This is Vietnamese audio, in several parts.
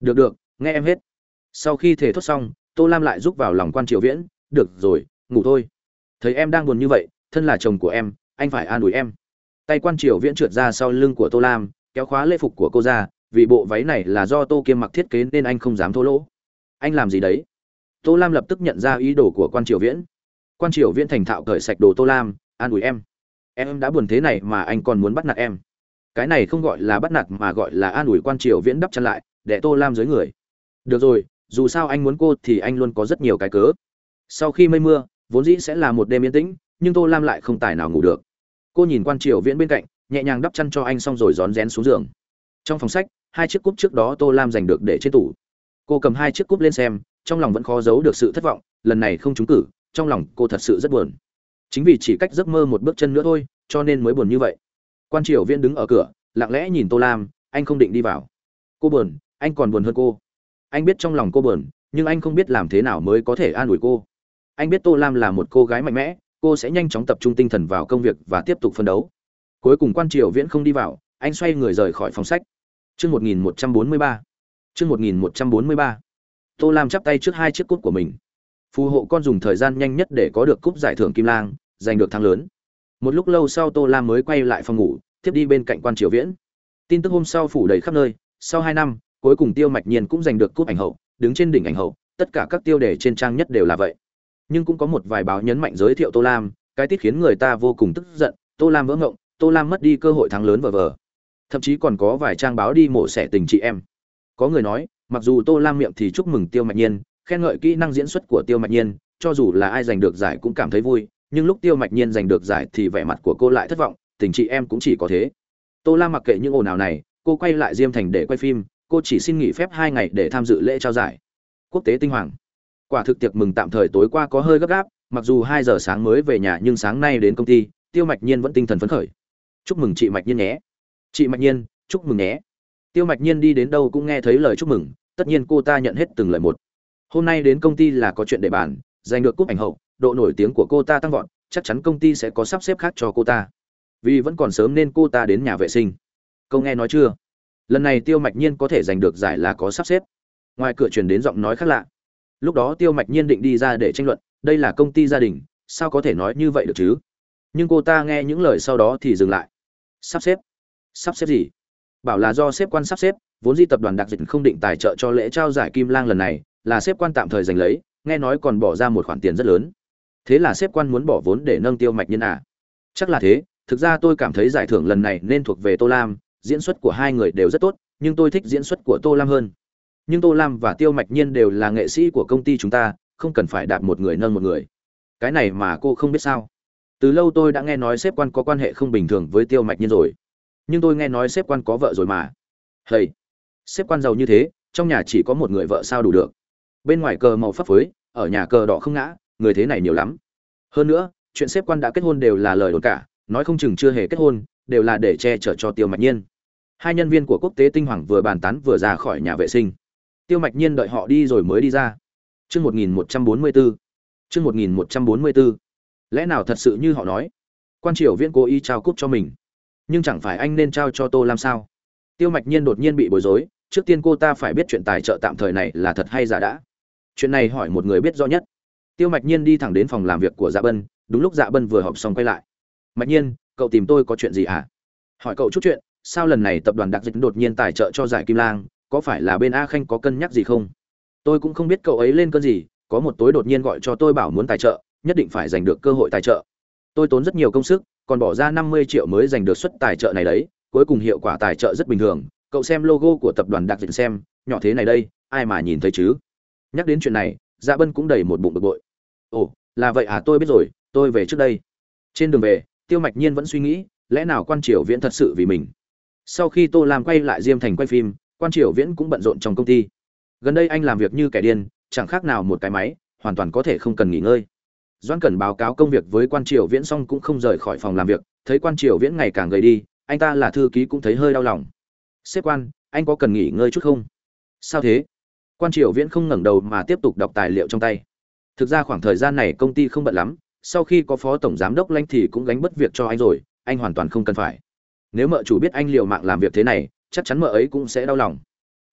được được, nghe em hết. Sau khi thể thốt xong, tô lam lại rúc vào lòng quan triều viễn. Được rồi, ngủ thôi. Thấy em đang buồn như vậy, thân là chồng của em, anh phải an ủi em. Tay quan triều viễn trượt ra sau lưng của tô lam, kéo khóa lễ phục của cô ra, vì bộ váy này là do tô kiêm mặc thiết kế nên anh không dám thô lỗ. Anh làm gì đấy? Tô lam lập tức nhận ra ý đồ của quan triều viễn. Quan triều viễn thành thạo cởi sạch đồ tô lam, an ủi em. Em đã buồn thế này mà anh còn muốn bắt nạt em. Cái này không gọi là bắt nạt mà gọi là an ủi quan triều viễn đắp chăn lại để tô lam dưới người. Được rồi, dù sao anh muốn cô thì anh luôn có rất nhiều cái cớ. Sau khi mây mưa, vốn dĩ sẽ là một đêm yên tĩnh, nhưng tô lam lại không tài nào ngủ được. Cô nhìn quan triều viễn bên cạnh, nhẹ nhàng đắp chăn cho anh xong rồi rón rén xuống giường. Trong phòng sách, hai chiếc cúp trước đó tô lam giành được để trên tủ. Cô cầm hai chiếc cúp lên xem, trong lòng vẫn khó giấu được sự thất vọng, lần này không trúng cử, trong lòng cô thật sự rất buồn. Chính vì chỉ cách giấc mơ một bước chân nữa thôi, cho nên mới buồn như vậy. Quan triều viễn đứng ở cửa, lặng lẽ nhìn tô lam, anh không định đi vào. Cô buồn anh còn buồn hơn cô. Anh biết trong lòng cô buồn, nhưng anh không biết làm thế nào mới có thể an ủi cô. Anh biết tô lam là một cô gái mạnh mẽ, cô sẽ nhanh chóng tập trung tinh thần vào công việc và tiếp tục phân đấu. Cuối cùng quan triều viễn không đi vào, anh xoay người rời khỏi phòng sách. Chương một nghìn một trăm bốn mươi ba. Chương một nghìn một trăm bốn mươi ba. Tô lam chắp tay trước hai chiếc cúp của mình. Phù hộ con dùng thời gian nhanh nhất để có được cúp giải thưởng kim lang, giành được thắng lớn. Một lúc lâu sau tô lam mới quay lại phòng ngủ, tiếp đi bên cạnh quan triều viễn. Tin tức hôm sau phủ đầy khắp nơi, sau hai năm cuối cùng tiêu mạch nhiên cũng giành được cúp ảnh hậu, đứng trên đỉnh ảnh hậu, tất cả các tiêu đề trên trang nhất đều là vậy. Nhưng cũng có một vài báo nhấn mạnh giới thiệu tô lam, cái tiết khiến người ta vô cùng tức giận, tô lam vỡ ngộng, tô lam mất đi cơ hội thắng lớn vờ vờ. Thậm chí còn có vài trang báo đi mổ xẻ tình chị em. Có người nói, mặc dù tô lam miệng thì chúc mừng tiêu mạch nhiên, khen ngợi kỹ năng diễn xuất của tiêu mạch nhiên, cho dù là ai giành được giải cũng cảm thấy vui, nhưng lúc tiêu mạch nhiên giành được giải thì vẻ mặt của cô lại thất vọng, tình chị em cũng chỉ có thế. Tô lam mặc kệ những ồn ào này, cô quay lại diêm thành để quay phim cô chỉ xin nghỉ phép hai ngày để tham dự lễ trao giải. Quốc tế tinh hoàng. Quả thực tiệc mừng tạm thời tối qua có hơi gấp gáp, mặc dù hai giờ sáng mới về nhà nhưng sáng nay đến công ty, tiêu mạch nhiên vẫn tinh thần phấn khởi. Chúc mừng chị mạch nhiên nhé. Chị mạch nhiên, chúc mừng nhé. Tiêu mạch nhiên đi đến đâu cũng nghe thấy lời chúc mừng, tất nhiên cô ta nhận hết từng lời một. Hôm nay đến công ty là có chuyện để bàn, giành được cúp ảnh hậu, độ nổi tiếng của cô ta tăng vọt, chắc chắn công ty sẽ có sắp xếp khác cho cô ta. Vì vẫn còn sớm nên cô ta đến nhà vệ sinh. Câu nghe nói chưa? Lần này tiêu mạch nhiên có thể giành được giải là có sắp xếp. Ngoài cửa truyền đến giọng nói khác lạ. Lúc đó tiêu mạch nhiên định đi ra để tranh luận, đây là công ty gia đình, sao có thể nói như vậy được chứ? Nhưng cô ta nghe những lời sau đó thì dừng lại. Sắp xếp? Sắp xếp gì? Bảo là do xếp quan sắp xếp, vốn di tập đoàn đặc dịch không định tài trợ cho lễ trao giải kim lang lần này, là xếp quan tạm thời giành lấy, nghe nói còn bỏ ra một khoản tiền rất lớn. Thế là xếp quan muốn bỏ vốn để nâng tiêu mạch nhiên à? Chắc là thế, thực ra tôi cảm thấy giải thưởng lần này nên thuộc về tô lam diễn xuất của hai người đều rất tốt, nhưng tôi thích diễn xuất của tô lam hơn. Nhưng tô lam và tiêu mạch nhiên đều là nghệ sĩ của công ty chúng ta, không cần phải đạp một người nâng một người. Cái này mà cô không biết sao. Từ lâu tôi đã nghe nói sếp quan có quan hệ không bình thường với tiêu mạch nhiên rồi. Nhưng tôi nghe nói sếp quan có vợ rồi mà. Hầy! Sếp quan giàu như thế, trong nhà chỉ có một người vợ sao đủ được. Bên ngoài cờ màu phấp phới, ở nhà cờ đỏ không ngã, người thế này nhiều lắm. Hơn nữa, chuyện sếp quan đã kết hôn đều là lời đồn cả, nói không chừng chưa hề kết hôn đều là để che chở cho tiêu mạch nhiên. Hai nhân viên của quốc tế tinh hoàng vừa bàn tán vừa ra khỏi nhà vệ sinh. Tiêu mạch nhiên đợi họ đi rồi mới đi ra. Chương một nghìn một trăm bốn mươi bốn chương một nghìn một trăm bốn mươi bốn lẽ nào thật sự như họ nói? Quan triều viễn cố ý trao cúp cho mình. Nhưng chẳng phải anh nên trao cho tô làm sao? Tiêu mạch nhiên đột nhiên bị bối rối. Trước tiên cô ta phải biết chuyện tài trợ tạm thời này là thật hay giả đã. Chuyện này hỏi một người biết rõ nhất. Tiêu mạch nhiên đi thẳng đến phòng làm việc của dạ bân. Đúng lúc dạ bân vừa họp xong quay lại. Mạch nhiên cậu tìm tôi có chuyện gì hả? Hỏi cậu chút chuyện, sao lần này tập đoàn đặc dịch đột nhiên tài trợ cho giải kim lang, có phải là bên a khanh có cân nhắc gì không? Tôi cũng không biết cậu ấy lên cơn gì, có một tối đột nhiên gọi cho tôi bảo muốn tài trợ, nhất định phải giành được cơ hội tài trợ. Tôi tốn rất nhiều công sức, còn bỏ ra năm mươi triệu mới giành được suất tài trợ này đấy, cuối cùng hiệu quả tài trợ rất bình thường. Cậu xem logo của tập đoàn đặc dịch xem, nhỏ thế này đây, ai mà nhìn thấy chứ? Nhắc đến chuyện này dạ bân cũng đầy một bụng bực bội. Ồ, là vậy à tôi biết rồi, tôi về trước đây. Trên đường về tiêu mạch nhiên vẫn suy nghĩ, lẽ nào quan triều viễn thật sự vì mình? Sau khi tô làm quay lại diêm thành quay phim, quan triều viễn cũng bận rộn trong công ty. Gần đây anh làm việc như kẻ điên, chẳng khác nào một cái máy, hoàn toàn có thể không cần nghỉ ngơi. Doãn cần báo cáo công việc với quan triều viễn xong cũng không rời khỏi phòng làm việc, thấy quan triều viễn ngày càng gầy đi, anh ta là thư ký cũng thấy hơi đau lòng. Sếp quan, anh có cần nghỉ ngơi chút không? Sao thế? Quan triều viễn không ngẩng đầu mà tiếp tục đọc tài liệu trong tay. Thực ra khoảng thời gian này công ty không bận lắm sau khi có phó tổng giám đốc lanh thì cũng gánh bất việc cho anh rồi, anh hoàn toàn không cần phải. Nếu mợ chủ biết anh liều mạng làm việc thế này, chắc chắn mợ ấy cũng sẽ đau lòng.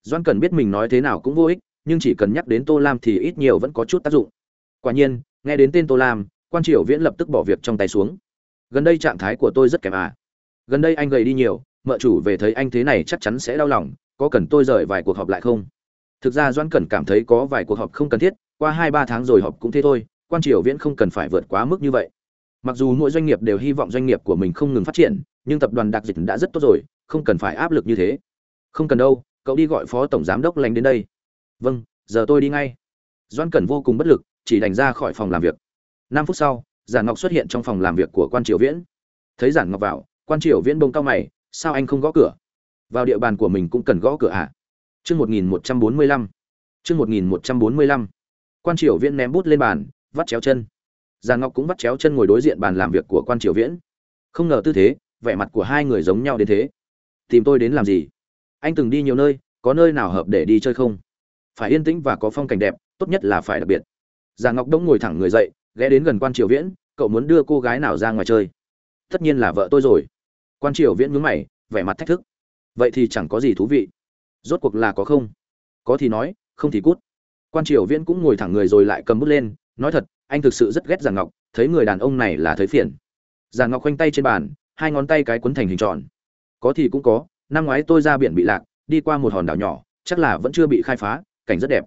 Doan cần biết mình nói thế nào cũng vô ích, nhưng chỉ cần nhắc đến tô lam thì ít nhiều vẫn có chút tác dụng. Quả nhiên, nghe đến tên tô lam, quan triều viễn lập tức bỏ việc trong tay xuống. Gần đây trạng thái của tôi rất kém à. Gần đây anh gầy đi nhiều, mợ chủ về thấy anh thế này chắc chắn sẽ đau lòng, có cần tôi rời vài cuộc họp lại không? Thực ra doan cẩn cảm thấy có vài cuộc họp không cần thiết, qua hai ba tháng rồi họp cũng thế thôi quan triều viễn không cần phải vượt quá mức như vậy. Mặc dù mỗi doanh nghiệp đều hy vọng doanh nghiệp của mình không ngừng phát triển, nhưng tập đoàn đặc dịch đã rất tốt rồi, không cần phải áp lực như thế. Không cần đâu, cậu đi gọi phó tổng giám đốc lành đến đây. Vâng giờ tôi đi ngay. Doan cẩn vô cùng bất lực, chỉ đành ra khỏi phòng làm việc. Năm phút sau, giản ngọc xuất hiện trong phòng làm việc của quan triều viễn. Thấy giản ngọc vào, quan triều viễn bông cao mày, sao anh không gõ cửa? Vào địa bàn của mình cũng cần gõ cửa à chương một nghìn một trăm bốn mươi lăm. Chương một nghìn một trăm bốn mươi lăm. Quan triều viễn ném bút lên bàn vắt chéo chân. Giàn ngọc cũng vắt chéo chân ngồi đối diện bàn làm việc của quan triều viễn. Không ngờ tư thế, vẻ mặt của hai người giống nhau đến thế. Tìm tôi đến làm gì? Anh từng đi nhiều nơi, có nơi nào hợp để đi chơi không? Phải yên tĩnh và có phong cảnh đẹp, tốt nhất là phải đặc biệt. Giàn ngọc đông ngồi thẳng người dậy, ghé đến gần quan triều viễn, cậu muốn đưa cô gái nào ra ngoài chơi? Tất nhiên là vợ tôi rồi. Quan triều viễn nhướng mày, vẻ mặt thách thức. Vậy thì chẳng có gì thú vị. Rốt cuộc là có không? Có thì nói, không thì cút. Quan triều viễn cũng ngồi thẳng người rồi lại cầm bút lên nói thật, anh thực sự rất ghét giàn ngọc, thấy người đàn ông này là thấy phiền. Giàn ngọc khoanh tay trên bàn, hai ngón tay cái quấn thành hình tròn. Có thì cũng có, năm ngoái tôi ra biển bị lạc, đi qua một hòn đảo nhỏ, chắc là vẫn chưa bị khai phá, cảnh rất đẹp.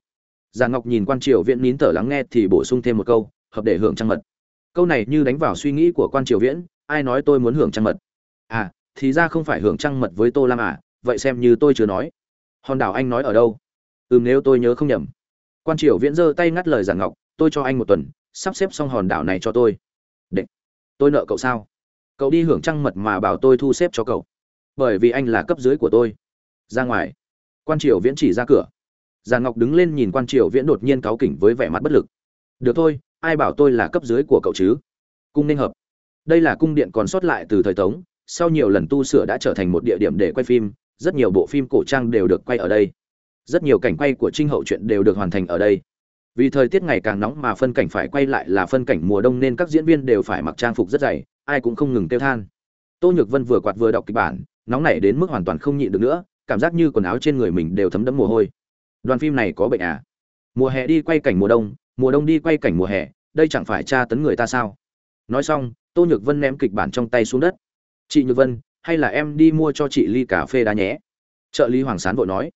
Giàn ngọc nhìn quan triều viễn nín thở lắng nghe thì bổ sung thêm một câu, hợp để hưởng trăng mật. Câu này như đánh vào suy nghĩ của quan triều viễn ai nói tôi muốn hưởng trăng mật? À thì ra không phải hưởng trăng mật với tô lam à vậy xem như tôi chưa nói. Hòn đảo anh nói ở đâu? Ừm, nếu tôi nhớ không nhầm. Quan triều viễn giơ tay ngắt lời giản ngọc tôi cho anh một tuần sắp xếp xong hòn đảo này cho tôi. Đệ, tôi nợ cậu sao? Cậu đi hưởng trăng mật mà bảo tôi thu xếp cho cậu. Bởi vì anh là cấp dưới của tôi. Ra ngoài. Quan triều viễn chỉ ra cửa. Giàn ngọc đứng lên nhìn quan triều viễn đột nhiên cáu kỉnh với vẻ mặt bất lực. Được thôi ai bảo tôi là cấp dưới của cậu chứ? Cung Ninh hợp. Đây là cung điện còn sót lại từ thời tống. Sau nhiều lần tu sửa đã trở thành một địa điểm để quay phim. Rất nhiều bộ phim cổ trang đều được quay ở đây. Rất nhiều cảnh quay của trinh hậu truyện đều được hoàn thành ở đây vì thời tiết ngày càng nóng mà phân cảnh phải quay lại là phân cảnh mùa đông nên các diễn viên đều phải mặc trang phục rất dày, ai cũng không ngừng kêu than. Tô nhược vân vừa quạt vừa đọc kịch bản, nóng nảy đến mức hoàn toàn không nhịn được nữa, cảm giác như quần áo trên người mình đều thấm đẫm mồ hôi. Đoàn phim này có bệnh à? Mùa hè đi quay cảnh mùa đông mùa đông đi quay cảnh mùa hè, đây chẳng phải tra tấn người ta sao? Nói xong, tô nhược vân ném kịch bản trong tay xuống đất. Chị nhược vân, hay là em đi mua cho chị ly cà phê đá nhé? Trợ lý hoàng sán vội nói.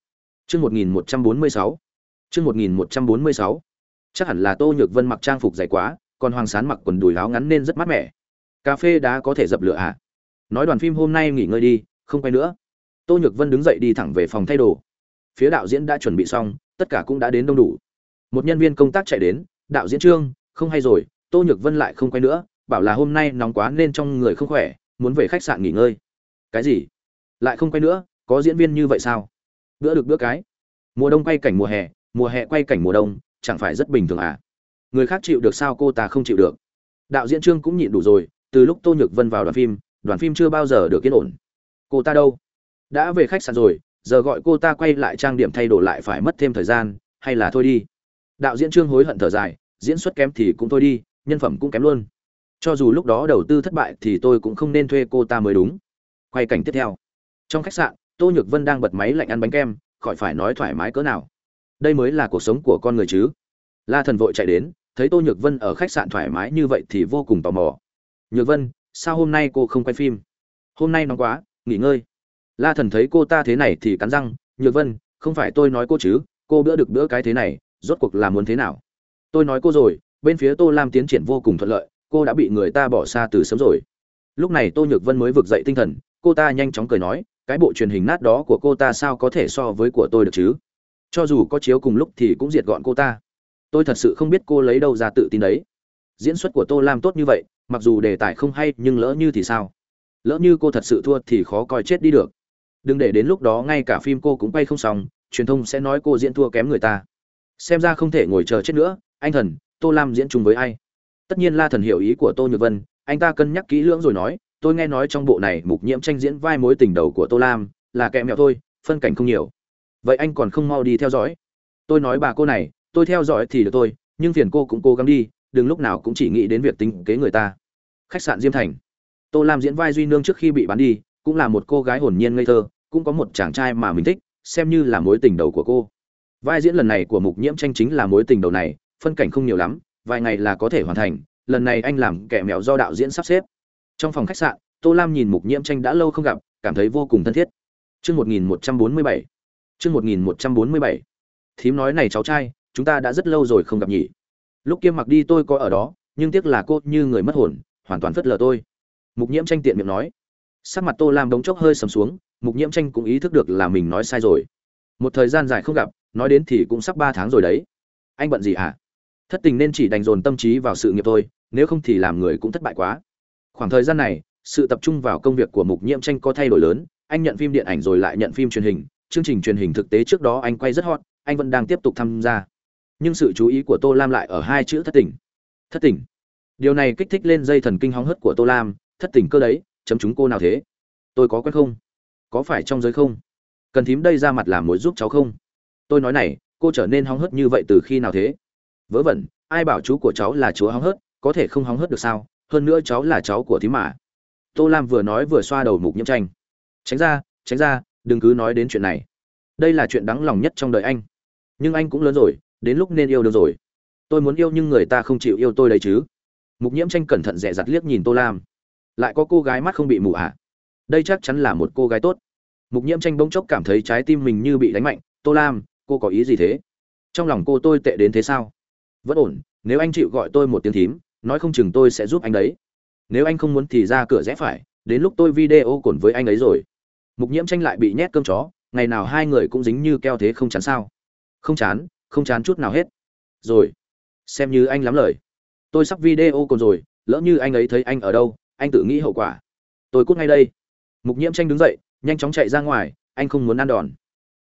Chương một nghìn một trăm bốn mươi sáu chương một nghìn một trăm bốn mươi sáu. Chắc hẳn là tô nhược vân mặc trang phục dày quá, còn hoàng sán mặc quần đùi áo ngắn nên rất mát mẻ. Cà phê đá có thể dập lửa à? Nói đoàn phim hôm nay nghỉ ngơi đi, không quay nữa. Tô nhược vân đứng dậy đi thẳng về phòng thay đồ. Phía đạo diễn đã chuẩn bị xong, tất cả cũng đã đến đông đủ. Một nhân viên công tác chạy đến, đạo diễn trương, không hay rồi, tô nhược vân lại không quay nữa, bảo là hôm nay nóng quá nên trong người không khỏe, muốn về khách sạn nghỉ ngơi. Cái gì? Lại không quay nữa, có diễn viên như vậy sao? Bữa được bữa cái. Mùa đông quay cảnh mùa hè mùa hè quay cảnh mùa đông, chẳng phải rất bình thường à? Người khác chịu được sao cô ta không chịu được? Đạo diễn trương cũng nhịn đủ rồi, từ lúc tô nhược vân vào đoàn phim đoàn phim chưa bao giờ được yên ổn. Cô ta đâu? Đã về khách sạn rồi, giờ gọi cô ta quay lại trang điểm thay đổi lại phải mất thêm thời gian, hay là thôi đi? Đạo diễn trương hối hận thở dài, diễn xuất kém thì cũng thôi đi, nhân phẩm cũng kém luôn. Cho dù lúc đó đầu tư thất bại thì tôi cũng không nên thuê cô ta mới đúng. Quay cảnh tiếp theo. Trong khách sạn, tô nhược vân đang bật máy lạnh ăn bánh kem, khỏi phải nói thoải mái cỡ nào đây mới là cuộc sống của con người chứ. La thần vội chạy đến, thấy tô nhược vân ở khách sạn thoải mái như vậy thì vô cùng tò mò. Nhược vân, sao hôm nay cô không quay phim? Hôm nay nóng quá, nghỉ ngơi. La thần thấy cô ta thế này thì cắn răng, nhược vân, không phải tôi nói cô chứ, cô bữa được bữa cái thế này, rốt cuộc là muốn thế nào? Tôi nói cô rồi, bên phía tô lam tiến triển vô cùng thuận lợi, cô đã bị người ta bỏ xa từ sớm rồi. Lúc này tô nhược vân mới vực dậy tinh thần, cô ta nhanh chóng cười nói, cái bộ truyền hình nát đó của cô ta sao có thể so với của tôi được chứ? Cho dù có chiếu cùng lúc thì cũng diệt gọn cô ta. Tôi thật sự không biết cô lấy đâu ra tự tin đấy. Diễn xuất của tô lam tốt như vậy, mặc dù đề tài không hay, nhưng lỡ như thì sao? Lỡ như cô thật sự thua thì khó coi chết đi được. Đừng để đến lúc đó ngay cả phim cô cũng quay không xong, truyền thông sẽ nói cô diễn thua kém người ta. Xem ra không thể ngồi chờ chết nữa. Anh thần, tô lam diễn chung với ai? Tất nhiên la thần hiểu ý của tô nhược vân. Anh ta cân nhắc kỹ lưỡng rồi nói, tôi nghe nói trong bộ này mục nhiễm tranh diễn vai mối tình đầu của tô lam là kẻ mẹo thôi, phân cảnh không nhiều vậy anh còn không mau đi theo dõi. Tôi nói bà cô này tôi theo dõi thì được tôi nhưng phiền cô cũng cố gắng đi đừng lúc nào cũng chỉ nghĩ đến việc tính kế người ta. Khách sạn diêm thành. Tô lam diễn vai duy nương trước khi bị bán đi cũng là một cô gái hồn nhiên ngây thơ cũng có một chàng trai mà mình thích xem như là mối tình đầu của cô. Vai diễn lần này của mục nhiễm tranh chính là mối tình đầu này phân cảnh không nhiều lắm vài ngày là có thể hoàn thành lần này anh làm kẻ mẹo do đạo diễn sắp xếp. Trong phòng khách sạn tô lam nhìn mục nhiễm tranh đã lâu không gặp cảm thấy vô cùng thân thiết. Trước 1147, chương một nghìn một trăm bốn mươi bảy. Thím nói này cháu trai, chúng ta đã rất lâu rồi không gặp nhỉ. Lúc kia mặc đi tôi có ở đó, nhưng tiếc là cô như người mất hồn, hoàn toàn phớt lờ tôi. Mục nhiễm tranh tiện miệng nói. Sắc mặt tô lam đống chốc hơi sầm xuống, mục nhiễm tranh cũng ý thức được là mình nói sai rồi. Một thời gian dài không gặp, nói đến thì cũng sắp ba tháng rồi đấy. Anh bận gì hả? À? thất tình nên chỉ đành dồn tâm trí vào sự nghiệp thôi, nếu không thì làm người cũng thất bại quá. Khoảng thời gian này, sự tập trung vào công việc của mục nhiễm tranh có thay đổi lớn, anh nhận phim điện ảnh rồi lại nhận phim truyền hình chương trình truyền hình thực tế trước đó anh quay rất hot, anh vẫn đang tiếp tục tham gia. Nhưng sự chú ý của tô lam lại ở hai chữ thất tình. Thất tình. Điều này kích thích lên dây thần kinh hóng hớt của tô lam, thất tình cơ đấy, chấm chúng cô nào thế? Tôi có quen không? Có phải trong giới không? Cần thím đây ra mặt làm mối giúp cháu không? Tôi nói này, cô trở nên hóng hớt như vậy từ khi nào thế? Vớ vẩn, ai bảo chú của cháu là chúa hóng hớt, có thể không hóng hớt được sao? Hơn nữa cháu là cháu của thím mà. Tô lam vừa nói vừa xoa đầu mục nhiễm tranh. Tránh ra tránh ra đừng cứ nói đến chuyện này. Đây là chuyện đáng lòng nhất trong đời anh. Nhưng anh cũng lớn rồi, đến lúc nên yêu được rồi. Tôi muốn yêu nhưng người ta không chịu yêu tôi đấy chứ. Mục nhiễm tranh cẩn thận rẻ rặt liếc nhìn tô lam. Lại có cô gái mắt không bị mù ạ à? đây chắc chắn là một cô gái tốt. Mục nhiễm tranh bỗng chốc cảm thấy trái tim mình như bị đánh mạnh. Tô lam, cô có ý gì thế? Trong lòng cô tôi tệ đến thế sao? Vẫn ổn, nếu anh chịu gọi tôi một tiếng thím, nói không chừng tôi sẽ giúp anh đấy. Nếu anh không muốn thì ra cửa rẽ phải, đến lúc tôi video cồn với anh ấy rồi mục nhiễm tranh lại bị nhét cơm chó, ngày nào hai người cũng dính như keo thế không chán sao. Không chán không chán chút nào hết. Rồi, xem như anh lắm lời. Tôi sắp video còn rồi, lỡ như anh ấy thấy anh ở đâu, anh tự nghĩ hậu quả. Tôi cút ngay đây. Mục nhiễm tranh đứng dậy, nhanh chóng chạy ra ngoài, anh không muốn ăn đòn.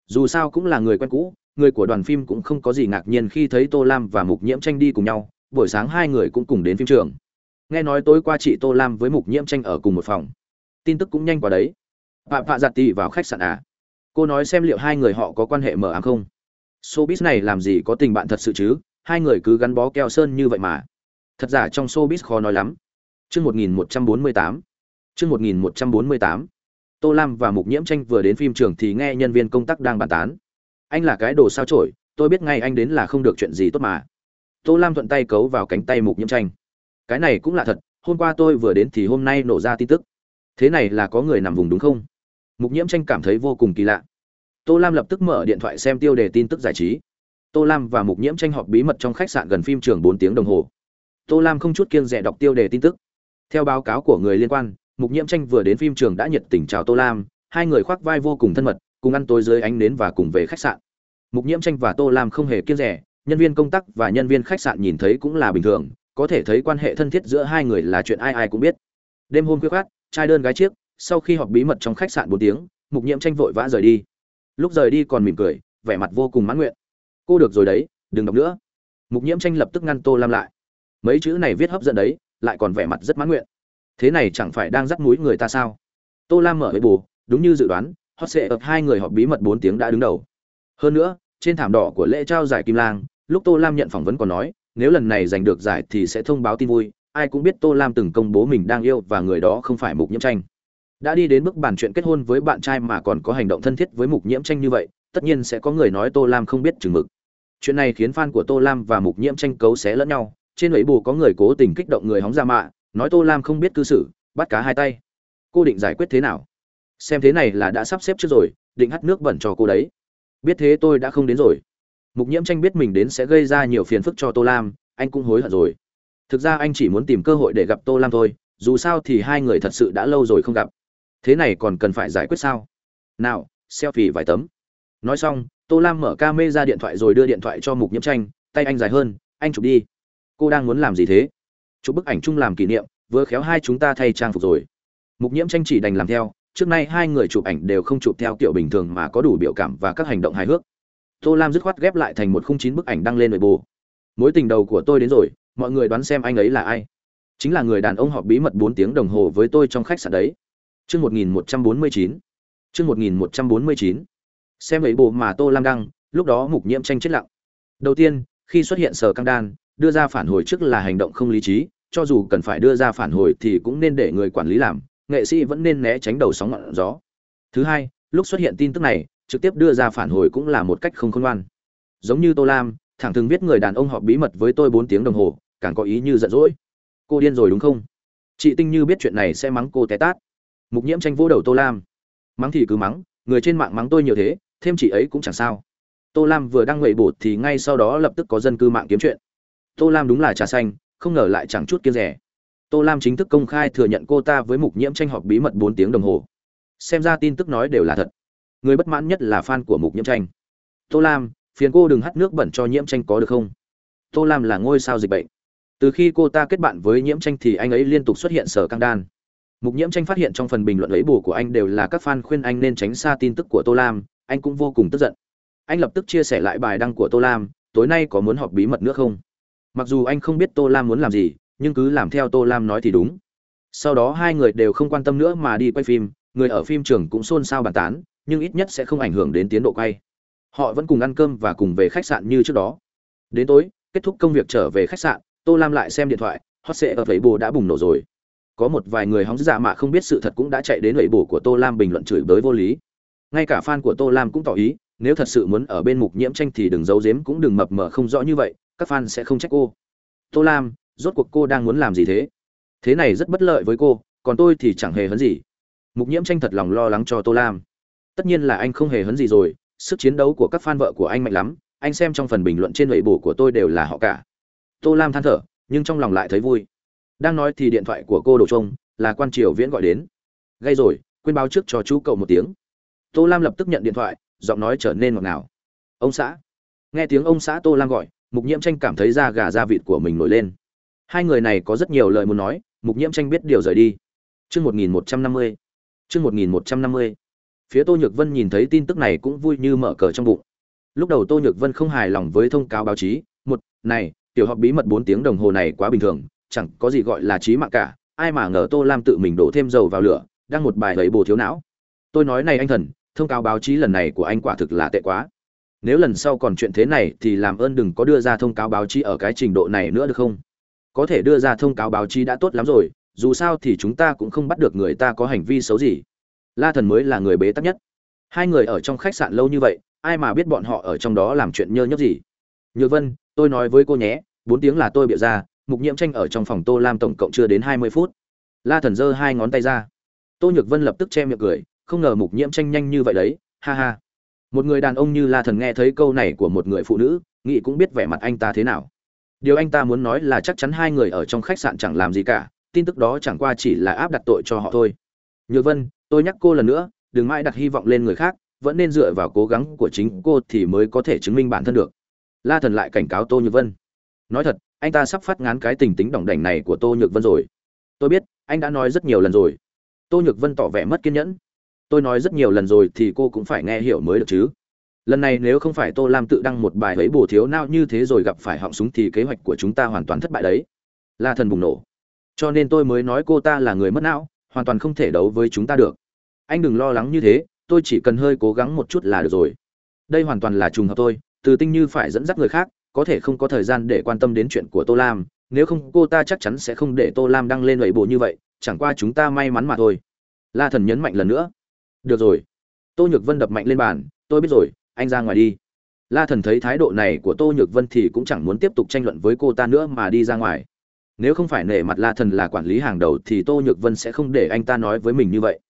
Dù sao cũng là người quen cũ, người của đoàn phim cũng không có gì ngạc nhiên khi thấy tô lam và mục nhiễm tranh đi cùng nhau, buổi sáng hai người cũng cùng đến phim trường. Nghe nói tối qua chị tô lam với mục nhiễm tranh ở cùng một phòng. Tin tức cũng nhanh qua đấy vạ vạ giặt tỷ vào khách sạn à? Cô nói xem liệu hai người họ có quan hệ mờ ám không? Showbiz này làm gì có tình bạn thật sự chứ? Hai người cứ gắn bó keo sơn như vậy mà. Thật giả trong showbiz khó nói lắm. Chương một nghìn một trăm bốn mươi tám. Chương một nghìn một trăm bốn mươi tám. Tô lam và mục nhiễm tranh vừa đến phim trường thì nghe nhân viên công tác đang bàn tán. Anh là cái đồ sao chổi, tôi biết ngay anh đến là không được chuyện gì tốt mà. Tô lam thuận tay cấu vào cánh tay mục nhiễm tranh. Cái này cũng là thật hôm qua tôi vừa đến thì hôm nay nổ ra tin tức. Thế này là có người nằm vùng đúng không? Mục nhiễm tranh cảm thấy vô cùng kỳ lạ. Tô lam lập tức mở điện thoại xem tiêu đề tin tức giải trí. Tô lam và mục nhiễm tranh họp bí mật trong khách sạn gần phim trường bốn tiếng đồng hồ. Tô lam không chút kiêng rẻ đọc tiêu đề tin tức. Theo báo cáo của người liên quan, mục nhiễm tranh vừa đến phim trường đã nhiệt tình chào tô lam, hai người khoác vai vô cùng thân mật, cùng ăn tối dưới ánh nến và cùng về khách sạn. Mục nhiễm tranh và tô lam không hề kiêng rẻ nhân viên công tác và nhân viên khách sạn nhìn thấy cũng là bình thường, có thể thấy quan hệ thân thiết giữa hai người là chuyện ai ai cũng biết. Đêm hôm khuya khoát trai đơn gái chiếc sau khi họp bí mật trong khách sạn bốn tiếng, mục nhiễm tranh vội vã rời đi. Lúc rời đi còn mỉm cười, vẻ mặt vô cùng mãn nguyện. Cô được rồi đấy, đừng đọc nữa. Mục nhiễm tranh lập tức ngăn tô lam lại. Mấy chữ này viết hấp dẫn đấy, lại còn vẻ mặt rất mãn nguyện. Thế này chẳng phải đang dắt mũi người ta sao? Tô lam mở với bù, đúng như dự đoán, hot sệ ập hai người họp bí mật bốn tiếng đã đứng đầu. Hơn nữa, trên thảm đỏ của lễ trao giải kim lang, lúc tô lam nhận phỏng vấn còn nói, nếu lần này giành được giải thì sẽ thông báo tin vui, ai cũng biết tô lam từng công bố mình đang yêu và người đó không phải mục nhiễm tranh đã đi đến bước bàn chuyện kết hôn với bạn trai mà còn có hành động thân thiết với mục nhiễm tranh như vậy, tất nhiên sẽ có người nói tô lam không biết chừng mực. Chuyện này khiến fan của tô lam và mục nhiễm tranh cấu xé lẫn nhau, trên ấy bù có người cố tình kích động người hóng ra mạ, nói tô lam không biết cư xử, bắt cá hai tay. Cô định giải quyết thế nào? Xem thế này là đã sắp xếp trước rồi, định hắt nước bẩn cho cô đấy. Biết thế tôi đã không đến rồi. Mục nhiễm tranh biết mình đến sẽ gây ra nhiều phiền phức cho tô lam, anh cũng hối hận rồi. Thực ra anh chỉ muốn tìm cơ hội để gặp tô lam thôi, dù sao thì hai người thật sự đã lâu rồi không gặp thế này còn cần phải giải quyết sao? Nào selfie vài tấm. Nói xong, tô lam mở ca mê ra điện thoại rồi đưa điện thoại cho mục nhiễm tranh, tay anh dài hơn, anh chụp đi. Cô đang muốn làm gì thế? Chụp bức ảnh chung làm kỷ niệm, vừa khéo hai chúng ta thay trang phục rồi. Mục nhiễm tranh chỉ đành làm theo, trước nay hai người chụp ảnh đều không chụp theo kiểu bình thường mà có đủ biểu cảm và các hành động hài hước. Tô lam dứt khoát ghép lại thành một khung chín bức ảnh đăng lên nội bộ. Mối tình đầu của tôi đến rồi, mọi người đoán xem anh ấy là ai? Chính là người đàn ông họp bí mật bốn tiếng đồng hồ với tôi trong khách sạn đấy chương một nghìn một trăm bốn mươi chín. Chương một nghìn một trăm bốn mươi chín. Xem ấy bộ mà tô lam đăng, lúc đó mục nhiễm tranh chết lặng. Đầu tiên, khi xuất hiện sở căng đan, đưa ra phản hồi trước là hành động không lý trí, cho dù cần phải đưa ra phản hồi thì cũng nên để người quản lý làm, nghệ sĩ vẫn nên né tránh đầu sóng ngọn gió. Thứ hai, lúc xuất hiện tin tức này, trực tiếp đưa ra phản hồi cũng là một cách không khôn ngoan. Giống như tô lam, thẳng thừng viết người đàn ông họp bí mật với tôi bốn tiếng đồng hồ, càng có ý như giận dỗi. Cô điên rồi đúng không? Chị tinh như biết chuyện này sẽ mắng cô té tát mục nhiễm tranh vô đầu tô lam mắng thì cứ mắng người trên mạng mắng tôi nhiều thế thêm chị ấy cũng chẳng sao tô lam vừa đăng ngậy bột thì ngay sau đó lập tức có dân cư mạng kiếm chuyện tô lam đúng là trà xanh không ngờ lại chẳng chút kiêng rẻ tô lam chính thức công khai thừa nhận cô ta với mục nhiễm tranh họp bí mật bốn tiếng đồng hồ xem ra tin tức nói đều là thật người bất mãn nhất là fan của mục nhiễm tranh tô lam phiền cô đừng hắt nước bẩn cho nhiễm tranh có được không tô lam là ngôi sao dịch bệnh từ khi cô ta kết bạn với nhiễm tranh thì anh ấy liên tục xuất hiện sở căng đan mục nhiễm tranh phát hiện trong phần bình luận lấy bù của anh đều là các fan khuyên anh nên tránh xa tin tức của tô lam, anh cũng vô cùng tức giận. Anh lập tức chia sẻ lại bài đăng của tô lam, tối nay có muốn họp bí mật nữa không? Mặc dù anh không biết tô lam muốn làm gì, nhưng cứ làm theo tô lam nói thì đúng. Sau đó hai người đều không quan tâm nữa mà đi quay phim, người ở phim trường cũng xôn xao bàn tán, nhưng ít nhất sẽ không ảnh hưởng đến tiến độ quay. Họ vẫn cùng ăn cơm và cùng về khách sạn như trước đó. Đến tối, kết thúc công việc trở về khách sạn, tô lam lại xem điện thoại, hot sệ ở vẫy bồ đã bùng nổ rồi có một vài người hóng dạ giả mạ không biết sự thật cũng đã chạy đến vẫy bổ của tô lam bình luận chửi bới vô lý. Ngay cả fan của tô lam cũng tỏ ý, nếu thật sự muốn ở bên mục nhiễm tranh thì đừng giấu giếm cũng đừng mập mờ không rõ như vậy, các fan sẽ không trách cô. Tô lam, rốt cuộc cô đang muốn làm gì thế? Thế này rất bất lợi với cô, còn tôi thì chẳng hề hấn gì. Mục nhiễm tranh thật lòng lo lắng cho tô lam. Tất nhiên là anh không hề hấn gì rồi, sức chiến đấu của các fan vợ của anh mạnh lắm, anh xem trong phần bình luận trên lệ bổ của tôi đều là họ cả. Tô lam than thở, nhưng trong lòng lại thấy vui đang nói thì điện thoại của cô đổ trông là quan triều viễn gọi đến. Gây rồi, quên báo trước cho chú cậu một tiếng. Tô lam lập tức nhận điện thoại, giọng nói trở nên ngọt ngào. Ông xã. Nghe tiếng ông xã tô lam gọi, mục nhiễm tranh cảm thấy da gà da vịt của mình nổi lên. Hai người này có rất nhiều lời muốn nói, mục nhiễm tranh biết điều rời đi. Chương một nghìn một trăm năm mươi. Chương một nghìn một trăm năm mươi. Phía tô nhược vân nhìn thấy tin tức này cũng vui như mở cờ trong bụng. Lúc đầu tô nhược vân không hài lòng với thông cáo báo chí, một, này, tiểu họp bí mật bốn tiếng đồng hồ này quá bình thường chẳng có gì gọi là trí mạng cả, ai mà ngờ tô lam tự mình đổ thêm dầu vào lửa, đăng một bài lấy bồ thiếu não. Tôi nói này anh thần, thông cáo báo chí lần này của anh quả thực là tệ quá. Nếu lần sau còn chuyện thế này thì làm ơn đừng có đưa ra thông cáo báo chí ở cái trình độ này nữa được không? Có thể đưa ra thông cáo báo chí đã tốt lắm rồi, dù sao thì chúng ta cũng không bắt được người ta có hành vi xấu gì. La thần mới là người bế tắc nhất. Hai người ở trong khách sạn lâu như vậy, ai mà biết bọn họ ở trong đó làm chuyện nhơ nhớp gì? Nhược vân, tôi nói với cô nhé, bốn tiếng là tôi bịa ra mục nhiễm tranh ở trong phòng tô lam tổng cộng chưa đến hai mươi phút. La thần giơ hai ngón tay ra. Tô nhược vân lập tức che miệng cười, không ngờ mục nhiễm tranh nhanh như vậy đấy, ha ha. Một người đàn ông như la thần nghe thấy câu này của một người phụ nữ, nghĩ cũng biết vẻ mặt anh ta thế nào. Điều anh ta muốn nói là chắc chắn hai người ở trong khách sạn chẳng làm gì cả, tin tức đó chẳng qua chỉ là áp đặt tội cho họ thôi. Nhược vân, tôi nhắc cô lần nữa, đừng mãi đặt hy vọng lên người khác, vẫn nên dựa vào cố gắng của chính cô thì mới có thể chứng minh bản thân được. La thần lại cảnh cáo tô nhược vân nói thật, anh ta sắp phát ngán cái tình tính đỏng đảnh này của tô nhược vân rồi. Tôi biết, anh đã nói rất nhiều lần rồi. Tô nhược vân tỏ vẻ mất kiên nhẫn. Tôi nói rất nhiều lần rồi thì cô cũng phải nghe hiểu mới được chứ. Lần này nếu không phải tô lam tự đăng một bài ấy bổ thiếu nao như thế rồi gặp phải họng súng thì kế hoạch của chúng ta hoàn toàn thất bại đấy. La thần bùng nổ. Cho nên tôi mới nói cô ta là người mất não, hoàn toàn không thể đấu với chúng ta được. Anh đừng lo lắng như thế, tôi chỉ cần hơi cố gắng một chút là được rồi. Đây hoàn toàn là trùng hợp tôi từ tinh như phải dẫn dắt người khác có thể không có thời gian để quan tâm đến chuyện của tô lam, nếu không cô ta chắc chắn sẽ không để tô lam đăng lên lẩy bộ như vậy, chẳng qua chúng ta may mắn mà thôi. La thần nhấn mạnh lần nữa. Được rồi. Tô nhược vân đập mạnh lên bàn, tôi biết rồi, anh ra ngoài đi. La thần thấy thái độ này của tô nhược vân thì cũng chẳng muốn tiếp tục tranh luận với cô ta nữa mà đi ra ngoài. Nếu không phải nể mặt la thần là quản lý hàng đầu thì tô nhược vân sẽ không để anh ta nói với mình như vậy.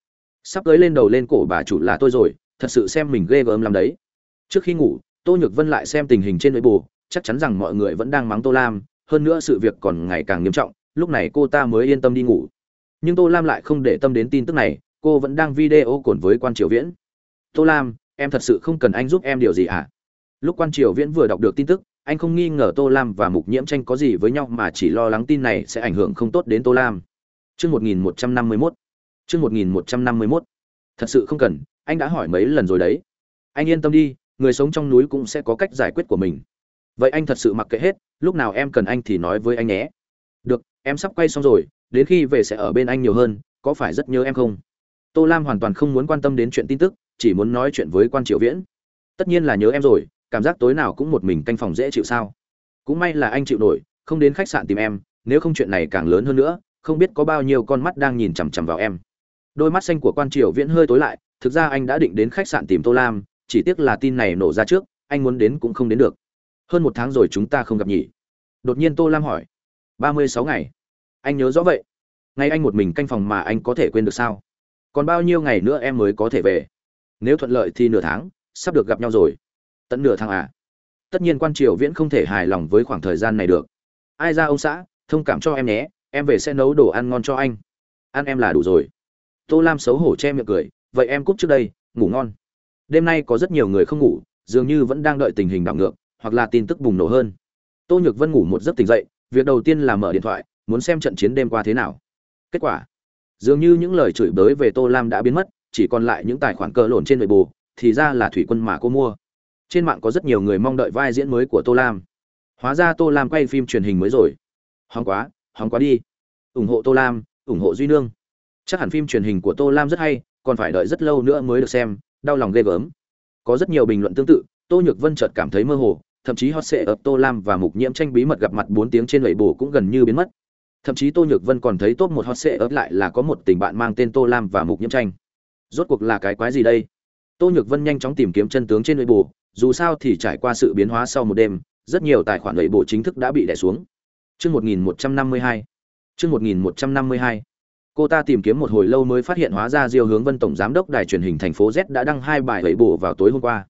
Sắp tới lên đầu lên cổ bà chủ là tôi rồi, thật sự xem mình ghê gớm lắm đấy. Trước khi ngủ, tô nhược vân lại xem tình hình trên nội bù chắc chắn rằng mọi người vẫn đang mắng tô lam, hơn nữa sự việc còn ngày càng nghiêm trọng, lúc này cô ta mới yên tâm đi ngủ. Nhưng tô lam lại không để tâm đến tin tức này, cô vẫn đang video cồn với quan triều viễn. Tô lam, em thật sự không cần anh giúp em điều gì ạ? À? lúc quan triều viễn vừa đọc được tin tức, anh không nghi ngờ tô lam và mục nhiễm tranh có gì với nhau mà chỉ lo lắng tin này sẽ ảnh hưởng không tốt đến tô lam. Chương một nghìn một trăm năm mươi mốt. Chương một nghìn một trăm năm mươi mốt. Thật sự không cần, anh đã hỏi mấy lần rồi đấy. Anh yên tâm đi, người sống trong núi cũng sẽ có cách giải quyết của mình vậy anh thật sự mặc kệ hết, lúc nào em cần anh thì nói với anh nhé. Được, em sắp quay xong rồi, đến khi về sẽ ở bên anh nhiều hơn, có phải rất nhớ em không? Tô lam hoàn toàn không muốn quan tâm đến chuyện tin tức, chỉ muốn nói chuyện với quan triệu viễn. Tất nhiên là nhớ em rồi, cảm giác tối nào cũng một mình canh phòng dễ chịu sao. Cũng may là anh chịu nổi, không đến khách sạn tìm em, nếu không chuyện này càng lớn hơn nữa, không biết có bao nhiêu con mắt đang nhìn chằm chằm vào em. Đôi mắt xanh của quan triều viễn hơi tối lại, thực ra anh đã định đến khách sạn tìm tô lam, chỉ tiếc là tin này nổ ra trước, anh muốn đến cũng không đến được hơn một tháng rồi chúng ta không gặp nhỉ? Đột nhiên tô lam hỏi. Ba mươi sáu ngày. Anh nhớ rõ vậy. Ngay anh một mình canh phòng mà anh có thể quên được sao? Còn bao nhiêu ngày nữa em mới có thể về? Nếu thuận lợi thì nửa tháng, sắp được gặp nhau rồi. Tận nửa tháng à? Tất nhiên quan triều viễn không thể hài lòng với khoảng thời gian này được. Ai ra ông xã, thông cảm cho em nhé, em về sẽ nấu đồ ăn ngon cho anh. Ăn em là đủ rồi. Tô lam xấu hổ che miệng cười. Vậy em cúp trước đây, ngủ ngon. Đêm nay có rất nhiều người không ngủ, dường như vẫn đang đợi tình hình đảo ngược hoặc là tin tức bùng nổ hơn. Tô nhược vân ngủ một giấc tỉnh dậy, việc đầu tiên là mở điện thoại, muốn xem trận chiến đêm qua thế nào. Kết quả, dường như những lời chửi bới về tô lam đã biến mất, chỉ còn lại những tài khoản cờ lộn trên nội bù thì ra là thủy quân mà cô mua. Trên mạng có rất nhiều người mong đợi vai diễn mới của tô lam. Hóa ra tô lam quay phim truyền hình mới rồi. Hóng quá hóng quá đi. Ủng hộ tô lam, ủng hộ duy nương. Chắc hẳn phim truyền hình của tô lam rất hay, còn phải đợi rất lâu nữa mới được xem, đau lòng ghê gớm. Có rất nhiều bình luận tương tự, tô nhược vân chợt cảm thấy mơ hồ thậm chí hot sệ ập tô lam và mục nhiễm tranh bí mật gặp mặt bốn tiếng trên lầy bù cũng gần như biến mất thậm chí tô nhược vân còn thấy tốt một hot sệ ấp lại là có một tình bạn mang tên tô lam và mục nhiễm tranh rốt cuộc là cái quái gì đây tô nhược vân nhanh chóng tìm kiếm chân tướng trên lầy bù dù sao thì trải qua sự biến hóa sau một đêm, rất nhiều tài khoản lầy bù chính thức đã bị đẻ xuống Chương 1152. Chương 1152. Cô ta tìm kiếm một hồi lâu mới phát hiện hóa ra Diêu Hướng Vân tổng giám đốc đài truyền hình thành phố Z đã đăng hai bài lẩy bổ vào tối hôm qua.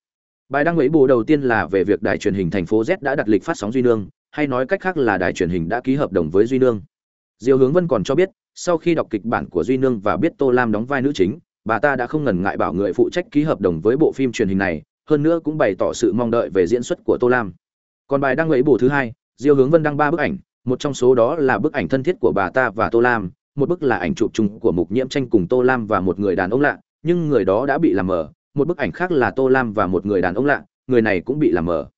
Bài đăng ấy bù đầu tiên là về việc đài truyền hình thành phố Z đã đặt lịch phát sóng Duy Nương, hay nói cách khác là đài truyền hình đã ký hợp đồng với Duy Nương. Diêu Hướng Vân còn cho biết, sau khi đọc kịch bản của Duy Nương và biết Tô Lam đóng vai nữ chính, bà ta đã không ngần ngại bảo người phụ trách ký hợp đồng với bộ phim truyền hình này, hơn nữa cũng bày tỏ sự mong đợi về diễn xuất của Tô Lam. Còn bài đăng ấy bù thứ hai, Diêu Hướng Vân đăng ba bức ảnh, một trong số đó là bức ảnh thân thiết của bà ta và tô lam một bức là ảnh chụp chung của mục nhiễm tranh cùng tô lam và một người đàn ông lạ nhưng người đó đã bị làm mờ một bức ảnh khác là tô lam và một người đàn ông lạ, người này cũng bị làm mờ.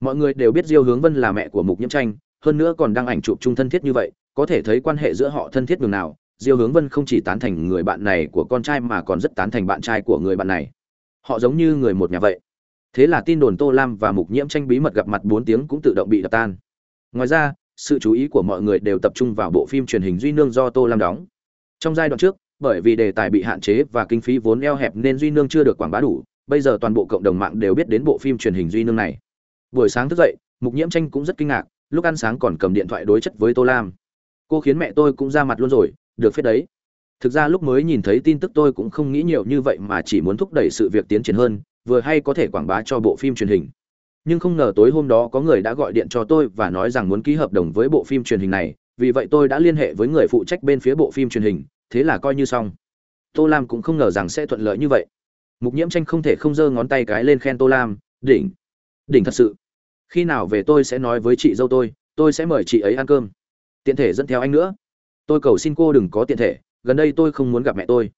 Mọi người đều biết diêu hướng vân là mẹ của mục nhiễm tranh, hơn nữa còn đăng ảnh chụp chung thân thiết như vậy, có thể thấy quan hệ giữa họ thân thiết đường nào. Diêu hướng vân không chỉ tán thành người bạn này của con trai mà còn rất tán thành bạn trai của người bạn này. Họ giống như người một nhà vậy. Thế là tin đồn tô lam và mục nhiễm tranh bí mật gặp mặt bốn tiếng cũng tự động bị đập tan. Ngoài ra, sự chú ý của mọi người đều tập trung vào bộ phim truyền hình duy nương do tô lam đóng. Trong giai đoạn trước bởi vì đề tài bị hạn chế và kinh phí vốn eo hẹp nên duy nương chưa được quảng bá đủ. Bây giờ toàn bộ cộng đồng mạng đều biết đến bộ phim truyền hình duy nương này. Buổi sáng thức dậy, mục nhiễm tranh cũng rất kinh ngạc, lúc ăn sáng còn cầm điện thoại đối chất với tô lam. Cô khiến mẹ tôi cũng ra mặt luôn rồi, được phết đấy. Thực ra lúc mới nhìn thấy tin tức tôi cũng không nghĩ nhiều như vậy mà chỉ muốn thúc đẩy sự việc tiến triển hơn, vừa hay có thể quảng bá cho bộ phim truyền hình. Nhưng không ngờ tối hôm đó có người đã gọi điện cho tôi và nói rằng muốn ký hợp đồng với bộ phim truyền hình này, vì vậy tôi đã liên hệ với người phụ trách bên phía bộ phim truyền hình thế là coi như xong. Tô lam cũng không ngờ rằng sẽ thuận lợi như vậy. Mục nhiễm tranh không thể không giơ ngón tay cái lên khen tô lam, đỉnh đỉnh thật sự. Khi nào về tôi sẽ nói với chị dâu tôi tôi sẽ mời chị ấy ăn cơm. Tiện thể dẫn theo anh nữa. Tôi cầu xin cô đừng có tiện thể, gần đây tôi không muốn gặp mẹ tôi.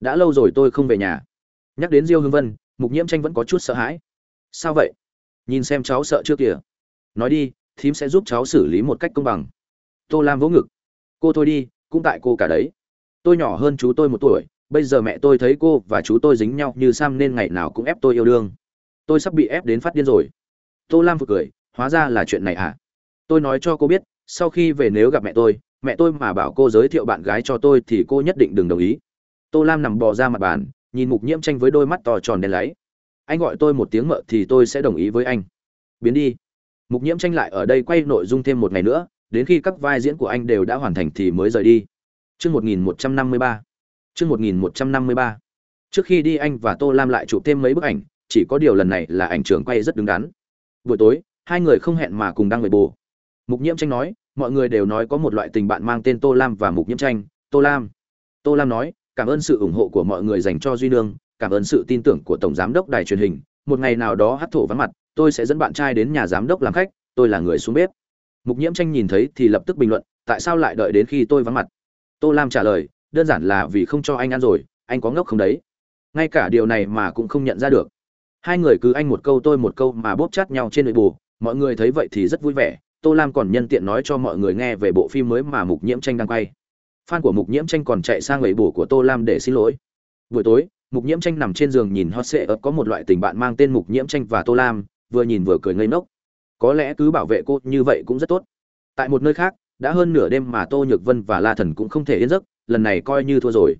Đã lâu rồi tôi không về nhà. Nhắc đến diêu hương vân, mục nhiễm tranh vẫn có chút sợ hãi. Sao vậy? Nhìn xem cháu sợ chưa kìa. Nói đi, thím sẽ giúp cháu xử lý một cách công bằng. Tô lam vỗ ngực. Cô thôi đi, cũng tại cô cả đấy tôi nhỏ hơn chú tôi một tuổi, bây giờ mẹ tôi thấy cô và chú tôi dính nhau như sam nên ngày nào cũng ép tôi yêu đương. Tôi sắp bị ép đến phát điên rồi. Tô lam vừa cười, hóa ra là chuyện này à tôi nói cho cô biết, sau khi về nếu gặp mẹ tôi mẹ tôi mà bảo cô giới thiệu bạn gái cho tôi thì cô nhất định đừng đồng ý. Tô lam nằm bò ra mặt bàn, nhìn mục nhiễm tranh với đôi mắt to tròn đen láy. Anh gọi tôi một tiếng mợ thì tôi sẽ đồng ý với anh. Biến đi. Mục nhiễm tranh lại ở đây quay nội dung thêm một ngày nữa, đến khi các vai diễn của anh đều đã hoàn thành thì mới rời đi. Chương 1153. Chương 1153. Trước khi đi anh và Tô Lam lại chụp thêm mấy bức ảnh, chỉ có điều lần này là ảnh trường quay rất đứng đắn. Buổi tối, hai người không hẹn mà cùng đăng ngồi bù. Mục Nhiễm Tranh nói, mọi người đều nói có một loại tình bạn mang tên Tô Lam và Mục Nhiễm Tranh, Tô Lam. Tô Lam nói, cảm ơn sự ủng hộ của mọi người dành cho Duy Nương, cảm ơn sự tin tưởng của tổng giám đốc đài truyền hình một ngày nào đó hắt thổ vắng mặt tôi sẽ dẫn bạn trai đến nhà giám đốc làm khách tôi là người xuống bếp mục nhiễm tranh nhìn thấy thì lập tức bình luận tại sao lại đợi đến khi tôi vắng mặt tô lam trả lời, đơn giản là vì không cho anh ăn rồi, anh có ngốc không đấy? Ngay cả điều này mà cũng không nhận ra được. Hai người cứ anh một câu tôi một câu mà bóp chát nhau trên nội bù mọi người thấy vậy thì rất vui vẻ, tô lam còn nhân tiện nói cho mọi người nghe về bộ phim mới mà mục nhiễm tranh đang quay. Fan của mục nhiễm tranh còn chạy sang lầy bù của tô lam để xin lỗi. Buổi tối, mục nhiễm tranh nằm trên giường nhìn hot sệ ấp có một loại tình bạn mang tên mục nhiễm tranh và tô lam, vừa nhìn vừa cười ngây ngốc. Có lẽ cứ bảo vệ cô như vậy cũng rất tốt. Tại một nơi khác đã hơn nửa đêm mà tô nhược vân và la thần cũng không thể yên giấc, lần này coi như thua rồi.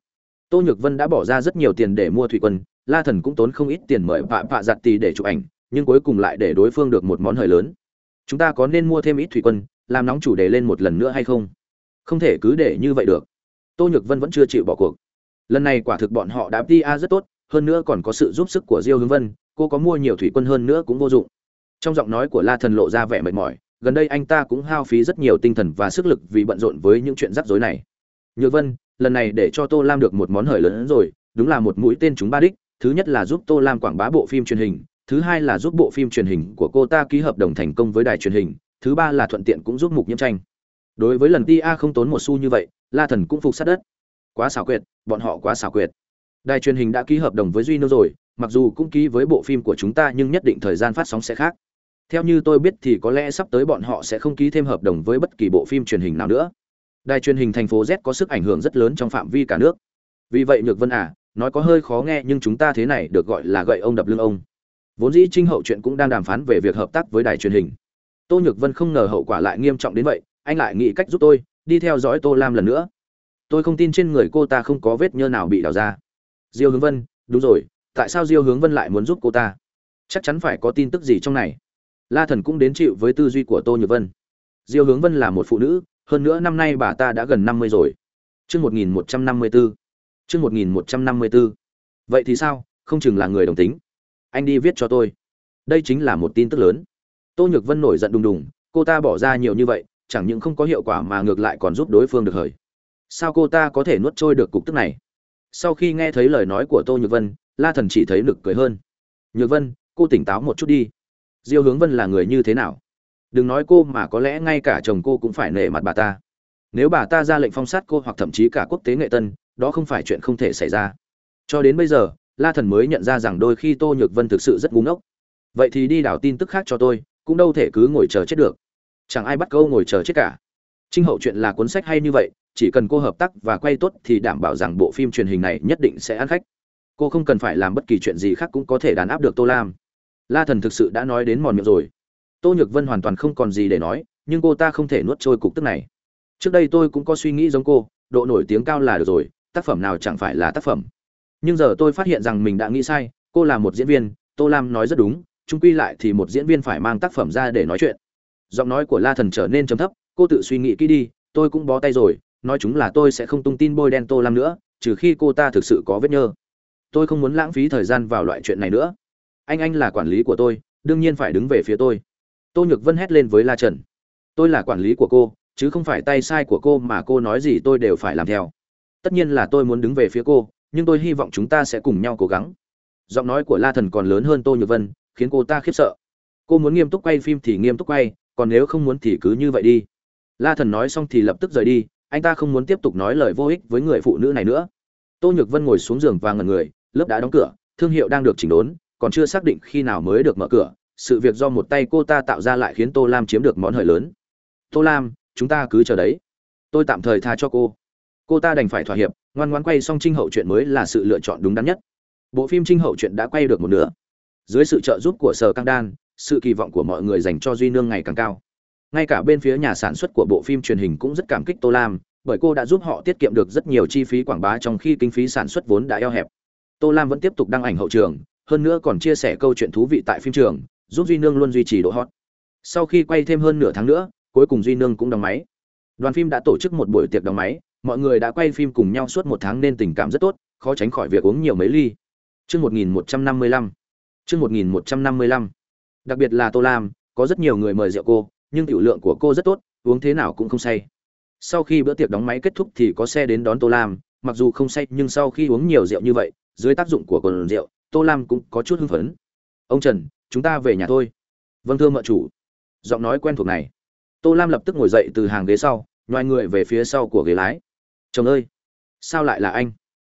Tô nhược vân đã bỏ ra rất nhiều tiền để mua thủy quân, la thần cũng tốn không ít tiền mời vạ vạ giặt tì để chụp ảnh, nhưng cuối cùng lại để đối phương được một món hời lớn. Chúng ta có nên mua thêm ít thủy quân, làm nóng chủ đề lên một lần nữa hay không? Không thể cứ để như vậy được. Tô nhược vân vẫn chưa chịu bỏ cuộc. Lần này quả thực bọn họ đã đi a rất tốt, hơn nữa còn có sự giúp sức của diêu hướng vân, cô có mua nhiều thủy quân hơn nữa cũng vô dụng. Trong giọng nói của la thần lộ ra vẻ mệt mỏi gần đây anh ta cũng hao phí rất nhiều tinh thần và sức lực vì bận rộn với những chuyện rắc rối này. Nhược vân, lần này để cho tô lam được một món hời lớn hơn rồi, đúng là một mũi tên chúng ba đích, thứ nhất là giúp tô lam quảng bá bộ phim truyền hình, thứ hai là giúp bộ phim truyền hình của cô ta ký hợp đồng thành công với đài truyền hình, thứ ba là thuận tiện cũng giúp mục nhiễm tranh. Đối với lần ti a không tốn một xu như vậy, la thần cũng phục sát đất. Quá xảo quyệt, bọn họ quá xảo quyệt. Đài truyền hình đã ký hợp đồng với duy nô rồi, mặc dù cũng ký với bộ phim của chúng ta nhưng nhất định thời gian phát sóng sẽ khác theo như tôi biết thì có lẽ sắp tới bọn họ sẽ không ký thêm hợp đồng với bất kỳ bộ phim truyền hình nào nữa. Đài truyền hình thành phố z có sức ảnh hưởng rất lớn trong phạm vi cả nước. Vì vậy, nhược vân à nói có hơi khó nghe nhưng chúng ta thế này được gọi là gậy ông đập lưng ông. Vốn dĩ trinh hậu chuyện cũng đang đàm phán về việc hợp tác với đài truyền hình. Tô nhược vân không ngờ hậu quả lại nghiêm trọng đến vậy, anh lại nghĩ cách giúp tôi, đi theo dõi tô lam lần nữa. Tôi không tin trên người cô ta không có vết nhơ nào bị đào ra. Diêu hướng vân, đúng rồi, tại sao diêu hướng vân lại muốn giúp cô ta? Chắc chắn phải có tin tức gì trong này la thần cũng đến chịu với tư duy của tô nhược vân. Diêu hướng vân là một phụ nữ, hơn nữa năm nay bà ta đã gần năm mươi rồi. Chương một nghìn một trăm năm mươi bốn chương một nghìn một trăm năm mươi bốn vậy thì sao? Không chừng là người đồng tính. Anh đi viết cho tôi. Đây chính là một tin tức lớn. Tô nhược vân nổi giận đùng đùng, cô ta bỏ ra nhiều như vậy, chẳng những không có hiệu quả mà ngược lại còn giúp đối phương được hời. Sao cô ta có thể nuốt trôi được cục tức này? Sau khi nghe thấy lời nói của tô nhược vân, la thần chỉ thấy lực cười hơn. Nhược vân, cô tỉnh táo một chút đi diêu hướng vân là người như thế nào? Đừng nói cô mà có lẽ ngay cả chồng cô cũng phải nể mặt bà ta. Nếu bà ta ra lệnh phong sát cô hoặc thậm chí cả quốc tế nghệ tân, đó không phải chuyện không thể xảy ra. Cho đến bây giờ, la thần mới nhận ra rằng đôi khi tô nhược vân thực sự rất ngu ngốc. Vậy thì đi đảo tin tức khác cho tôi, cũng đâu thể cứ ngồi chờ chết được. Chẳng ai bắt câu ngồi chờ chết cả. Trinh hậu chuyện là cuốn sách hay như vậy, chỉ cần cô hợp tác và quay tốt thì đảm bảo rằng bộ phim truyền hình này nhất định sẽ ăn khách. Cô không cần phải làm bất kỳ chuyện gì khác cũng có thể đàn áp được tô lam la thần thực sự đã nói đến mòn miệng rồi. Tô nhược vân hoàn toàn không còn gì để nói, nhưng cô ta không thể nuốt trôi cục tức này. Trước đây tôi cũng có suy nghĩ giống cô, độ nổi tiếng cao là được rồi, tác phẩm nào chẳng phải là tác phẩm. Nhưng giờ tôi phát hiện rằng mình đã nghĩ sai, cô là một diễn viên, tô lam nói rất đúng, chung quy lại thì một diễn viên phải mang tác phẩm ra để nói chuyện. Giọng nói của la thần trở nên trầm thấp, cô tự suy nghĩ kỹ đi, tôi cũng bó tay rồi, nói chúng là tôi sẽ không tung tin bôi đen tô lam nữa, trừ khi cô ta thực sự có vết nhơ. Tôi không muốn lãng phí thời gian vào loại chuyện này nữa anh anh là quản lý của tôi, đương nhiên phải đứng về phía tôi. Tô nhược vân hét lên với la trần. Tôi là quản lý của cô, chứ không phải tay sai của cô mà cô nói gì tôi đều phải làm theo. Tất nhiên là tôi muốn đứng về phía cô, nhưng tôi hy vọng chúng ta sẽ cùng nhau cố gắng. Giọng nói của la thần còn lớn hơn tô nhược vân, khiến cô ta khiếp sợ. Cô muốn nghiêm túc quay phim thì nghiêm túc quay, còn nếu không muốn thì cứ như vậy đi. La thần nói xong thì lập tức rời đi, anh ta không muốn tiếp tục nói lời vô ích với người phụ nữ này nữa. Tô nhược vân ngồi xuống giường và ngẩn người, lớp đã đóng cửa, thương hiệu đang được chỉnh đốn còn chưa xác định khi nào mới được mở cửa, sự việc do một tay cô ta tạo ra lại khiến tô lam chiếm được món hời lớn. Tô lam, chúng ta cứ chờ đấy. Tôi tạm thời tha cho cô. Cô ta đành phải thỏa hiệp, ngoan ngoan quay xong trinh hậu chuyện mới là sự lựa chọn đúng đắn nhất. Bộ phim trinh hậu chuyện đã quay được một nửa. Dưới sự trợ giúp của sở căng đan, sự kỳ vọng của mọi người dành cho duy nương ngày càng cao. Ngay cả bên phía nhà sản xuất của bộ phim truyền hình cũng rất cảm kích tô lam, bởi cô đã giúp họ tiết kiệm được rất nhiều chi phí quảng bá trong khi kinh phí sản xuất vốn đã eo hẹp. Tô lam vẫn tiếp tục đăng ảnh hậu trường hơn nữa còn chia sẻ câu chuyện thú vị tại phim trường giúp duy nương luôn duy trì độ hot sau khi quay thêm hơn nửa tháng nữa cuối cùng duy nương cũng đóng máy đoàn phim đã tổ chức một buổi tiệc đóng máy mọi người đã quay phim cùng nhau suốt một tháng nên tình cảm rất tốt khó tránh khỏi việc uống nhiều mấy ly Chương 1155. Chương 1155. Đặc biệt là Tô Lam, có rất nhiều người mời rượu cô, nhưng tiểu lượng của cô rất tốt, uống thế nào cũng không say. Sau khi bữa tiệc đóng máy kết thúc thì có xe đến đón Tô Lam, mặc dù không say nhưng sau khi uống nhiều rượu như vậy, dưới tác dụng của cồn rượu, Tô Lam cũng có chút hưng phấn. "Ông Trần, chúng ta về nhà thôi." "Vâng thưa mợ chủ." Giọng nói quen thuộc này. Tô Lam lập tức ngồi dậy từ hàng ghế sau, nhoài người về phía sau của ghế lái. "Chồng ơi, sao lại là anh?"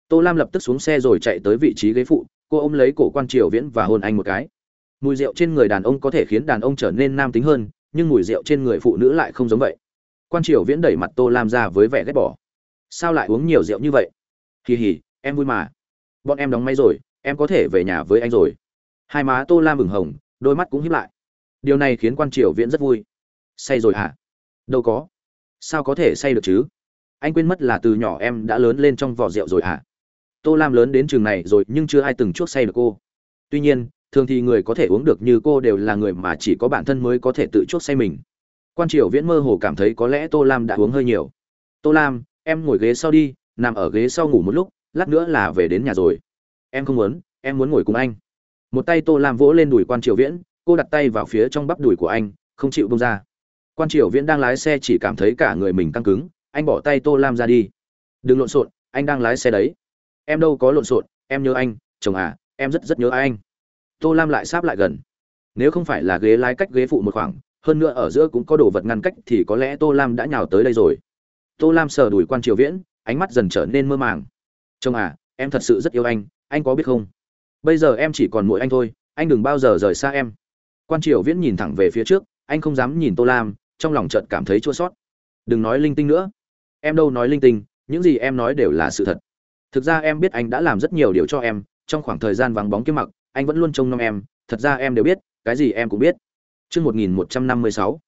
Tô Lam lập tức xuống xe rồi chạy tới vị trí ghế phụ, cô ôm lấy cổ quan Triều Viễn và hôn anh một cái. Mùi rượu trên người đàn ông có thể khiến đàn ông trở nên nam tính hơn, nhưng mùi rượu trên người phụ nữ lại không giống vậy. Quan Triều Viễn đẩy mặt Tô Lam ra với vẻ ghét bỏ. Sao lại uống nhiều rượu như vậy? Kỳ hỉ, em vui mà. Bọn em đóng máy rồi, em có thể về nhà với anh rồi. Hai má Tô Lam ửng hồng, đôi mắt cũng hiếp lại. Điều này khiến Quan Triều Viễn rất vui. Say rồi hả? Đâu có. Sao có thể say được chứ? Anh quên mất là từ nhỏ em đã lớn lên trong vỏ rượu rồi hả? tô lam lớn đến trường này rồi nhưng chưa ai từng chuốc say được cô tuy nhiên thường thì người có thể uống được như cô đều là người mà chỉ có bản thân mới có thể tự chuốc say mình quan triều viễn mơ hồ cảm thấy có lẽ tô lam đã uống hơi nhiều tô lam em ngồi ghế sau đi nằm ở ghế sau ngủ một lúc lát nữa là về đến nhà rồi em không muốn, em muốn ngồi cùng anh. Một tay tô lam vỗ lên đùi quan triều viễn, cô đặt tay vào phía trong bắp đùi của anh, không chịu bông ra. Quan triều viễn đang lái xe chỉ cảm thấy cả người mình căng cứng, anh bỏ tay tô lam ra đi. Đừng lộn xộn, anh đang lái xe đấy. Em đâu có lộn xộn, em nhớ anh, chồng à em rất rất nhớ anh. Tô lam lại sáp lại gần. Nếu không phải là ghế lái cách ghế phụ một khoảng, hơn nữa ở giữa cũng có đồ vật ngăn cách thì có lẽ tô lam đã nhào tới đây rồi. Tô lam sờ đùi quan triều viễn, ánh mắt dần trở nên mơ màng. Chồng à em thật sự rất yêu anh anh có biết không? Bây giờ em chỉ còn mỗi anh thôi, anh đừng bao giờ rời xa em. Quan triều viễn nhìn thẳng về phía trước, anh không dám nhìn tô lam, trong lòng chợt cảm thấy chua sót đừng nói linh tinh nữa. Em đâu nói linh tinh, những gì em nói đều là sự thật. Thực ra em biết anh đã làm rất nhiều điều cho em, trong khoảng thời gian vắng bóng kiếm mặc, anh vẫn luôn trông nom em. Thật ra em đều biết, cái gì em cũng biết. Chương một nghìn một trăm năm mươi sáu.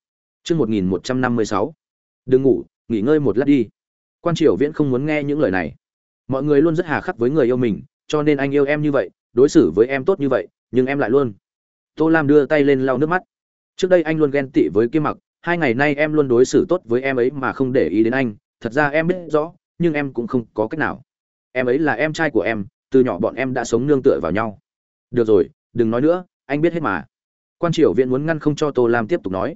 Chương một nghìn một trăm năm mươi sáu. Đừng ngủ, nghỉ ngơi một lát đi. Quan triều viễn không muốn nghe những lời này. Mọi người luôn rất hà khắc với người yêu mình cho nên anh yêu em như vậy, đối xử với em tốt như vậy, nhưng em lại luôn. Tô lam đưa tay lên lau nước mắt. Trước đây anh luôn ghen tị với kim mặc, hai ngày nay em luôn đối xử tốt với em ấy mà không để ý đến anh. Thật ra em biết rõ, nhưng em cũng không có cách nào. Em ấy là em trai của em, từ nhỏ bọn em đã sống nương tựa vào nhau. Được rồi, đừng nói nữa, anh biết hết mà. Quan triều viện muốn ngăn không cho tô lam tiếp tục nói.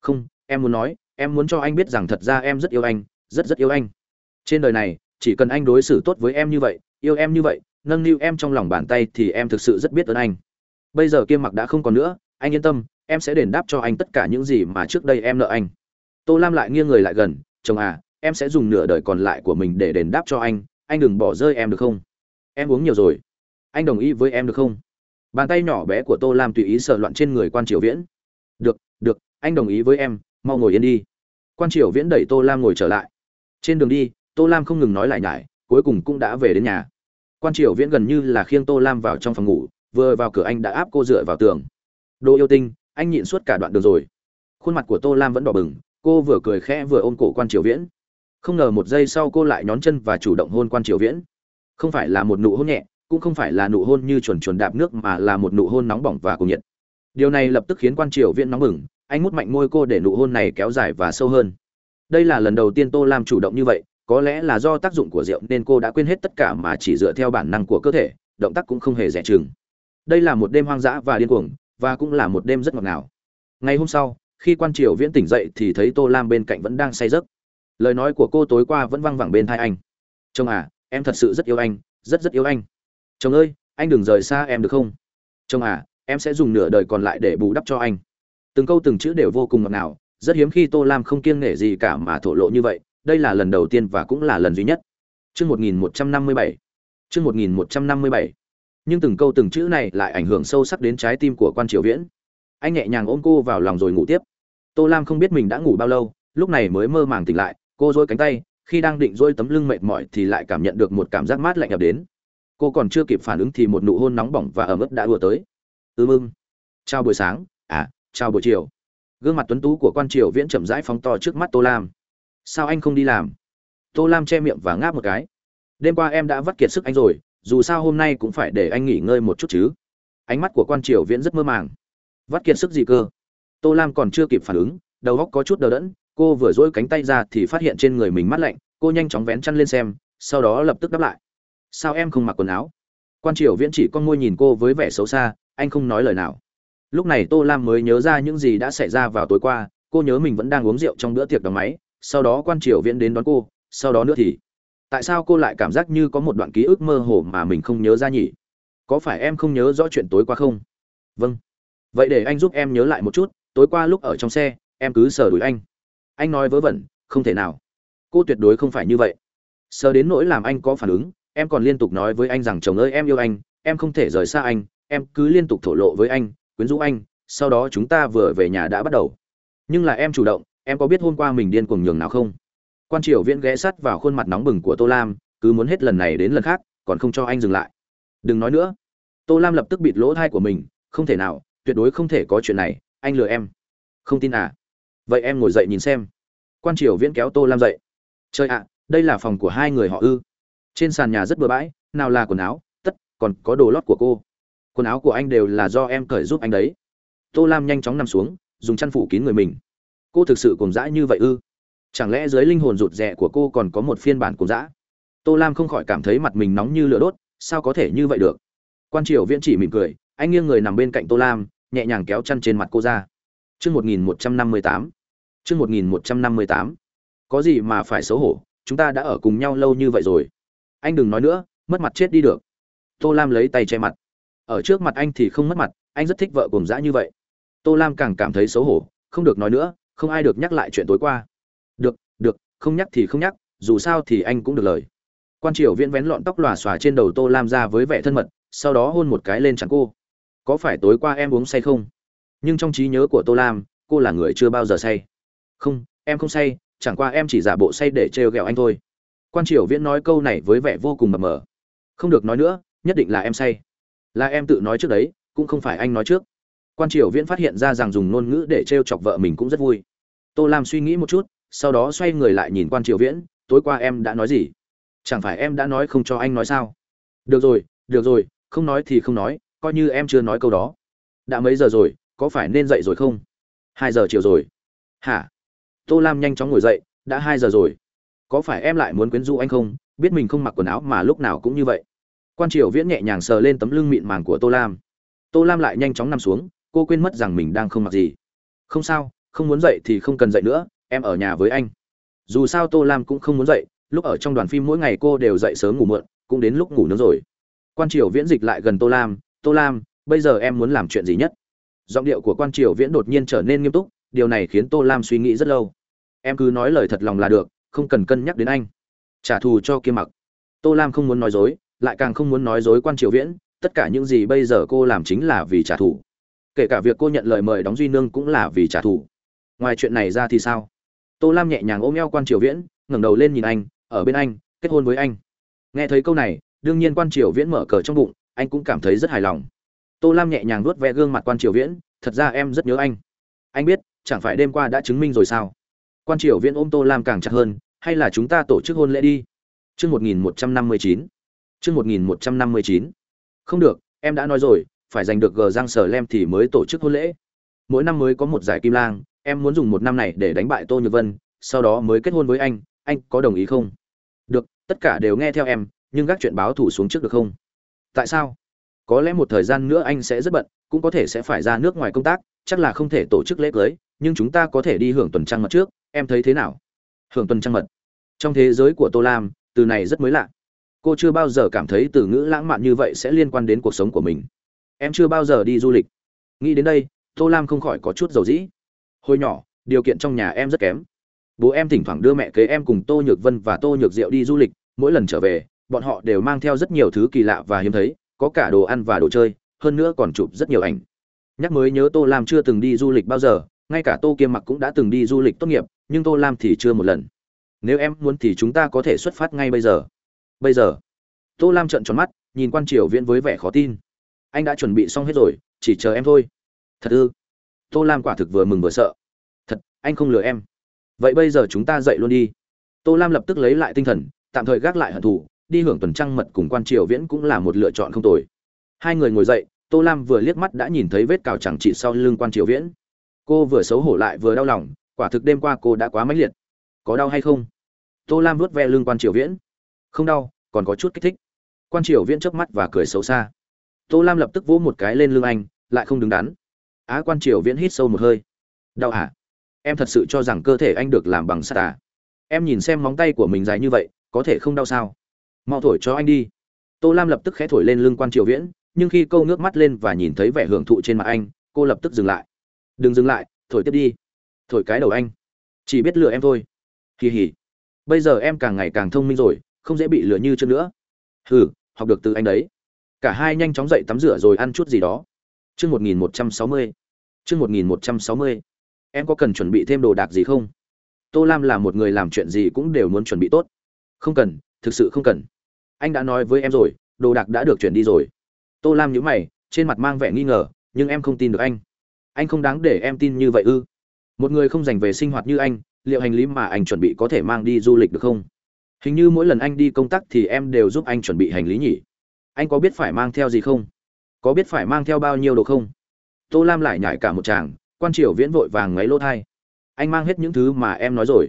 Không, em muốn nói, em muốn cho anh biết rằng thật ra em rất yêu anh, rất rất yêu anh. Trên đời này, chỉ cần anh đối xử tốt với em như vậy, yêu em như vậy nâng niu em trong lòng bàn tay thì em thực sự rất biết ơn anh. Bây giờ kiêm mặc đã không còn nữa, anh yên tâm, em sẽ đền đáp cho anh tất cả những gì mà trước đây em nợ anh. Tô lam lại nghiêng người lại gần, chồng à em sẽ dùng nửa đời còn lại của mình để đền đáp cho anh anh đừng bỏ rơi em được không? Em uống nhiều rồi. Anh đồng ý với em được không? Bàn tay nhỏ bé của tô lam tùy ý sờ loạn trên người quan triều viễn. Được được, anh đồng ý với em, mau ngồi yên đi. Quan triều viễn đẩy tô lam ngồi trở lại. Trên đường đi, tô lam không ngừng nói lại nhải, cuối cùng cũng đã về đến nhà quan triều viễn gần như là khiêng tô lam vào trong phòng ngủ, vừa vào cửa anh đã áp cô dựa vào tường. Đồ yêu tinh, anh nhịn suốt cả đoạn đường rồi. Khuôn mặt của tô lam vẫn đỏ bừng, cô vừa cười khẽ vừa ôm cổ quan triều viễn. Không ngờ một giây sau cô lại nhón chân và chủ động hôn quan triều viễn. Không phải là một nụ hôn nhẹ, cũng không phải là nụ hôn như chuồn chuồn đạp nước mà là một nụ hôn nóng bỏng và cùng nhiệt. Điều này lập tức khiến quan triều viễn nóng bừng, anh mút mạnh môi cô để nụ hôn này kéo dài và sâu hơn. Đây là lần đầu tiên tô lam chủ động như vậy có lẽ là do tác dụng của rượu nên cô đã quên hết tất cả mà chỉ dựa theo bản năng của cơ thể, động tác cũng không hề rẻ chừng. Đây là một đêm hoang dã và điên cuồng, và cũng là một đêm rất ngọt ngào. Ngày hôm sau, khi quan triều viễn tỉnh dậy thì thấy tô lam bên cạnh vẫn đang say giấc. Lời nói của cô tối qua vẫn văng vẳng bên thai anh. Chồng à em thật sự rất yêu anh, rất rất yêu anh. Chồng ơi, anh đừng rời xa em được không? Chồng à em sẽ dùng nửa đời còn lại để bù đắp cho anh. Từng câu từng chữ đều vô cùng ngọt ngào, rất hiếm khi tô lam không kiêng nể gì cả mà thổ lộ như vậy đây là lần đầu tiên và cũng là lần duy nhất Chương 1157. Chương 1157. Nhưng từng câu từng chữ này lại ảnh hưởng sâu sắc đến trái tim của quan triều viễn. Anh nhẹ nhàng ôm cô vào lòng rồi ngủ tiếp. Tô Lam không biết mình đã ngủ bao lâu, lúc này mới mơ màng tỉnh lại, cô duỗi cánh tay, khi đang định duỗi tấm lưng mệt mỏi thì lại cảm nhận được một cảm giác mát lạnh ập đến. Cô còn chưa kịp phản ứng thì một nụ hôn nóng bỏng và ấm ức đã ùa tới. Ưm ưm. Chào buổi sáng, à, chào buổi chiều. Gương mặt tuấn tú của quan triều viễn chậm rãi phóng to trước mắt Tô Lam sao anh không đi làm? Tô lam che miệng và ngáp một cái. Đêm qua em đã vắt kiệt sức anh rồi, dù sao hôm nay cũng phải để anh nghỉ ngơi một chút chứ. Ánh mắt của quan triều viễn rất mơ màng. Vắt kiệt sức gì cơ? Tô lam còn chưa kịp phản ứng, đầu góc có chút đờ đẫn, cô vừa dỗi cánh tay ra thì phát hiện trên người mình mát lạnh, cô nhanh chóng vén chăn lên xem, sau đó lập tức đáp lại. Sao em không mặc quần áo? Quan triều viễn chỉ con môi nhìn cô với vẻ xấu xa, anh không nói lời nào. Lúc này tô lam mới nhớ ra những gì đã xảy ra vào tối qua, cô nhớ mình vẫn đang uống rượu trong bữa tiệc đóng máy sau đó quan triều viễn đến đón cô, sau đó nữa thì. Tại sao cô lại cảm giác như có một đoạn ký ức mơ hồ mà mình không nhớ ra nhỉ? Có phải em không nhớ rõ chuyện tối qua không? Vâng. Vậy để anh giúp em nhớ lại một chút, tối qua lúc ở trong xe, em cứ sờ đuổi anh. Anh nói vớ vẩn, không thể nào. Cô tuyệt đối không phải như vậy. Sờ đến nỗi làm anh có phản ứng, em còn liên tục nói với anh rằng, chồng ơi, em yêu anh, em không thể rời xa anh, em cứ liên tục thổ lộ với anh, quyến rũ anh, sau đó chúng ta vừa về nhà đã bắt đầu. Nhưng là em chủ động em có biết hôm qua mình điên cuồng nhường nào không? Quan triều viễn ghé sắt vào khuôn mặt nóng bừng của tô lam, cứ muốn hết lần này đến lần khác, còn không cho anh dừng lại. Đừng nói nữa. Tô lam lập tức bịt lỗ thai của mình, không thể nào, tuyệt đối không thể có chuyện này, anh lừa em. Không tin à? Vậy em ngồi dậy nhìn xem. Quan triều viễn kéo tô lam dậy. Trời ạ, đây là phòng của hai người họ ư? Trên sàn nhà rất bừa bãi, nào là quần áo, tất, còn có đồ lót của cô. Quần áo của anh đều là do em cởi giúp anh đấy. Tô lam nhanh chóng nằm xuống, dùng chăn phủ kín người mình cô thực sự cùng dã như vậy ư? Chẳng lẽ dưới linh hồn rụt rè của cô còn có một phiên bản cùng dã? Tô lam không khỏi cảm thấy mặt mình nóng như lửa đốt, sao có thể như vậy được? Quan triều viễn chỉ mỉm cười, anh nghiêng người nằm bên cạnh tô lam, nhẹ nhàng kéo chăn trên mặt cô ra. Chương một nghìn một trăm năm mươi tám. Chương một nghìn một trăm năm mươi tám. Có gì mà phải xấu hổ, chúng ta đã ở cùng nhau lâu như vậy rồi. Anh đừng nói nữa, mất mặt chết đi được. Tô lam lấy tay che mặt. Ở trước mặt anh thì không mất mặt, anh rất thích vợ cùng dã như vậy. Tô lam càng cảm thấy xấu hổ, không được nói nữa không ai được nhắc lại chuyện tối qua. Được được, không nhắc thì không nhắc, dù sao thì anh cũng được lời. Quan triều viễn vén lọn tóc lòa xòa trên đầu tô lam ra với vẻ thân mật, sau đó hôn một cái lên trán cô. Có phải tối qua em uống say không? Nhưng trong trí nhớ của tô lam, cô là người chưa bao giờ say. Không, em không say, chẳng qua em chỉ giả bộ say để trêu ghẹo anh thôi. Quan triều viễn nói câu này với vẻ vô cùng mập mờ. Không được nói nữa, nhất định là em say. Là em tự nói trước đấy, cũng không phải anh nói trước quan triều viễn phát hiện ra rằng dùng ngôn ngữ để trêu chọc vợ mình cũng rất vui. Tô lam suy nghĩ một chút, sau đó xoay người lại nhìn quan triều viễn, tối qua em đã nói gì? Chẳng phải em đã nói không cho anh nói sao? Được rồi được rồi, không nói thì không nói, coi như em chưa nói câu đó. Đã mấy giờ rồi, có phải nên dậy rồi không? Hai giờ chiều rồi. Hả? Tô lam nhanh chóng ngồi dậy, đã hai giờ rồi. Có phải em lại muốn quyến rũ anh không? Biết mình không mặc quần áo mà lúc nào cũng như vậy. Quan triều viễn nhẹ nhàng sờ lên tấm lưng mịn màng của tô lam. Tô lam lại nhanh chóng nằm xuống cô quên mất rằng mình đang không mặc gì. Không sao, không muốn dậy thì không cần dậy nữa, em ở nhà với anh. Dù sao tô lam cũng không muốn dậy, lúc ở trong đoàn phim mỗi ngày cô đều dậy sớm ngủ muộn, cũng đến lúc ngủ nướng rồi. Quan triều viễn dịch lại gần tô lam tô lam, bây giờ em muốn làm chuyện gì nhất? Giọng điệu của quan triều viễn đột nhiên trở nên nghiêm túc, điều này khiến tô lam suy nghĩ rất lâu. Em cứ nói lời thật lòng là được, không cần cân nhắc đến anh. Trả thù cho kia mặc. Tô lam không muốn nói dối, lại càng không muốn nói dối quan triều viễn, tất cả những gì bây giờ cô làm chính là vì trả thù kể cả việc cô nhận lời mời đóng duy nương cũng là vì trả thù. Ngoài chuyện này ra thì sao? Tô lam nhẹ nhàng ôm eo quan triều viễn, ngẩng đầu lên nhìn anh, ở bên anh, kết hôn với anh. Nghe thấy câu này, đương nhiên quan triều viễn mở cờ trong bụng, anh cũng cảm thấy rất hài lòng. Tô lam nhẹ nhàng vuốt ve gương mặt quan triều viễn, thật ra em rất nhớ anh. Anh biết, chẳng phải đêm qua đã chứng minh rồi sao? Quan triều viễn ôm tô lam càng chặt hơn, hay là chúng ta tổ chức hôn lễ đi? Chương một nghìn một trăm năm mươi chín. Chương một nghìn một trăm năm mươi chín. Không được, em đã nói rồi phải giành được gờ giang sở lem thì mới tổ chức hôn lễ. Mỗi năm mới có một giải kim lang, em muốn dùng một năm này để đánh bại tô nhược vân, sau đó mới kết hôn với anh anh có đồng ý không? Được, tất cả đều nghe theo em, nhưng gác chuyện báo thủ xuống trước được không? Tại sao? Có lẽ một thời gian nữa anh sẽ rất bận, cũng có thể sẽ phải ra nước ngoài công tác, chắc là không thể tổ chức lễ cưới, nhưng chúng ta có thể đi hưởng tuần trăng mật trước, em thấy thế nào? Hưởng tuần trăng mật. Trong thế giới của tô lam, từ này rất mới lạ. Cô chưa bao giờ cảm thấy từ ngữ lãng mạn như vậy sẽ liên quan đến cuộc sống của mình em chưa bao giờ đi du lịch. Nghĩ đến đây, tô lam không khỏi có chút dầu dĩ. Hồi nhỏ, điều kiện trong nhà em rất kém. Bố em thỉnh thoảng đưa mẹ kế em cùng tô nhược vân và tô nhược diệu đi du lịch, mỗi lần trở về, bọn họ đều mang theo rất nhiều thứ kỳ lạ và hiếm thấy, có cả đồ ăn và đồ chơi, hơn nữa còn chụp rất nhiều ảnh. Nhắc mới nhớ tô lam chưa từng đi du lịch bao giờ, ngay cả tô kiêm mặc cũng đã từng đi du lịch tốt nghiệp, nhưng tô lam thì chưa một lần. Nếu em muốn thì chúng ta có thể xuất phát ngay bây giờ. Bây giờ, tô lam trợn tròn mắt, nhìn quan triều viễn với vẻ khó tin anh đã chuẩn bị xong hết rồi, chỉ chờ em thôi. Thật ư? Tô lam quả thực vừa mừng vừa sợ. Thật, anh không lừa em. Vậy bây giờ chúng ta dậy luôn đi. Tô lam lập tức lấy lại tinh thần, tạm thời gác lại hận thù, đi hưởng tuần trăng mật cùng quan triều viễn cũng là một lựa chọn không tồi. Hai người ngồi dậy, tô lam vừa liếc mắt đã nhìn thấy vết cào chẳng trị sau lưng quan triều viễn. Cô vừa xấu hổ lại vừa đau lòng, quả thực đêm qua cô đã quá mãnh liệt. Có đau hay không? Tô lam vuốt ve lưng quan triều viễn. Không đau, còn có chút kích thích. Quan triều viễn chớp mắt và cười xấu xa tô lam lập tức vỗ một cái lên lưng anh, lại không đứng đắn. Á quan triều viễn hít sâu một hơi. Đau hả? Em thật sự cho rằng cơ thể anh được làm bằng sắt à? Em nhìn xem móng tay của mình dài như vậy, có thể không đau sao? Mau thổi cho anh đi. Tô lam lập tức khẽ thổi lên lưng quan triều viễn, nhưng khi câu ngước mắt lên và nhìn thấy vẻ hưởng thụ trên mặt anh, cô lập tức dừng lại. Đừng dừng lại, thổi tiếp đi. Thổi cái đầu anh. Chỉ biết lừa em thôi. Kỳ hỉ bây giờ em càng ngày càng thông minh rồi, không dễ bị lừa như trước nữa. Hừ, học được từ anh đấy cả hai nhanh chóng dậy tắm rửa rồi ăn chút gì đó. Chương một nghìn một trăm sáu mươi. Chương một nghìn một trăm sáu mươi. Em có cần chuẩn bị thêm đồ đạc gì không? Tô lam là một người làm chuyện gì cũng đều muốn chuẩn bị tốt. Không cần, thực sự không cần. Anh đã nói với em rồi, đồ đạc đã được chuyển đi rồi. Tô lam nhíu mày, trên mặt mang vẻ nghi ngờ, nhưng em không tin được anh. Anh không đáng để em tin như vậy ư? Một người không dành về sinh hoạt như anh, liệu hành lý mà anh chuẩn bị có thể mang đi du lịch được không? Hình như mỗi lần anh đi công tác thì em đều giúp anh chuẩn bị hành lý nhỉ anh có biết phải mang theo gì không? Có biết phải mang theo bao nhiêu đồ không? Tô lam lại nhải cả một chàng quan triều viễn vội vàng ngáy lỗ thai. Anh mang hết những thứ mà em nói rồi.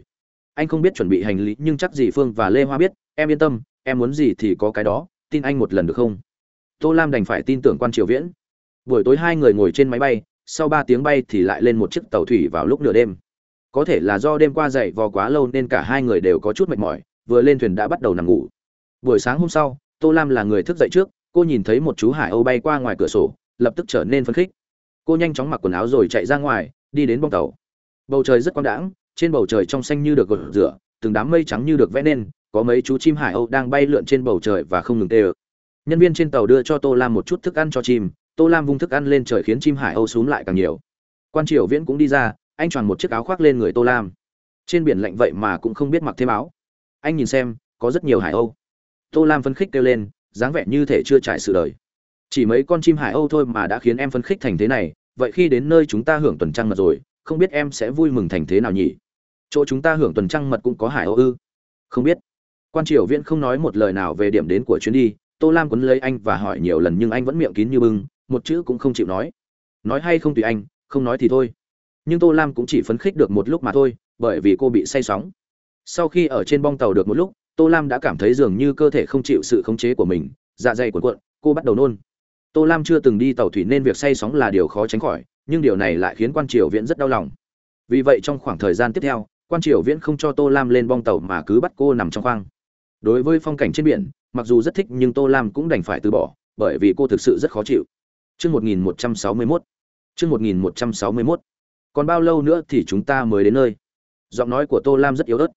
Anh không biết chuẩn bị hành lý, nhưng chắc gì phương và lê hoa biết, em yên tâm, em muốn gì thì có cái đó, tin anh một lần được không? Tô lam đành phải tin tưởng quan triều viễn. Buổi tối hai người ngồi trên máy bay, sau ba tiếng bay thì lại lên một chiếc tàu thủy vào lúc nửa đêm. Có thể là do đêm qua dậy vò quá lâu nên cả hai người đều có chút mệt mỏi, vừa lên thuyền đã bắt đầu nằm ngủ. Buổi sáng hôm sau tô lam là người thức dậy trước, cô nhìn thấy một chú hải âu bay qua ngoài cửa sổ, lập tức trở nên phấn khích. Cô nhanh chóng mặc quần áo rồi chạy ra ngoài, đi đến bong tàu. Bầu trời rất quang đãng, trên bầu trời trong xanh như được gột rửa, từng đám mây trắng như được vẽ nên, có mấy chú chim hải âu đang bay lượn trên bầu trời và không ngừng tê ơ. Nhân viên trên tàu đưa cho tô lam một chút thức ăn cho chim, tô lam vung thức ăn lên trời khiến chim hải âu xuống lại càng nhiều. Quan triều viễn cũng đi ra, anh choàng một chiếc áo khoác lên người tô lam. Trên biển lạnh vậy mà cũng không biết mặc thêm áo. Anh nhìn xem, có rất nhiều hải âu tô lam phấn khích kêu lên, dáng vẻ như thể chưa trải sự đời. Chỉ mấy con chim hải âu thôi mà đã khiến em phấn khích thành thế này, vậy khi đến nơi chúng ta hưởng tuần trăng mật rồi, không biết em sẽ vui mừng thành thế nào nhỉ? Chỗ chúng ta hưởng tuần trăng mật cũng có hải âu ư? Không biết. Quan triều viễn không nói một lời nào về điểm đến của chuyến đi, tô lam quấn lấy anh và hỏi nhiều lần nhưng anh vẫn miệng kín như bưng, một chữ cũng không chịu nói. Nói hay không tùy anh, không nói thì thôi. Nhưng tô lam cũng chỉ phấn khích được một lúc mà thôi, bởi vì cô bị say sóng. Sau khi ở trên bong tàu được một lúc tô lam đã cảm thấy dường như cơ thể không chịu sự khống chế của mình dạ dày cuộn cuộn cô bắt đầu nôn tô lam chưa từng đi tàu thủy nên việc say sóng là điều khó tránh khỏi nhưng điều này lại khiến quan triều viễn rất đau lòng vì vậy trong khoảng thời gian tiếp theo quan triều viễn không cho tô lam lên bong tàu mà cứ bắt cô nằm trong khoang đối với phong cảnh trên biển mặc dù rất thích nhưng tô lam cũng đành phải từ bỏ bởi vì cô thực sự rất khó chịu Trước 1161. Trước 1161. Còn bao lâu nữa thì chúng ta mới đến nơi? Giọng nói của Tô Lam rất yếu ớt.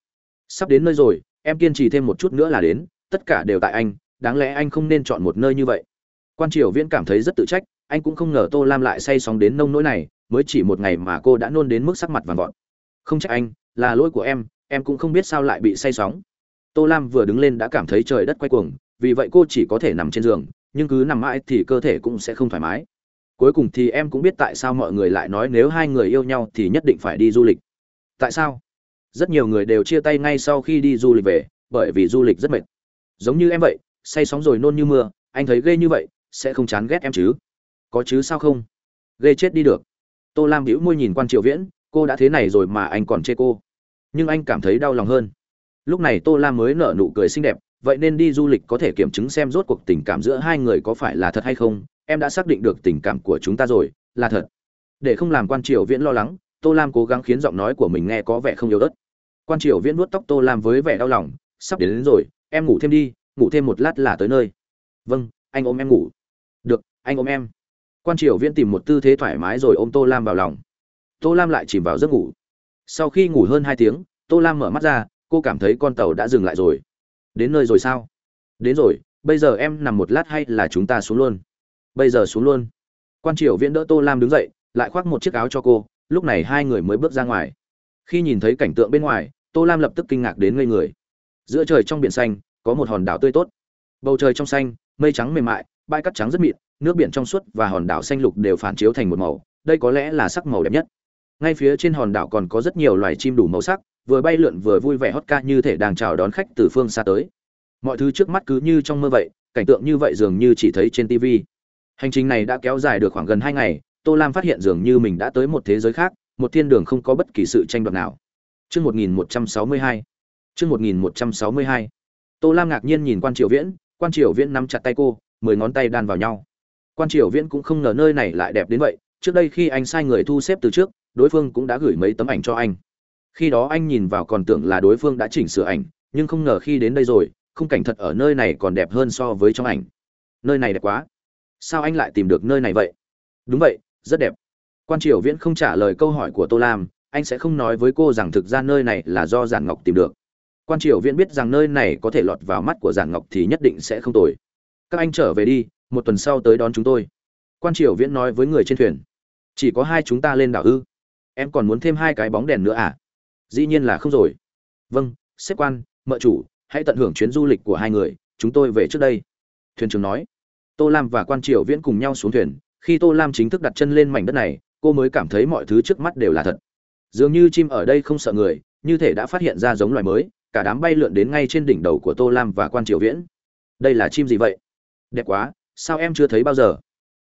Sắp đến nơi rồi, em kiên trì thêm một chút nữa là đến, tất cả đều tại anh, đáng lẽ anh không nên chọn một nơi như vậy. Quan Triều Viễn cảm thấy rất tự trách, anh cũng không ngờ Tô Lam lại say sóng đến nông nỗi này, mới chỉ một ngày mà cô đã nôn đến mức sắc mặt vàng vọt. Không trách anh, là lỗi của em, em cũng không biết sao lại bị say sóng. Tô Lam vừa đứng lên đã cảm thấy trời đất quay cuồng, vì vậy cô chỉ có thể nằm trên giường, nhưng cứ nằm mãi thì cơ thể cũng sẽ không thoải mái cuối cùng thì em cũng biết tại sao mọi người lại nói nếu hai người yêu nhau thì nhất định phải đi du lịch tại sao rất nhiều người đều chia tay ngay sau khi đi du lịch về, bởi vì du lịch rất mệt. Giống như em vậy, say sóng rồi nôn như mưa, anh thấy ghê như vậy, sẽ không chán ghét em chứ? Có chứ sao không? Ghê chết đi được. Tô lam hữu môi nhìn quan triệu viễn, cô đã thế này rồi mà anh còn chê cô. Nhưng anh cảm thấy đau lòng hơn. Lúc này tô lam mới nở nụ cười xinh đẹp, vậy nên đi du lịch có thể kiểm chứng xem rốt cuộc tình cảm giữa hai người có phải là thật hay không? Em đã xác định được tình cảm của chúng ta rồi, là thật. Để không làm quan triều viễn lo lắng tô lam cố gắng khiến giọng nói của mình nghe có vẻ không yếu ớt. Quan triều viễn vuốt tóc tô lam với vẻ đau lòng sắp đến, đến rồi em ngủ thêm đi ngủ thêm một lát là tới nơi. Vâng anh ôm em ngủ. Được anh ôm em. Quan triều viễn tìm một tư thế thoải mái rồi ôm tô lam vào lòng. Tô lam lại chìm vào giấc ngủ. Sau khi ngủ hơn hai tiếng tô lam mở mắt ra cô cảm thấy con tàu đã dừng lại rồi. Đến nơi rồi sao? Đến rồi bây giờ em nằm một lát hay là chúng ta xuống luôn? Bây giờ xuống luôn. Quan triều viễn đỡ tô lam đứng dậy lại khoác một chiếc áo cho cô lúc này hai người mới bước ra ngoài. Khi nhìn thấy cảnh tượng bên ngoài, tô lam lập tức kinh ngạc đến ngây người. Giữa trời trong biển xanh, có một hòn đảo tươi tốt. Bầu trời trong xanh, mây trắng mềm mại, bãi cát trắng rất mịn, nước biển trong suốt và hòn đảo xanh lục đều phản chiếu thành một màu, đây có lẽ là sắc màu đẹp nhất. Ngay phía trên hòn đảo còn có rất nhiều loài chim đủ màu sắc, vừa bay lượn vừa vui vẻ hót ca như thể đang chào đón khách từ phương xa tới. Mọi thứ trước mắt cứ như trong mơ vậy, cảnh tượng như vậy dường như chỉ thấy trên tv hành trình này đã kéo dài được khoảng gần hai ngày tô lam phát hiện dường như mình đã tới một thế giới khác một thiên đường không có bất kỳ sự tranh đoạt nào Chương 1162. Chương 1162. Tô Lam ngạc nhiên nhìn Quan Triều Viễn, Quan Triều Viễn nắm chặt tay cô, mười ngón tay đan vào nhau. Quan Triều Viễn cũng không ngờ nơi này lại đẹp đến vậy, trước đây khi anh sai người thu xếp từ trước, đối phương cũng đã gửi mấy tấm ảnh cho anh. Khi đó anh nhìn vào còn tưởng là đối phương đã chỉnh sửa ảnh, nhưng không ngờ khi đến đây rồi, khung cảnh thật ở nơi này còn đẹp hơn so với trong ảnh. Nơi này đẹp quá sao anh lại tìm được nơi này vậy đúng vậy rất đẹp. Quan triều viễn không trả lời câu hỏi của tô lam, anh sẽ không nói với cô rằng thực ra nơi này là do giản ngọc tìm được. Quan triều viễn biết rằng nơi này có thể lọt vào mắt của giản ngọc thì nhất định sẽ không tồi. Các anh trở về đi, một tuần sau tới đón chúng tôi. Quan triều viễn nói với người trên thuyền. Chỉ có hai chúng ta lên đảo ư? Em còn muốn thêm hai cái bóng đèn nữa à? Dĩ nhiên là không rồi. Vâng xếp quan, mợ chủ, hãy tận hưởng chuyến du lịch của hai người, chúng tôi về trước đây. Thuyền trưởng nói. Tô lam và quan triều viễn cùng nhau xuống thuyền khi tô lam chính thức đặt chân lên mảnh đất này, cô mới cảm thấy mọi thứ trước mắt đều là thật. Dường như chim ở đây không sợ người, như thể đã phát hiện ra giống loài mới, cả đám bay lượn đến ngay trên đỉnh đầu của tô lam và quan triều viễn. Đây là chim gì vậy? Đẹp quá, sao em chưa thấy bao giờ?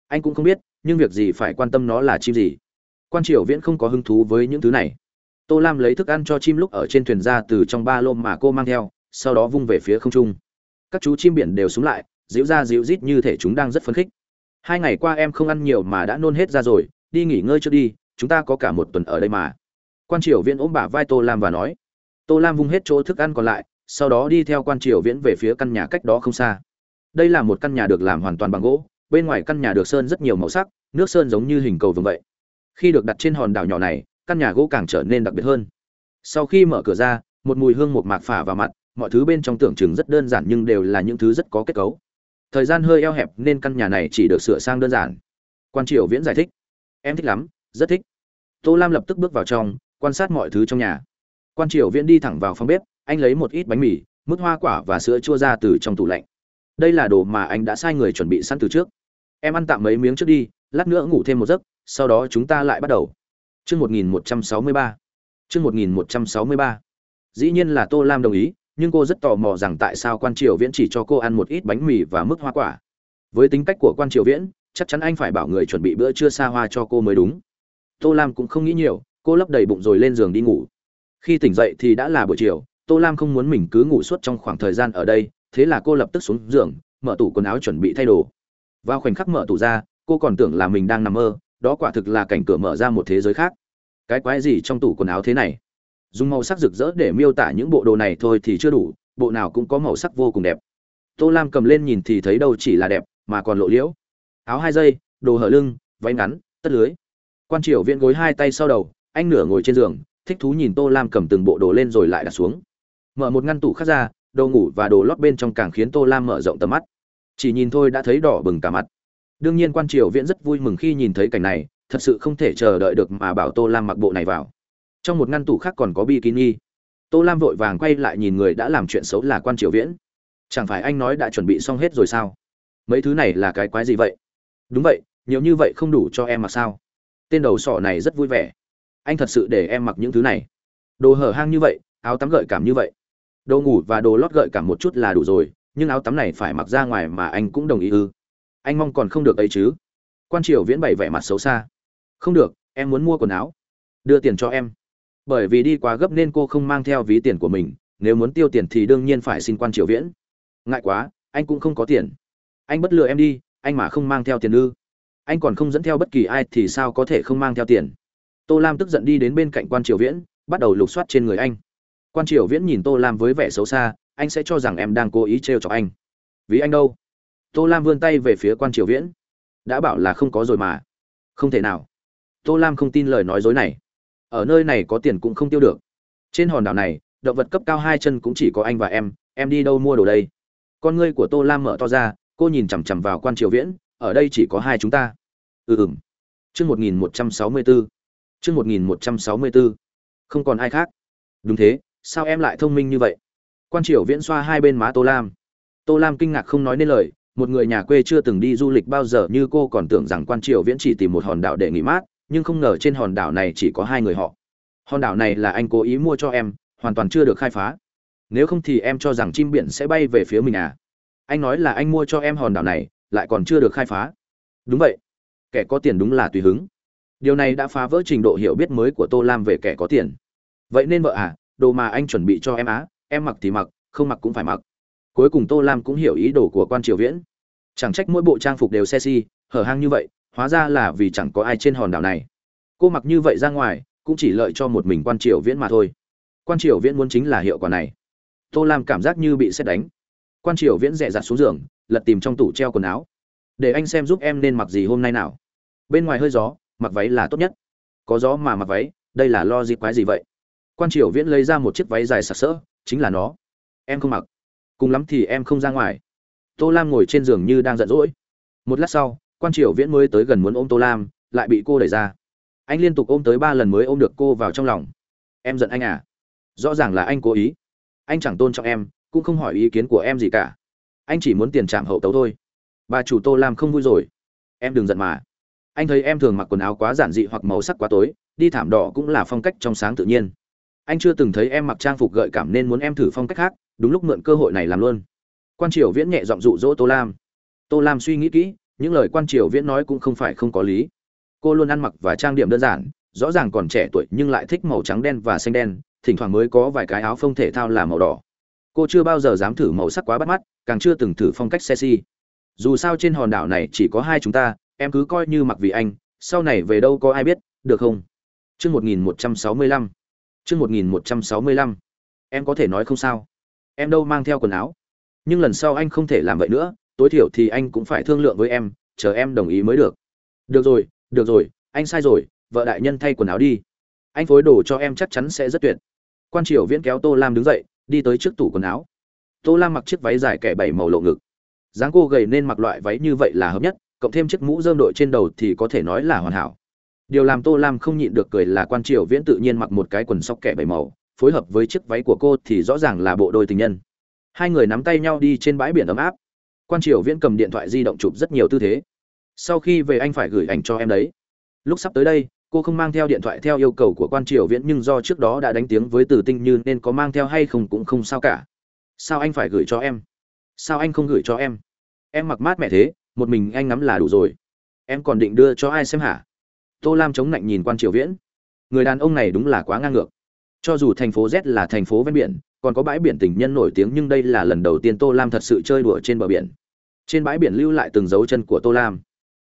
Anh cũng không biết, nhưng việc gì phải quan tâm nó là chim gì? Quan triều viễn không có hứng thú với những thứ này. Tô lam lấy thức ăn cho chim lúc ở trên thuyền ra từ trong ba lô mà cô mang theo, sau đó vung về phía không trung. Các chú chim biển đều xuống lại, dịu ra dịu rít như thể chúng đang rất phấn khích hai ngày qua em không ăn nhiều mà đã nôn hết ra rồi, đi nghỉ ngơi trước đi, chúng ta có cả một tuần ở đây mà. Quan triều viễn ôm bả vai tô lam và nói. Tô lam vung hết chỗ thức ăn còn lại, sau đó đi theo quan triều viễn về phía căn nhà cách đó không xa. Đây là một căn nhà được làm hoàn toàn bằng gỗ, bên ngoài căn nhà được sơn rất nhiều màu sắc, nước sơn giống như hình cầu vừng vậy. Khi được đặt trên hòn đảo nhỏ này, căn nhà gỗ càng trở nên đặc biệt hơn. Sau khi mở cửa ra, một mùi hương một mạc phả vào mặt, mọi thứ bên trong tưởng chừng rất đơn giản nhưng đều là những thứ rất có kết cấu thời gian hơi eo hẹp nên căn nhà này chỉ được sửa sang đơn giản. Quan triều viễn giải thích. Em thích lắm, rất thích. Tô lam lập tức bước vào trong, quan sát mọi thứ trong nhà. Quan triều viễn đi thẳng vào phòng bếp, anh lấy một ít bánh mì, mứt hoa quả và sữa chua ra từ trong tủ lạnh. Đây là đồ mà anh đã sai người chuẩn bị sẵn từ trước. Em ăn tạm mấy miếng trước đi, lát nữa ngủ thêm một giấc, sau đó chúng ta lại bắt đầu. Chương một nghìn một trăm sáu mươi ba. Chương một nghìn một trăm sáu mươi ba. Dĩ nhiên là tô lam đồng ý nhưng cô rất tò mò rằng tại sao quan triều viễn chỉ cho cô ăn một ít bánh mì và mức hoa quả. Với tính cách của quan triều viễn, chắc chắn anh phải bảo người chuẩn bị bữa trưa xa hoa cho cô mới đúng. Tô lam cũng không nghĩ nhiều, cô lấp đầy bụng rồi lên giường đi ngủ. Khi tỉnh dậy thì đã là buổi chiều, tô lam không muốn mình cứ ngủ suốt trong khoảng thời gian ở đây, thế là cô lập tức xuống giường, mở tủ quần áo chuẩn bị thay đồ. Vào khoảnh khắc mở tủ ra, cô còn tưởng là mình đang nằm mơ, đó quả thực là cảnh cửa mở ra một thế giới khác. Cái quái gì trong tủ quần áo thế này? Dùng màu sắc rực rỡ để miêu tả những bộ đồ này thôi thì chưa đủ, bộ nào cũng có màu sắc vô cùng đẹp. Tô lam cầm lên nhìn thì thấy đâu chỉ là đẹp, mà còn lộ liễu. Áo hai dây, đồ hở lưng, váy ngắn, tất lưới. Quan triều viễn gối hai tay sau đầu, anh nửa ngồi trên giường, thích thú nhìn tô lam cầm từng bộ đồ lên rồi lại đặt xuống. Mở một ngăn tủ khác ra, đồ ngủ và đồ lót bên trong càng khiến tô lam mở rộng tầm mắt. Chỉ nhìn thôi đã thấy đỏ bừng cả mặt. Đương nhiên quan triều viễn rất vui mừng khi nhìn thấy cảnh này, thật sự không thể chờ đợi được mà bảo tô lam mặc bộ này vào trong một ngăn tủ khác còn có bikini. Tô lam vội vàng quay lại nhìn người đã làm chuyện xấu là quan triều viễn. Chẳng phải anh nói đã chuẩn bị xong hết rồi sao? Mấy thứ này là cái quái gì vậy? Đúng vậy, nhiều như vậy không đủ cho em mặc sao? Tên đầu sỏ này rất vui vẻ. Anh thật sự để em mặc những thứ này. Đồ hở hang như vậy, áo tắm gợi cảm như vậy. Đồ ngủ và đồ lót gợi cảm một chút là đủ rồi, nhưng áo tắm này phải mặc ra ngoài mà anh cũng đồng ý ư. Anh mong còn không được ấy chứ. Quan triều viễn bày vẻ mặt xấu xa. Không được, em muốn mua quần áo. Đưa tiền cho em bởi vì đi quá gấp nên cô không mang theo ví tiền của mình, nếu muốn tiêu tiền thì đương nhiên phải xin quan triều viễn. Ngại quá, anh cũng không có tiền. Anh bất lừa em đi, anh mà không mang theo tiền ư. Anh còn không dẫn theo bất kỳ ai thì sao có thể không mang theo tiền? Tô lam tức giận đi đến bên cạnh quan triều viễn, bắt đầu lục soát trên người anh. Quan triều viễn nhìn tô lam với vẻ xấu xa, anh sẽ cho rằng em đang cố ý trêu chọc anh. Vì anh đâu? Tô lam vươn tay về phía quan triều viễn. Đã bảo là không có rồi mà. Không thể nào. Tô lam không tin lời nói dối này ở nơi này có tiền cũng không tiêu được. Trên hòn đảo này, động vật cấp cao hai chân cũng chỉ có anh và em em đi đâu mua đồ đây? Con ngươi của tô lam mở to ra, cô nhìn chằm chằm vào quan triều viễn, ở đây chỉ có hai chúng ta. Ừ ừm. Chương một nghìn một trăm sáu mươi bốn chương một nghìn một trăm sáu mươi bốn không còn ai khác. Đúng thế, sao em lại thông minh như vậy? Quan triều viễn xoa hai bên má tô lam. Tô lam kinh ngạc không nói nên lời, một người nhà quê chưa từng đi du lịch bao giờ như cô còn tưởng rằng quan triều viễn chỉ tìm một hòn đảo để nghỉ mát nhưng không ngờ trên hòn đảo này chỉ có hai người họ. Hòn đảo này là anh cố ý mua cho em, hoàn toàn chưa được khai phá. Nếu không thì em cho rằng chim biển sẽ bay về phía mình à? Anh nói là anh mua cho em hòn đảo này, lại còn chưa được khai phá. Đúng vậy. Kẻ có tiền đúng là tùy hứng. Điều này đã phá vỡ trình độ hiểu biết mới của tô lam về kẻ có tiền. Vậy nên vợ à đồ mà anh chuẩn bị cho em á, em mặc thì mặc, không mặc cũng phải mặc. Cuối cùng tô lam cũng hiểu ý đồ của quan triều viễn. Chẳng trách mỗi bộ trang phục đều xe xi hở hang như vậy hóa ra là vì chẳng có ai trên hòn đảo này. Cô mặc như vậy ra ngoài, cũng chỉ lợi cho một mình quan triều viễn mà thôi. Quan triều viễn muốn chính là hiệu quả này. Tô lam cảm giác như bị xét đánh. Quan triều viễn dẹ dặt xuống giường, lật tìm trong tủ treo quần áo. Để anh xem giúp em nên mặc gì hôm nay nào. Bên ngoài hơi gió, mặc váy là tốt nhất. Có gió mà mặc váy, đây là lo gì quái gì vậy? Quan triều viễn lấy ra một chiếc váy dài sặc sỡ, chính là nó. Em không mặc. Cùng lắm thì em không ra ngoài. Tô lam ngồi trên giường như đang giận dỗi. Một lát sau quan triều viễn mới tới gần muốn ôm tô lam, lại bị cô đẩy ra. Anh liên tục ôm tới ba lần mới ôm được cô vào trong lòng. Em giận anh à? Rõ ràng là anh cố ý. Anh chẳng tôn trọng em, cũng không hỏi ý kiến của em gì cả. Anh chỉ muốn tiền trạm hậu tấu thôi. Bà chủ tô lam không vui rồi. Em đừng giận mà. Anh thấy em thường mặc quần áo quá giản dị hoặc màu sắc quá tối, đi thảm đỏ cũng là phong cách trong sáng tự nhiên. Anh chưa từng thấy em mặc trang phục gợi cảm nên muốn em thử phong cách khác, đúng lúc mượn cơ hội này làm luôn. Quan triều viễn nhẹ giọng dụ dỗ tô lam. Tô lam suy nghĩ kỹ những lời quan triều viễn nói cũng không phải không có lý. Cô luôn ăn mặc và trang điểm đơn giản, rõ ràng còn trẻ tuổi nhưng lại thích màu trắng đen và xanh đen, thỉnh thoảng mới có vài cái áo phông thể thao là màu đỏ. Cô chưa bao giờ dám thử màu sắc quá bắt mắt, càng chưa từng thử phong cách sexy. Dù sao trên hòn đảo này chỉ có hai chúng ta, em cứ coi như mặc vì anh, sau này về đâu có ai biết, được không? Chương một nghìn một trăm sáu mươi lăm. Chương một nghìn một trăm sáu mươi lăm. Em có thể nói không sao. Em đâu mang theo quần áo. Nhưng lần sau anh không thể làm vậy nữa tối thiểu thì anh cũng phải thương lượng với em, chờ em đồng ý mới được. Được rồi được rồi, anh sai rồi, vợ đại nhân thay quần áo đi. Anh phối đồ cho em chắc chắn sẽ rất tuyệt. Quan triều viễn kéo tô lam đứng dậy, đi tới trước tủ quần áo. Tô lam mặc chiếc váy dài kẻ bảy màu lộ ngực. Dáng cô gầy nên mặc loại váy như vậy là hợp nhất, cộng thêm chiếc mũ dơm đội trên đầu thì có thể nói là hoàn hảo. Điều làm tô lam không nhịn được cười là quan triều viễn tự nhiên mặc một cái quần sóc kẻ bảy màu, phối hợp với chiếc váy của cô thì rõ ràng là bộ đôi tình nhân. Hai người nắm tay nhau đi trên bãi biển ấm áp quan triều viễn cầm điện thoại di động chụp rất nhiều tư thế. Sau khi về anh phải gửi ảnh cho em đấy. Lúc sắp tới đây, cô không mang theo điện thoại theo yêu cầu của quan triều viễn nhưng do trước đó đã đánh tiếng với từ tinh như nên có mang theo hay không cũng không sao cả. Sao anh phải gửi cho em? Sao anh không gửi cho em? Em mặc mát mẹ thế, một mình anh ngắm là đủ rồi. Em còn định đưa cho ai xem hả? Tô lam chống lạnh nhìn quan triều viễn. Người đàn ông này đúng là quá ngang ngược. Cho dù thành phố z là thành phố ven biển, còn có bãi biển tình nhân nổi tiếng nhưng đây là lần đầu tiên tô lam thật sự chơi đùa trên bờ biển trên bãi biển lưu lại từng dấu chân của tô lam.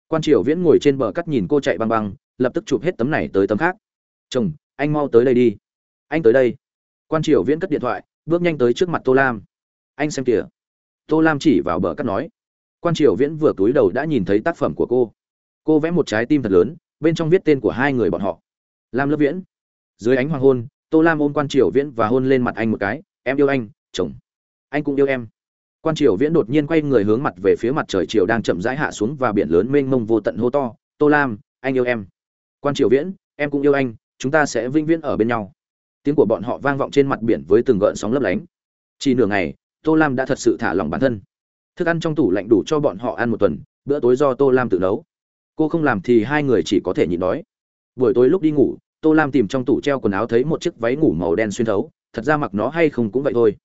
Quan triều viễn ngồi trên bờ cắt nhìn cô chạy băng băng, lập tức chụp hết tấm này tới tấm khác. Chồng, anh mau tới đây đi. Anh tới đây. Quan triều viễn cất điện thoại, bước nhanh tới trước mặt tô lam. Anh xem kìa. Tô lam chỉ vào bờ cắt nói. Quan triều viễn vừa cúi đầu đã nhìn thấy tác phẩm của cô. Cô vẽ một trái tim thật lớn, bên trong viết tên của hai người bọn họ. Lam lớp viễn. Dưới ánh hoàng hôn, tô lam ôm quan triều viễn và hôn lên mặt anh một cái. Em yêu anh, chồng. Anh cũng yêu em quan triều viễn đột nhiên quay người hướng mặt về phía mặt trời chiều đang chậm rãi hạ xuống và biển lớn mênh mông vô tận hô to, tô lam, anh yêu em. Quan triều viễn, em cũng yêu anh, chúng ta sẽ vĩnh viễn ở bên nhau. Tiếng của bọn họ vang vọng trên mặt biển với từng gợn sóng lấp lánh. Chỉ nửa ngày, tô lam đã thật sự thả lỏng bản thân. Thức ăn trong tủ lạnh đủ cho bọn họ ăn một tuần, bữa tối do tô lam tự nấu. Cô không làm thì hai người chỉ có thể nhịn đói. Buổi tối lúc đi ngủ, tô lam tìm trong tủ treo quần áo thấy một chiếc váy ngủ màu đen xuyên thấu, thật ra mặc nó hay không cũng vậy thôi.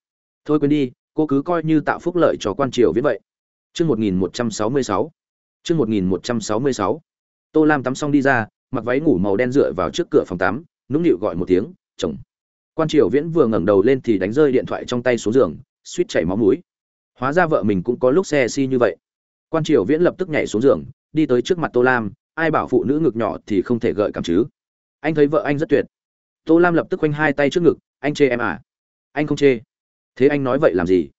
Thôi quên đi cô cứ coi như tạo phúc lợi cho quan triều viễn vậy. Chương một nghìn một trăm sáu mươi sáu. Chương một nghìn một trăm sáu mươi sáu. Tô lam tắm xong đi ra, mặc váy ngủ màu đen dựa vào trước cửa phòng tắm, nũng nịu gọi một tiếng, chồng. Quan triều viễn vừa ngẩng đầu lên thì đánh rơi điện thoại trong tay xuống giường, suýt chảy máu mũi. Hóa ra vợ mình cũng có lúc xe si như vậy. Quan triều viễn lập tức nhảy xuống giường, đi tới trước mặt tô lam, ai bảo phụ nữ ngực nhỏ thì không thể gợi cảm chứ. Anh thấy vợ anh rất tuyệt. Tô lam lập tức quanh hai tay trước ngực, anh chê em à? Anh không chê thế anh nói vậy làm gì?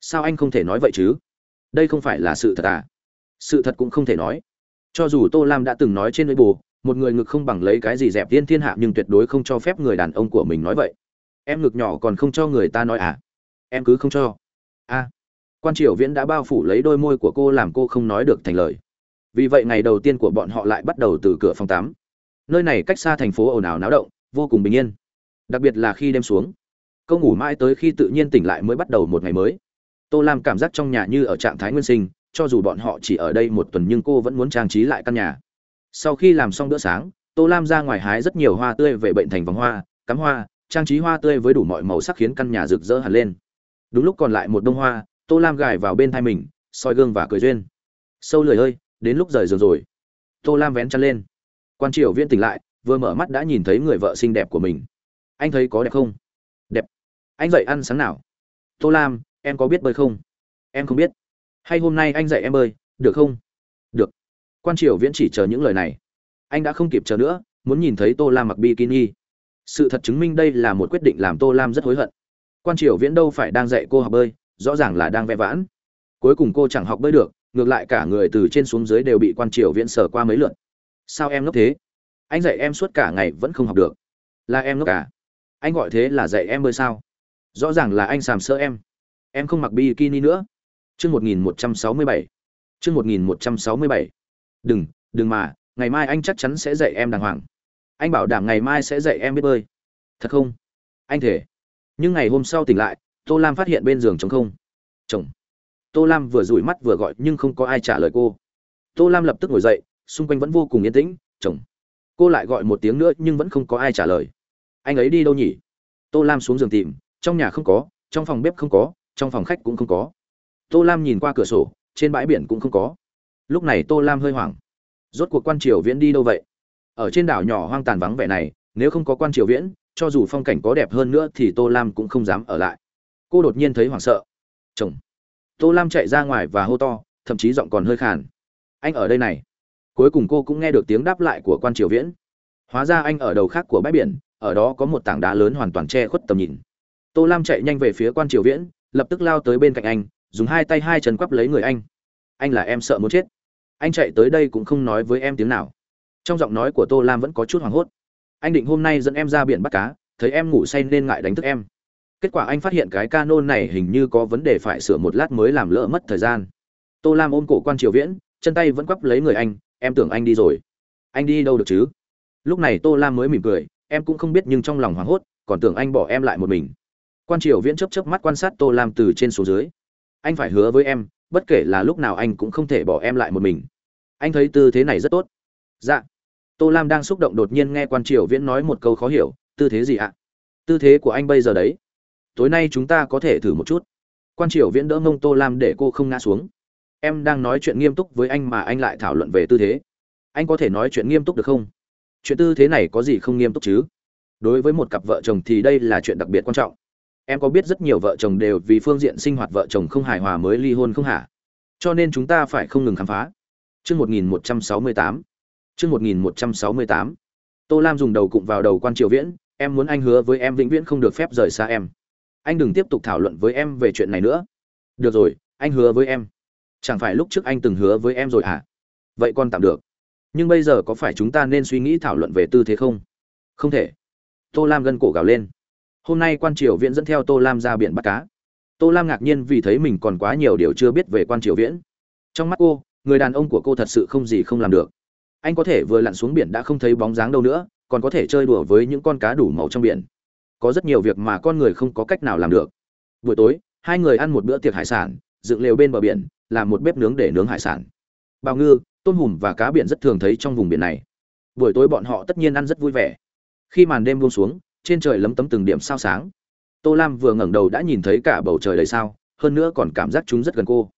Sao anh không thể nói vậy chứ? Đây không phải là sự thật à? Sự thật cũng không thể nói. Cho dù tô lam đã từng nói trên weibo, một người ngực không bằng lấy cái gì dẹp tiên thiên hạ nhưng tuyệt đối không cho phép người đàn ông của mình nói vậy. Em ngực nhỏ còn không cho người ta nói à? Em cứ không cho. A. À. Quan triều viễn đã bao phủ lấy đôi môi của cô làm cô không nói được thành lời. Vì vậy ngày đầu tiên của bọn họ lại bắt đầu từ cửa phòng tắm. Nơi này cách xa thành phố ồn ào náo động, vô cùng bình yên. Đặc biệt là khi đêm xuống câu ngủ mãi tới khi tự nhiên tỉnh lại mới bắt đầu một ngày mới. Tô lam cảm giác trong nhà như ở trạng thái nguyên sinh, cho dù bọn họ chỉ ở đây một tuần nhưng cô vẫn muốn trang trí lại căn nhà. Sau khi làm xong bữa sáng, tô lam ra ngoài hái rất nhiều hoa tươi về bệnh thành vòng hoa, cắm hoa, trang trí hoa tươi với đủ mọi màu sắc khiến căn nhà rực rỡ hẳn lên. Đúng lúc còn lại một đông hoa, tô lam gài vào bên thai mình, soi gương và cười duyên. Sâu lười ơi, đến lúc rời giường rồi. Tô lam vén chăn lên. Quan triều viên tỉnh lại, vừa mở mắt đã nhìn thấy người vợ xinh đẹp của mình. Anh thấy có đẹp không? Anh dậy ăn sáng nào? Tô lam, em có biết bơi không? Em không biết. Hay hôm nay anh dạy em bơi, được không? Được. Quan triều viễn chỉ chờ những lời này. Anh đã không kịp chờ nữa, muốn nhìn thấy tô lam mặc bikini. Sự thật chứng minh đây là một quyết định làm tô lam rất hối hận. Quan triều viễn đâu phải đang dạy cô học bơi, rõ ràng là đang vẽ vãn. Cuối cùng cô chẳng học bơi được, ngược lại cả người từ trên xuống dưới đều bị quan triều viễn sở qua mấy lượt. Sao em ngốc thế? Anh dạy em suốt cả ngày vẫn không học được. Là em ngốc cả à? anh gọi thế là dạy em bơi sao? Rõ ràng là anh sàm sỡ em. Em không mặc bikini nữa. Chương một nghìn một trăm sáu mươi bảy. Chương một nghìn một trăm sáu mươi bảy. Đừng đừng mà, ngày mai anh chắc chắn sẽ dạy em đàng hoàng. Anh bảo đảm ngày mai sẽ dạy em biết bơi. Thật không? Anh thể nhưng ngày hôm sau tỉnh lại, tô lam phát hiện bên giường trống không. Chồng. Tô lam vừa rủi mắt vừa gọi nhưng không có ai trả lời cô. Tô lam lập tức ngồi dậy, xung quanh vẫn vô cùng yên tĩnh, chồng. Cô lại gọi một tiếng nữa nhưng vẫn không có ai trả lời. Anh ấy đi đâu nhỉ? Tô lam xuống giường tìm trong nhà không có, trong phòng bếp không có, trong phòng khách cũng không có. Tô lam nhìn qua cửa sổ, trên bãi biển cũng không có. Lúc này tô lam hơi hoảng. Rốt cuộc quan triều viễn đi đâu vậy? Ở trên đảo nhỏ hoang tàn vắng vẻ này, nếu không có quan triều viễn, cho dù phong cảnh có đẹp hơn nữa thì tô lam cũng không dám ở lại. Cô đột nhiên thấy hoảng sợ. Chồng. Tô lam chạy ra ngoài và hô to, thậm chí giọng còn hơi khàn. Anh ở đây này. Cuối cùng cô cũng nghe được tiếng đáp lại của quan triều viễn. Hóa ra anh ở đầu khác của bãi biển, ở đó có một tảng đá lớn hoàn toàn che khuất tầm nhìn tô lam chạy nhanh về phía quan triều viễn, lập tức lao tới bên cạnh anh, dùng hai tay hai chân quắp lấy người anh. Anh là em sợ muốn chết. Anh chạy tới đây cũng không nói với em tiếng nào. Trong giọng nói của tô lam vẫn có chút hoảng hốt. Anh định hôm nay dẫn em ra biển bắt cá, thấy em ngủ say nên ngại đánh thức em. Kết quả anh phát hiện cái cano này hình như có vấn đề phải sửa một lát mới làm lỡ mất thời gian. Tô lam ôm cổ quan triều viễn, chân tay vẫn quắp lấy người anh, em tưởng anh đi rồi. Anh đi đâu được chứ? Lúc này tô lam mới mỉm cười, em cũng không biết nhưng trong lòng hoảng hốt, còn tưởng anh bỏ em lại một mình quan triều viễn chấp chấp mắt quan sát tô lam từ trên xuống dưới. Anh phải hứa với em, bất kể là lúc nào anh cũng không thể bỏ em lại một mình. Anh thấy tư thế này rất tốt. Dạ. Tô lam đang xúc động đột nhiên nghe quan triều viễn nói một câu khó hiểu, tư thế gì ạ? Tư thế của anh bây giờ đấy. Tối nay chúng ta có thể thử một chút. Quan triều viễn đỡ mông tô lam để cô không ngã xuống. Em đang nói chuyện nghiêm túc với anh mà anh lại thảo luận về tư thế. Anh có thể nói chuyện nghiêm túc được không? Chuyện tư thế này có gì không nghiêm túc chứ? Đối với một cặp vợ chồng thì đây là chuyện đặc biệt quan trọng em có biết rất nhiều vợ chồng đều vì phương diện sinh hoạt vợ chồng không hài hòa mới ly hôn không hả? Cho nên chúng ta phải không ngừng khám phá. Chương một nghìn một trăm sáu mươi tám. Chương một nghìn một trăm sáu mươi tám. Tô lam dùng đầu cụm vào đầu quan triều viễn, em muốn anh hứa với em vĩnh viễn không được phép rời xa em. Anh đừng tiếp tục thảo luận với em về chuyện này nữa. Được rồi, anh hứa với em. Chẳng phải lúc trước anh từng hứa với em rồi hả? Vậy con tạm được. Nhưng bây giờ có phải chúng ta nên suy nghĩ thảo luận về tư thế không? Không thể. Tô lam gân cổ gào lên hôm nay quan triều viễn dẫn theo tô lam ra biển bắt cá. Tô lam ngạc nhiên vì thấy mình còn quá nhiều điều chưa biết về quan triều viễn. Trong mắt cô, người đàn ông của cô thật sự không gì không làm được. Anh có thể vừa lặn xuống biển đã không thấy bóng dáng đâu nữa, còn có thể chơi đùa với những con cá đủ màu trong biển. Có rất nhiều việc mà con người không có cách nào làm được. Buổi tối, hai người ăn một bữa tiệc hải sản, dựng lều bên bờ biển làm một bếp nướng để nướng hải sản. Bào ngư, tôm hùm và cá biển rất thường thấy trong vùng biển này. Buổi tối bọn họ tất nhiên ăn rất vui vẻ. Khi màn đêm buông xuống trên trời lấm tấm từng điểm sao sáng. Tô lam vừa ngẩng đầu đã nhìn thấy cả bầu trời đầy sao, hơn nữa còn cảm giác chúng rất gần cô.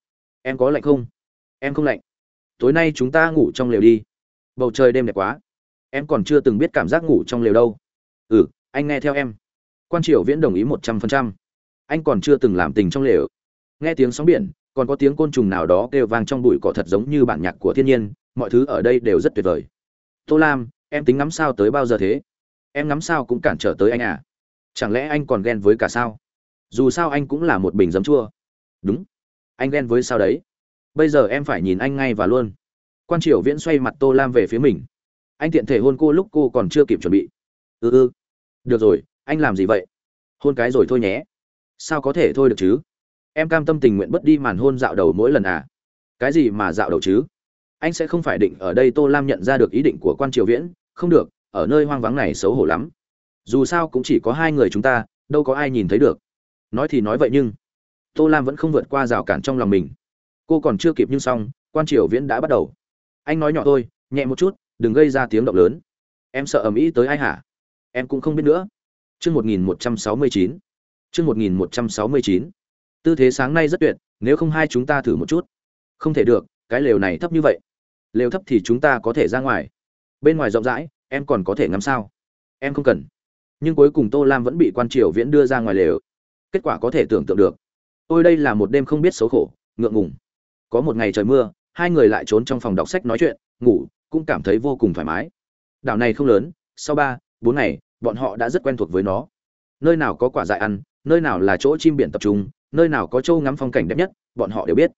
Em có lạnh không? Em không lạnh. Tối nay chúng ta ngủ trong lều đi. Bầu trời đêm đẹp quá. Em còn chưa từng biết cảm giác ngủ trong lều đâu. Ừ anh nghe theo em. Quan triều viễn đồng ý một trăm phần trăm. Anh còn chưa từng làm tình trong lều. Nghe tiếng sóng biển, còn có tiếng côn trùng nào đó kêu vang trong bụi cỏ thật giống như bản nhạc của thiên nhiên, mọi thứ ở đây đều rất tuyệt vời. Tô lam, em tính ngắm sao tới bao giờ thế? Em ngắm sao cũng cản trở tới anh à? Chẳng lẽ anh còn ghen với cả sao? Dù sao anh cũng là một bình giấm chua. Đúng. Anh ghen với sao đấy? Bây giờ em phải nhìn anh ngay và luôn. Quan triều viễn xoay mặt tô lam về phía mình. Anh tiện thể hôn cô lúc cô còn chưa kịp chuẩn bị. Ừ ừ. Được rồi, anh làm gì vậy? Hôn cái rồi thôi nhé. Sao có thể thôi được chứ? Em cam tâm tình nguyện bất đi màn hôn dạo đầu mỗi lần à? Cái gì mà dạo đầu chứ? Anh sẽ không phải định ở đây tô lam nhận ra được ý định của quan triều viễn. Không được ở nơi hoang vắng này xấu hổ lắm. Dù sao cũng chỉ có hai người chúng ta, đâu có ai nhìn thấy được. Nói thì nói vậy nhưng, tô lam vẫn không vượt qua rào cản trong lòng mình. Cô còn chưa kịp nhưng xong, quan triều viễn đã bắt đầu. Anh nói nhỏ thôi, nhẹ một chút, đừng gây ra tiếng động lớn. Em sợ ầm ĩ tới ai hả? Em cũng không biết nữa. Chương một nghìn một trăm sáu mươi chín. Chương một nghìn một trăm sáu mươi chín. Tư thế sáng nay rất tuyệt, nếu không hai chúng ta thử một chút. Không thể được, cái lều này thấp như vậy. Lều thấp thì chúng ta có thể ra ngoài. Bên ngoài rộng rãi em còn có thể ngắm sao? Em không cần. Nhưng cuối cùng tô lam vẫn bị quan triều viễn đưa ra ngoài lều. Kết quả có thể tưởng tượng được. Ôi đây là một đêm không biết xấu khổ, ngượng ngùng. Có một ngày trời mưa, hai người lại trốn trong phòng đọc sách nói chuyện, ngủ, cũng cảm thấy vô cùng thoải mái. Đảo này không lớn, sau ba, bốn ngày, bọn họ đã rất quen thuộc với nó. Nơi nào có quả dại ăn, nơi nào là chỗ chim biển tập trung, nơi nào có châu ngắm phong cảnh đẹp nhất, bọn họ đều biết.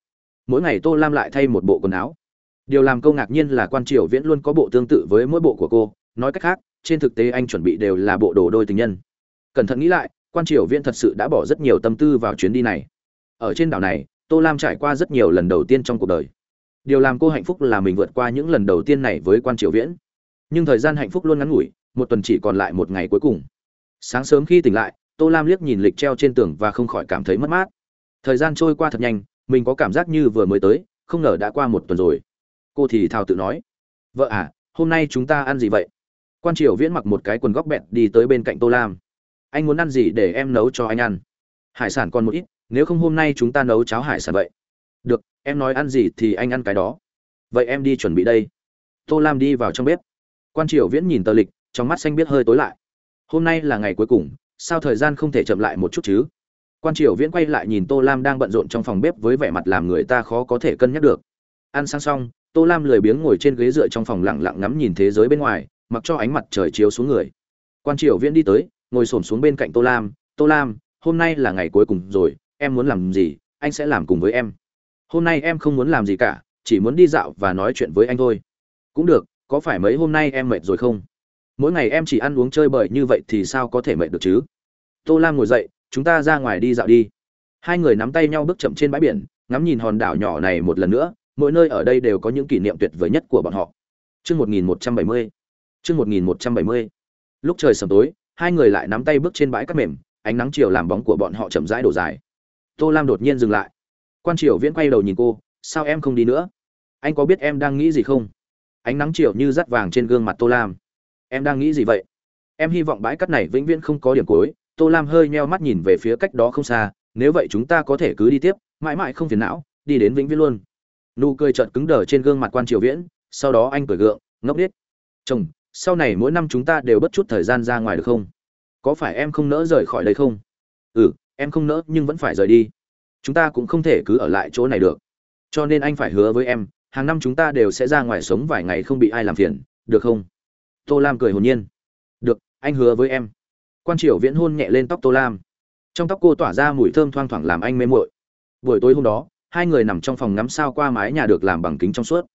Mỗi ngày tô lam lại thay một bộ quần áo. Điều làm câu ngạc nhiên là quan triều viễn luôn có bộ tương tự với mỗi bộ của cô nói cách khác, trên thực tế anh chuẩn bị đều là bộ đồ đôi tình nhân. Cẩn thận nghĩ lại, quan triều viễn thật sự đã bỏ rất nhiều tâm tư vào chuyến đi này. Ở trên đảo này, tô lam trải qua rất nhiều lần đầu tiên trong cuộc đời. Điều làm cô hạnh phúc là mình vượt qua những lần đầu tiên này với quan triều viễn. Nhưng thời gian hạnh phúc luôn ngắn ngủi, một tuần chỉ còn lại một ngày cuối cùng. Sáng sớm khi tỉnh lại, tô lam liếc nhìn lịch treo trên tường và không khỏi cảm thấy mất mát. Thời gian trôi qua thật nhanh, mình có cảm giác như vừa mới tới, không ngờ đã qua một tuần rồi. Cô thì thào tự nói, vợ à hôm nay chúng ta ăn gì vậy? Quan triều viễn mặc một cái quần góc bẹt đi tới bên cạnh tô lam anh muốn ăn gì để em nấu cho anh ăn hải sản còn một ít nếu không hôm nay chúng ta nấu cháo hải sản vậy được em nói ăn gì thì anh ăn cái đó vậy em đi chuẩn bị đây tô lam đi vào trong bếp quan triều viễn nhìn tờ lịch trong mắt xanh biết hơi tối lại hôm nay là ngày cuối cùng sao thời gian không thể chậm lại một chút chứ quan triều viễn quay lại nhìn tô lam đang bận rộn trong phòng bếp với vẻ mặt làm người ta khó có thể cân nhắc được ăn sang xong tô lam lười biếng ngồi trên ghế dựa trong phòng lặng lặng ngắm nhìn thế giới bên ngoài mặc cho ánh mặt trời chiếu xuống người. Quan triều viễn đi tới, ngồi xổm xuống bên cạnh tô lam tô lam, hôm nay là ngày cuối cùng rồi, em muốn làm gì, anh sẽ làm cùng với em. Hôm nay em không muốn làm gì cả, chỉ muốn đi dạo và nói chuyện với anh thôi. Cũng được, có phải mấy hôm nay em mệt rồi không? Mỗi ngày em chỉ ăn uống chơi bời như vậy thì sao có thể mệt được chứ? Tô lam ngồi dậy, chúng ta ra ngoài đi dạo đi. Hai người nắm tay nhau bước chậm trên bãi biển, ngắm nhìn hòn đảo nhỏ này một lần nữa, mỗi nơi ở đây đều có những kỷ niệm tuyệt vời nhất của bọn họ. Chương 1170. Chương 1170. Lúc trời sầm tối, hai người lại nắm tay bước trên bãi cát mềm, ánh nắng chiều làm bóng của bọn họ chậm rãi đổ dài. Tô Lam đột nhiên dừng lại. Quan Triều Viễn quay đầu nhìn cô, "Sao em không đi nữa? Anh có biết em đang nghĩ gì không?" Ánh nắng chiều như dắt vàng trên gương mặt Tô Lam. "Em đang nghĩ gì vậy?" "Em hy vọng bãi cát này vĩnh viễn không có điểm cuối." Tô Lam hơi nheo mắt nhìn về phía cách đó không xa, "Nếu vậy chúng ta có thể cứ đi tiếp, mãi mãi không phiền não, đi đến vĩnh viễn luôn." Nụ cười chợt cứng đờ trên gương mặt Quan Triều Viễn, sau đó anh cười gượng, ngốc điếc. "Chồng, sau này mỗi năm chúng ta đều bất chút thời gian ra ngoài được không? Có phải em không nỡ rời khỏi đây không?" "Ừ, em không nỡ nhưng vẫn phải rời đi." chúng ta cũng không thể cứ ở lại chỗ này được. Cho nên anh phải hứa với em hàng năm chúng ta đều sẽ ra ngoài sống vài ngày không bị ai làm phiền được không? Tô lam cười hồn nhiên. Được anh hứa với em. Quan triều viễn hôn nhẹ lên tóc tô lam. Trong tóc cô tỏa ra mùi thơm thoang thoảng làm anh mê muội. Buổi tối hôm đó hai người nằm trong phòng ngắm sao qua mái nhà được làm bằng kính trong suốt.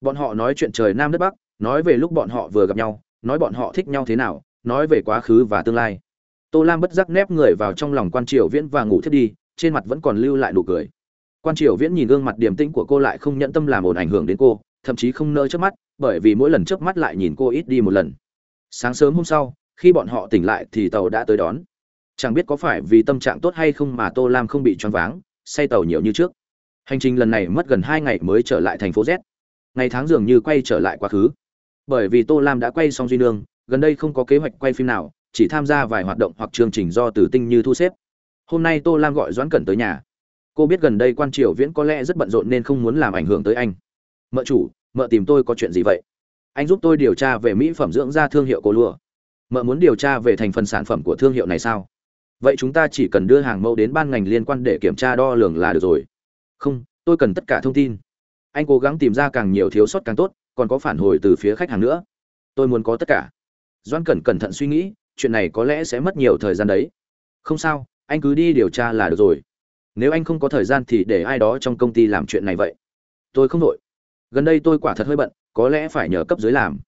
Bọn họ nói chuyện trời nam đất bắc nói về lúc bọn họ vừa gặp nhau, nói bọn họ thích nhau thế nào, nói về quá khứ và tương lai. Tô lam bất giác nép người vào trong lòng quan triều viễn và ngủ thiết đi, trên mặt vẫn còn lưu lại nụ cười. Quan triều viễn nhìn gương mặt điềm tĩnh của cô lại không nhẫn tâm làm ồn ảnh hưởng đến cô, thậm chí không nỡ chớp mắt, bởi vì mỗi lần chớp mắt lại nhìn cô ít đi một lần. Sáng sớm hôm sau, khi bọn họ tỉnh lại thì tàu đã tới đón. Chẳng biết có phải vì tâm trạng tốt hay không mà tô lam không bị choáng váng, say tàu nhiều như trước. Hành trình lần này mất gần hai ngày mới trở lại thành phố z. Ngày tháng dường như quay trở lại quá khứ bởi vì tô lam đã quay xong duy nương, gần đây không có kế hoạch quay phim nào, chỉ tham gia vài hoạt động hoặc chương trình do tử tinh như thu xếp. Hôm nay tô lam gọi doãn cẩn tới nhà. Cô biết gần đây quan triều viễn có lẽ rất bận rộn nên không muốn làm ảnh hưởng tới anh. Mợ chủ, mợ tìm tôi có chuyện gì vậy? Anh giúp tôi điều tra về mỹ phẩm dưỡng da thương hiệu cô lùa mợ muốn điều tra về thành phần sản phẩm của thương hiệu này sao? Vậy chúng ta chỉ cần đưa hàng mẫu đến ban ngành liên quan để kiểm tra đo lường là được rồi. Không, tôi cần tất cả thông tin. Anh cố gắng tìm ra càng nhiều thiếu sót càng tốt còn có phản hồi từ phía khách hàng nữa. Tôi muốn có tất cả. Doan cẩn cẩn thận suy nghĩ chuyện này có lẽ sẽ mất nhiều thời gian đấy. Không sao anh cứ đi điều tra là được rồi. Nếu anh không có thời gian thì để ai đó trong công ty làm chuyện này vậy? Tôi không đội gần đây tôi quả thật hơi bận có lẽ phải nhờ cấp dưới làm.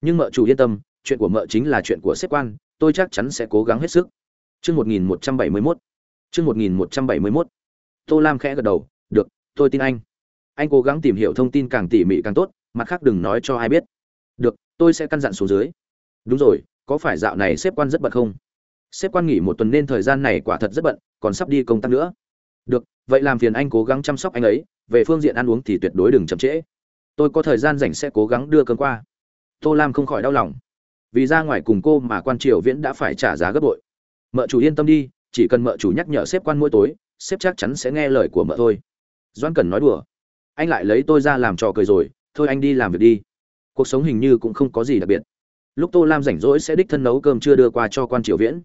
Nhưng mợ chủ yên tâm chuyện của mợ chính là chuyện của sếp quan tôi chắc chắn sẽ cố gắng hết sức. Chương 1171. Chương 1171. Tô Lam khẽ gật đầu, "Được, tôi tin anh. Anh cố gắng tìm hiểu thông tin càng tỉ mỉ càng tốt, mặt khác đừng nói cho ai biết." "Được, tôi sẽ căn dặn xuống dưới." "Đúng rồi, có phải dạo này sếp quan rất bận không?" Sếp quan nghỉ một tuần nên thời gian này quả thật rất bận, còn sắp đi công tác nữa. Được, vậy làm phiền anh cố gắng chăm sóc anh ấy, về phương diện ăn uống thì tuyệt đối đừng chậm trễ. Tôi có thời gian rảnh sẽ cố gắng đưa cơm qua. Tô Lam không khỏi đau lòng. Vì ra ngoài cùng cô mà quan triều viễn đã phải trả giá gấp bội. Mợ chủ yên tâm đi, chỉ cần mợ chủ nhắc nhở sếp quan mỗi tối, sếp chắc chắn sẽ nghe lời của mợ thôi. Doan Cẩn nói đùa. Anh lại lấy tôi ra làm trò cười rồi, thôi anh đi làm việc đi. Cuộc sống hình như cũng không có gì đặc biệt. Lúc Tô Lam rảnh rỗi sẽ đích thân nấu cơm chưa đưa qua cho quan triều viễn.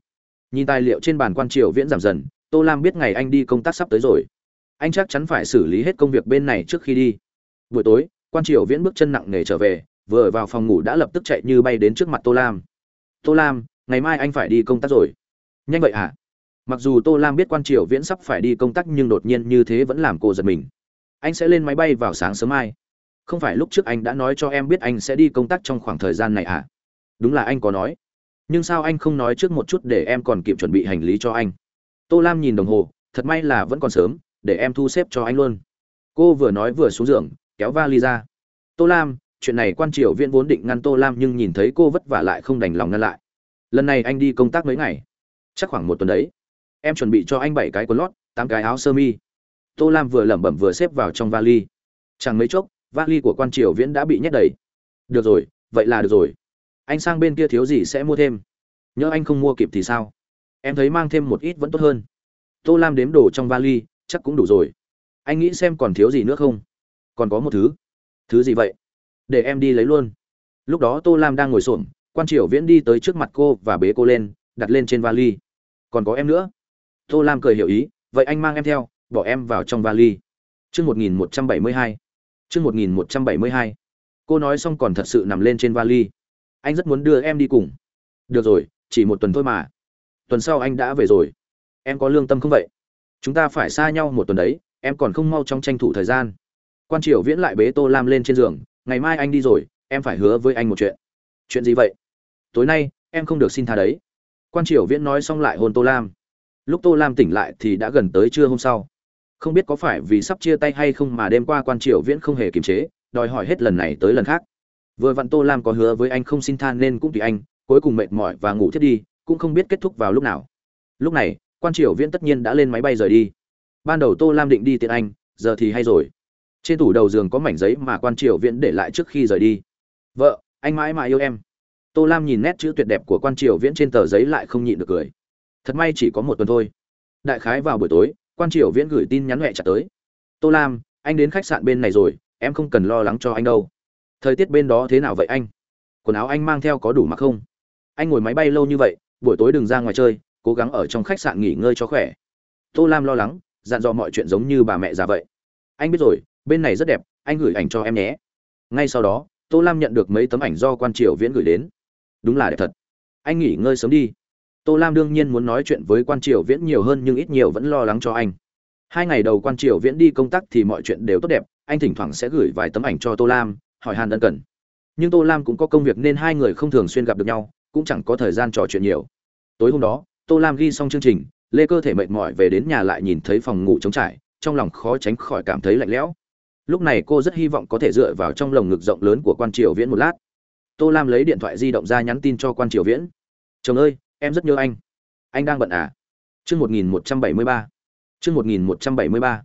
Nhìn tài liệu trên bàn quan triều viễn giảm dần, tô lam biết ngày anh đi công tác sắp tới rồi. Anh chắc chắn phải xử lý hết công việc bên này trước khi đi. Buổi tối, quan triều viễn bước chân nặng nề trở về, vừa vào phòng ngủ đã lập tức chạy như bay đến trước mặt tô lam. Tô lam, ngày mai anh phải đi công tác rồi. Nhanh vậy à? mặc dù tô lam biết quan triều viễn sắp phải đi công tác nhưng đột nhiên như thế vẫn làm cô giật mình. Anh sẽ lên máy bay vào sáng sớm mai không phải lúc trước anh đã nói cho em biết anh sẽ đi công tác trong khoảng thời gian này à? Đúng là anh có nói. Nhưng sao anh không nói trước một chút để em còn kịp chuẩn bị hành lý cho anh? Tô lam nhìn đồng hồ, thật may là vẫn còn sớm, để em thu xếp cho anh luôn. Cô vừa nói vừa xuống giường, kéo vali ra. Tô lam, chuyện này quan triều viễn vốn định ngăn tô lam nhưng nhìn thấy cô vất vả lại không đành lòng ngăn lại. Lần này anh đi công tác mấy ngày? Chắc khoảng một tuần đấy. Em chuẩn bị cho anh bảy cái quần lót, tám cái áo sơ mi. Tô lam vừa lẩm bẩm vừa xếp vào trong vali. Chẳng mấy chốc vali của quan triều viễn đã bị nhét đầy. Được rồi, vậy là được rồi. Anh sang bên kia thiếu gì sẽ mua thêm. Nhớ anh không mua kịp thì sao? Em thấy mang thêm một ít vẫn tốt hơn. Tô lam đếm đồ trong vali, chắc cũng đủ rồi. Anh nghĩ xem còn thiếu gì nữa không? Còn có một thứ. Thứ gì vậy? Để em đi lấy luôn. Lúc đó tô lam đang ngồi s ổ quan triều viễn đi tới trước mặt cô và bế cô lên, đặt lên trên vali. Còn có em nữa. Tô lam cười hiểu ý, vậy anh mang em theo, bỏ em vào trong vali. Chương một nghìn một trăm bảy mươi hai chương một nghìn một trăm bảy mươi hai. Cô nói xong còn thật sự nằm lên trên vali. Anh rất muốn đưa em đi cùng. Được rồi, chỉ một tuần thôi mà. Tuần sau anh đã về rồi. Em có lương tâm không vậy? Chúng ta phải xa nhau một tuần đấy, em còn không mau trong tranh thủ thời gian. Quan triều viễn lại bế tô lam lên trên giường. Ngày mai anh đi rồi, em phải hứa với anh một chuyện. Chuyện gì vậy? Tối nay, em không được xin tha đấy. Quan triều viễn nói xong lại hôn tô lam. Lúc tô lam tỉnh lại thì đã gần tới trưa hôm sau không biết có phải vì sắp chia tay hay không mà đêm qua quan triều viễn không hề kiềm chế, đòi hỏi hết lần này tới lần khác. Vừa vặn tô lam có hứa với anh không xin than nên cũng tùy anh, cuối cùng mệt mỏi và ngủ thiết đi, cũng không biết kết thúc vào lúc nào. Lúc này, quan triều viễn tất nhiên đã lên máy bay rời đi. Ban đầu tô lam định đi tiện anh, giờ thì hay rồi. Trên tủ đầu giường có mảnh giấy mà quan triều viễn để lại trước khi rời đi. Vợ, anh mãi mãi yêu em. Tô lam nhìn nét chữ tuyệt đẹp của quan triều viễn trên tờ giấy lại không nhịn được cười. Thật may chỉ có một tuần thôi. Đại khái vào buổi tối quan triều viễn gửi tin nhắn huệ trả tới. Tô lam, anh đến khách sạn bên này rồi, em không cần lo lắng cho anh đâu. Thời tiết bên đó thế nào vậy anh? Quần áo anh mang theo có đủ mặc không? Anh ngồi máy bay lâu như vậy, buổi tối đừng ra ngoài chơi, cố gắng ở trong khách sạn nghỉ ngơi cho khỏe. Tô lam lo lắng, dặn dò mọi chuyện giống như bà mẹ già vậy. Anh biết rồi, bên này rất đẹp, anh gửi ảnh cho em nhé. Ngay sau đó, tô lam nhận được mấy tấm ảnh do quan triều viễn gửi đến. Đúng là đẹp thật. Anh nghỉ ngơi sớm đi tô lam đương nhiên muốn nói chuyện với quan triều viễn nhiều hơn nhưng ít nhiều vẫn lo lắng cho anh. Hai ngày đầu quan triều viễn đi công tác thì mọi chuyện đều tốt đẹp, anh thỉnh thoảng sẽ gửi vài tấm ảnh cho tô lam, hỏi hàn ân cần. Nhưng tô lam cũng có công việc nên hai người không thường xuyên gặp được nhau, cũng chẳng có thời gian trò chuyện nhiều. Tối hôm đó, tô lam ghi xong chương trình, lê cơ thể mệt mỏi về đến nhà lại nhìn thấy phòng ngủ trống trải, trong lòng khó tránh khỏi cảm thấy lạnh lẽo. Lúc này cô rất hy vọng có thể dựa vào trong lồng ngực rộng lớn của quan triều viễn một lát. Tô lam lấy điện thoại di động ra nhắn tin cho quan triều viễn. Chồng ơi em rất nhớ anh. Anh đang bận à? Chương một nghìn một trăm bảy mươi ba. Chương một nghìn một trăm bảy mươi ba.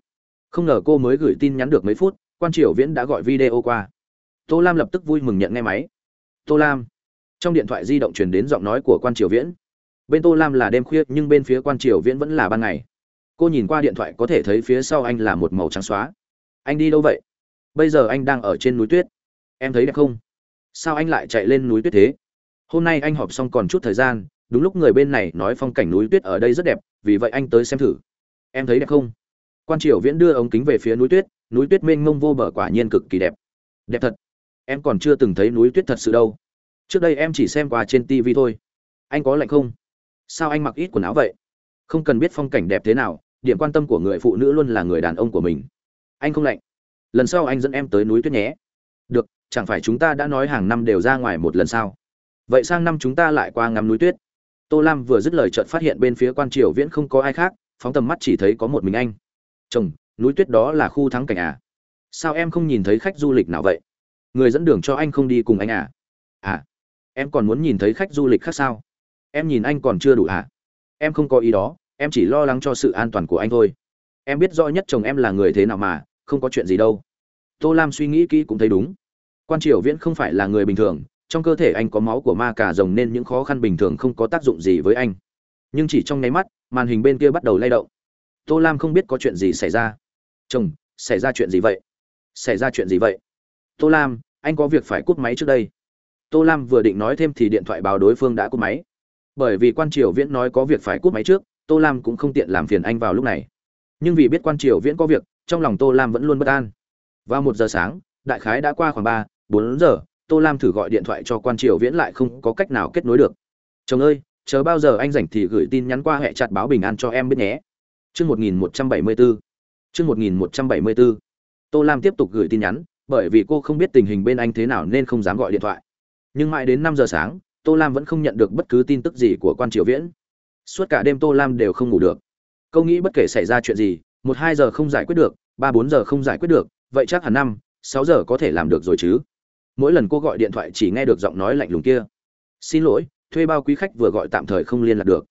Không ngờ cô mới gửi tin nhắn được mấy phút, quan triều viễn đã gọi video qua. Tô lam lập tức vui mừng nhận nghe máy. Tô lam. Trong điện thoại di động truyền đến giọng nói của quan triều viễn. Bên tô lam là đêm khuya, nhưng bên phía quan triều viễn vẫn là ban ngày. Cô nhìn qua điện thoại có thể thấy phía sau anh là một màu trắng xóa. Anh đi đâu vậy? Bây giờ anh đang ở trên núi tuyết. Em thấy đẹp không? Sao anh lại chạy lên núi tuyết thế? Hôm nay anh họp xong còn chút thời gian đúng lúc người bên này nói phong cảnh núi tuyết ở đây rất đẹp, vì vậy anh tới xem thử. Em thấy đẹp không? Quan triều viễn đưa ống kính về phía núi tuyết núi tuyết mênh mông vô bờ quả nhiên cực kỳ đẹp. Đẹp thật. Em còn chưa từng thấy núi tuyết thật sự đâu. Trước đây em chỉ xem qua trên tv thôi. Anh có lạnh không? Sao anh mặc ít quần áo vậy? Không cần biết phong cảnh đẹp thế nào, điểm quan tâm của người phụ nữ luôn là người đàn ông của mình. Anh không lạnh. Lần sau anh dẫn em tới núi tuyết nhé. Được, chẳng phải chúng ta đã nói hàng năm đều ra ngoài một lần sao? Vậy sang năm chúng ta lại qua ngắm núi tuyết tô lam vừa dứt lời chợt phát hiện bên phía quan triều viễn không có ai khác, phóng tầm mắt chỉ thấy có một mình anh. Chồng, núi tuyết đó là khu thắng cảnh à? Sao em không nhìn thấy khách du lịch nào vậy? Người dẫn đường cho anh không đi cùng anh à? À em còn muốn nhìn thấy khách du lịch khác sao? Em nhìn anh còn chưa đủ à? Em không có ý đó, em chỉ lo lắng cho sự an toàn của anh thôi. Em biết rõ nhất chồng em là người thế nào mà, không có chuyện gì đâu. Tô lam suy nghĩ kỹ cũng thấy đúng. Quan triều viễn không phải là người bình thường trong cơ thể anh có máu của ma cà rồng nên những khó khăn bình thường không có tác dụng gì với anh. Nhưng chỉ trong nháy mắt, màn hình bên kia bắt đầu lay động. Tô lam không biết có chuyện gì xảy ra. Chồng, xảy ra chuyện gì vậy? Xảy ra chuyện gì vậy? Tô lam, anh có việc phải cúp máy trước đây. Tô lam vừa định nói thêm thì điện thoại báo đối phương đã cúp máy. Bởi vì quan triều viễn nói có việc phải cúp máy trước, tô lam cũng không tiện làm phiền anh vào lúc này. Nhưng vì biết quan triều viễn có việc, trong lòng tô lam vẫn luôn bất an. Vào một giờ sáng, đại khái đã qua khoảng ba, bốn giờ tô lam thử gọi điện thoại cho quan triều viễn lại không có cách nào kết nối được. Chồng ơi, chờ bao giờ anh rảnh thì gửi tin nhắn qua hệ chặt báo bình an cho em biết nhé. Chương một nghìn một trăm bảy mươi bốn chương một nghìn một trăm bảy mươi bốn tô lam tiếp tục gửi tin nhắn, bởi vì cô không biết tình hình bên anh thế nào nên không dám gọi điện thoại. Nhưng mãi đến năm giờ sáng, tô lam vẫn không nhận được bất cứ tin tức gì của quan triều viễn. Suốt cả đêm tô lam đều không ngủ được. Câu nghĩ bất kể xảy ra chuyện gì, một hai giờ không giải quyết được, ba bốn giờ không giải quyết được, vậy chắc hẳn năm, sáu giờ có thể làm được rồi chứ mỗi lần cô gọi điện thoại chỉ nghe được giọng nói lạnh lùng kia. Xin lỗi, thuê bao quý khách vừa gọi tạm thời không liên lạc được.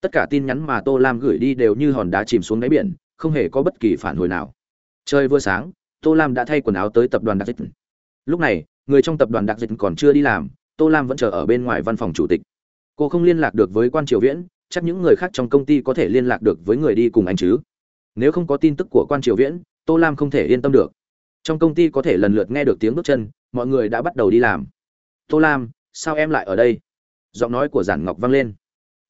Tất cả tin nhắn mà tô lam gửi đi đều như hòn đá chìm xuống đáy biển, không hề có bất kỳ phản hồi nào. Trời vừa sáng, tô lam đã thay quần áo tới tập đoàn đặc dịch. Lúc này, người trong tập đoàn đặc dịch còn chưa đi làm, tô lam vẫn chờ ở bên ngoài văn phòng chủ tịch. Cô không liên lạc được với quan triều viễn, chắc những người khác trong công ty có thể liên lạc được với người đi cùng anh chứ. Nếu không có tin tức của quan triều viễn, tô lam không thể yên tâm được. Trong công ty có thể lần lượt nghe được tiếng bước chân mọi người đã bắt đầu đi làm. Tô lam, sao em lại ở đây? Giọng nói của giản ngọc vang lên.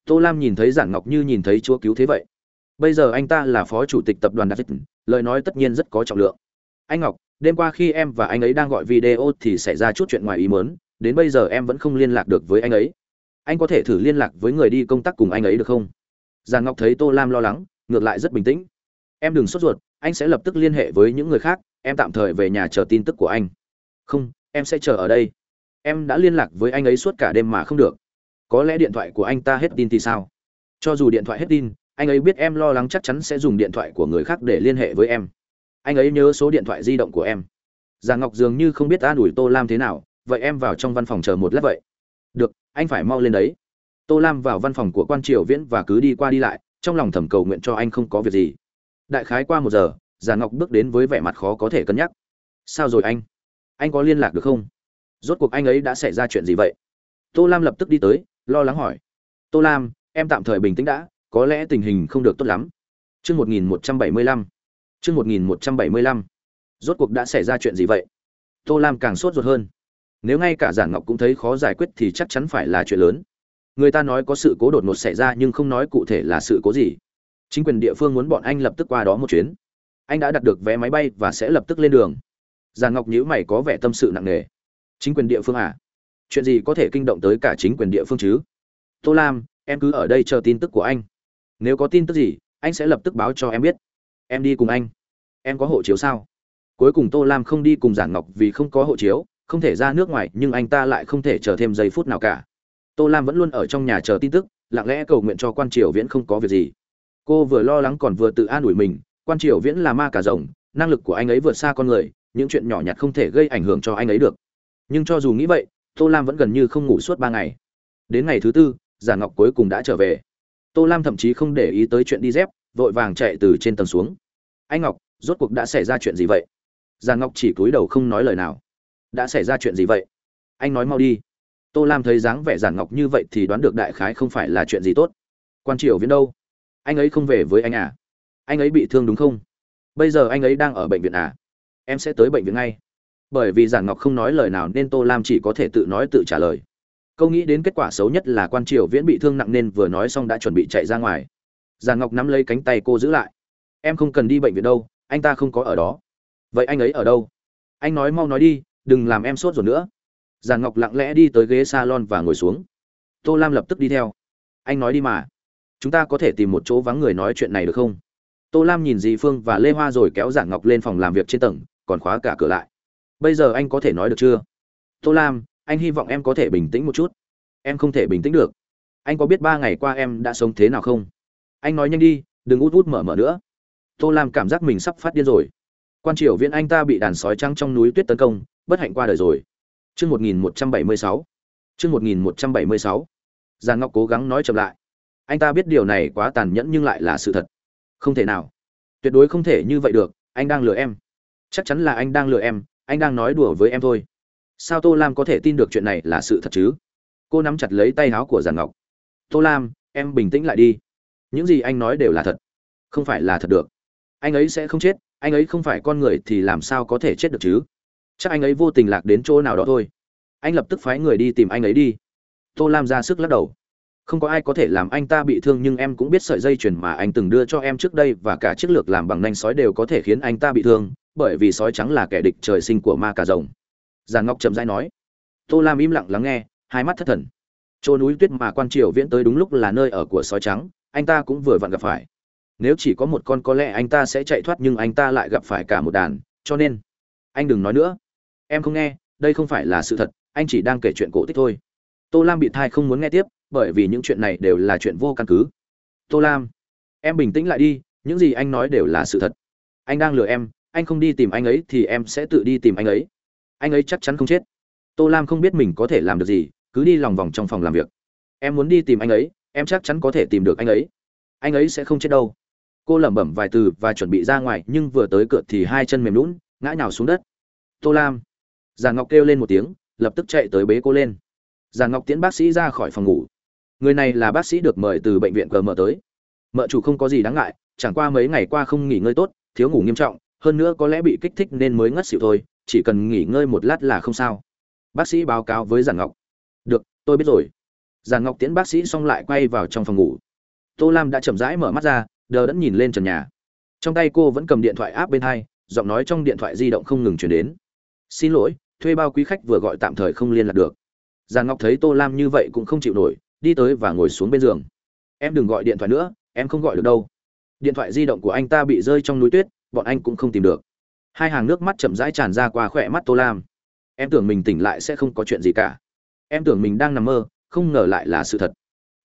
Tô lam nhìn thấy giản ngọc như nhìn thấy chúa cứu thế vậy. Bây giờ anh ta là phó chủ tịch tập đoàn david, lời nói tất nhiên rất có trọng lượng. Anh ngọc, đêm qua khi em và anh ấy đang gọi video thì xảy ra chút chuyện ngoài ý mớn đến bây giờ em vẫn không liên lạc được với anh ấy. Anh có thể thử liên lạc với người đi công tác cùng anh ấy được không? Giàn ngọc thấy tô lam lo lắng, ngược lại rất bình tĩnh. Em đừng sốt ruột, anh sẽ lập tức liên hệ với những người khác, em tạm thời về nhà chờ tin tức của anh không, em sẽ chờ ở đây. Em đã liên lạc với anh ấy suốt cả đêm mà không được. Có lẽ điện thoại của anh ta hết tin thì sao? Cho dù điện thoại hết tin, anh ấy biết em lo lắng chắc chắn sẽ dùng điện thoại của người khác để liên hệ với em. Anh ấy nhớ số điện thoại di động của em. Già ngọc dường như không biết ta đuổi tô lam thế nào, vậy em vào trong văn phòng chờ một lát vậy. Được, anh phải mau lên đấy. Tô lam vào văn phòng của quan triều viễn và cứ đi qua đi lại, trong lòng thầm cầu nguyện cho anh không có việc gì. Đại khái qua một giờ, già ngọc bước đến với vẻ mặt khó có thể cân nhắc. Sao rồi anh? Anh có liên lạc được không? Rốt cuộc anh ấy đã xảy ra chuyện gì vậy? Tô lam lập tức đi tới, lo lắng hỏi. Tô lam, em tạm thời bình tĩnh đã, có lẽ tình hình không được tốt lắm. Chương một nghìn một trăm bảy mươi lăm. Chương một nghìn một trăm bảy mươi lăm. Rốt cuộc đã xảy ra chuyện gì vậy? Tô lam càng sốt ruột hơn. Nếu ngay cả giản ngọc cũng thấy khó giải quyết thì chắc chắn phải là chuyện lớn. Người ta nói có sự cố đột ngột xảy ra nhưng không nói cụ thể là sự cố gì. Chính quyền địa phương muốn bọn anh lập tức qua đó một chuyến. Anh đã đặt được vé máy bay và sẽ lập tức lên đường giàn ngọc nhữ mày có vẻ tâm sự nặng nề. Chính quyền địa phương à? Chuyện gì có thể kinh động tới cả chính quyền địa phương chứ? Tô lam, em cứ ở đây chờ tin tức của anh. Nếu có tin tức gì, anh sẽ lập tức báo cho em biết. Em đi cùng anh. Em có hộ chiếu sao? Cuối cùng tô lam không đi cùng giản ngọc vì không có hộ chiếu, không thể ra nước ngoài, nhưng anh ta lại không thể chờ thêm giây phút nào cả. Tô lam vẫn luôn ở trong nhà chờ tin tức, lặng lẽ cầu nguyện cho quan triều viễn không có việc gì. Cô vừa lo lắng còn vừa tự an ủi mình, quan triều viễn là ma cả rồng, năng lực của anh ấy vượt xa con người những chuyện nhỏ nhặt không thể gây ảnh hưởng cho anh ấy được. Nhưng cho dù nghĩ vậy, tô lam vẫn gần như không ngủ suốt ba ngày. Đến ngày thứ tư giả ngọc cuối cùng đã trở về. Tô lam thậm chí không để ý tới chuyện đi dép, vội vàng chạy từ trên tầng xuống. Anh ngọc, rốt cuộc đã xảy ra chuyện gì vậy? Giả ngọc chỉ cúi đầu không nói lời nào. Đã xảy ra chuyện gì vậy? Anh nói mau đi. Tô lam thấy dáng vẻ giản ngọc như vậy thì đoán được đại khái không phải là chuyện gì tốt. Quan triều viễn đâu? Anh ấy không về với anh à? Anh ấy bị thương đúng không? Bây giờ anh ấy đang ở bệnh viện à? Em sẽ tới bệnh viện ngay. Bởi vì giản ngọc không nói lời nào nên tô lam chỉ có thể tự nói tự trả lời. Câu nghĩ đến kết quả xấu nhất là quan triều viễn bị thương nặng nên vừa nói xong đã chuẩn bị chạy ra ngoài. Giản ngọc nắm lấy cánh tay cô giữ lại. Em không cần đi bệnh viện đâu, anh ta không có ở đó. Vậy anh ấy ở đâu? Anh nói mau nói đi, đừng làm em sốt rồi nữa. Giản ngọc lặng lẽ đi tới ghế salon và ngồi xuống. Tô lam lập tức đi theo. Anh nói đi mà. Chúng ta có thể tìm một chỗ vắng người nói chuyện này được không? Tô lam nhìn dì phương và lê hoa rồi kéo giản ngọc lên phòng làm việc trên tầng còn khóa cả cửa lại. Bây giờ anh có thể nói được chưa? Tô lam, anh hy vọng em có thể bình tĩnh một chút. Em không thể bình tĩnh được. Anh có biết ba ngày qua em đã sống thế nào không? Anh nói nhanh đi, đừng út út mở mở nữa. Tô lam cảm giác mình sắp phát điên rồi. Quan triều viễn anh ta bị đàn sói trắng trong núi tuyết tấn công, bất hạnh qua đời rồi. Chương một nghìn một trăm bảy mươi sáu. Chương một nghìn một trăm bảy mươi sáu. Giàn ngọc cố gắng nói chậm lại. Anh ta biết điều này quá tàn nhẫn nhưng lại là sự thật. Không thể nào. Tuyệt đối không thể như vậy được, anh đang lừa em chắc chắn là anh đang lừa em, anh đang nói đùa với em thôi. Sao tô lam có thể tin được chuyện này là sự thật chứ? Cô nắm chặt lấy tay áo của giàn ngọc. Tô lam, em bình tĩnh lại đi. Những gì anh nói đều là thật. Không phải là thật được. Anh ấy sẽ không chết, anh ấy không phải con người thì làm sao có thể chết được chứ? Chắc anh ấy vô tình lạc đến chỗ nào đó thôi. Anh lập tức phái người đi tìm anh ấy đi. Tô lam ra sức lắc đầu không có ai có thể làm anh ta bị thương nhưng em cũng biết sợi dây chuyền mà anh từng đưa cho em trước đây và cả chiếc lược làm bằng nanh sói đều có thể khiến anh ta bị thương, bởi vì sói trắng là kẻ địch trời sinh của ma cà rồng. Giàn ngọc chậm rãi nói. Tô lam im lặng lắng nghe, hai mắt thất thần. Chỗ núi tuyết mà quan triều viễn tới đúng lúc là nơi ở của sói trắng, anh ta cũng vừa vặn gặp phải. Nếu chỉ có một con có lẽ anh ta sẽ chạy thoát nhưng anh ta lại gặp phải cả một đàn, cho nên, anh đừng nói nữa. Em không nghe, đây không phải là sự thật, anh chỉ đang kể chuyện cổ tích thôi. Tô lam bị thai không muốn nghe tiếp bởi vì những chuyện này đều là chuyện vô căn cứ. Tô lam, em bình tĩnh lại đi, những gì anh nói đều là sự thật. Anh đang lừa em, anh không đi tìm anh ấy thì em sẽ tự đi tìm anh ấy. Anh ấy chắc chắn không chết. Tô lam không biết mình có thể làm được gì, cứ đi lòng vòng trong phòng làm việc. Em muốn đi tìm anh ấy, em chắc chắn có thể tìm được anh ấy. Anh ấy sẽ không chết đâu. Cô lẩm bẩm vài từ và chuẩn bị ra ngoài, nhưng vừa tới cửa thì hai chân mềm lún ngã nhào xuống đất. Tô lam giàn ngọc kêu lên một tiếng, lập tức chạy tới bế cô lên. Giàn ngọc tiễn bác sĩ ra khỏi phòng ngủ người này là bác sĩ được mời từ bệnh viện cờ mở tới. Mợ chủ không có gì đáng ngại, chẳng qua mấy ngày qua không nghỉ ngơi tốt, thiếu ngủ nghiêm trọng, hơn nữa có lẽ bị kích thích nên mới ngất xỉu thôi, chỉ cần nghỉ ngơi một lát là không sao. Bác sĩ báo cáo với giản ngọc. Được, tôi biết rồi. Giản ngọc tiễn bác sĩ xong lại quay vào trong phòng ngủ. Tô lam đã chậm rãi mở mắt ra, đờ đẫn nhìn lên trần nhà. Trong tay cô vẫn cầm điện thoại áp bên hai, giọng nói trong điện thoại di động không ngừng chuyển đến. Xin lỗi, thuê bao quý khách vừa gọi tạm thời không liên lạc được. Giàn ngọc thấy tô lam như vậy cũng không chịu nổi đi tới và ngồi xuống bên giường. Em đừng gọi điện thoại nữa, em không gọi được đâu. Điện thoại di động của anh ta bị rơi trong núi tuyết, bọn anh cũng không tìm được. Hai hàng nước mắt chậm rãi tràn ra qua khỏe mắt tô lam. Em tưởng mình tỉnh lại sẽ không có chuyện gì cả. Em tưởng mình đang nằm mơ, không ngờ lại là sự thật.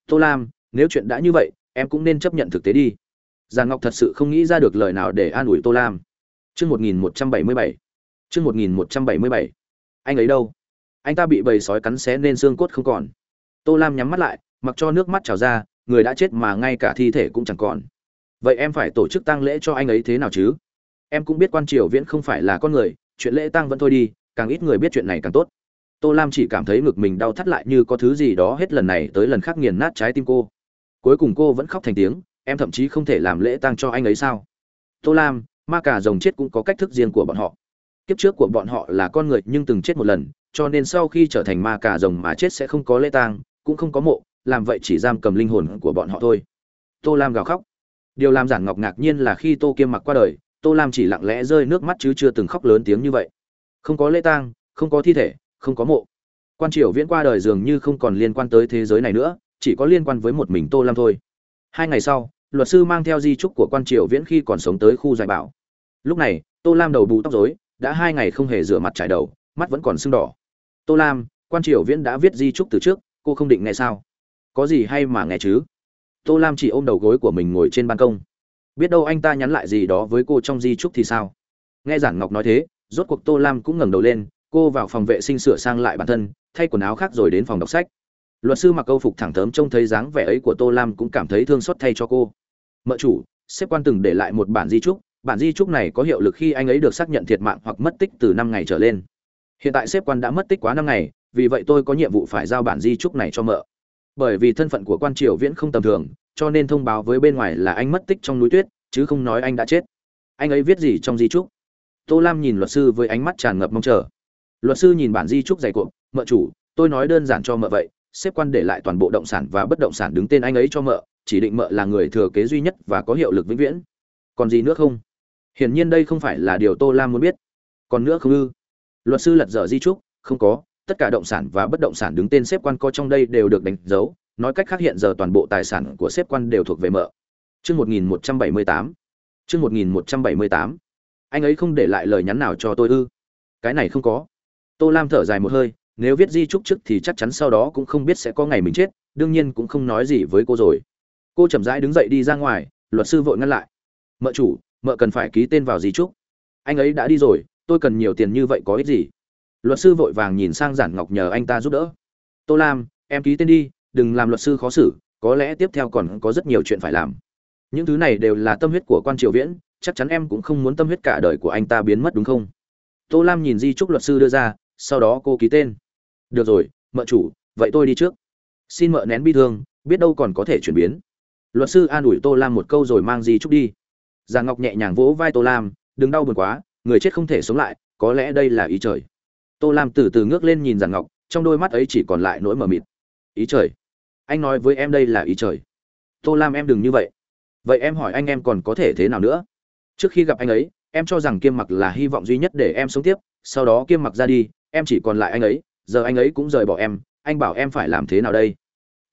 Tô lam, nếu chuyện đã như vậy, em cũng nên chấp nhận thực tế đi. Giàn ngọc thật sự không nghĩ ra được lời nào để an ủi tô lam. Chương một nghìn một trăm bảy mươi bảy. Chương một nghìn một trăm bảy mươi bảy. Anh ấy đâu? Anh ta bị bầy sói cắn xé nên xương cốt không còn tô lam nhắm mắt lại, mặc cho nước mắt trào ra, người đã chết mà ngay cả thi thể cũng chẳng còn. Vậy em phải tổ chức tang lễ cho anh ấy thế nào chứ? Em cũng biết quan triều viễn không phải là con người, chuyện lễ tang vẫn thôi đi, càng ít người biết chuyện này càng tốt. Tô lam chỉ cảm thấy ngực mình đau thắt lại như có thứ gì đó hết lần này tới lần khác nghiền nát trái tim cô. Cuối cùng cô vẫn khóc thành tiếng, em thậm chí không thể làm lễ tang cho anh ấy sao? Tô lam, ma cà rồng chết cũng có cách thức riêng của bọn họ. Kiếp trước của bọn họ là con người nhưng từng chết một lần, cho nên sau khi trở thành ma cà rồng mà chết sẽ không có lễ tang cũng không có mộ, làm vậy chỉ giam cầm linh hồn của bọn họ thôi. Tô lam gào khóc. Điều làm giản ngọc ngạc nhiên là khi tô kiêm mặc qua đời, tô lam chỉ lặng lẽ rơi nước mắt chứ chưa từng khóc lớn tiếng như vậy. Không có lễ tang, không có thi thể, không có mộ. Quan triều viễn qua đời dường như không còn liên quan tới thế giới này nữa, chỉ có liên quan với một mình tô lam thôi. Hai ngày sau, luật sư mang theo di trúc của quan triều viễn khi còn sống tới khu giải bảo. Lúc này, tô lam đầu bù tóc dối đã hai ngày không hề rửa mặt trải đầu, mắt vẫn còn sưng đỏ. Tô lam, quan triều viễn đã viết di trúc từ trước cô không định nghe sao? Có gì hay mà nghe chứ? Tô lam chỉ ôm đầu gối của mình ngồi trên ban công. Biết đâu anh ta nhắn lại gì đó với cô trong di trúc thì sao? Nghe giản ngọc nói thế, rốt cuộc tô lam cũng ngẩng đầu lên, cô vào phòng vệ sinh sửa sang lại bản thân, thay quần áo khác rồi đến phòng đọc sách. Luật sư mặc câu phục thẳng thớm trông thấy dáng vẻ ấy của tô lam cũng cảm thấy thương xót thay cho cô. Mợ chủ, sếp quan từng để lại một bản di trúc bản di trúc này có hiệu lực khi anh ấy được xác nhận thiệt mạng hoặc mất tích từ năm ngày trở lên. Hiện tại sếp quan đã mất tích quá năm ngày vì vậy tôi có nhiệm vụ phải giao bản di trúc này cho mợ. Bởi vì thân phận của quan triều viễn không tầm thường, cho nên thông báo với bên ngoài là anh mất tích trong núi tuyết, chứ không nói anh đã chết. Anh ấy viết gì trong di trúc tô lam nhìn luật sư với ánh mắt tràn ngập mong chờ. Luật sư nhìn bản di trúc dày cộm, mợ chủ, tôi nói đơn giản cho mợ vậy, xếp quan để lại toàn bộ động sản và bất động sản đứng tên anh ấy cho mợ, chỉ định mợ là người thừa kế duy nhất và có hiệu lực vĩnh viễn. Còn gì nữa không? Hiển nhiên đây không phải là điều tô lam muốn biết. Còn nữa không ư? Luật sư lật dở di trúc không có tất cả động sản và bất động sản đứng tên xếp quan có trong đây đều được đánh dấu, nói cách khác hiện giờ toàn bộ tài sản của xếp quan đều thuộc về mợ. Chương một nghìn một trăm bảy mươi tám. Chương một nghìn một trăm bảy mươi tám. Anh ấy không để lại lời nhắn nào cho tôi ư? Cái này không có. Tô lam thở dài một hơi, nếu viết di trúc trước thì chắc chắn sau đó cũng không biết sẽ có ngày mình chết, đương nhiên cũng không nói gì với cô rồi. Cô chậm rãi đứng dậy đi ra ngoài, luật sư vội ngăn lại. Mợ chủ, mợ cần phải ký tên vào di trúc anh ấy đã đi rồi, tôi cần nhiều tiền như vậy có ích gì? Luật sư vội vàng nhìn sang giản ngọc nhờ anh ta giúp đỡ. Tô lam, em ký tên đi, đừng làm luật sư khó xử, có lẽ tiếp theo còn có rất nhiều chuyện phải làm. Những thứ này đều là tâm huyết của quan triều viễn, chắc chắn em cũng không muốn tâm huyết cả đời của anh ta biến mất đúng không? Tô lam nhìn di trúc luật sư đưa ra, sau đó cô ký tên. Được rồi, mợ chủ, vậy tôi đi trước. Xin mợ nén bi thương, biết đâu còn có thể chuyển biến. Luật sư an ủi tô lam một câu rồi mang di trúc đi. Già ngọc nhẹ nhàng vỗ vai tô lam, đừng đau buồn quá, người chết không thể sống lại, có lẽ đây là ý trời tô lam từ từ ngước lên nhìn giản ngọc, trong đôi mắt ấy chỉ còn lại nỗi mờ mịt. Ý trời! Anh nói với em đây là ý trời. Tô lam em đừng như vậy. Vậy em hỏi anh em còn có thể thế nào nữa? Trước khi gặp anh ấy, em cho rằng kiêm mặc là hy vọng duy nhất để em sống tiếp. Sau đó kiêm mặc ra đi, em chỉ còn lại anh ấy, giờ anh ấy cũng rời bỏ em. Anh bảo em phải làm thế nào đây?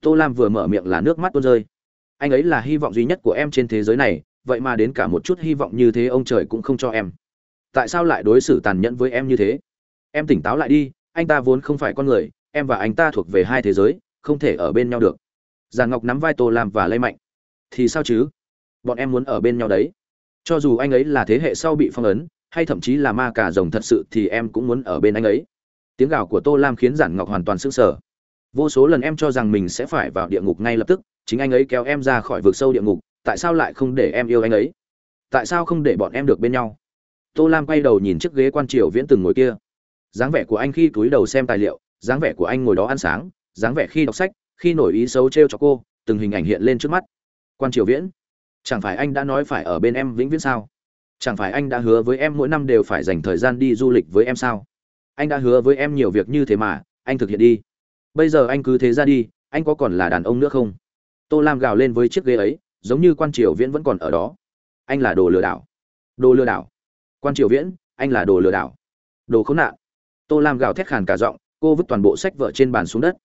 Tô lam vừa mở miệng là nước mắt tuôn rơi. Anh ấy là hy vọng duy nhất của em trên thế giới này, vậy mà đến cả một chút hy vọng như thế ông trời cũng không cho em. Tại sao lại đối xử tàn nhẫn với em như thế? Em tỉnh táo lại đi, anh ta vốn không phải con người, em và anh ta thuộc về hai thế giới, không thể ở bên nhau được. Giàn ngọc nắm vai tô lam và lây mạnh. Thì sao chứ? Bọn em muốn ở bên nhau đấy. Cho dù anh ấy là thế hệ sau bị phong ấn, hay thậm chí là ma cà rồng thật sự thì em cũng muốn ở bên anh ấy. Tiếng gào của tô lam khiến giản ngọc hoàn toàn sững sờ. Vô số lần em cho rằng mình sẽ phải vào địa ngục ngay lập tức, chính anh ấy kéo em ra khỏi vực sâu địa ngục, tại sao lại không để em yêu anh ấy? Tại sao không để bọn em được bên nhau? Tô lam quay đầu nhìn chiếc ghế quan triều viễn từng ngồi kia dáng vẻ của anh khi cúi đầu xem tài liệu, dáng vẻ của anh ngồi đó ăn sáng, dáng vẻ khi đọc sách, khi nổi ý xấu trêu cho cô, từng hình ảnh hiện lên trước mắt. Quan triều viễn, chẳng phải anh đã nói phải ở bên em vĩnh viễn sao? Chẳng phải anh đã hứa với em mỗi năm đều phải dành thời gian đi du lịch với em sao? Anh đã hứa với em nhiều việc như thế mà, anh thực hiện đi. Bây giờ anh cứ thế ra đi, anh có còn là đàn ông nữa không? Tô lam gào lên với chiếc ghế ấy, giống như quan triều viễn vẫn còn ở đó. Anh là đồ lừa đảo. Đồ lừa đảo. Quan triều viễn, anh là đồ lừa đảo. Đồ khốn nạn tô lam gào thét khàn cả giọng, cô vứt toàn bộ sách vợ trên bàn xuống đất.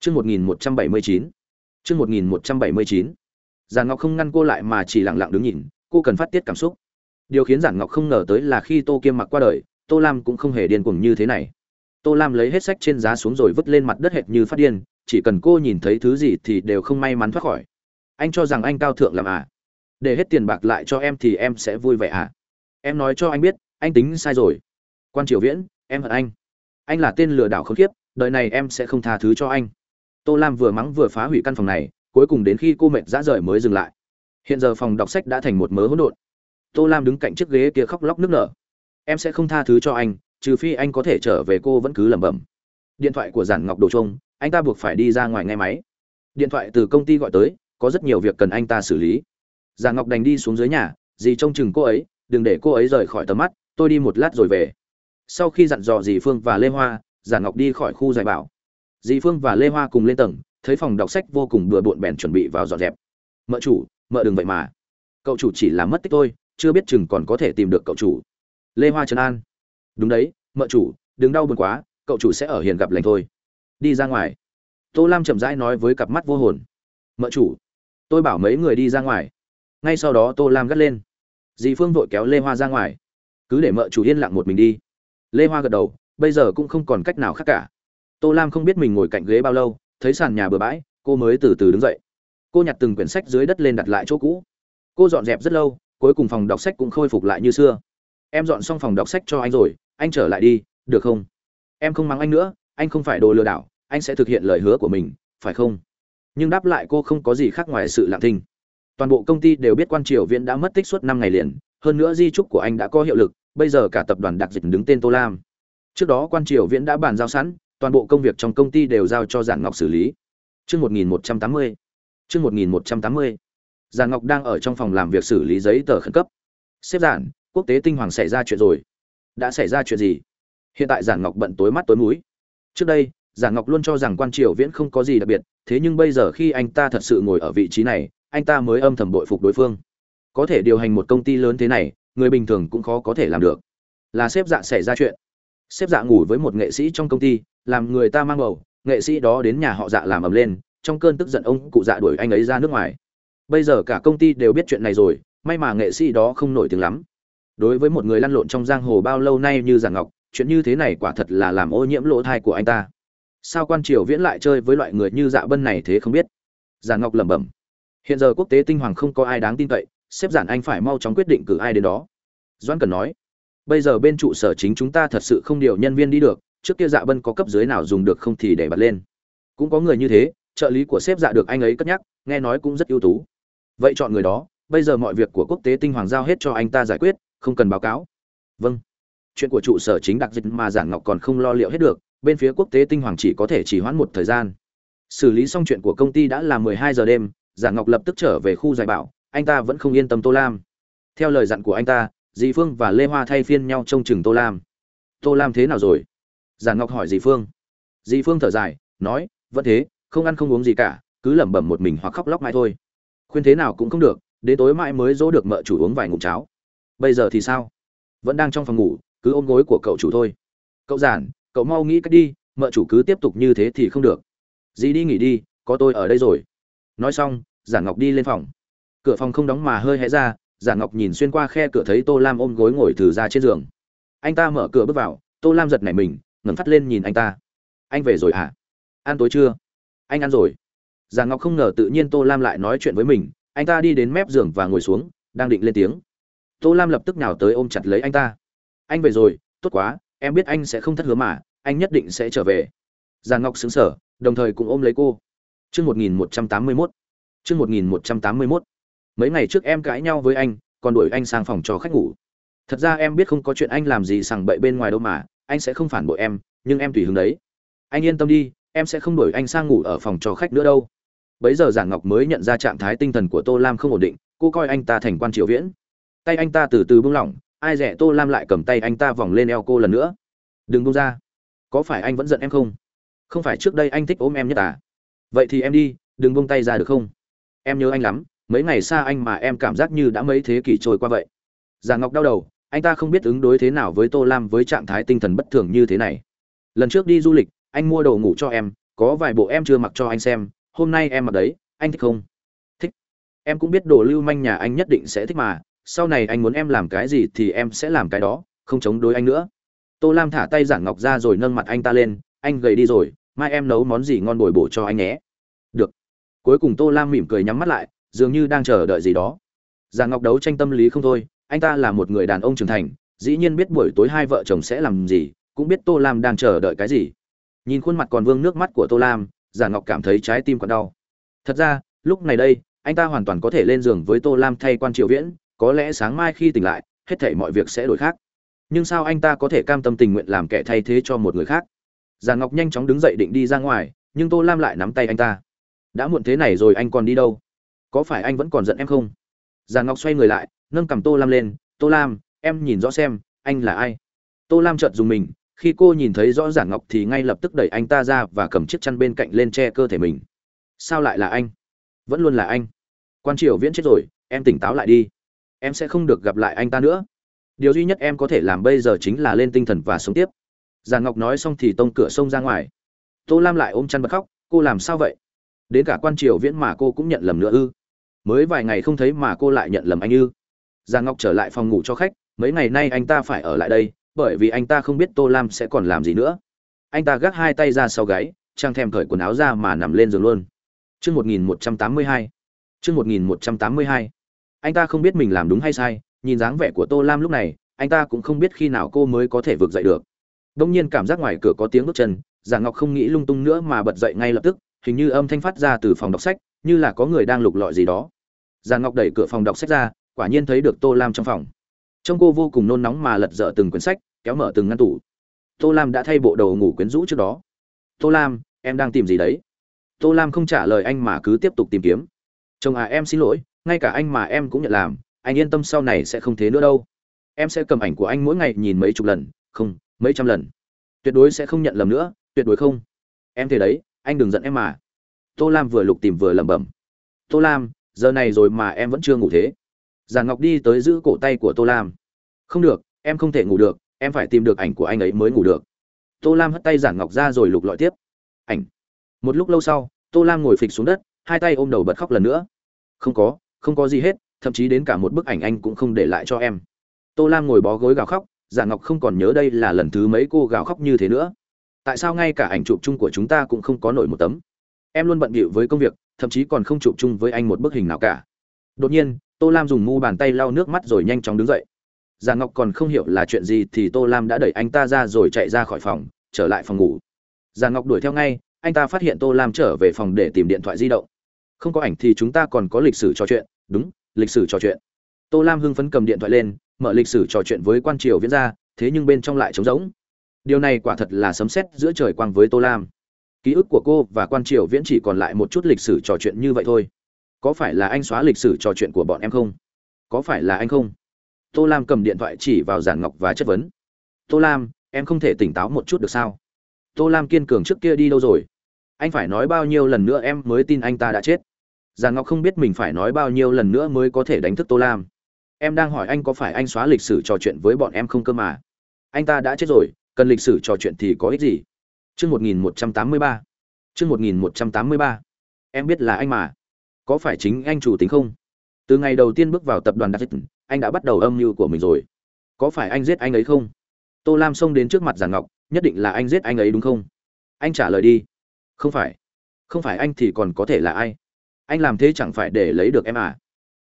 Chương một nghìn một trăm bảy mươi chín, chương một nghìn một trăm bảy mươi chín. Giản ngọc không ngăn cô lại mà chỉ lặng lặng đứng nhìn, cô cần phát tiết cảm xúc. Điều khiến giản ngọc không ngờ tới là khi tô kiêm mặc qua đời, tô lam cũng không hề điên cuồng như thế này. Tô lam lấy hết sách trên giá xuống rồi vứt lên mặt đất hệt như phát điên, chỉ cần cô nhìn thấy thứ gì thì đều không may mắn thoát khỏi. Anh cho rằng anh cao thượng làm à? Để hết tiền bạc lại cho em thì em sẽ vui vẻ à? Em nói cho anh biết, anh tính sai rồi. Quan triều viễn, em hận anh anh là tên lừa đảo khốn kiếp, đời này em sẽ không tha thứ cho anh. Tô lam vừa mắng vừa phá hủy căn phòng này, cuối cùng đến khi cô mệt dã rời mới dừng lại. Hiện giờ phòng đọc sách đã thành một mớ hỗn độn. Tô lam đứng cạnh chiếc ghế kia khóc lóc nức nở. Em sẽ không tha thứ cho anh, trừ phi anh có thể trở về cô vẫn cứ lẩm bẩm. Điện thoại của giản ngọc đồ trông anh ta buộc phải đi ra ngoài nghe máy. Điện thoại từ công ty gọi tới, có rất nhiều việc cần anh ta xử lý. Giản ngọc đành đi xuống dưới nhà, dì trông chừng cô ấy, đừng để cô ấy rời khỏi tầm mắt, tôi đi một lát rồi về sau khi dặn dò dì phương và lê hoa giản ngọc đi khỏi khu giải bảo. Dì phương và lê hoa cùng lên tầng, thấy phòng đọc sách vô cùng bừa bộn bèn chuẩn bị vào dọn dẹp. Mợ chủ, mợ đừng vậy mà. Cậu chủ chỉ là mất tích tôi chưa biết chừng còn có thể tìm được cậu chủ. Lê hoa trấn an. Đúng đấy, mợ chủ, đừng đau buồn quá, cậu chủ sẽ ở hiền gặp lành thôi. Đi ra ngoài. Tô lam chậm rãi nói với cặp mắt vô hồn. Mợ chủ, tôi bảo mấy người đi ra ngoài. Ngay sau đó tô lam gắt lên. Dì phương vội kéo lê hoa ra ngoài. Cứ để mợ chủ yên lặng một mình đi lê hoa gật đầu, bây giờ cũng không còn cách nào khác cả. Tô lam không biết mình ngồi cạnh ghế bao lâu, thấy sàn nhà bừa bãi, cô mới từ từ đứng dậy. Cô nhặt từng quyển sách dưới đất lên đặt lại chỗ cũ. Cô dọn dẹp rất lâu, cuối cùng phòng đọc sách cũng khôi phục lại như xưa. Em dọn xong phòng đọc sách cho anh rồi, anh trở lại đi, được không? Em không mắng anh nữa, anh không phải đồ lừa đảo, anh sẽ thực hiện lời hứa của mình, phải không? Nhưng đáp lại cô không có gì khác ngoài sự lặng thinh. Toàn bộ công ty đều biết quan triều viễn đã mất tích suốt năm ngày liền, hơn nữa di trúc của anh đã có hiệu lực bây giờ cả tập đoàn đặc dịch đứng tên tô lam. Trước đó quan triều viễn đã bàn giao sẵn, toàn bộ công việc trong công ty đều giao cho giản ngọc xử lý. Chương một nghìn một trăm tám mươi. Chương một nghìn một trăm tám mươi. Giản ngọc đang ở trong phòng làm việc xử lý giấy tờ khẩn cấp. Xếp giản, quốc tế tinh hoàng xảy ra chuyện rồi. Đã xảy ra chuyện gì? Hiện tại giản ngọc bận tối mắt tối mũi. Trước đây, giản ngọc luôn cho rằng quan triều viễn không có gì đặc biệt, thế nhưng bây giờ khi anh ta thật sự ngồi ở vị trí này, anh ta mới âm thầm bội phục đối phương. Có thể điều hành một công ty lớn thế này người bình thường cũng khó có thể làm được. Là xếp dạ xảy ra chuyện. Xếp dạ ngủ với một nghệ sĩ trong công ty, làm người ta mang bầu, nghệ sĩ đó đến nhà họ dạ làm ầm lên, trong cơn tức giận ông cụ dạ đuổi anh ấy ra nước ngoài. Bây giờ cả công ty đều biết chuyện này rồi, may mà nghệ sĩ đó không nổi tiếng lắm. Đối với một người lăn lộn trong giang hồ bao lâu nay như giản ngọc, chuyện như thế này quả thật là làm ô nhiễm lỗ thai của anh ta. Sao quan triều viễn lại chơi với loại người như dạ bân này thế không biết? Giản ngọc lẩm bẩm. Hiện giờ quốc tế tinh hoàng không có ai đáng tin cậy xếp giản anh phải mau chóng quyết định cử ai đến đó. Doãn cần nói, bây giờ bên trụ sở chính chúng ta thật sự không điều nhân viên đi được, trước kia dạ bân có cấp dưới nào dùng được không thì để bật lên. Cũng có người như thế, trợ lý của sếp dạ được anh ấy cất nhắc, nghe nói cũng rất ưu tú. Vậy chọn người đó, bây giờ mọi việc của quốc tế tinh hoàng giao hết cho anh ta giải quyết, không cần báo cáo. Vâng. Chuyện của trụ sở chính đặc dịch mà giản ngọc còn không lo liệu hết được, bên phía quốc tế tinh hoàng chỉ có thể chỉ hoãn một thời gian. Xử lý xong chuyện của công ty đã là mười hai giờ đêm, giản ngọc lập tức trở về khu giải bảo anh ta vẫn không yên tâm tô lam. Theo lời dặn của anh ta, dì phương và lê hoa thay phiên nhau trông chừng tô lam. Tô lam thế nào rồi? Giản ngọc hỏi dì phương. Dì phương thở dài, nói, vẫn thế, không ăn không uống gì cả, cứ lẩm bẩm một mình hoặc khóc lóc mãi thôi. Khuyên thế nào cũng không được, đến tối mãi mới dỗ được mợ chủ uống vài ngụm cháo. Bây giờ thì sao? Vẫn đang trong phòng ngủ, cứ ôm gối của cậu chủ thôi. Cậu giản, cậu mau nghĩ cách đi, mợ chủ cứ tiếp tục như thế thì không được. Dì đi nghỉ đi, có tôi ở đây rồi. Nói xong, giản ngọc đi lên phòng cửa phòng không đóng mà hơi hé ra, giả ngọc nhìn xuyên qua khe cửa thấy tô lam ôm gối ngồi thử ra trên giường. Anh ta mở cửa bước vào, tô lam giật nảy mình ngẩn phát lên nhìn anh ta. Anh về rồi hả? À? ăn tối chưa? Anh ăn rồi. Giả ngọc không ngờ tự nhiên tô lam lại nói chuyện với mình, anh ta đi đến mép giường và ngồi xuống, đang định lên tiếng. Tô lam lập tức nào tới ôm chặt lấy anh ta. Anh về rồi, tốt quá, em biết anh sẽ không thất hứa mà, anh nhất định sẽ trở về. Giả ngọc xứng sở đồng thời cũng ôm lấy cô. Chương một nghìn một trăm tám mươi một chương một nghìn một trăm tám mươi 1181 mấy ngày trước em cãi nhau với anh, còn đuổi anh sang phòng cho khách ngủ. Thật ra em biết không có chuyện anh làm gì sằng bậy bên ngoài đâu mà, anh sẽ không phản bội em, nhưng em tùy hứng đấy. Anh yên tâm đi, em sẽ không đuổi anh sang ngủ ở phòng cho khách nữa đâu. Bấy giờ giản ngọc mới nhận ra trạng thái tinh thần của tô lam không ổn định, cô coi anh ta thành quan triều viễn. Tay anh ta từ từ buông lỏng, ai rẻ tô lam lại cầm tay anh ta vòng lên eo cô lần nữa. Đừng buông ra. Có phải anh vẫn giận em không? Không phải trước đây anh thích ôm em nhất à? Vậy thì em đi, đừng buông tay ra được không? Em nhớ anh lắm mấy ngày xa anh mà em cảm giác như đã mấy thế kỷ trôi qua vậy. Già ngọc đau đầu, anh ta không biết ứng đối thế nào với tô lam với trạng thái tinh thần bất thường như thế này. Lần trước đi du lịch, anh mua đồ ngủ cho em, có vài bộ em chưa mặc cho anh xem, hôm nay em mặc đấy, anh thích không? Thích. Em cũng biết đồ lưu manh nhà anh nhất định sẽ thích mà, sau này anh muốn em làm cái gì thì em sẽ làm cái đó, không chống đối anh nữa. Tô lam thả tay giản ngọc ra rồi nâng mặt anh ta lên, anh gầy đi rồi, mai em nấu món gì ngon bồi bổ cho anh nhé. Được. Cuối cùng tô lam mỉm cười nhắm mắt lại dường như đang chờ đợi gì đó. Già ngọc đấu tranh tâm lý không thôi, anh ta là một người đàn ông trưởng thành, dĩ nhiên biết buổi tối hai vợ chồng sẽ làm gì, cũng biết tô lam đang chờ đợi cái gì. Nhìn khuôn mặt còn vương nước mắt của tô lam giản ngọc cảm thấy trái tim còn đau. Thật ra, lúc này đây, anh ta hoàn toàn có thể lên giường với tô lam thay quan triều viễn, có lẽ sáng mai khi tỉnh lại, hết thảy mọi việc sẽ đổi khác. Nhưng sao anh ta có thể cam tâm tình nguyện làm kẻ thay thế cho một người khác? Giản ngọc nhanh chóng đứng dậy định đi ra ngoài, nhưng tô lam lại nắm tay anh ta. Đã muộn thế này rồi anh còn đi đâu? Có phải anh vẫn còn giận em không? Giản ngọc xoay người lại, nâng cầm tô lam lên, tô lam, em nhìn rõ xem, anh là ai? Tô lam chợt dùng mình, khi cô nhìn thấy rõ giản ngọc thì ngay lập tức đẩy anh ta ra và cầm chiếc chăn bên cạnh lên che cơ thể mình. Sao lại là anh? Vẫn luôn là anh. Quan triều viễn chết rồi, em tỉnh táo lại đi. Em sẽ không được gặp lại anh ta nữa. Điều duy nhất em có thể làm bây giờ chính là lên tinh thần và sống tiếp. Giàn ngọc nói xong thì tông cửa xông ra ngoài. Tô lam lại ôm chăn bật khóc, cô làm sao vậy? Đến cả quan triều viễn mà cô cũng nhận lầm nữa ư mới vài ngày không thấy mà cô lại nhận lầm anh ư giang ngọc trở lại phòng ngủ cho khách mấy ngày nay anh ta phải ở lại đây bởi vì anh ta không biết tô lam sẽ còn làm gì nữa anh ta gác hai tay ra sau gáy trang thèm cởi quần áo ra mà nằm lên giường luôn Chương 1182. Chương 1182. Anh ta không biết mình làm đúng hay sai, nhìn dáng vẻ của Tô Lam lúc này, anh ta cũng không biết khi nào cô mới có thể vượt dậy được. Đông nhiên cảm giác ngoài cửa có tiếng bước chân, Giang Ngọc không nghĩ lung tung nữa mà bật dậy ngay lập tức, hình như âm thanh phát ra từ phòng đọc sách, như là có người đang lục lọi gì đó. Giang Ngọc đẩy cửa phòng đọc sách ra, quả nhiên thấy được Tô Lam trong phòng. Trông cô vô cùng nôn nóng mà lật dở từng quyển sách, kéo mở từng ngăn tủ. Tô Lam đã thay bộ đồ ngủ quyến rũ trước đó. "Tô Lam, em đang tìm gì đấy?" tô lam không trả lời anh mà cứ tiếp tục tìm kiếm chồng à em xin lỗi ngay cả anh mà em cũng nhận làm anh yên tâm sau này sẽ không thế nữa đâu em sẽ cầm ảnh của anh mỗi ngày nhìn mấy chục lần không mấy trăm lần tuyệt đối sẽ không nhận lầm nữa tuyệt đối không em thế đấy anh đừng giận em mà tô lam vừa lục tìm vừa lẩm bẩm. Tô lam, giờ này rồi mà em vẫn chưa ngủ thế. Giàn ngọc đi tới giữ cổ tay của tô lam. Không được, em không thể ngủ được, em phải tìm được ảnh của anh ấy mới ngủ được. Tô lam hất tay giản ngọc ra rồi lục lọi tiếp. Ảnh. Một lúc lâu sau, tô lam ngồi phịch xuống đất, hai tay ôm đầu bật khóc lần nữa. Không có không có gì hết, thậm chí đến cả một bức ảnh anh cũng không để lại cho em. Tô lam ngồi bó gối gào khóc Giản ngọc không còn nhớ đây là lần thứ mấy cô gào khóc như thế nữa. Tại sao ngay cả ảnh chụp chung của chúng ta cũng không có nổi một tấm? Em luôn bận bịu với công việc, thậm chí còn không chụp chung với anh một bức hình nào cả. Đột nhiên, tô lam dùng mu bàn tay lau nước mắt rồi nhanh chóng đứng dậy. Già ngọc còn không hiểu là chuyện gì thì tô lam đã đẩy anh ta ra rồi chạy ra khỏi phòng, trở lại phòng ngủ. Già ngọc đuổi theo ngay, anh ta phát hiện tô lam trở về phòng để tìm điện thoại di động. Không có ảnh thì chúng ta còn có lịch sử trò chuyện. Đúng, lịch sử trò chuyện. Tô lam hưng phấn cầm điện thoại lên, mở lịch sử trò chuyện với quan triều viễn ra, thế nhưng bên trong lại trống rỗng. Điều này quả thật là sấm sét giữa trời quang với tô lam ký ức của cô và quan triều viễn chỉ còn lại một chút lịch sử trò chuyện như vậy thôi. Có phải là anh xóa lịch sử trò chuyện của bọn em không? Có phải là anh không? Tô lam cầm điện thoại chỉ vào giản ngọc và chất vấn. Tô lam, em không thể tỉnh táo một chút được sao? Tô lam kiên cường trước kia đi đâu rồi? Anh phải nói bao nhiêu lần nữa em mới tin anh ta đã chết? Giàn ngọc không biết mình phải nói bao nhiêu lần nữa mới có thể đánh thức tô lam. Em đang hỏi anh có phải anh xóa lịch sử trò chuyện với bọn em không cơ mà? Anh ta đã chết rồi, cần lịch sử trò chuyện thì có ích gì? Chương một nghìn một trăm tám mươi ba. Chương một nghìn một trăm tám mươi ba. Em biết là anh mà. Có phải chính anh chủ tính không? Từ ngày đầu tiên bước vào tập đoàn đặc anh đã bắt đầu âm mưu của mình rồi. Có phải anh giết anh ấy không? Tô lam xông đến trước mặt giàn ngọc, nhất định là anh giết anh ấy đúng không? Anh trả lời đi. Không phải. Không phải anh thì còn có thể là ai? Anh làm thế chẳng phải để lấy được em à?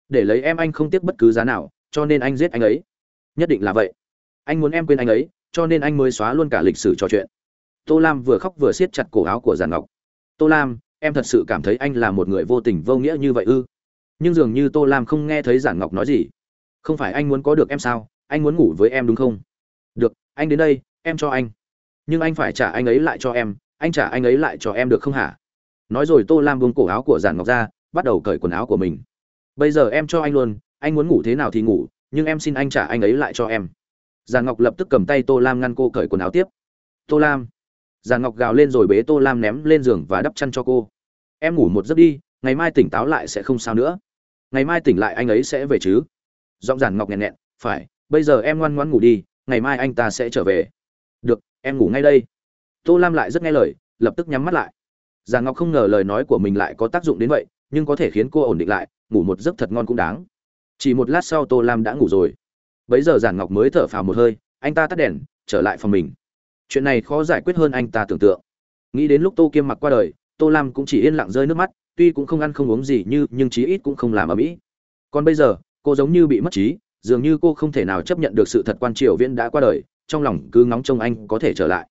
Để lấy em anh không tiếc bất cứ giá nào, cho nên anh giết anh ấy. Nhất định là vậy. Anh muốn em quên anh ấy, cho nên anh mới xóa luôn cả lịch sử trò chuyện tô lam vừa khóc vừa siết chặt cổ áo của giàn ngọc. Tô lam, em thật sự cảm thấy anh là một người vô tình vô nghĩa như vậy ư? Nhưng dường như tô lam không nghe thấy giản ngọc nói gì. Không phải anh muốn có được em sao? Anh muốn ngủ với em đúng không? Được, anh đến đây, em cho anh. Nhưng anh phải trả anh ấy lại cho em, anh trả anh ấy lại cho em được không hả? Nói rồi tô lam buông cổ áo của giản ngọc ra, bắt đầu cởi quần áo của mình. Bây giờ em cho anh luôn, anh muốn ngủ thế nào thì ngủ, nhưng em xin anh trả anh ấy lại cho em. Giản ngọc lập tức cầm tay tô lam ngăn cô cởi quần áo tiếp. Tô lam già ngọc gào lên rồi bế tô lam ném lên giường và đắp chăn cho cô. Em ngủ một giấc đi, ngày mai tỉnh táo lại sẽ không sao nữa. Ngày mai tỉnh lại anh ấy sẽ về chứ? Giọng giản ngọc nghẹn nghẹn, phải, bây giờ em ngoan ngoan ngủ đi, ngày mai anh ta sẽ trở về. Được, em ngủ ngay đây. Tô lam lại rất nghe lời, lập tức nhắm mắt lại. Giản ngọc không ngờ lời nói của mình lại có tác dụng đến vậy, nhưng có thể khiến cô ổn định lại, ngủ một giấc thật ngon cũng đáng. Chỉ một lát sau tô lam đã ngủ rồi. Bấy giờ giản ngọc mới thở phào một hơi, anh ta tắt đèn, trở lại phòng mình chuyện này khó giải quyết hơn anh ta tưởng tượng. Nghĩ đến lúc tô kiêm mặc qua đời, tô lam cũng chỉ yên lặng rơi nước mắt, tuy cũng không ăn không uống gì như, nhưng chí ít cũng không làm ở mỹ. Còn bây giờ, cô giống như bị mất trí, dường như cô không thể nào chấp nhận được sự thật quan triều viễn đã qua đời, trong lòng cứ ngóng trông anh có thể trở lại.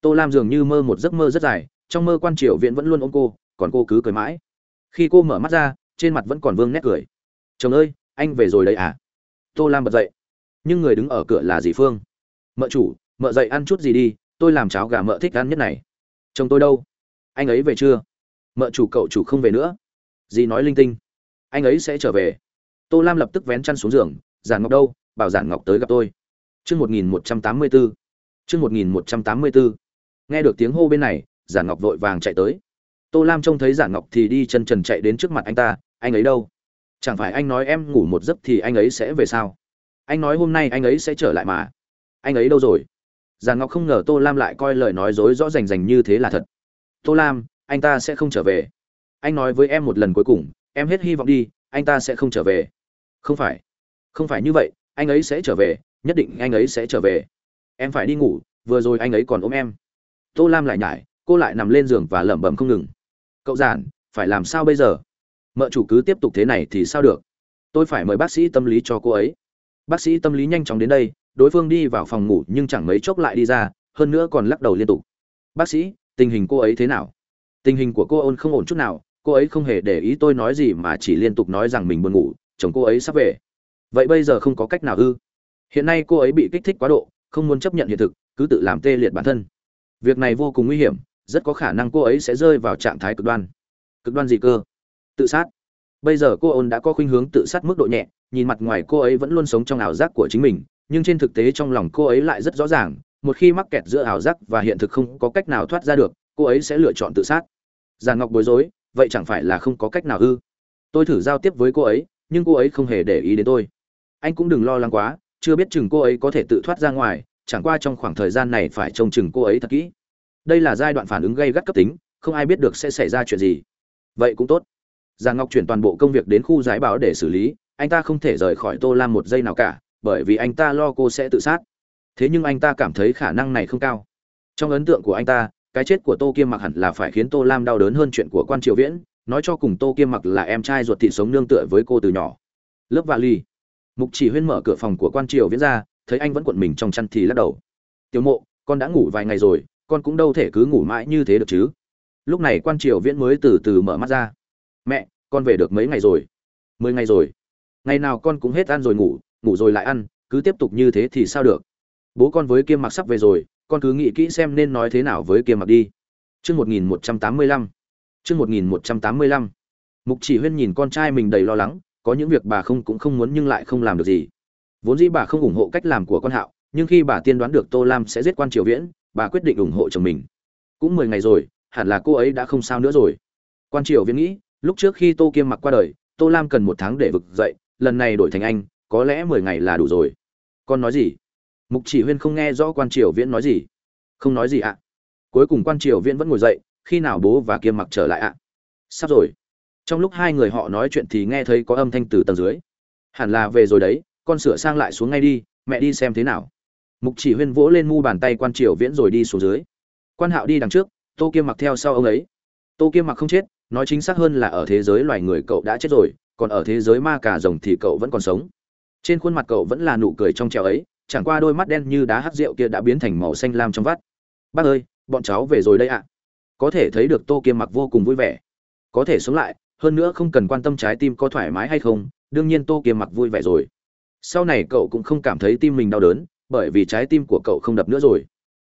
Tô lam dường như mơ một giấc mơ rất dài, trong mơ quan triều viễn vẫn luôn ôm cô, còn cô cứ cười mãi. Khi cô mở mắt ra, trên mặt vẫn còn vương nét cười. Chồng ơi, anh về rồi đấy à? Tô lam bật dậy. Nhưng người đứng ở cửa là dì phương? Mợ chủ mợ dậy ăn chút gì đi, tôi làm cháo gà mợ thích ăn nhất này. Chồng tôi đâu? Anh ấy về chưa? Mợ chủ cậu chủ không về nữa. Dì nói linh tinh. Anh ấy sẽ trở về. Tô lam lập tức vén chăn xuống giường, giản ngọc đâu? Bảo giản ngọc tới gặp tôi. Chương một nghìn một trăm tám mươi bốn chương một nghìn một trăm tám mươi bốn nghe được tiếng hô bên này, giản ngọc vội vàng chạy tới. Tô lam trông thấy giản ngọc thì đi chân trần chạy đến trước mặt anh ta, anh ấy đâu? Chẳng phải anh nói em ngủ một giấc thì anh ấy sẽ về sao? Anh nói hôm nay anh ấy sẽ trở lại mà. Anh ấy đâu rồi? Giàn ngọc không ngờ tô lam lại coi lời nói dối rõ rành rành như thế là thật. Tô lam, anh ta sẽ không trở về. Anh nói với em một lần cuối cùng, em hết hy vọng đi, anh ta sẽ không trở về. Không phải không phải như vậy, anh ấy sẽ trở về, nhất định anh ấy sẽ trở về. Em phải đi ngủ, vừa rồi anh ấy còn ôm em. Tô lam lại nhải, cô lại nằm lên giường và lẩm bẩm không ngừng. Cậu giản, phải làm sao bây giờ? Mợ chủ cứ tiếp tục thế này thì sao được? Tôi phải mời bác sĩ tâm lý cho cô ấy. Bác sĩ tâm lý nhanh chóng đến đây đối phương đi vào phòng ngủ nhưng chẳng mấy chốc lại đi ra, hơn nữa còn lắc đầu liên tục. Bác sĩ, tình hình cô ấy thế nào? Tình hình của cô ôn không ổn chút nào, cô ấy không hề để ý tôi nói gì mà chỉ liên tục nói rằng mình buồn ngủ, chồng cô ấy sắp về. Vậy bây giờ không có cách nào ư? Hiện nay cô ấy bị kích thích quá độ, không muốn chấp nhận hiện thực, cứ tự làm tê liệt bản thân. Việc này vô cùng nguy hiểm, rất có khả năng cô ấy sẽ rơi vào trạng thái cực đoan. Cực đoan gì cơ? Tự sát. Bây giờ cô ôn đã có khuynh hướng tự sát mức độ nhẹ, nhìn mặt ngoài cô ấy vẫn luôn sống trong ảo giác của chính mình nhưng trên thực tế trong lòng cô ấy lại rất rõ ràng, một khi mắc kẹt giữa ảo giác và hiện thực không có cách nào thoát ra được, cô ấy sẽ lựa chọn tự sát. Giàn ngọc bối rối, vậy chẳng phải là không có cách nào ư? Tôi thử giao tiếp với cô ấy, nhưng cô ấy không hề để ý đến tôi. Anh cũng đừng lo lắng quá, chưa biết chừng cô ấy có thể tự thoát ra ngoài, chẳng qua trong khoảng thời gian này phải trông chừng cô ấy thật kỹ. Đây là giai đoạn phản ứng gây gắt cấp tính, không ai biết được sẽ xảy ra chuyện gì. Vậy cũng tốt. Giàn ngọc chuyển toàn bộ công việc đến khu giải báo để xử lý, anh ta không thể rời khỏi tô lam một giây nào cả bởi vì anh ta lo cô sẽ tự sát. Thế nhưng anh ta cảm thấy khả năng này không cao. Trong ấn tượng của anh ta, cái chết của tô kiêm mặc hẳn là phải khiến tô lam đau đớn hơn chuyện của quan triều viễn, nói cho cùng tô kiêm mặc là em trai ruột thị sống nương tựa với cô từ nhỏ. Lớp vali. Mục chỉ huyên mở cửa phòng của quan triều viễn ra, thấy anh vẫn cuộn mình trong chăn thì lắc đầu. Tiểu mộ, con đã ngủ vài ngày rồi, con cũng đâu thể cứ ngủ mãi như thế được chứ? Lúc này quan triều viễn mới từ từ mở mắt ra. Mẹ, con về được mấy ngày rồi? Mười ngày rồi. Ngày nào con cũng hết ăn rồi ngủ ngủ rồi lại ăn, cứ tiếp tục như thế thì sao được? Bố con với kiêm mặc sắp về rồi, con cứ nghĩ kỹ xem nên nói thế nào với kiêm mặc đi. Chương một nghìn một trăm tám mươi lăm. Chương một nghìn một trăm tám mươi lăm. Mục chỉ huyên nhìn con trai mình đầy lo lắng, có những việc bà không cũng không muốn nhưng lại không làm được gì. Vốn dĩ bà không ủng hộ cách làm của con hạo, nhưng khi bà tiên đoán được tô lam sẽ giết quan triều viễn, bà quyết định ủng hộ chồng mình. Cũng mười ngày rồi, hẳn là cô ấy đã không sao nữa rồi. Quan triều viễn nghĩ, lúc trước khi tô kiêm mặc qua đời, tô lam cần một tháng để vực dậy, lần này đổi thành anh có lẽ mười ngày là đủ rồi. Con nói gì? Mục chỉ huyên không nghe rõ quan triều viễn nói gì. Không nói gì ạ. Cuối cùng quan triều viễn vẫn ngồi dậy, khi nào bố và kiêm mặc trở lại ạ? Sắp rồi. Trong lúc hai người họ nói chuyện thì nghe thấy có âm thanh từ tầng dưới. Hẳn là về rồi đấy, con sửa sang lại xuống ngay đi, mẹ đi xem thế nào. Mục chỉ huyên vỗ lên mu bàn tay quan triều viễn rồi đi xuống dưới. Quan hạo đi đằng trước, tô kiêm mặc theo sau ông ấy. Tô kiêm mặc không chết, nói chính xác hơn là ở thế giới loài người cậu đã chết rồi, còn ở thế giới ma cà rồng thì cậu vẫn còn sống trên khuôn mặt cậu vẫn là nụ cười trong trèo ấy, chẳng qua đôi mắt đen như đá hát rượu kia đã biến thành màu xanh lam trong vắt. Bác ơi, bọn cháu về rồi đây ạ. Có thể thấy được tô kiêm mặc vô cùng vui vẻ. Có thể sống lại, hơn nữa không cần quan tâm trái tim có thoải mái hay không, đương nhiên tô kiêm mặc vui vẻ rồi. Sau này cậu cũng không cảm thấy tim mình đau đớn, bởi vì trái tim của cậu không đập nữa rồi.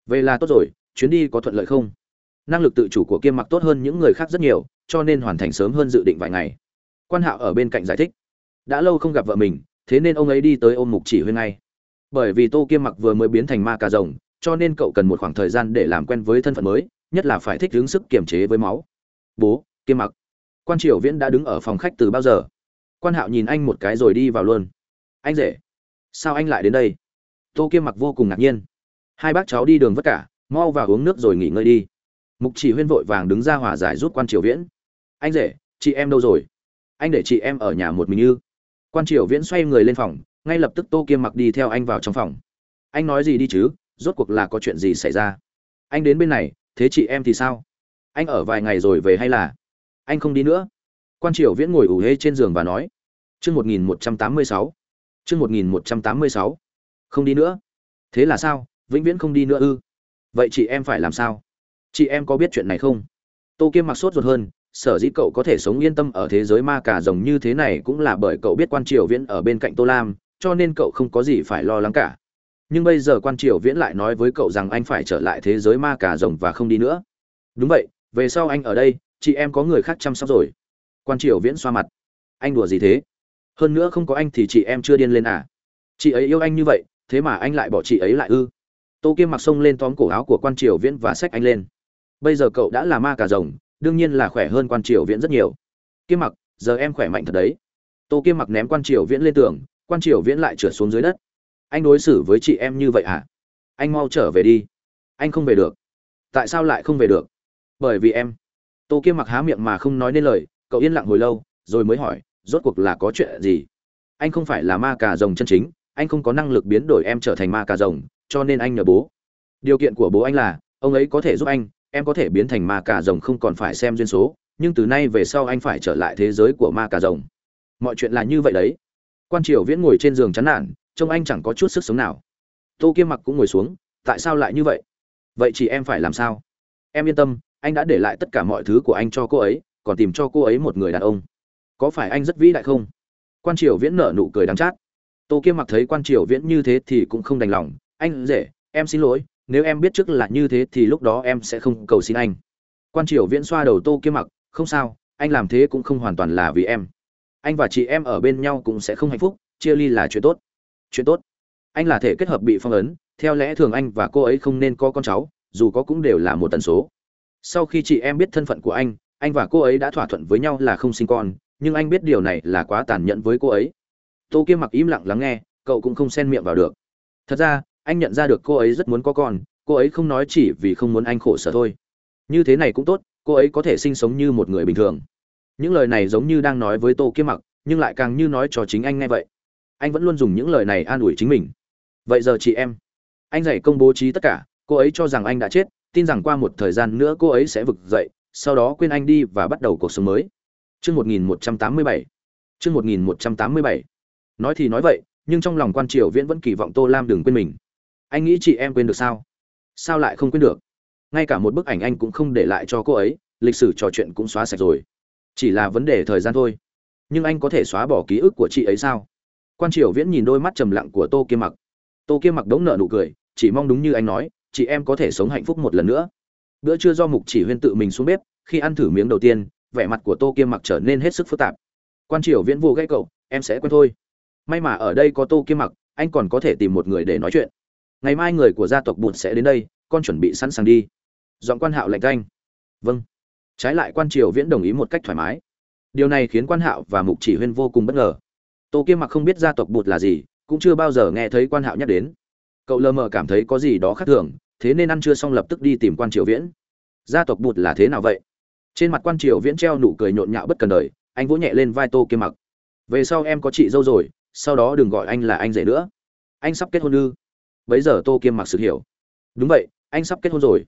Về là tốt rồi, chuyến đi có thuận lợi không? Năng lực tự chủ của kiêm mặc tốt hơn những người khác rất nhiều, cho nên hoàn thành sớm hơn dự định vài ngày. Quan hạo ở bên cạnh giải thích. Đã lâu không gặp vợ mình thế nên ông ấy đi tới ôm mục chỉ huyên ngay. Bởi vì tô kiêm mặc vừa mới biến thành ma cà rồng, cho nên cậu cần một khoảng thời gian để làm quen với thân phận mới, nhất là phải thích ứng sức kiềm chế với máu. Bố, kiêm mặc, quan triều viễn đã đứng ở phòng khách từ bao giờ? Quan hạo nhìn anh một cái rồi đi vào luôn. Anh rể, sao anh lại đến đây? Tô kiêm mặc vô cùng ngạc nhiên. Hai bác cháu đi đường vất cả, mau vào uống nước rồi nghỉ ngơi đi. Mục chỉ huyên vội vàng đứng ra hòa giải giúp quan triều viễn. Anh rể, chị em đâu rồi? Anh để chị em ở nhà một mình ư? Quan triều viễn xoay người lên phòng, ngay lập tức tô kiêm mặc đi theo anh vào trong phòng. Anh nói gì đi chứ, rốt cuộc là có chuyện gì xảy ra? Anh đến bên này, thế chị em thì sao? Anh ở vài ngày rồi về hay là? Anh không đi nữa. Quan triều viễn ngồi ủ hê trên giường và nói, chương một nghìn một trăm tám mươi sáu, chương một nghìn một trăm tám mươi sáu, không đi nữa. Thế là sao? Vĩnh viễn không đi nữa ư? Vậy chị em phải làm sao? Chị em có biết chuyện này không? Tô kiêm mặc sốt ruột hơn sở dĩ cậu có thể sống yên tâm ở thế giới ma cà rồng như thế này cũng là bởi cậu biết quan triều viễn ở bên cạnh tô lam, cho nên cậu không có gì phải lo lắng cả. Nhưng bây giờ quan triều viễn lại nói với cậu rằng anh phải trở lại thế giới ma cà rồng và không đi nữa. Đúng vậy, về sau anh ở đây, chị em có người khác chăm sóc rồi. Quan triều viễn xoa mặt. Anh đùa gì thế? Hơn nữa không có anh thì chị em chưa điên lên à? Chị ấy yêu anh như vậy, thế mà anh lại bỏ chị ấy lại ư? Tô kiêm mặc xông lên tóm cổ áo của quan triều viễn và xách anh lên. Bây giờ cậu đã là ma cà rồng đương nhiên là khỏe hơn quan triều viễn rất nhiều. Kiêm mặc, giờ em khỏe mạnh thật đấy. Tô kiêm mặc ném quan triều viễn lên tường, quan triều viễn lại trượt xuống dưới đất. Anh đối xử với chị em như vậy hả anh mau trở về đi. Anh không về được. Tại sao lại không về được? Bởi vì em. Tô kiêm mặc há miệng mà không nói nên lời, cậu yên lặng hồi lâu, rồi mới hỏi, rốt cuộc là có chuyện gì? Anh không phải là ma cà rồng chân chính, anh không có năng lực biến đổi em trở thành ma cà rồng, cho nên anh nhờ bố. Điều kiện của bố anh là, ông ấy có thể giúp anh em có thể biến thành ma cà rồng không còn phải xem duyên số, nhưng từ nay về sau anh phải trở lại thế giới của ma cà rồng. Mọi chuyện là như vậy đấy. Quan triều viễn ngồi trên giường chán nản, trông anh chẳng có chút sức sống nào. Tô kiêm mặc cũng ngồi xuống, tại sao lại như vậy? Vậy chị em phải làm sao? Em yên tâm, anh đã để lại tất cả mọi thứ của anh cho cô ấy, còn tìm cho cô ấy một người đàn ông. Có phải anh rất vĩ đại không? Quan triều viễn nở nụ cười đắng chát. Tô kiêm mặc thấy quan triều viễn như thế thì cũng không đành lòng. Anh dễ, em xin lỗi nếu em biết trước là như thế thì lúc đó em sẽ không cầu xin anh. Quan triều viễn xoa đầu tô Kiếm mặc, không sao, anh làm thế cũng không hoàn toàn là vì em. Anh và chị em ở bên nhau cũng sẽ không hạnh phúc, chia ly là chuyện tốt. Chuyện tốt. Anh là thể kết hợp bị phong ấn, theo lẽ thường anh và cô ấy không nên có con cháu, dù có cũng đều là một tần số. Sau khi chị em biết thân phận của anh anh và cô ấy đã thỏa thuận với nhau là không sinh con, nhưng anh biết điều này là quá tàn nhẫn với cô ấy. Tô Kiếm mặc im lặng lắng nghe, cậu cũng không xen miệng vào được. Thật ra anh nhận ra được cô ấy rất muốn có con cô ấy không nói chỉ vì không muốn anh khổ sở thôi như thế này cũng tốt cô ấy có thể sinh sống như một người bình thường những lời này giống như đang nói với tô kiếm mặc nhưng lại càng như nói cho chính anh nghe vậy anh vẫn luôn dùng những lời này an ủi chính mình vậy giờ chị em anh dạy công bố trí tất cả cô ấy cho rằng anh đã chết tin rằng qua một thời gian nữa cô ấy sẽ vực dậy sau đó quên anh đi và bắt đầu cuộc sống mới Chương 1187. Chương 1187. Nói thì nói vậy, nhưng trong lòng quan triều viễn vẫn kỳ vọng Tô Lam đừng quên mình. Anh nghĩ chị em quên được sao? Sao lại không quên được? Ngay cả một bức ảnh anh cũng không để lại cho cô ấy, lịch sử trò chuyện cũng xóa sạch rồi. Chỉ là vấn đề thời gian thôi. Nhưng anh có thể xóa bỏ ký ức của chị ấy sao? Quan triều viễn nhìn đôi mắt trầm lặng của Tô kia Mặc. Tô kia Mặc đống nợ nụ cười, chỉ mong đúng như anh nói, chị em có thể sống hạnh phúc một lần nữa. Bữa trưa do Mục Chỉ Huyên tự mình xuống bếp, khi ăn thử miếng đầu tiên, vẻ mặt của tô kia mặc trở nên hết sức phức tạp quan triều viễn vô gãy cậu em sẽ quen thôi may mà ở đây có tô kia mặc anh còn có thể tìm một người để nói chuyện ngày mai người của gia tộc bụt sẽ đến đây, con chuẩn bị sẵn sàng đi. Dọn quan hạo lạnh canh vâng. Trái lại quan triều viễn đồng ý một cách thoải mái. Điều này khiến quan hạo và mục chỉ huyên vô cùng bất ngờ. Tô kiêm mặc không biết gia tộc bụt là gì, cũng chưa bao giờ nghe thấy quan hạo nhắc đến. Cậu lờ mờ cảm thấy có gì đó khác thường, thế nên ăn chưa xong lập tức đi tìm quan triều viễn. Gia tộc bụt là thế nào vậy? Trên mặt quan triều viễn treo nụ cười nhộn nhạo bất cần đời, anh vỗ nhẹ lên vai tô kiêm mặc. Về sau em có chị dâu rồi, sau đó đừng gọi anh là anh rể nữa. Anh sắp kết hôn ư? Bấy giờ tô kiêm mặc sự hiểu. Đúng vậy, anh sắp kết hôn rồi.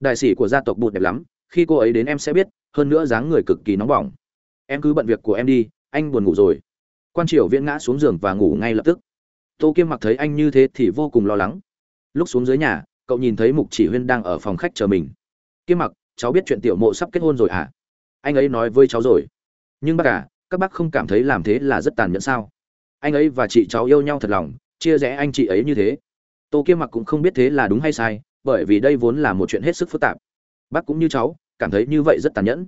Đại sĩ của gia tộc bụt đẹp lắm, khi cô ấy đến em sẽ biết, hơn nữa dáng người cực kỳ nóng bỏng. Em cứ bận việc của em đi, anh buồn ngủ rồi. Quan triều viễn ngã xuống giường và ngủ ngay lập tức. Tô kiêm mặc thấy anh như thế thì vô cùng lo lắng. Lúc xuống dưới nhà, cậu nhìn thấy mục chỉ huyên đang ở phòng khách chờ mình. Kiêm mặc, cháu biết chuyện tiểu mộ sắp kết hôn rồi à anh ấy nói với cháu rồi. Nhưng bác à các bác không cảm thấy làm thế là rất tàn nhẫn sao? Anh ấy và chị cháu yêu nhau thật lòng, chia rẽ anh chị ấy như thế tô kiêm mặc cũng không biết thế là đúng hay sai, bởi vì đây vốn là một chuyện hết sức phức tạp. Bác cũng như cháu, cảm thấy như vậy rất tàn nhẫn.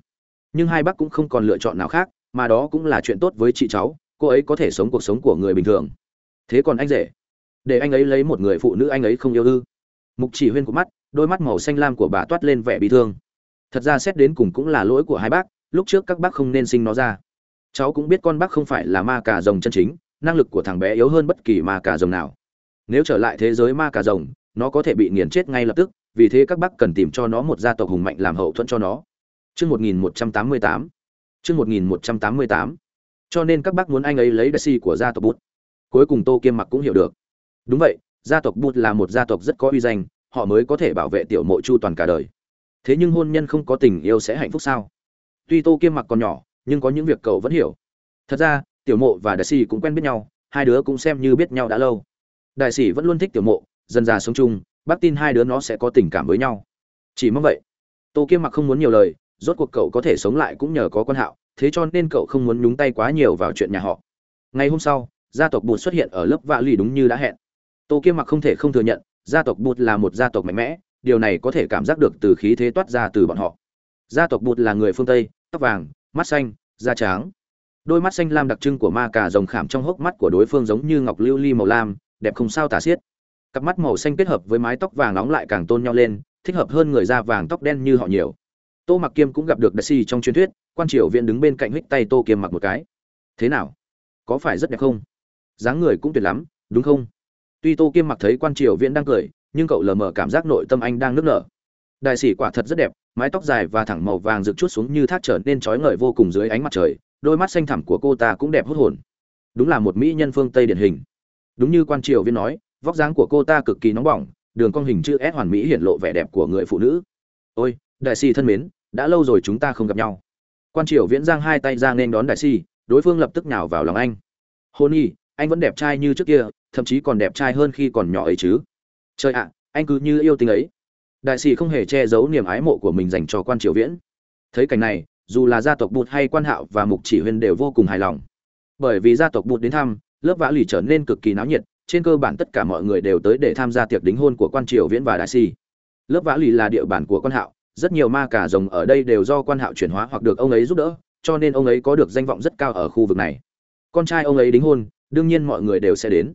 Nhưng hai bác cũng không còn lựa chọn nào khác, mà đó cũng là chuyện tốt với chị cháu, cô ấy có thể sống cuộc sống của người bình thường. Thế còn anh rể? Để anh ấy lấy một người phụ nữ anh ấy không yêu ư? Mục chỉ huyên của mắt, đôi mắt màu xanh lam của bà toát lên vẻ bị thương. Thật ra xét đến cùng cũng là lỗi của hai bác, lúc trước các bác không nên sinh nó ra. Cháu cũng biết con bác không phải là ma cà rồng chân chính, năng lực của thằng bé yếu hơn bất kỳ ma cà rồng nào nếu trở lại thế giới ma cà rồng nó có thể bị nghiền chết ngay lập tức vì thế các bác cần tìm cho nó một gia tộc hùng mạnh làm hậu thuẫn cho nó Chương 1188. Chương 1188. Cho nên các bác muốn anh ấy lấy Daisy của gia tộc Bút. Cuối cùng Tô Kiêm Mặc cũng hiểu được. Đúng vậy, gia tộc Bút là một gia tộc rất có uy danh, họ mới có thể bảo vệ tiểu mộ chu toàn cả đời. Thế nhưng hôn nhân không có tình yêu sẽ hạnh phúc sao? Tuy Tô Kiêm Mặc còn nhỏ, nhưng có những việc cậu vẫn hiểu. Thật ra, tiểu mộ và Daisy cũng quen biết nhau, hai đứa cũng xem như biết nhau đã lâu. Đại sĩ vẫn luôn thích tiểu mộ, dần già sống chung, bác tin hai đứa nó sẽ có tình cảm với nhau. Chỉ mong vậy. Tô Kiêm Mặc không muốn nhiều lời, rốt cuộc cậu có thể sống lại cũng nhờ có quan hạo thế cho nên cậu không muốn nhúng tay quá nhiều vào chuyện nhà họ ngày hôm sau gia tộc bụt xuất hiện ở lớp vạ lì đúng như đã hẹn tô kiêm mặc không thể không thừa nhận gia tộc bụt là một gia tộc mạnh mẽ điều này có thể cảm giác được từ khí thế toát ra từ bọn họ gia tộc bụt là người phương tây tóc vàng mắt xanh da trắng đôi mắt xanh lam đặc trưng của ma cà rồng khảm trong hốc mắt của đối phương giống như ngọc lưu ly màu lam đẹp không sao tả xiết. Cặp mắt màu xanh kết hợp với mái tóc vàng nóng lại càng tôn nhau lên, thích hợp hơn người da vàng tóc đen như họ nhiều. Tô mặc kiêm cũng gặp được đại si trong truyền thuyết, quan triều viện đứng bên cạnh hích tay tô kiêm mặc một cái. Thế nào? Có phải rất đẹp không? Dáng người cũng tuyệt lắm, đúng không? Tuy tô kiêm mặc thấy quan triều viện đang cười, nhưng cậu lờ mờ cảm giác nội tâm anh đang nức nở. Đại sĩ quả thật rất đẹp, mái tóc dài và thẳng màu vàng rực chút xuống như thác trở nên trói ngời vô cùng dưới ánh mặt trời, đôi mắt xanh thẳm của cô ta cũng đẹp hút hồn. Đúng là một mỹ nhân phương tây điển hình đúng như quan triều viên nói, vóc dáng của cô ta cực kỳ nóng bỏng, đường cong hình chữ s hoàn mỹ hiện lộ vẻ đẹp của người phụ nữ. Ôi, đại sĩ thân mến, đã lâu rồi chúng ta không gặp nhau. Quan triều viễn giang hai tay ra nên đón đại sĩ, đối phương lập tức nhào vào lòng anh. Hôn y, anh vẫn đẹp trai như trước kia, thậm chí còn đẹp trai hơn khi còn nhỏ ấy chứ. Trời ạ, anh cứ như yêu tình ấy. Đại sĩ không hề che giấu niềm ái mộ của mình dành cho quan triều viễn. Thấy cảnh này, dù là gia tộc bụt hay quan hạo và mục chỉ huyên đều vô cùng hài lòng. Bởi vì gia tộc bụt đến thăm lớp vã lì trở nên cực kỳ náo nhiệt, trên cơ bản tất cả mọi người đều tới để tham gia tiệc đính hôn của quan triều viễn và đại si. Lớp vã lì là địa bàn của quan hạo, rất nhiều ma cả rồng ở đây đều do quan hạo chuyển hóa hoặc được ông ấy giúp đỡ, cho nên ông ấy có được danh vọng rất cao ở khu vực này. Con trai ông ấy đính hôn, đương nhiên mọi người đều sẽ đến.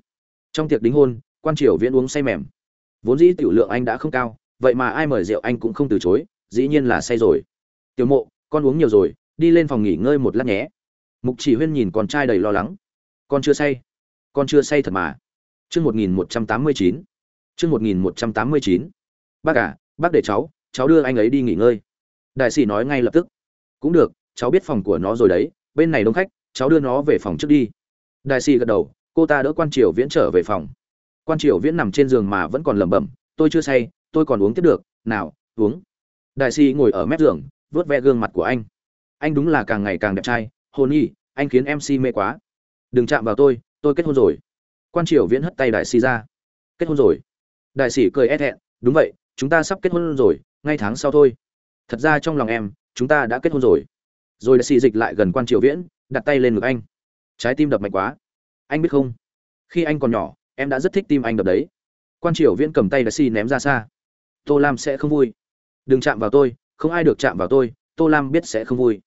Trong tiệc đính hôn, quan triều viễn uống say mềm. Vốn dĩ tiểu lượng anh đã không cao, vậy mà ai mời rượu anh cũng không từ chối, dĩ nhiên là say rồi. Tiểu mộ, con uống nhiều rồi, đi lên phòng nghỉ ngơi một lát nhé. Mục chỉ huyên nhìn con trai đầy lo lắng con chưa say, con chưa say thật mà. Chương một nghìn một trăm tám mươi chín, chương một nghìn một trăm tám mươi chín. Bác à bác để cháu cháu đưa anh ấy đi nghỉ ngơi. Đại sĩ nói ngay lập tức. Cũng được, cháu biết phòng của nó rồi đấy, bên này đông khách, cháu đưa nó về phòng trước đi. Đại sĩ gật đầu, cô ta đỡ quan triều viễn trở về phòng. Quan triều viễn nằm trên giường mà vẫn còn lẩm bẩm, tôi chưa say, tôi còn uống tiếp được, nào, uống. Đại sĩ ngồi ở mép giường vớt ve gương mặt của anh. Anh đúng là càng ngày càng đẹp trai hôn y anh khiến em si mê quá đừng chạm vào tôi tôi kết hôn rồi. Quan triều viễn hất tay đại sĩ ra. Kết hôn rồi. Đại sĩ cười é thẹn, đúng vậy, chúng ta sắp kết hôn rồi, ngay tháng sau thôi. Thật ra trong lòng em, chúng ta đã kết hôn rồi. Rồi Đại Sĩ dịch lại gần quan triều viễn, đặt tay lên ngực anh. Trái tim đập mạnh quá. Anh biết không? Khi anh còn nhỏ, em đã rất thích tim anh đập đấy. Quan triều viễn cầm tay Đại Sĩ ném ra xa. Tô lam sẽ không vui. Đừng chạm vào tôi, không ai được chạm vào tôi, tô lam biết sẽ không vui.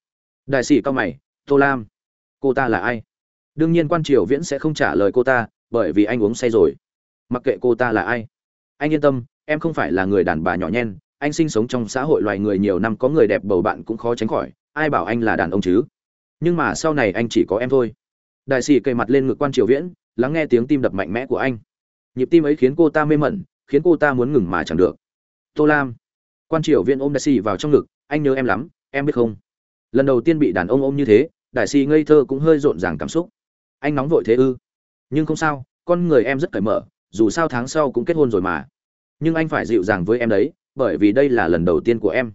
Đại sĩ cao mày, tô lam, cô ta là ai? Đương nhiên quan triều viễn sẽ không trả lời cô ta, bởi vì anh uống say rồi. Mặc kệ cô ta là ai. Anh yên tâm, em không phải là người đàn bà nhỏ nhen, anh sinh sống trong xã hội loài người nhiều năm có người đẹp bầu bạn cũng khó tránh khỏi, ai bảo anh là đàn ông chứ? Nhưng mà sau này anh chỉ có em thôi. Đại sĩ cây mặt lên ngực quan triều viễn, lắng nghe tiếng tim đập mạnh mẽ của anh. Nhịp tim ấy khiến cô ta mê mẩn, khiến cô ta muốn ngừng mà chẳng được. Tô lam. Quan triều viễn ôm đại sĩ vào trong ngực, anh nhớ em lắm, em biết không? Lần đầu tiên bị đàn ông ôm như thế, đại sĩ ngây thơ cũng hơi rộn ràng cảm xúc anh nóng vội thế ư? Nhưng không sao, con người em rất cởi mở, dù sao tháng sau cũng kết hôn rồi mà. Nhưng anh phải dịu dàng với em đấy, bởi vì đây là lần đầu tiên của em.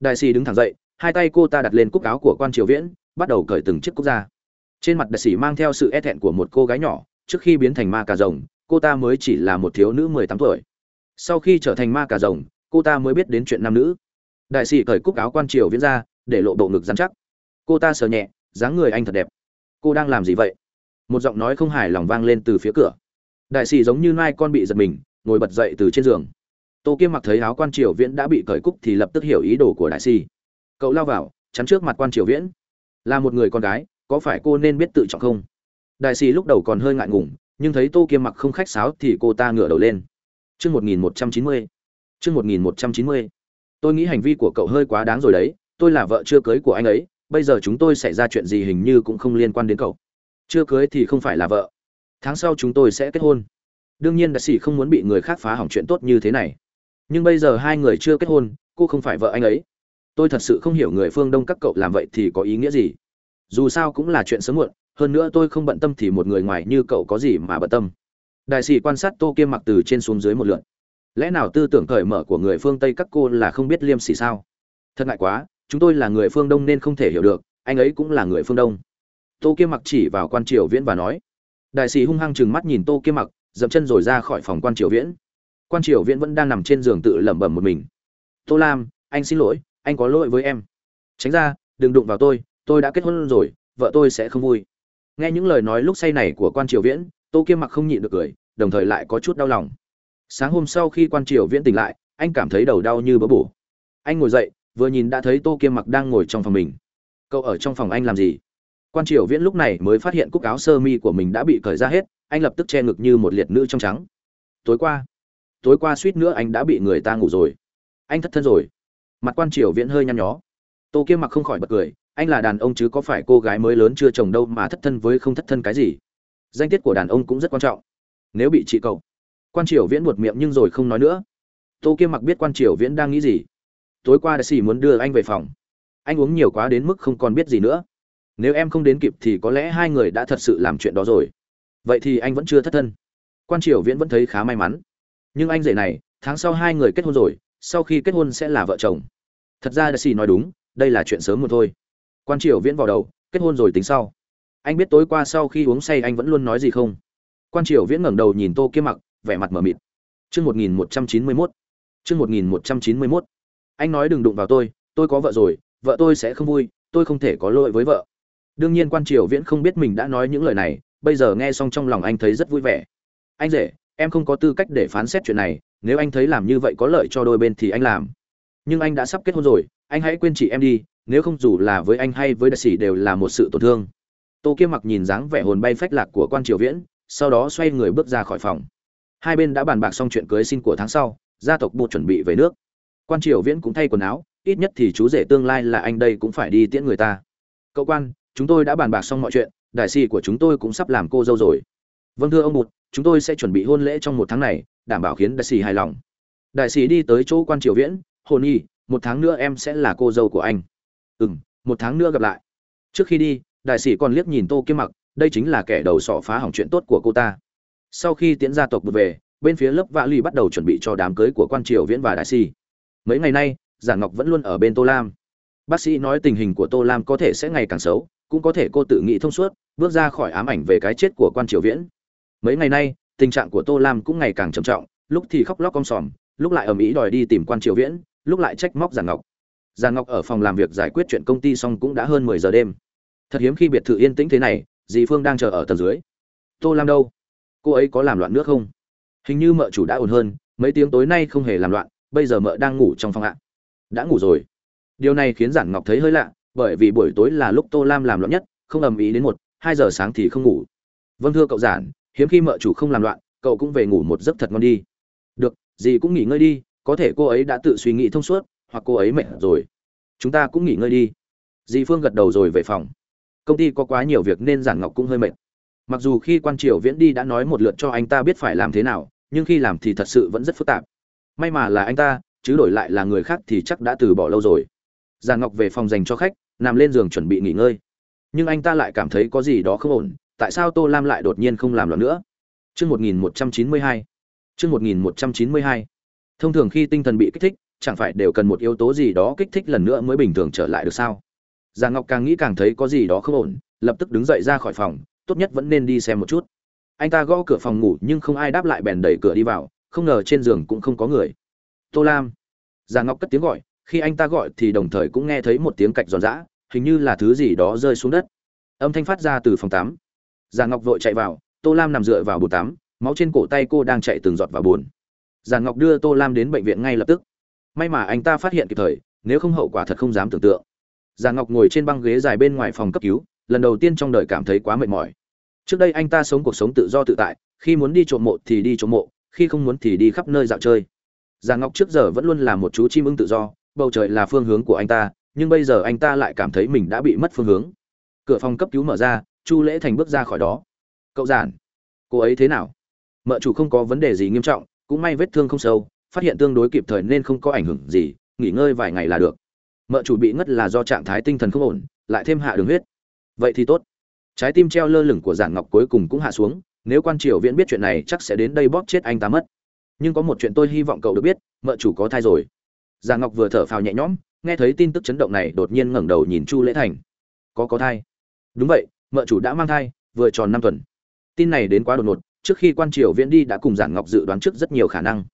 Đại sĩ đứng thẳng dậy, hai tay cô ta đặt lên cúc áo của quan triều viễn, bắt đầu cởi từng chiếc cúc ra trên mặt đại sĩ mang theo sự e thẹn của một cô gái nhỏ, trước khi biến thành ma cà rồng, cô ta mới chỉ là một thiếu nữ mười tám tuổi. Sau khi trở thành ma cà rồng, cô ta mới biết đến chuyện nam nữ. Đại sĩ cởi cúc áo quan triều viễn ra, để lộ bộ ngực dán chắc. Cô ta sờ nhẹ, dáng người anh thật đẹp. Cô đang làm gì vậy? Một giọng nói không hài lòng vang lên từ phía cửa. Đại sĩ giống như nai con bị giật mình, ngồi bật dậy từ trên giường. Tô kiêm mặc thấy áo quan triều viễn đã bị cởi cúc thì lập tức hiểu ý đồ của đại sĩ. Cậu lao vào, chắn trước mặt quan triều viễn. Là một người con gái, có phải cô nên biết tự trọng không? Đại sĩ lúc đầu còn hơi ngại ngùng, nhưng thấy tô kiêm mặc không khách sáo thì cô ta ngửa đầu lên. Chương một nghìn một trăm chín mươi. Chương một nghìn một trăm chín mươi. Tôi nghĩ hành vi của cậu hơi quá đáng rồi đấy, tôi là vợ chưa cưới của anh ấy, bây giờ chúng tôi xảy ra chuyện gì hình như cũng không liên quan đến cậu chưa cưới thì không phải là vợ. Tháng sau chúng tôi sẽ kết hôn. Đương nhiên đại sĩ không muốn bị người khác phá hỏng chuyện tốt như thế này. Nhưng bây giờ hai người chưa kết hôn, cô không phải vợ anh ấy. Tôi thật sự không hiểu người phương đông các cậu làm vậy thì có ý nghĩa gì. Dù sao cũng là chuyện sớm muộn, hơn nữa tôi không bận tâm thì một người ngoài như cậu có gì mà bận tâm. Đại sĩ quan sát tô kiêm mặc từ trên xuống dưới một lượn. Lẽ nào tư tưởng cởi mở của người phương tây các cô là không biết liêm sỉ sao? Thật ngại quá, chúng tôi là người phương đông nên không thể hiểu được, anh ấy cũng là người phương đông tô kiêm mặc chỉ vào quan triều viễn và nói. Đại sĩ hung hăng chừng mắt nhìn tô kiêm mặc, dậm chân rồi ra khỏi phòng quan triều viễn. Quan triều viễn vẫn đang nằm trên giường tự lẩm bẩm một mình. Tô lam, anh xin lỗi, anh có lỗi với em. Tránh ra, đừng đụng vào tôi tôi đã kết hôn rồi, vợ tôi sẽ không vui. Nghe những lời nói lúc say này của quan triều viễn, tô kiêm mặc không nhịn được cười, đồng thời lại có chút đau lòng. Sáng hôm sau khi quan triều viễn tỉnh lại, anh cảm thấy đầu đau như bỡ bổ anh ngồi dậy, vừa nhìn đã thấy tô kiêm mặc đang ngồi trong phòng mình. Cậu ở trong phòng anh làm gì? Quan triều viễn lúc này mới phát hiện cúc áo sơ mi của mình đã bị cởi ra hết, anh lập tức che ngực như một liệt nữ trong trắng. Tối qua tối qua suýt nữa anh đã bị người ta ngủ rồi. Anh thất thân rồi. Mặt quan triều viễn hơi nhăn nhó. Tô kiêm mặc không khỏi bật cười, anh là đàn ông chứ có phải cô gái mới lớn chưa chồng đâu mà thất thân với không thất thân cái gì? Danh tiết của đàn ông cũng rất quan trọng. Nếu bị chị cậu. Quan triều viễn buột miệng nhưng rồi không nói nữa. Tô kiêm mặc biết quan triều viễn đang nghĩ gì. Tối qua đại sĩ muốn đưa anh về phòng. Anh uống nhiều quá đến mức không còn biết gì nữa nếu em không đến kịp thì có lẽ hai người đã thật sự làm chuyện đó rồi. Vậy thì anh vẫn chưa thất thân. Quan triều viễn vẫn thấy khá may mắn. Nhưng anh rể này, tháng sau hai người kết hôn rồi, sau khi kết hôn sẽ là vợ chồng. Thật ra đại sĩ nói đúng, đây là chuyện sớm một thôi. Quan triều viễn vào đầu, kết hôn rồi tính sau. Anh biết tối qua sau khi uống say anh vẫn luôn nói gì không? Quan triều viễn ngẩng đầu nhìn tô kiếm mặc, vẻ mặt mờ mịt. Chương một nghìn một trăm chín mươi mốt. Chương một nghìn một trăm chín mươi mốt. Anh nói đừng đụng vào tôi tôi có vợ rồi, vợ tôi sẽ không vui, tôi không thể có lỗi với vợ đương nhiên quan triều viễn không biết mình đã nói những lời này, bây giờ nghe xong trong lòng anh thấy rất vui vẻ. Anh rể, em không có tư cách để phán xét chuyện này, nếu anh thấy làm như vậy có lợi cho đôi bên thì anh làm. Nhưng anh đã sắp kết hôn rồi, anh hãy quên chị em đi, nếu không dù là với anh hay với đại sĩ đều là một sự tổn thương. Tô kiếm mặc nhìn dáng vẻ hồn bay phách lạc của quan triều viễn, sau đó xoay người bước ra khỏi phòng. Hai bên đã bàn bạc xong chuyện cưới xin của tháng sau, gia tộc buộc chuẩn bị về nước. Quan triều viễn cũng thay quần áo, ít nhất thì chú rể tương lai là anh đây cũng phải đi tiễn người ta. Cậu quan chúng tôi đã bàn bạc xong mọi chuyện, đại sĩ của chúng tôi cũng sắp làm cô dâu rồi. Vâng thưa ông bụt, chúng tôi sẽ chuẩn bị hôn lễ trong một tháng này, đảm bảo khiến đại sĩ hài lòng. Đại sĩ đi tới chỗ quan triều viễn hôn y, một tháng nữa em sẽ là cô dâu của anh. Ừ m một tháng nữa gặp lại. Trước khi đi, đại sĩ còn liếc nhìn tô kiếm mặc, đây chính là kẻ đầu sỏ phá hỏng chuyện tốt của cô ta. Sau khi tiễn gia tộc về, bên phía lớp vã ly bắt đầu chuẩn bị cho đám cưới của quan triều viễn và đại sĩ. Mấy ngày nay giản ngọc vẫn luôn ở bên tô lam. Bác sĩ nói tình hình của tô lam có thể sẽ ngày càng xấu cũng có thể cô tự nghĩ thông suốt, bước ra khỏi ám ảnh về cái chết của quan triều viễn. Mấy ngày nay, tình trạng của tô lam cũng ngày càng trầm trọng, lúc thì khóc lóc om sòm, lúc lại ở mỹ đòi đi tìm quan triều viễn, lúc lại trách móc giản ngọc. Giản ngọc ở phòng làm việc giải quyết chuyện công ty xong cũng đã hơn mười giờ đêm. Thật hiếm khi biệt thự yên tĩnh thế này, dì phương đang chờ ở tầng dưới. Tô lam đâu? Cô ấy có làm loạn nước không? Hình như mợ chủ đã ổn hơn, mấy tiếng tối nay không hề làm loạn, bây giờ mợ đang ngủ trong phòng ạ. Đã ngủ rồi. Điều này khiến giản ngọc thấy hơi lạ bởi vì buổi tối là lúc tô lam làm loạn nhất, không ầm ĩ đến một, hai giờ sáng thì không ngủ. Vâng thưa cậu giản, hiếm khi mợ chủ không làm loạn, cậu cũng về ngủ một giấc thật ngon đi. Được, dì cũng nghỉ ngơi đi, có thể cô ấy đã tự suy nghĩ thông suốt, hoặc cô ấy mệt rồi. Chúng ta cũng nghỉ ngơi đi. Dì phương gật đầu rồi về phòng. Công ty có quá nhiều việc nên giản ngọc cũng hơi mệt. Mặc dù khi quan triều viễn đi đã nói một lượt cho anh ta biết phải làm thế nào, nhưng khi làm thì thật sự vẫn rất phức tạp. May mà là anh ta, chứ đổi lại là người khác thì chắc đã từ bỏ lâu rồi giàn ngọc về phòng dành cho khách, nằm lên giường chuẩn bị nghỉ ngơi. Nhưng anh ta lại cảm thấy có gì đó không ổn, tại sao tô lam lại đột nhiên không làm loạn nữa? Chương một nghìn một trăm chín mươi hai. Chương một nghìn một trăm chín mươi hai. Thông thường khi tinh thần bị kích thích, chẳng phải đều cần một yếu tố gì đó kích thích lần nữa mới bình thường trở lại được sao? Giang ngọc càng nghĩ càng thấy có gì đó không ổn, lập tức đứng dậy ra khỏi phòng, tốt nhất vẫn nên đi xem một chút. Anh ta gõ cửa phòng ngủ nhưng không ai đáp lại bèn đẩy cửa đi vào, không ngờ trên giường cũng không có người. Tô lam. Giang ngọc cất tiếng gọi khi anh ta gọi thì đồng thời cũng nghe thấy một tiếng cạch giòn giã, hình như là thứ gì đó rơi xuống đất. Âm thanh phát ra từ phòng tắm. Giang ngọc vội chạy vào, tô lam nằm dựa vào bồn tắm, máu trên cổ tay cô đang chạy từng giọt vào bồn. Già ngọc đưa tô lam đến bệnh viện ngay lập tức. May mà anh ta phát hiện kịp thời, nếu không hậu quả thật không dám tưởng tượng. Già ngọc ngồi trên băng ghế dài bên ngoài phòng cấp cứu, lần đầu tiên trong đời cảm thấy quá mệt mỏi. Trước đây anh ta sống cuộc sống tự do tự tại, khi muốn đi trộm mộ thì đi trộm mộ, khi không muốn thì đi khắp nơi dạo chơi. Già ngọc trước giờ vẫn luôn là một chú chim ưng tự do bầu trời là phương hướng của anh ta, nhưng bây giờ anh ta lại cảm thấy mình đã bị mất phương hướng. Cửa phòng cấp cứu mở ra, chu lễ thành bước ra khỏi đó. Cậu giản, cô ấy thế nào? Mợ chủ không có vấn đề gì nghiêm trọng, cũng may vết thương không sâu, phát hiện tương đối kịp thời nên không có ảnh hưởng gì, nghỉ ngơi vài ngày là được. Mợ chủ bị ngất là do trạng thái tinh thần không ổn, lại thêm hạ đường huyết. Vậy thì tốt. Trái tim treo lơ lửng của giản ngọc cuối cùng cũng hạ xuống, nếu quan triều viễn biết chuyện này, chắc sẽ đến đây bóp chết anh ta mất. Nhưng có một chuyện tôi hy vọng cậu được biết, mợ chủ có thai rồi. Giả ngọc vừa thở phào nhẹ nhõm, nghe thấy tin tức chấn động này đột nhiên ngẩng đầu nhìn chu lễ thành. Có có thai. Đúng vậy, mợ chủ đã mang thai, vừa tròn năm tuần. Tin này đến quá đột ngột, trước khi quan triều viễn đi đã cùng giản ngọc dự đoán trước rất nhiều khả năng.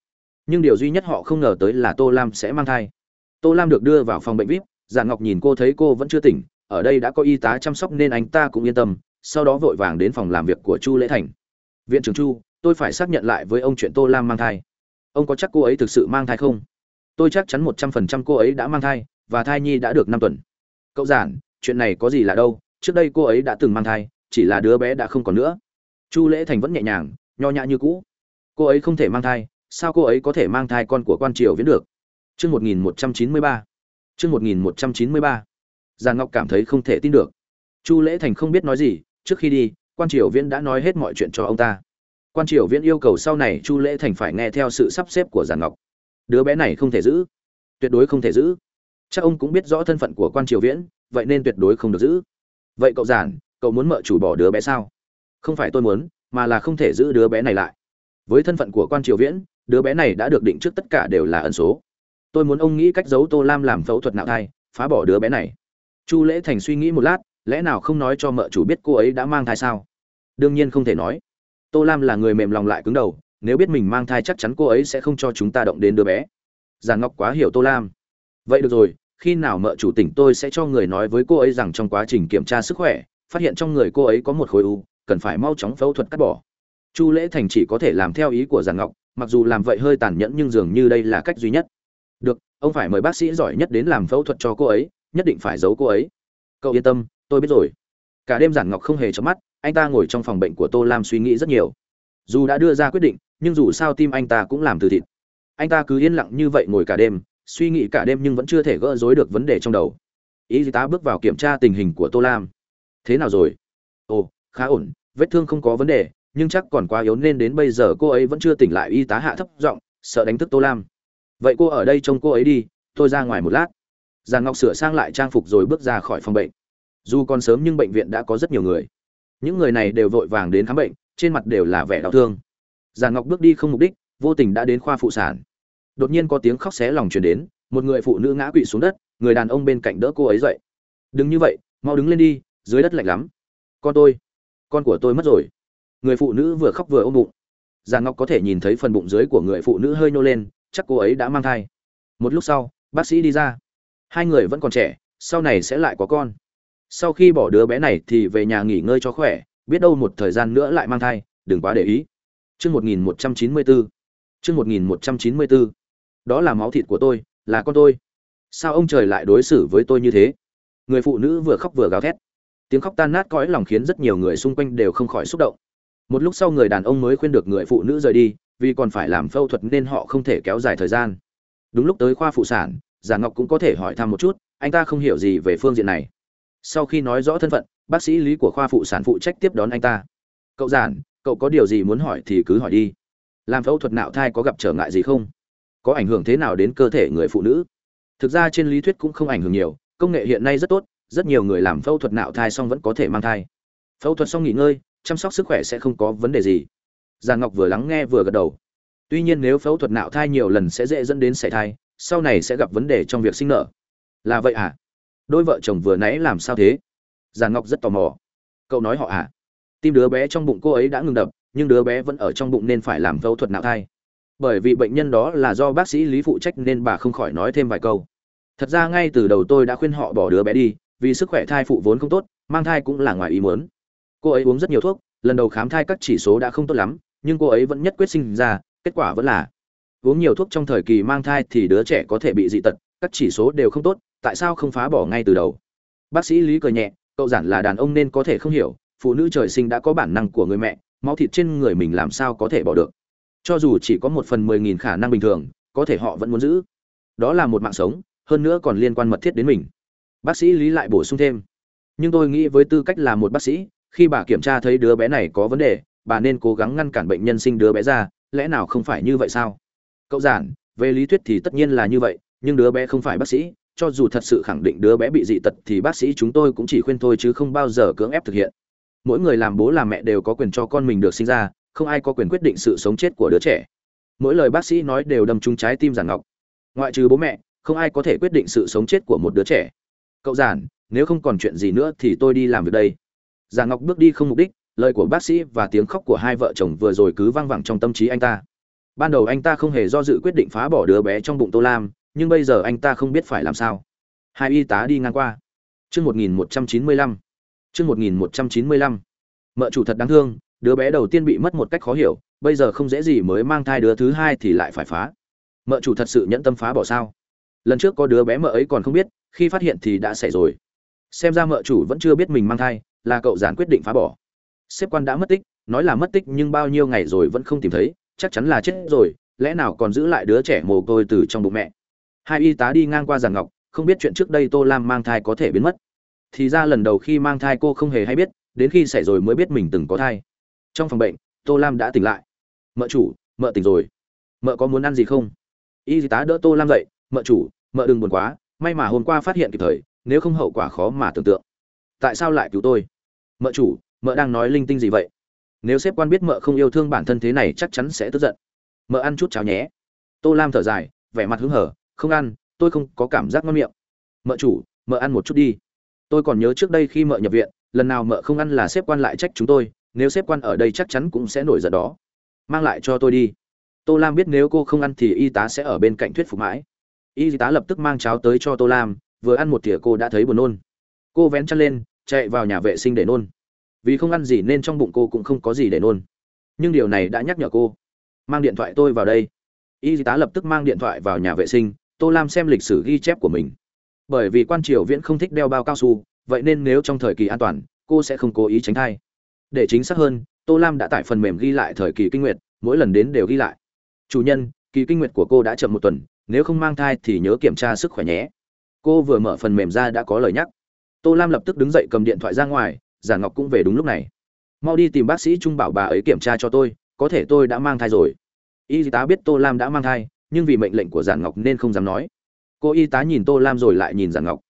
Nhưng điều duy nhất họ không ngờ tới là tô lam sẽ mang thai. Tô lam được đưa vào phòng bệnh vip giản ngọc nhìn cô thấy cô vẫn chưa tỉnh, ở đây đã có y tá chăm sóc nên anh ta cũng yên tâm, sau đó vội vàng đến phòng làm việc của chu lễ thành. Viện trưởng chu, tôi phải xác nhận lại với ông chuyện tô lam mang thai. Ông có chắc cô ấy thực sự mang thai không? Tôi chắc chắn một trăm phần trăm cô ấy đã mang thai, và thai nhi đã được năm tuần. Cậu giản, chuyện này có gì là đâu, trước đây cô ấy đã từng mang thai, chỉ là đứa bé đã không còn nữa. Chu lễ thành vẫn nhẹ nhàng, nho nhã như cũ. Cô ấy không thể mang thai, sao cô ấy có thể mang thai con của quan triều viễn được? Chương một nghìn một trăm chín mươi ba. Chương một nghìn một trăm chín mươi ba. Giàn ngọc cảm thấy không thể tin được. Chu lễ thành không biết nói gì, trước khi đi, quan triều viễn đã nói hết mọi chuyện cho ông ta. Quan triều viễn yêu cầu sau này chu lễ thành phải nghe theo sự sắp xếp của giàn ngọc đứa bé này không thể giữ. Tuyệt đối không thể giữ. Chắc ông cũng biết rõ thân phận của quan triều viễn, vậy nên tuyệt đối không được giữ. Vậy cậu giản, cậu muốn mợ chủ bỏ đứa bé sao? Không phải tôi muốn, mà là không thể giữ đứa bé này lại. Với thân phận của quan triều viễn, đứa bé này đã được định trước tất cả đều là ẩn số. Tôi muốn ông nghĩ cách giấu tô lam làm phẫu thuật nạo thai, phá bỏ đứa bé này. Chu lễ thành suy nghĩ một lát, lẽ nào không nói cho mợ chủ biết cô ấy đã mang thai sao? Đương nhiên không thể nói. Tô lam là người mềm lòng lại cứng đầu nếu biết mình mang thai chắc chắn cô ấy sẽ không cho chúng ta động đến đứa bé. Giàn ngọc quá hiểu tô lam. Vậy được rồi, khi nào mợ chủ tỉnh tôi sẽ cho người nói với cô ấy rằng trong quá trình kiểm tra sức khỏe, phát hiện trong người cô ấy có một khối u, cần phải mau chóng phẫu thuật cắt bỏ. Chu lễ thành chỉ có thể làm theo ý của giàn ngọc, mặc dù làm vậy hơi tàn nhẫn nhưng dường như đây là cách duy nhất. Được, ông phải mời bác sĩ giỏi nhất đến làm phẫu thuật cho cô ấy, nhất định phải giấu cô ấy. Cậu yên tâm, tôi biết rồi. Cả đêm giản ngọc không hề chớp mắt, anh ta ngồi trong phòng bệnh của tô lam suy nghĩ rất nhiều. Dù đã đưa ra quyết định nhưng dù sao tim anh ta cũng làm từ thịt. Anh ta cứ yên lặng như vậy ngồi cả đêm, suy nghĩ cả đêm nhưng vẫn chưa thể gỡ rối được vấn đề trong đầu. Y tá bước vào kiểm tra tình hình của tô lam. Thế nào rồi? Ồ, khá ổn, vết thương không có vấn đề, nhưng chắc còn quá yếu nên đến bây giờ cô ấy vẫn chưa tỉnh lại y tá hạ thấp giọng, sợ đánh thức tô lam. Vậy cô ở đây trông cô ấy đi, tôi ra ngoài một lát. Giàn ngọc sửa sang lại trang phục rồi bước ra khỏi phòng bệnh. Dù còn sớm nhưng bệnh viện đã có rất nhiều người. Những người này đều vội vàng đến khám bệnh, trên mặt đều là vẻ đau thương giàn ngọc bước đi không mục đích, vô tình đã đến khoa phụ sản. Đột nhiên có tiếng khóc xé lòng truyền đến, một người phụ nữ ngã quỵ xuống đất, người đàn ông bên cạnh đỡ cô ấy dậy. Đừng như vậy, mau đứng lên đi, dưới đất lạnh lắm. Con tôi, con của tôi mất rồi. Người phụ nữ vừa khóc vừa ôm bụng. Giàn ngọc có thể nhìn thấy phần bụng dưới của người phụ nữ hơi nhô lên, chắc cô ấy đã mang thai. Một lúc sau, bác sĩ đi ra. Hai người vẫn còn trẻ, sau này sẽ lại có con. Sau khi bỏ đứa bé này thì về nhà nghỉ ngơi cho khỏe, biết đâu một thời gian nữa lại mang thai, đừng quá để ý chương một nghìn một trăm chín mươi bốn. Chương một nghìn một trăm chín mươi bốn. Đó là máu thịt của tôi, là con tôi. Sao ông trời lại đối xử với tôi như thế? Người phụ nữ vừa khóc vừa gào thét. Tiếng khóc tan nát cõi lòng khiến rất nhiều người xung quanh đều không khỏi xúc động. Một lúc sau người đàn ông mới khuyên được người phụ nữ rời đi, vì còn phải làm phẫu thuật nên họ không thể kéo dài thời gian. Đúng lúc tới khoa phụ sản, già ngọc cũng có thể hỏi thăm một chút, anh ta không hiểu gì về phương diện này. Sau khi nói rõ thân phận, bác sĩ lý của khoa phụ sản phụ trách tiếp đón anh ta. Cậu giản cậu có điều gì muốn hỏi thì cứ hỏi đi. Làm phẫu thuật nạo thai có gặp trở ngại gì không? Có ảnh hưởng thế nào đến cơ thể người phụ nữ? Thực ra trên lý thuyết cũng không ảnh hưởng nhiều, công nghệ hiện nay rất tốt, rất nhiều người làm phẫu thuật nạo thai xong vẫn có thể mang thai. Phẫu thuật xong nghỉ ngơi, chăm sóc sức khỏe sẽ không có vấn đề gì. Già ngọc vừa lắng nghe vừa gật đầu. Tuy nhiên nếu phẫu thuật nạo thai nhiều lần sẽ dễ dẫn đến sảy thai, sau này sẽ gặp vấn đề trong việc sinh nở. Là vậy à? Đôi vợ chồng vừa nãy làm sao thế? Già ngọc rất tò mò. Cậu nói họ à? Tim đứa bé trong bụng cô ấy đã ngừng đập, nhưng đứa bé vẫn ở trong bụng nên phải làm phẫu thuật nạo thai. Bởi vì bệnh nhân đó là do bác sĩ lý phụ trách nên bà không khỏi nói thêm vài câu. Thật ra ngay từ đầu tôi đã khuyên họ bỏ đứa bé đi, vì sức khỏe thai phụ vốn không tốt, mang thai cũng là ngoài ý muốn. Cô ấy uống rất nhiều thuốc, lần đầu khám thai các chỉ số đã không tốt lắm, nhưng cô ấy vẫn nhất quyết sinh ra, kết quả vẫn là uống nhiều thuốc trong thời kỳ mang thai thì đứa trẻ có thể bị dị tật, các chỉ số đều không tốt, tại sao không phá bỏ ngay từ đầu? Bác sĩ lý cười nhẹ, cậu giản là đàn ông nên có thể không hiểu phụ nữ trời sinh đã có bản năng của người mẹ, máu thịt trên người mình làm sao có thể bỏ được. Cho dù chỉ có một phần mười nghìn khả năng bình thường, có thể họ vẫn muốn giữ. Đó là một mạng sống, hơn nữa còn liên quan mật thiết đến mình. Bác sĩ lý lại bổ sung thêm. Nhưng tôi nghĩ với tư cách là một bác sĩ, khi bà kiểm tra thấy đứa bé này có vấn đề, bà nên cố gắng ngăn cản bệnh nhân sinh đứa bé ra, lẽ nào không phải như vậy sao? Cậu giản, về lý thuyết thì tất nhiên là như vậy, nhưng đứa bé không phải bác sĩ, cho dù thật sự khẳng định đứa bé bị dị tật thì bác sĩ chúng tôi cũng chỉ khuyên thôi chứ không bao giờ cưỡng ép thực hiện mỗi người làm bố làm mẹ đều có quyền cho con mình được sinh ra không ai có quyền quyết định sự sống chết của đứa trẻ. Mỗi lời bác sĩ nói đều đâm trúng trái tim giản ngọc. Ngoại trừ bố mẹ không ai có thể quyết định sự sống chết của một đứa trẻ. Cậu giản nếu không còn chuyện gì nữa thì tôi đi làm việc đây. Giản ngọc bước đi không mục đích lời của bác sĩ và tiếng khóc của hai vợ chồng vừa rồi cứ vang vẳng trong tâm trí anh ta. Ban đầu anh ta không hề do dự quyết định phá bỏ đứa bé trong bụng tô lam nhưng bây giờ anh ta không biết phải làm sao. Hai y tá đi ngang qua. Trước 1195, chương một nghìn một trăm chín mươi lăm. Mợ chủ thật đáng thương, đứa bé đầu tiên bị mất một cách khó hiểu, bây giờ không dễ gì mới mang thai đứa thứ hai thì lại phải phá. Mợ chủ thật sự nhẫn tâm phá bỏ sao? Lần trước có đứa bé mợ ấy còn không biết, khi phát hiện thì đã xảy rồi. Xem ra mợ chủ vẫn chưa biết mình mang thai, là cậu giản quyết định phá bỏ. Sếp quan đã mất tích, nói là mất tích nhưng bao nhiêu ngày rồi vẫn không tìm thấy, chắc chắn là chết rồi, lẽ nào còn giữ lại đứa trẻ mồ côi từ trong bụng mẹ? Hai y tá đi ngang qua giàn ngọc, không biết chuyện trước đây tô lam mang thai có thể biến mất thì ra lần đầu khi mang thai cô không hề hay biết, đến khi xảy rồi mới biết mình từng có thai. Trong phòng bệnh, tô lam đã tỉnh lại. Mợ chủ, mợ tỉnh rồi. Mợ có muốn ăn gì không? Y tá đỡ tô lam dậy, mợ chủ, mợ đừng buồn quá, may mà hôm qua phát hiện kịp thời, nếu không hậu quả khó mà tưởng tượng. Tại sao lại cứu tôi? Mợ chủ, mợ đang nói linh tinh gì vậy? Nếu sếp quan biết mợ không yêu thương bản thân thế này chắc chắn sẽ tức giận. Mợ ăn chút cháo nhé. Tô lam thở dài, vẻ mặt hứng hở, không ăn, tôi không có cảm giác ngon miệng. Mợ chủ, mợ ăn một chút đi tôi còn nhớ trước đây khi mợ nhập viện, lần nào mợ không ăn là xếp quan lại trách chúng tôi, nếu xếp quan ở đây chắc chắn cũng sẽ nổi giận đó. Mang lại cho tôi đi. Tô lam biết nếu cô không ăn thì y tá sẽ ở bên cạnh thuyết phục mãi. Y tá lập tức mang cháo tới cho tô lam, vừa ăn một thìa cô đã thấy buồn nôn. Cô vén chăn lên, chạy vào nhà vệ sinh để nôn. Vì không ăn gì nên trong bụng cô cũng không có gì để nôn. Nhưng điều này đã nhắc nhở cô. Mang điện thoại tôi vào đây. Y tá lập tức mang điện thoại vào nhà vệ sinh, tô lam xem lịch sử ghi chép của mình bởi vì quan triều viễn không thích đeo bao cao su, vậy nên nếu trong thời kỳ an toàn, cô sẽ không cố ý tránh thai. Để chính xác hơn, tô lam đã tải phần mềm ghi lại thời kỳ kinh nguyệt, mỗi lần đến đều ghi lại. Chủ nhân, kỳ kinh nguyệt của cô đã chậm một tuần, nếu không mang thai thì nhớ kiểm tra sức khỏe nhé. Cô vừa mở phần mềm ra đã có lời nhắc. Tô lam lập tức đứng dậy cầm điện thoại ra ngoài, giả ngọc cũng về đúng lúc này. Mau đi tìm bác sĩ trung bảo bà ấy kiểm tra cho tôi, có thể tôi đã mang thai rồi. Y tá biết tô lam đã mang thai, nhưng vì mệnh lệnh của giản ngọc nên không dám nói cô y tá nhìn tô lam rồi lại nhìn giản ngọc.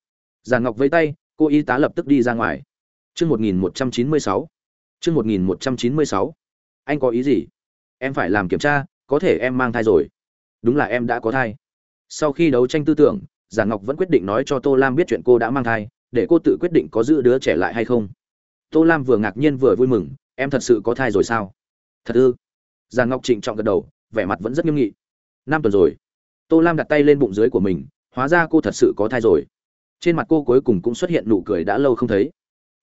Giản ngọc vẫy tay, cô y tá lập tức đi ra ngoài. Chương một nghìn một trăm chín mươi sáu. Chương một nghìn một trăm chín mươi sáu. Anh có ý gì? Em phải làm kiểm tra, có thể em mang thai rồi. Đúng là em đã có thai. Sau khi đấu tranh tư tưởng giản ngọc vẫn quyết định nói cho tô lam biết chuyện cô đã mang thai, để cô tự quyết định có giữ đứa trẻ lại hay không. Tô lam vừa ngạc nhiên vừa vui mừng, em thật sự có thai rồi sao? Thật ư? Giàn ngọc trịnh trọng gật đầu, vẻ mặt vẫn rất nghiêm nghị. Năm tuần rồi, tô lam đặt tay lên bụng dưới của mình hóa ra cô thật sự có thai rồi. Trên mặt cô cuối cùng cũng xuất hiện nụ cười đã lâu không thấy.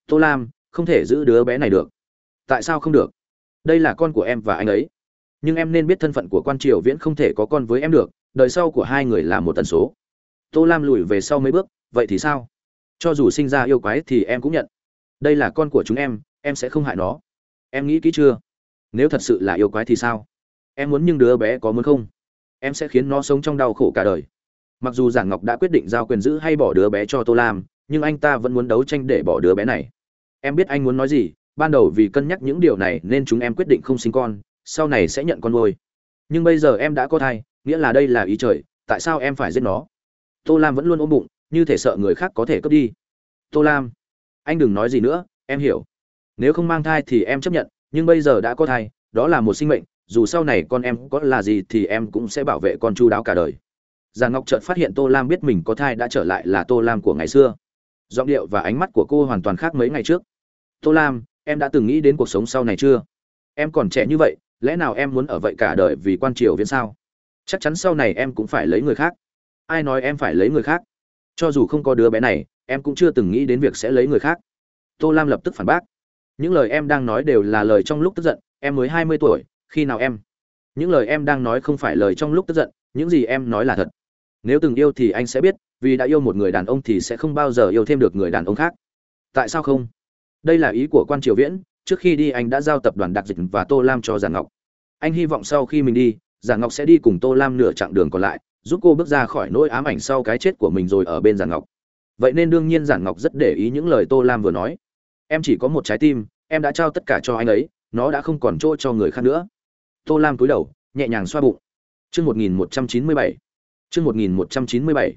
Tô lam, không thể giữ đứa bé này được. Tại sao không được? Đây là con của em và anh ấy. Nhưng em nên biết thân phận của quan triều viễn không thể có con với em được, đời sau của hai người là một tần số. Tô lam lùi về sau mấy bước, vậy thì sao? Cho dù sinh ra yêu quái thì em cũng nhận. Đây là con của chúng em em sẽ không hại nó. Em nghĩ kỹ chưa? Nếu thật sự là yêu quái thì sao? Em muốn nhưng đứa bé có muốn không? Em sẽ khiến nó sống trong đau khổ cả đời mặc dù giản ngọc đã quyết định giao quyền giữ hay bỏ đứa bé cho tô lam, nhưng anh ta vẫn muốn đấu tranh để bỏ đứa bé này. Em biết anh muốn nói gì, ban đầu vì cân nhắc những điều này nên chúng em quyết định không sinh con, sau này sẽ nhận con nuôi. Nhưng bây giờ em đã có thai, nghĩa là đây là ý trời, tại sao em phải giết nó? Tô lam vẫn luôn ôm bụng, như thể sợ người khác có thể cướp đi. Tô lam, anh đừng nói gì nữa, em hiểu. Nếu không mang thai thì em chấp nhận, nhưng bây giờ đã có thai, đó là một sinh mệnh, dù sau này con em có là gì thì em cũng sẽ bảo vệ con chu đáo cả đời giàn ngọc chợt phát hiện tô lam biết mình có thai đã trở lại là tô lam của ngày xưa. Giọng điệu và ánh mắt của cô hoàn toàn khác mấy ngày trước. Tô lam, em đã từng nghĩ đến cuộc sống sau này chưa? Em còn trẻ như vậy, lẽ nào em muốn ở vậy cả đời vì quan triều viễn sao? Chắc chắn sau này em cũng phải lấy người khác. Ai nói em phải lấy người khác? Cho dù không có đứa bé này, em cũng chưa từng nghĩ đến việc sẽ lấy người khác. Tô lam lập tức phản bác. Những lời em đang nói đều là lời trong lúc tức giận, em mới hai mươi tuổi, khi nào em? Những lời em đang nói không phải lời trong lúc tức giận, những gì em nói là thật nếu từng yêu thì anh sẽ biết, vì đã yêu một người đàn ông thì sẽ không bao giờ yêu thêm được người đàn ông khác. Tại sao không? Đây là ý của quan triều viễn, trước khi đi anh đã giao tập đoàn đặc dịch và tô lam cho giản ngọc. Anh hy vọng sau khi mình đi giản ngọc sẽ đi cùng tô lam nửa chặng đường còn lại, giúp cô bước ra khỏi nỗi ám ảnh sau cái chết của mình rồi ở bên giản ngọc. Vậy nên đương nhiên giản ngọc rất để ý những lời tô lam vừa nói. Em chỉ có một trái tim, em đã trao tất cả cho anh ấy, nó đã không còn chỗ cho người khác nữa. Tô lam cúi đầu, nhẹ nhàng xoa bụng. Chương một nghìn một trăm chín mươi bảy chương một nghìn một trăm chín mươi bảy.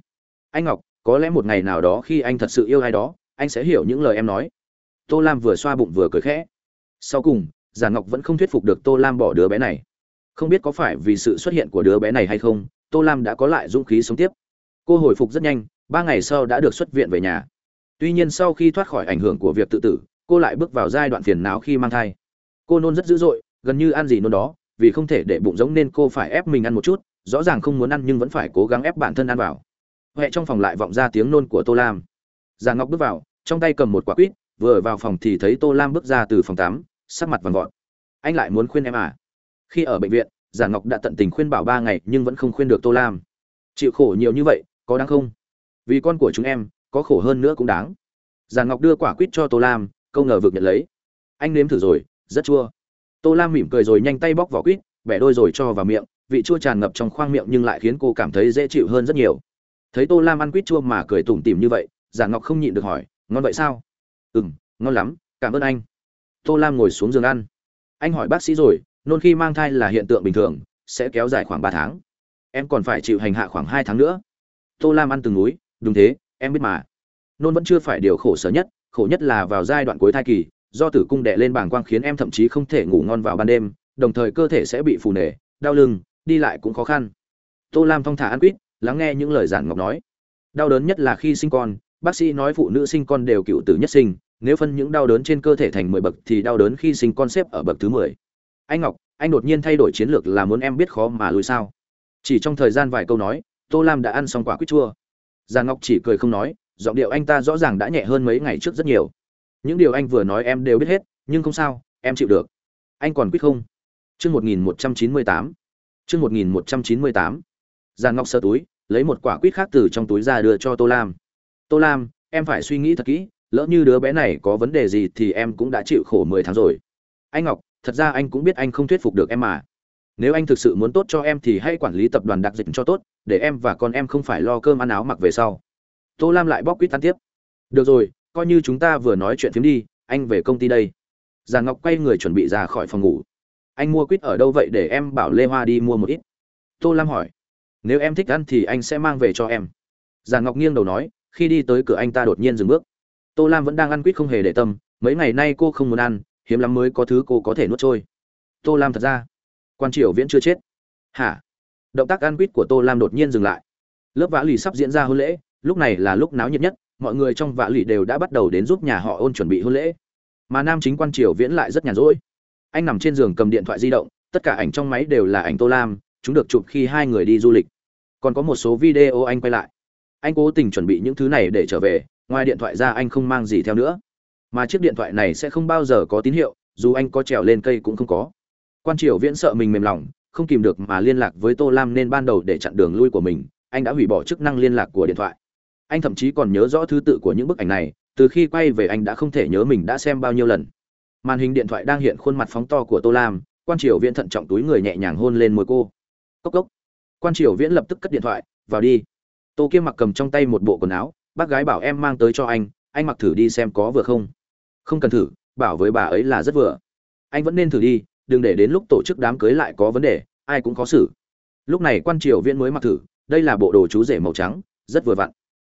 Anh ngọc, có lẽ một ngày nào đó khi anh thật sự yêu ai đó, anh sẽ hiểu những lời em nói. Tô lam vừa xoa bụng vừa cười khẽ. Sau cùng giản ngọc vẫn không thuyết phục được tô lam bỏ đứa bé này. Không biết có phải vì sự xuất hiện của đứa bé này hay không, tô lam đã có lại dũng khí sống tiếp. Cô hồi phục rất nhanh, ba ngày sau đã được xuất viện về nhà. Tuy nhiên sau khi thoát khỏi ảnh hưởng của việc tự tử, cô lại bước vào giai đoạn phiền não khi mang thai. Cô nôn rất dữ dội, gần như ăn gì nôn đó, vì không thể để bụng giống nên cô phải ép mình ăn một chút rõ ràng không muốn ăn nhưng vẫn phải cố gắng ép bản thân ăn vào. Huệ trong phòng lại vọng ra tiếng nôn của tô lam. Già ngọc bước vào, trong tay cầm một quả quýt, vừa vào phòng thì thấy tô lam bước ra từ phòng tắm, sắc mặt vằn vọt. Anh lại muốn khuyên em à? Khi ở bệnh viện, già ngọc đã tận tình khuyên bảo ba ngày nhưng vẫn không khuyên được tô lam. Chịu khổ nhiều như vậy, có đáng không? Vì con của chúng em, có khổ hơn nữa cũng đáng. Già ngọc đưa quả quýt cho tô lam, câu ngờ vực nhận lấy. Anh nếm thử rồi, rất chua. Tô lam mỉm cười rồi nhanh tay bóc vỏ quýt, bẻ đôi rồi cho vào miệng vị chua tràn ngập trong khoang miệng nhưng lại khiến cô cảm thấy dễ chịu hơn rất nhiều. Thấy tô lam ăn quýt chua mà cười tủm tỉm như vậy, giả ngọc không nhịn được hỏi, ngon vậy sao? Ừ m ngon lắm, cảm ơn anh. Tô lam ngồi xuống giường ăn. Anh hỏi bác sĩ rồi, nôn khi mang thai là hiện tượng bình thường, sẽ kéo dài khoảng ba tháng. Em còn phải chịu hành hạ khoảng hai tháng nữa. Tô lam ăn từng núi, đúng thế, em biết mà. Nôn vẫn chưa phải điều khổ sở nhất, khổ nhất là vào giai đoạn cuối thai kỳ, do tử cung đẻ lên bảng quang khiến em thậm chí không thể ngủ ngon vào ban đêm, đồng thời cơ thể sẽ bị phù nề, đau lưng đi lại cũng khó khăn. Tô lam thong thả ăn quýt, lắng nghe những lời giản ngọc nói. Đau đớn nhất là khi sinh con, bác sĩ nói phụ nữ sinh con đều cựu tử nhất sinh, nếu phân những đau đớn trên cơ thể thành mười bậc thì đau đớn khi sinh con xếp ở bậc thứ mười. Anh ngọc, anh đột nhiên thay đổi chiến lược là muốn em biết khó mà lùi sao? Chỉ trong thời gian vài câu nói, tô lam đã ăn xong quả quýt chua. Giàn ngọc chỉ cười không nói, giọng điệu anh ta rõ ràng đã nhẹ hơn mấy ngày trước rất nhiều. Những điều anh vừa nói em đều biết hết, nhưng không sao, em chịu được. Anh còn quýt không? Chương một nghìn một trăm chín mươi tám chương một nghìn một trăm chín mươi tám. Giàn ngọc sơ túi, lấy một quả quýt khác từ trong túi ra đưa cho tô lam. Tô lam, em phải suy nghĩ thật kỹ, lỡ như đứa bé này có vấn đề gì thì em cũng đã chịu khổ mười tháng rồi. Anh ngọc, thật ra anh cũng biết anh không thuyết phục được em mà. Nếu anh thực sự muốn tốt cho em thì hãy quản lý tập đoàn đặc dịch cho tốt, để em và con em không phải lo cơm ăn áo mặc về sau. Tô lam lại bóc quýt tan tiếp. Được rồi, coi như chúng ta vừa nói chuyện phiếm đi, anh về công ty đây. Giàn ngọc quay người chuẩn bị ra khỏi phòng ngủ anh mua quýt ở đâu vậy để em bảo lê hoa đi mua một ít? Tô lam hỏi. Nếu em thích ăn thì anh sẽ mang về cho em. Giàn ngọc nghiêng đầu nói, khi đi tới cửa anh ta đột nhiên dừng bước. Tô lam vẫn đang ăn quýt không hề để tâm, mấy ngày nay cô không muốn ăn, hiếm lắm mới có thứ cô có thể nuốt trôi. Tô lam thật ra, quan triều viễn chưa chết. Hả? Động tác ăn quýt của tô lam đột nhiên dừng lại. Lớp vã lì sắp diễn ra hôn lễ, lúc này là lúc náo nhiệt nhất, mọi người trong vã lì đều đã bắt đầu đến giúp nhà họ ôn chuẩn bị hôn lễ. Mà nam chính quan triều viễn lại rất nhàn rỗi anh nằm trên giường cầm điện thoại di động, tất cả ảnh trong máy đều là ảnh tô lam, chúng được chụp khi hai người đi du lịch. Còn có một số video anh quay lại. Anh cố tình chuẩn bị những thứ này để trở về, ngoài điện thoại ra anh không mang gì theo nữa. Mà chiếc điện thoại này sẽ không bao giờ có tín hiệu, dù anh có trèo lên cây cũng không có. Quan triều viễn sợ mình mềm lòng, không kìm được mà liên lạc với tô lam nên ban đầu để chặn đường lui của mình, anh đã hủy bỏ chức năng liên lạc của điện thoại. Anh thậm chí còn nhớ rõ thứ tự của những bức ảnh này, từ khi quay về anh đã không thể nhớ mình đã xem bao nhiêu lần màn hình điện thoại đang hiện khuôn mặt phóng to của tô lam, quan triều viễn thận trọng túi người nhẹ nhàng hôn lên môi cô. Cốc cốc. Quan triều viễn lập tức cất điện thoại, vào đi. Tô kiêm mặc cầm trong tay một bộ quần áo, bác gái bảo em mang tới cho anh anh mặc thử đi xem có vừa không. Không cần thử, bảo với bà ấy là rất vừa. Anh vẫn nên thử đi, đừng để đến lúc tổ chức đám cưới lại có vấn đề, ai cũng khó xử. Lúc này quan triều viễn mới mặc thử, đây là bộ đồ chú rể màu trắng, rất vừa vặn.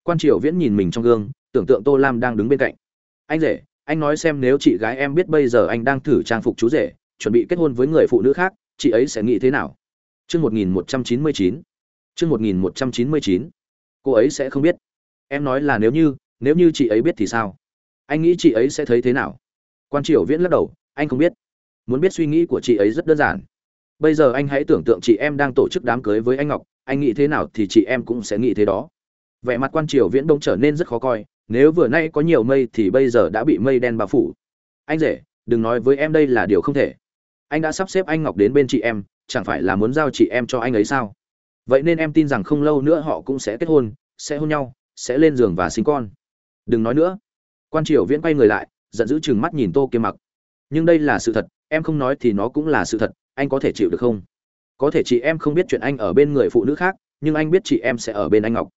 Quan triều viễn nhìn mình trong gương, tưởng tượng tô lam đang đứng bên cạnh. Anh rể anh nói xem nếu chị gái em biết bây giờ anh đang thử trang phục chú rể chuẩn bị kết hôn với người phụ nữ khác chị ấy sẽ nghĩ thế nào Chương 1199. Chương 1199. Cô ấy sẽ không biết. Em nói là nếu như, nếu như chị ấy biết thì sao? Anh nghĩ chị ấy sẽ thấy thế nào? Quan Triều Viễn lắc đầu, anh không biết. Muốn biết suy nghĩ của chị ấy rất đơn giản. Bây giờ anh hãy tưởng tượng chị em đang tổ chức đám cưới với anh Ngọc, anh nghĩ thế nào thì chị em cũng sẽ nghĩ thế đó. Vẻ mặt Quan Triều Viễn đông trở nên rất khó coi, nếu vừa nay có nhiều mây thì bây giờ đã bị mây đen bao phủ. Anh rể, đừng nói với em đây là điều không thể. anh đã sắp xếp anh ngọc đến bên chị em chẳng phải là muốn giao chị em cho anh ấy sao? Vậy nên em tin rằng không lâu nữa họ cũng sẽ kết hôn sẽ hôn nhau sẽ lên giường và sinh con. Đừng nói nữa. Quan triều viễn quay người lại giận dữ chừng mắt nhìn tô kiêm mặc. Nhưng đây là sự thật em không nói thì nó cũng là sự thật anh có thể chịu được không? Có thể chị em không biết chuyện anh ở bên người phụ nữ khác nhưng anh biết chị em sẽ ở bên anh ngọc.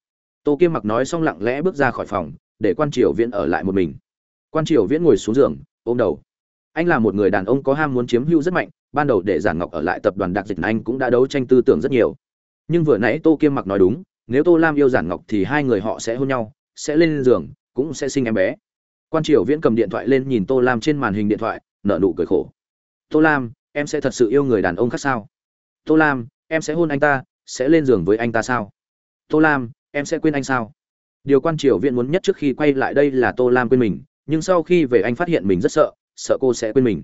Tô kiêm mặc nói xong lặng lẽ bước ra khỏi phòng để quan triều viễn ở lại một mình. Quan triều viễn ngồi xuống giường, ôm đầu. Anh là một người đàn ông có ham muốn chiếm hữu rất mạnh, ban đầu để giản ngọc ở lại tập đoàn đặc dịch anh cũng đã đấu tranh tư tưởng rất nhiều. Nhưng vừa nãy tô kiêm mặc nói đúng, nếu tô lam yêu giản ngọc thì hai người họ sẽ hôn nhau, sẽ lên giường, cũng sẽ sinh em bé. Quan triều viễn cầm điện thoại lên nhìn tô lam trên màn hình điện thoại, nở nụ cười khổ. Tô lam, em sẽ thật sự yêu người đàn ông khác sao? Tô lam, em sẽ hôn anh ta, sẽ lên giường với anh ta sao? Tô lam, em sẽ quên anh sao? Điều quan triều viện muốn nhất trước khi quay lại đây là tô lam quên mình, nhưng sau khi về anh phát hiện mình rất sợ sợ cô sẽ quên mình.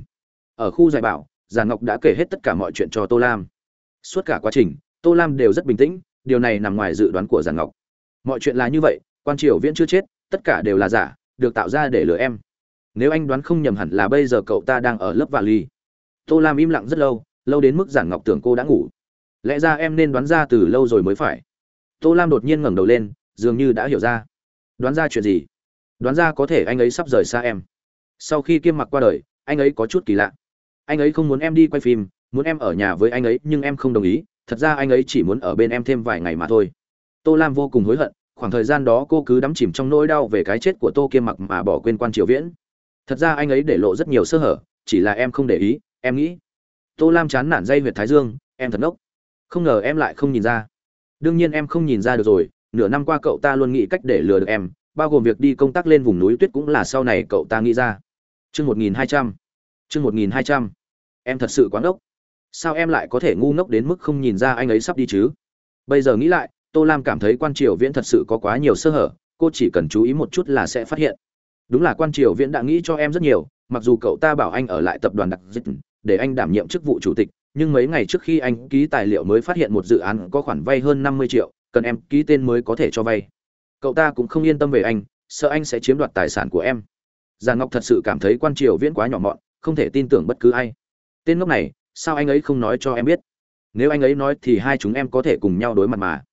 Ở khu giải bảo giàn ngọc đã kể hết tất cả mọi chuyện cho tô lam. Suốt cả quá trình, tô lam đều rất bình tĩnh, điều này nằm ngoài dự đoán của giàn ngọc. Mọi chuyện là như vậy, quan triều viễn chưa chết, tất cả đều là giả, được tạo ra để lừa em. Nếu anh đoán không nhầm hẳn là bây giờ cậu ta đang ở lớp vạ ly tô lam im lặng rất lâu lâu đến mức giản ngọc tưởng cô đã ngủ. Lẽ ra em nên đoán ra từ lâu rồi mới phải. Tô lam đột nhiên ngẩng đầu lên dường như đã hiểu ra. Đoán ra chuyện gì? Đoán ra có thể anh ấy sắp rời xa em. Sau khi kiêm mặc qua đời, anh ấy có chút kỳ lạ. Anh ấy không muốn em đi quay phim, muốn em ở nhà với anh ấy, nhưng em không đồng ý. Thật ra anh ấy chỉ muốn ở bên em thêm vài ngày mà thôi. Tô lam vô cùng hối hận, khoảng thời gian đó cô cứ đắm chìm trong nỗi đau về cái chết của tô kiêm mặc mà bỏ quên quan triều viễn. Thật ra anh ấy để lộ rất nhiều sơ hở, chỉ là em không để ý, em nghĩ. Tô lam chán nản dây huyệt thái dương, em thật ngốc. Không ngờ em lại không nhìn ra. Đương nhiên em không nhìn ra được rồi nửa năm qua cậu ta luôn nghĩ cách để lừa được em, bao gồm việc đi công tác lên vùng núi tuyết cũng là sau này cậu ta nghĩ ra. Chương một nghìn hai trăm. Chương một nghìn hai trăm. Em thật sự quá ngốc. Sao em lại có thể ngu ngốc đến mức không nhìn ra anh ấy sắp đi chứ? Bây giờ nghĩ lại, tô lam cảm thấy quan triều viễn thật sự có quá nhiều sơ hở, cô chỉ cần chú ý một chút là sẽ phát hiện. Đúng là quan triều viễn đã nghĩ cho em rất nhiều, mặc dù cậu ta bảo anh ở lại tập đoàn đặc dịch, để anh đảm nhiệm chức vụ chủ tịch, nhưng mấy ngày trước khi anh ký tài liệu mới phát hiện một dự án có khoản vay hơn năm mươi triệu cần em ký tên mới có thể cho vay. Cậu ta cũng không yên tâm về anh, sợ anh sẽ chiếm đoạt tài sản của em. Giàn ngọc thật sự cảm thấy quan triều viễn quá nhỏ mọn, không thể tin tưởng bất cứ ai. Tên ngốc này, sao anh ấy không nói cho em biết? Nếu anh ấy nói thì hai chúng em có thể cùng nhau đối mặt mà.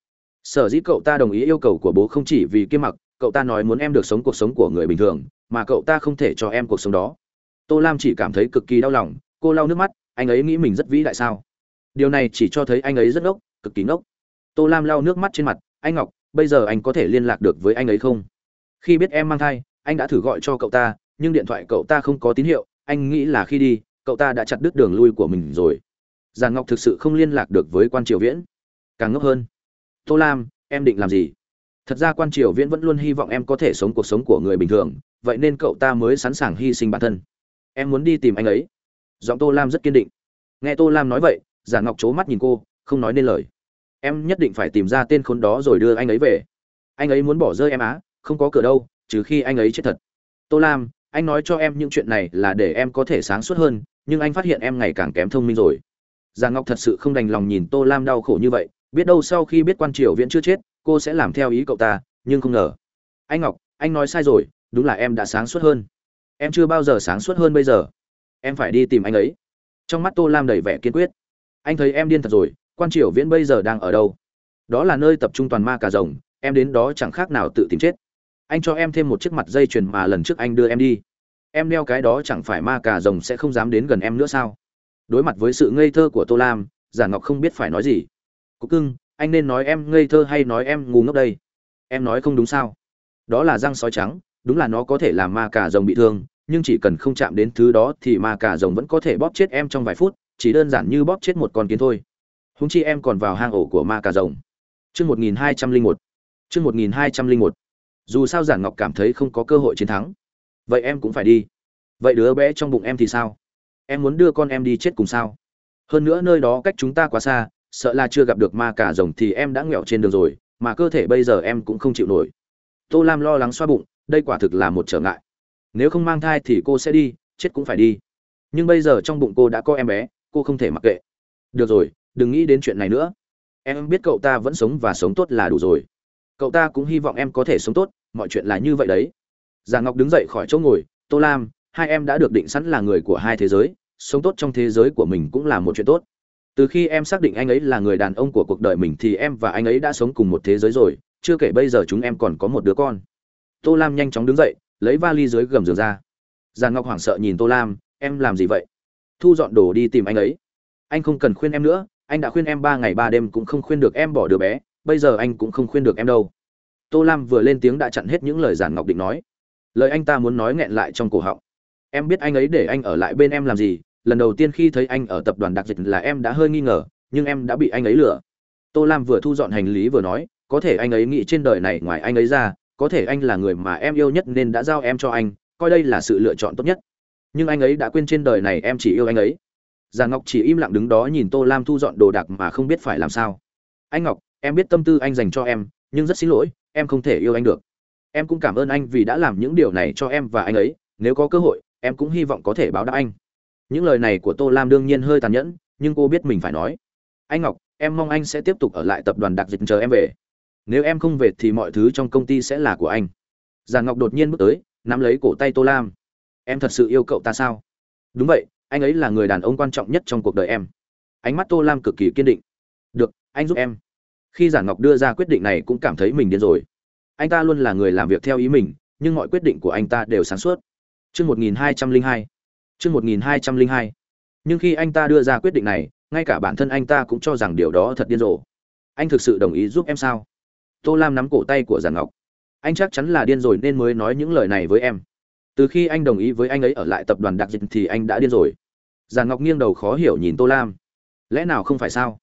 Sở dĩ cậu ta đồng ý yêu cầu của bố không chỉ vì kiêm mặc, cậu ta nói muốn em được sống cuộc sống của người bình thường, mà cậu ta không thể cho em cuộc sống đó. Tô lam chỉ cảm thấy cực kỳ đau lòng, cô lau nước mắt, anh ấy nghĩ mình rất vĩ đại sao? Điều này chỉ cho thấy anh ấy rất ngốc, cực kỳ ngốc tô lam lau nước mắt trên mặt, anh ngọc, bây giờ anh có thể liên lạc được với anh ấy không? Khi biết em mang thai, anh đã thử gọi cho cậu ta, nhưng điện thoại cậu ta không có tín hiệu, anh nghĩ là khi đi, cậu ta đã chặt đứt đường lui của mình rồi. Giàn ngọc thực sự không liên lạc được với quan triều viễn. Càng ngốc hơn, tô lam, em định làm gì? Thật ra quan triều viễn vẫn luôn hy vọng em có thể sống cuộc sống của người bình thường, vậy nên cậu ta mới sẵn sàng hy sinh bản thân. Em muốn đi tìm anh ấy. Giọng tô lam rất kiên định. Nghe tô lam nói vậy Giản ngọc c h ố mắt nhìn cô, không nói nên lời em nhất định phải tìm ra tên khốn đó rồi đưa anh ấy về. Anh ấy muốn bỏ rơi em á, không có cửa đâu, trừ khi anh ấy chết thật. Tô lam, anh nói cho em những chuyện này là để em có thể sáng suốt hơn, nhưng anh phát hiện em ngày càng kém thông minh rồi. Già ngọc thật sự không đành lòng nhìn tô lam đau khổ như vậy, biết đâu sau khi biết quan triều viễn chưa chết, cô sẽ làm theo ý cậu ta, nhưng không ngờ. Anh ngọc, anh nói sai rồi, đúng là em đã sáng suốt hơn. Em chưa bao giờ sáng suốt hơn bây giờ. Em phải đi tìm anh ấy. Trong mắt tô lam đầy vẻ kiên quyết. Anh thấy em điên thật rồi quan triều viễn bây giờ đang ở đâu? Đó là nơi tập trung toàn ma cà rồng, em đến đó chẳng khác nào tự tìm chết. Anh cho em thêm một chiếc mặt dây chuyền mà lần trước anh đưa em đi. Em đeo cái đó chẳng phải ma cà rồng sẽ không dám đến gần em nữa sao? Đối mặt với sự ngây thơ của tô lam, giả ngọc không biết phải nói gì. Cục cưng, anh nên nói em ngây thơ hay nói em ngu ngốc đây? Em nói không đúng sao? Đó là răng sói trắng, đúng là nó có thể làm ma cà rồng bị thương, nhưng chỉ cần không chạm đến thứ đó thì ma cà rồng vẫn có thể bóp chết em trong vài phút, chỉ đơn giản như bóp chết một con kiến thôi húng chi em còn vào hang ổ của ma cà rồng. Chương một nghìn hai trăm linh một. Chương một nghìn hai trăm linh một. Dù sao giản ngọc cảm thấy không có cơ hội chiến thắng. Vậy em cũng phải đi. Vậy đứa bé trong bụng em thì sao? Em muốn đưa con em đi chết cùng sao? Hơn nữa nơi đó cách chúng ta quá xa, sợ là chưa gặp được ma cà rồng thì em đã nghẹo trên đường rồi, mà cơ thể bây giờ em cũng không chịu nổi. Tô lam lo lắng xoa bụng, đây quả thực là một trở ngại. Nếu không mang thai thì cô sẽ đi, chết cũng phải đi. Nhưng bây giờ trong bụng cô đã có em bé, cô không thể mặc kệ. Được rồi đừng nghĩ đến chuyện này nữa. Em biết cậu ta vẫn sống và sống tốt là đủ rồi. Cậu ta cũng hy vọng em có thể sống tốt, mọi chuyện là như vậy đấy. Già ngọc đứng dậy khỏi chỗ ngồi, tô lam, hai em đã được định sẵn là người của hai thế giới, sống tốt trong thế giới của mình cũng là một chuyện tốt. Từ khi em xác định anh ấy là người đàn ông của cuộc đời mình thì em và anh ấy đã sống cùng một thế giới rồi, chưa kể bây giờ chúng em còn có một đứa con. Tô lam nhanh chóng đứng dậy, lấy vali dưới gầm giường ra. Già ngọc hoảng sợ nhìn tô lam, em làm gì vậy? Thu dọn đồ đi tìm anh ấy. Anh không cần khuyên em nữa anh đã khuyên em ba ngày ba đêm cũng không khuyên được em bỏ đứa bé, bây giờ anh cũng không khuyên được em đâu. Tô lam vừa lên tiếng đã chặn hết những lời giản ngọc định nói. Lời anh ta muốn nói nghẹn lại trong cổ họng. Em biết anh ấy để anh ở lại bên em làm gì, lần đầu tiên khi thấy anh ở tập đoàn đặc dịch là em đã hơi nghi ngờ, nhưng em đã bị anh ấy lừa. Tô lam vừa thu dọn hành lý vừa nói, có thể anh ấy nghĩ trên đời này ngoài anh ấy ra, có thể anh là người mà em yêu nhất nên đã giao em cho anh, coi đây là sự lựa chọn tốt nhất. Nhưng anh ấy đã quên trên đời này em chỉ yêu anh ấy già ngọc chỉ im lặng đứng đó nhìn tô lam thu dọn đồ đạc mà không biết phải làm sao. Anh ngọc, em biết tâm tư anh dành cho em, nhưng rất xin lỗi, em không thể yêu anh được. Em cũng cảm ơn anh vì đã làm những điều này cho em và anh ấy, nếu có cơ hội, em cũng hy vọng có thể báo đáp anh. Những lời này của tô lam đương nhiên hơi tàn nhẫn, nhưng cô biết mình phải nói. Anh ngọc, em mong anh sẽ tiếp tục ở lại tập đoàn đặc dịch chờ em về. Nếu em không về thì mọi thứ trong công ty sẽ là của anh. Giàn ngọc đột nhiên bước tới, nắm lấy cổ tay tô lam. Em thật sự yêu cậu ta sao? Đúng vậy anh ấy là người đàn ông quan trọng nhất trong cuộc đời em ánh mắt tô lam cực kỳ kiên định được anh giúp em khi giản ngọc đưa ra quyết định này cũng cảm thấy mình điên rồi anh ta luôn là người làm việc theo ý mình nhưng mọi quyết định của anh ta đều sáng suốt Chương 1202. Chương 1202. Nhưng khi anh ta đưa ra quyết định này, ngay cả bản thân anh ta cũng cho rằng điều đó thật điên rồ. Anh thực sự đồng ý giúp em sao? Tô Lam nắm cổ tay của Giản Ngọc. Anh chắc chắn là điên rồi nên mới nói những lời này với em. Từ khi anh đồng ý với anh ấy ở lại tập đoàn Đặc Dịch thì anh đã điên rồi giàn Ngọc nghiêng đầu khó hiểu nhìn Tô Lam. Lẽ nào không phải sao?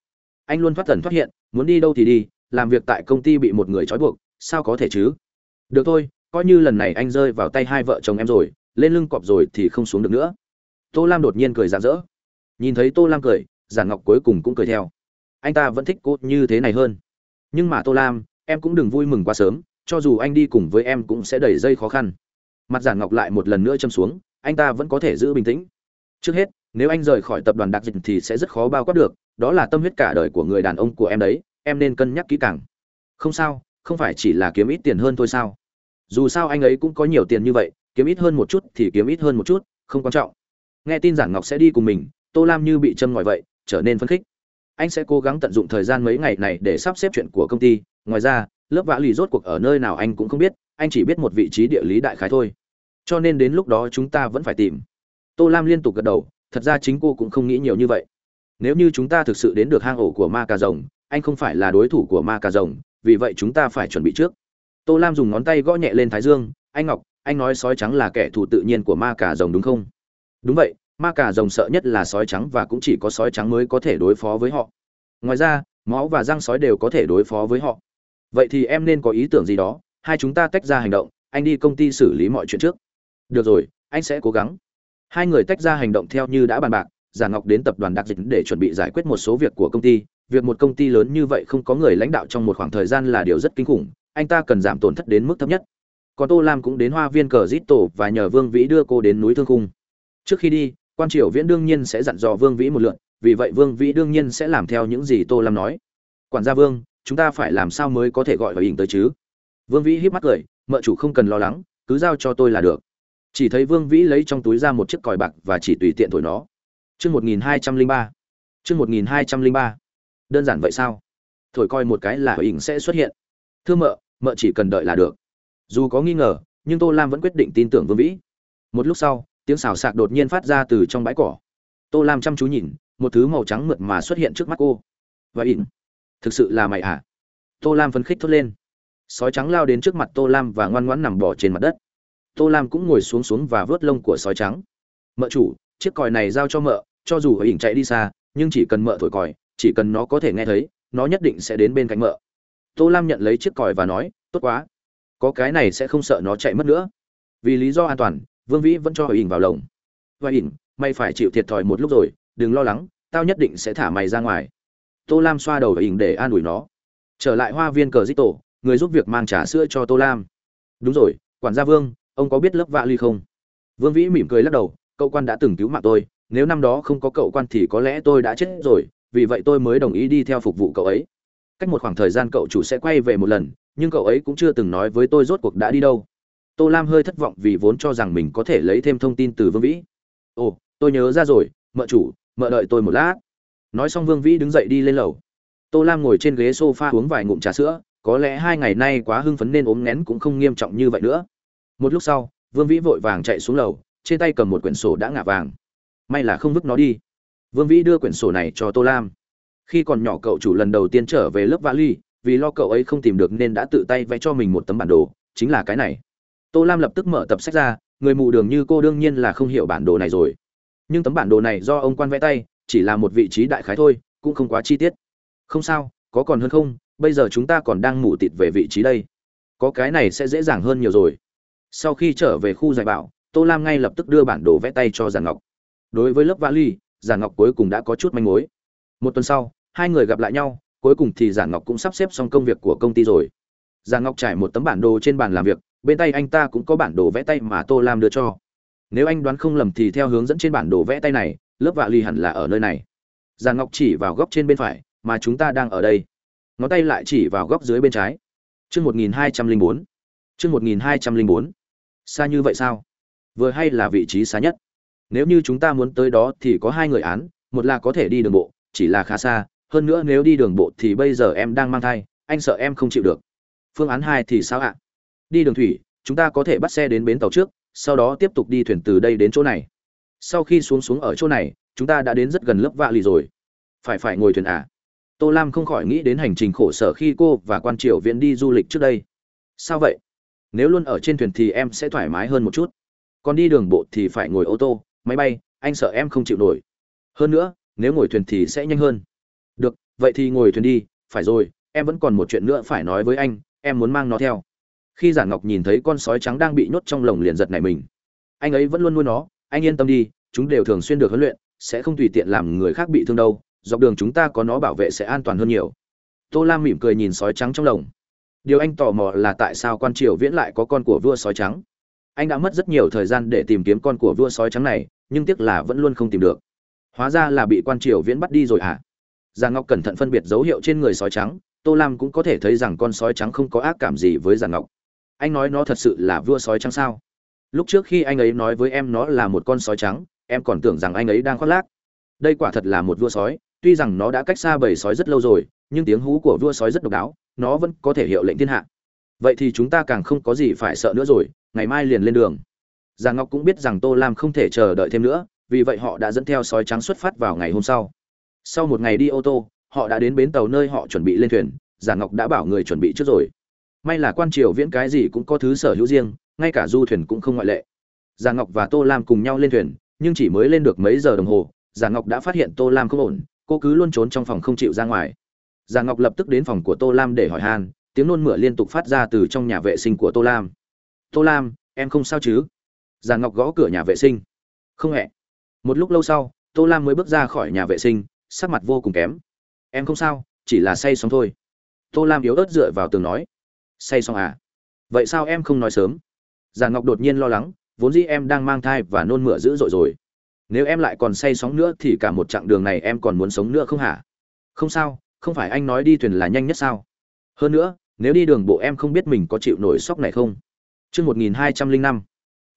Anh luôn thoát thần thoát hiện, muốn đi đâu thì đi, làm việc tại công ty bị một người trói buộc, sao có thể chứ? Được thôi, coi như lần này anh rơi vào tay hai vợ chồng em rồi, lên lưng cọp rồi thì không xuống được nữa tô lam đột nhiên cười rạng rỡ nhìn thấy tô lam cười giản ngọc cuối cùng cũng cười theo anh ta vẫn thích cô như thế này hơn nhưng mà tô lam em cũng đừng vui mừng quá sớm cho dù anh đi cùng với em cũng sẽ đẩy dây khó khăn mặt giản ngọc lại một lần nữa châm xuống anh ta vẫn có thể giữ bình tĩnh trước hết nếu anh rời khỏi tập đoàn đặc dịch thì sẽ rất khó bao quát được, đó là tâm huyết cả đời của người đàn ông của em đấy, em nên cân nhắc kỹ càng. Không sao, không phải chỉ là kiếm ít tiền hơn thôi sao? Dù sao anh ấy cũng có nhiều tiền như vậy, kiếm ít hơn một chút thì kiếm ít hơn một chút, không quan trọng. Nghe tin giản ngọc sẽ đi cùng mình, tô lam như bị châm ngòi vậy, trở nên phấn khích. Anh sẽ cố gắng tận dụng thời gian mấy ngày này để sắp xếp chuyện của công ty, ngoài ra, lớp vã lì rốt cuộc ở nơi nào anh cũng không biết, anh chỉ biết một vị trí địa lý đại khái thôi. Cho nên đến lúc đó chúng ta vẫn phải tìm. Tô lam liên tục gật đầu thật ra chính cô cũng không nghĩ nhiều như vậy. Nếu như chúng ta thực sự đến được hang ổ của ma cà rồng, anh không phải là đối thủ của ma cà rồng, vì vậy chúng ta phải chuẩn bị trước. Tô lam dùng ngón tay gõ nhẹ lên thái dương, anh ngọc, anh nói sói trắng là kẻ thù tự nhiên của ma cà rồng đúng không? Đúng vậy, ma cà rồng sợ nhất là sói trắng và cũng chỉ có sói trắng mới có thể đối phó với họ. Ngoài ra, máu và răng sói đều có thể đối phó với họ. Vậy thì em nên có ý tưởng gì đó, hai chúng ta tách ra hành động, anh đi công ty xử lý mọi chuyện trước. Được rồi, anh sẽ cố gắng hai người tách ra hành động theo như đã bàn bạc, giả ngọc đến tập đoàn đặc dịch để chuẩn bị giải quyết một số việc của công ty. Việc một công ty lớn như vậy không có người lãnh đạo trong một khoảng thời gian là điều rất kinh khủng, anh ta cần giảm tổn thất đến mức thấp nhất. Còn tô lam cũng đến hoa viên cờ dít tổ và nhờ vương vĩ đưa cô đến núi thương cung trước khi đi, quan triều viễn đương nhiên sẽ dặn dò vương vĩ một lượn vì vậy vương vĩ đương nhiên sẽ làm theo những gì tô lam nói. Quản gia vương, chúng ta phải làm sao mới có thể gọi vào hình tới chứ? Vương vĩ híp mắt cười, mợ chủ không cần lo lắng, cứ giao cho tôi là được chỉ thấy vương vĩ lấy trong túi ra một chiếc còi bạc và chỉ tùy tiện thổi nó. Chương một nghìn hai trăm linh ba. Chương một nghìn hai trăm linh ba. Đơn giản vậy sao? Thổi coi một cái là hình sẽ xuất hiện. Thưa mợ mợ chỉ cần đợi là được. Dù có nghi ngờ, nhưng tô lam vẫn quyết định tin tưởng vương vĩ. Một lúc sau, tiếng xào xạc đột nhiên phát ra từ trong bãi cỏ. Tô lam chăm chú nhìn, một thứ màu trắng mượt mà xuất hiện trước mắt cô. Và ỉn thực sự là mày à? Tô lam phấn khích thốt lên. Sói trắng lao đến trước mặt tô lam và ngoan ngoãn nằm bỏ trên mặt đất tô lam cũng ngồi xuống xuống và vớt lông của sói trắng. Mợ chủ, chiếc còi này giao cho mợ, cho dù ở ỉnh chạy đi xa, nhưng chỉ cần mợ thổi còi, chỉ cần nó có thể nghe thấy, nó nhất định sẽ đến bên cạnh mợ. Tô lam nhận lấy chiếc còi và nói, tốt quá. Có cái này sẽ không sợ nó chạy mất nữa. Vì lý do an toàn, vương vĩ vẫn cho ỉn vào lồng. Và ỉnh mày phải chịu thiệt thòi một lúc rồi, đừng lo lắng, tao nhất định sẽ thả mày ra ngoài. Tô lam xoa đầu ỉn để an ủi nó. Trở lại hoa viên cờ dít tổ người giúp việc mang trà sữa cho tô lam. Đúng rồi, quản gia vương ông có biết lớp vạ ly không? Vương vĩ mỉm cười lắc đầu, cậu quan đã từng cứu mạng tôi, nếu năm đó không có cậu quan thì có lẽ tôi đã chết rồi, vì vậy tôi mới đồng ý đi theo phục vụ cậu ấy. Cách một khoảng thời gian cậu chủ sẽ quay về một lần, nhưng cậu ấy cũng chưa từng nói với tôi rốt cuộc đã đi đâu. Tô lam hơi thất vọng vì vốn cho rằng mình có thể lấy thêm thông tin từ vương vĩ. Ồ, tôi nhớ ra rồi, mợ chủ, mợ đợi tôi một lát. Nói xong vương vĩ đứng dậy đi lên lầu. Tô lam ngồi trên ghế s o f a uống vài ngụm trà sữa, có lẽ hai ngày nay quá hưng phấn nên ốm nén cũng không nghiêm trọng như vậy nữa một lúc sau, vương vĩ vội vàng chạy xuống lầu, trên tay cầm một quyển sổ đã ngả vàng. May là không vứt nó đi. Vương vĩ đưa quyển sổ này cho tô lam. Khi còn nhỏ cậu chủ lần đầu tiên trở về lớp vali, vì lo cậu ấy không tìm được nên đã tự tay vẽ cho mình một tấm bản đồ, chính là cái này. Tô lam lập tức mở tập sách ra, người mù đường như cô đương nhiên là không hiểu bản đồ này rồi. Nhưng tấm bản đồ này do ông quan vẽ tay, chỉ là một vị trí đại khái thôi, cũng không quá chi tiết. Không sao, có còn hơn không? Bây giờ chúng ta còn đang mù tịt về vị trí đây. Có cái này sẽ dễ dàng hơn nhiều rồi sau khi trở về khu giải bảo, tô lam ngay lập tức đưa bản đồ vẽ tay cho giàn ngọc. Đối với lớp vali giàn ngọc cuối cùng đã có chút manh mối. Một tuần sau, hai người gặp lại nhau, cuối cùng thì giàn ngọc cũng sắp xếp xong công việc của công ty rồi. Giàn ngọc trải một tấm bản đồ trên bàn làm việc, bên tay anh ta cũng có bản đồ vẽ tay mà tô lam đưa cho. Nếu anh đoán không lầm thì theo hướng dẫn trên bản đồ vẽ tay này, lớp vạ ly hẳn là ở nơi này. Giàn ngọc chỉ vào góc trên bên phải, mà chúng ta đang ở đây. Ngón tay lại chỉ vào góc dưới bên trái. Chương một nghìn hai trăm linh bốn. Chương một nghìn hai trăm linh bốn xa như vậy sao? Vừa hay là vị trí xa nhất? Nếu như chúng ta muốn tới đó thì có hai người án, một là có thể đi đường bộ, chỉ là khá xa, hơn nữa nếu đi đường bộ thì bây giờ em đang mang thai, anh sợ em không chịu được. Phương án hai thì sao ạ? Đi đường thủy, chúng ta có thể bắt xe đến bến tàu trước, sau đó tiếp tục đi thuyền từ đây đến chỗ này. Sau khi xuống xuống ở chỗ này, chúng ta đã đến rất gần lớp vạ lì rồi. Phải phải ngồi thuyền à? Tô lam không khỏi nghĩ đến hành trình khổ sở khi cô và quan triều viễn đi du lịch trước đây. Sao vậy? Nếu luôn ở trên thuyền thì em sẽ thoải mái hơn một chút. Còn đi đường bộ thì phải ngồi ô tô, máy bay, anh sợ em không chịu nổi. Hơn nữa, nếu ngồi thuyền thì sẽ nhanh hơn. Được, vậy thì ngồi thuyền đi, phải rồi, em vẫn còn một chuyện nữa phải nói với anh, em muốn mang nó theo. Khi giản ngọc nhìn thấy con sói trắng đang bị nhốt trong lồng liền giật này mình. Anh ấy vẫn luôn nuôi nó, anh yên tâm đi, chúng đều thường xuyên được huấn luyện, sẽ không tùy tiện làm người khác bị thương đâu, dọc đường chúng ta có nó bảo vệ sẽ an toàn hơn nhiều. Tô lam mỉm cười nhìn sói trắng trong lồng điều anh tò mò là tại sao quan triều viễn lại có con của vua sói trắng? Anh đã mất rất nhiều thời gian để tìm kiếm con của vua sói trắng này, nhưng tiếc là vẫn luôn không tìm được. Hóa ra là bị quan triều viễn bắt đi rồi hả? À? giang ngọc cẩn thận phân biệt dấu hiệu trên người sói trắng, tô lam cũng có thể thấy rằng con sói trắng không có ác cảm gì với giang ngọc. Anh nói nó thật sự là vua sói trắng sao? Lúc trước khi anh ấy nói với em nó là một con sói trắng, em còn tưởng rằng anh ấy đang khoác lác. Đây quả thật là một vua sói, tuy rằng nó đã cách xa bầy sói rất lâu rồi, nhưng tiếng hú của vua sói rất độc đáo nó vẫn có thể hiệu lệnh thiên hạ. Vậy thì chúng ta càng không có gì phải sợ nữa rồi, ngày mai liền lên đường. Giang ngọc cũng biết rằng tô lam không thể chờ đợi thêm nữa, vì vậy họ đã dẫn theo sói trắng xuất phát vào ngày hôm sau. Sau một ngày đi ô tô, họ đã đến bến tàu nơi họ chuẩn bị lên thuyền, giang ngọc đã bảo người chuẩn bị trước rồi. May là quan triều viễn cái gì cũng có thứ sở hữu riêng, ngay cả du thuyền cũng không ngoại lệ. Giang ngọc và tô lam cùng nhau lên thuyền, nhưng chỉ mới lên được mấy giờ đồng hồ, giang ngọc đã phát hiện tô lam không ổn, cô cứ luôn trốn trong phòng không chịu ra ngoài giang ngọc lập tức đến phòng của tô lam để hỏi han, tiếng nôn mửa liên tục phát ra từ trong nhà vệ sinh của tô lam. Tô lam, em không sao chứ? Giang ngọc gõ cửa nhà vệ sinh. Không hẹ một lúc lâu sau, tô lam mới bước ra khỏi nhà vệ sinh, sắc mặt vô cùng kém. Em không sao, chỉ là say sóng thôi. Tô lam yếu ớt dựa vào tường nói. Say sóng à? Vậy sao em không nói sớm? Giàn ngọc đột nhiên lo lắng, vốn dĩ em đang mang thai và nôn mửa dữ dội rồi. Nếu em lại còn say sóng nữa thì cả một chặng đường này em còn muốn sống nữa không hả? Không sao không phải anh nói đi thuyền là nhanh nhất sao? Hơn nữa, nếu đi đường bộ em không biết mình có chịu nổi sốc này không? Chương một nghìn hai trăm linh năm.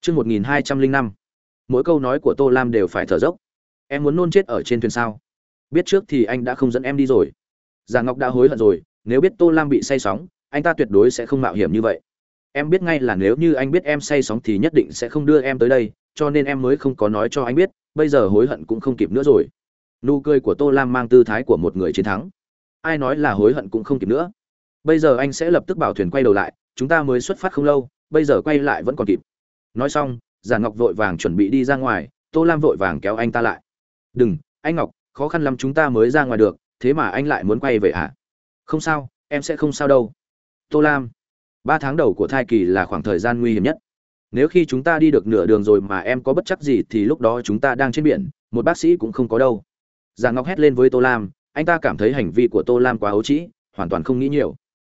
Chương một nghìn hai trăm linh năm. Mỗi câu nói của tô lam đều phải thở dốc. Em muốn nôn chết ở trên thuyền sao? Biết trước thì anh đã không dẫn em đi rồi. Già ngọc đã hối hận rồi, nếu biết tô lam bị say sóng, anh ta tuyệt đối sẽ không mạo hiểm như vậy. Em biết ngay là nếu như anh biết em say sóng thì nhất định sẽ không đưa em tới đây, cho nên em mới không có nói cho anh biết, bây giờ hối hận cũng không kịp nữa rồi. Nụ cười của tô lam mang tư thái của một người chiến thắng ai nói là hối hận cũng không kịp nữa. Bây giờ anh sẽ lập tức bảo thuyền quay đầu lại, chúng ta mới xuất phát không lâu, bây giờ quay lại vẫn còn kịp. Nói xong, Giản ngọc vội vàng chuẩn bị đi ra ngoài, tô lam vội vàng kéo anh ta lại. Đừng, anh ngọc, khó khăn lắm chúng ta mới ra ngoài được, thế mà anh lại muốn quay về hả? Không sao, em sẽ không sao đâu. Tô lam, ba tháng đầu của thai kỳ là khoảng thời gian nguy hiểm nhất. Nếu khi chúng ta đi được nửa đường rồi mà em có bất chắc gì thì lúc đó chúng ta đang trên biển, một bác sĩ cũng không có đâu. Già ngọc hét lên với tô lam anh ta cảm thấy hành vi của tô lam quá ấu trĩ, hoàn toàn không nghĩ nhiều.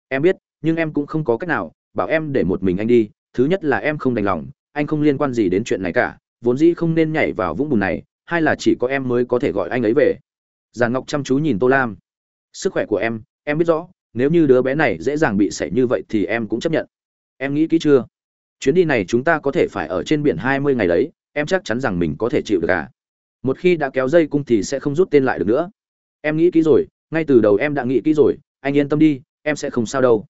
Em biết, nhưng em cũng không có cách nào, bảo em để một mình anh đi, thứ nhất là em không đành lòng, anh không liên quan gì đến chuyện này cả, vốn dĩ không nên nhảy vào vũng bùn này hay là chỉ có em mới có thể gọi anh ấy về. Già ngọc chăm chú nhìn tô lam. Sức khỏe của em em biết rõ, nếu như đứa bé này dễ dàng bị sảy như vậy thì em cũng chấp nhận. Em nghĩ kỹ chưa? Chuyến đi này chúng ta có thể phải ở trên biển hai mươi ngày đấy, em chắc chắn rằng mình có thể chịu được cả một khi đã kéo dây cung thì sẽ không rút tên lại được nữa em nghĩ kỹ rồi, ngay từ đầu em đã nghĩ kỹ rồi, anh yên tâm đi, em sẽ không sao đâu.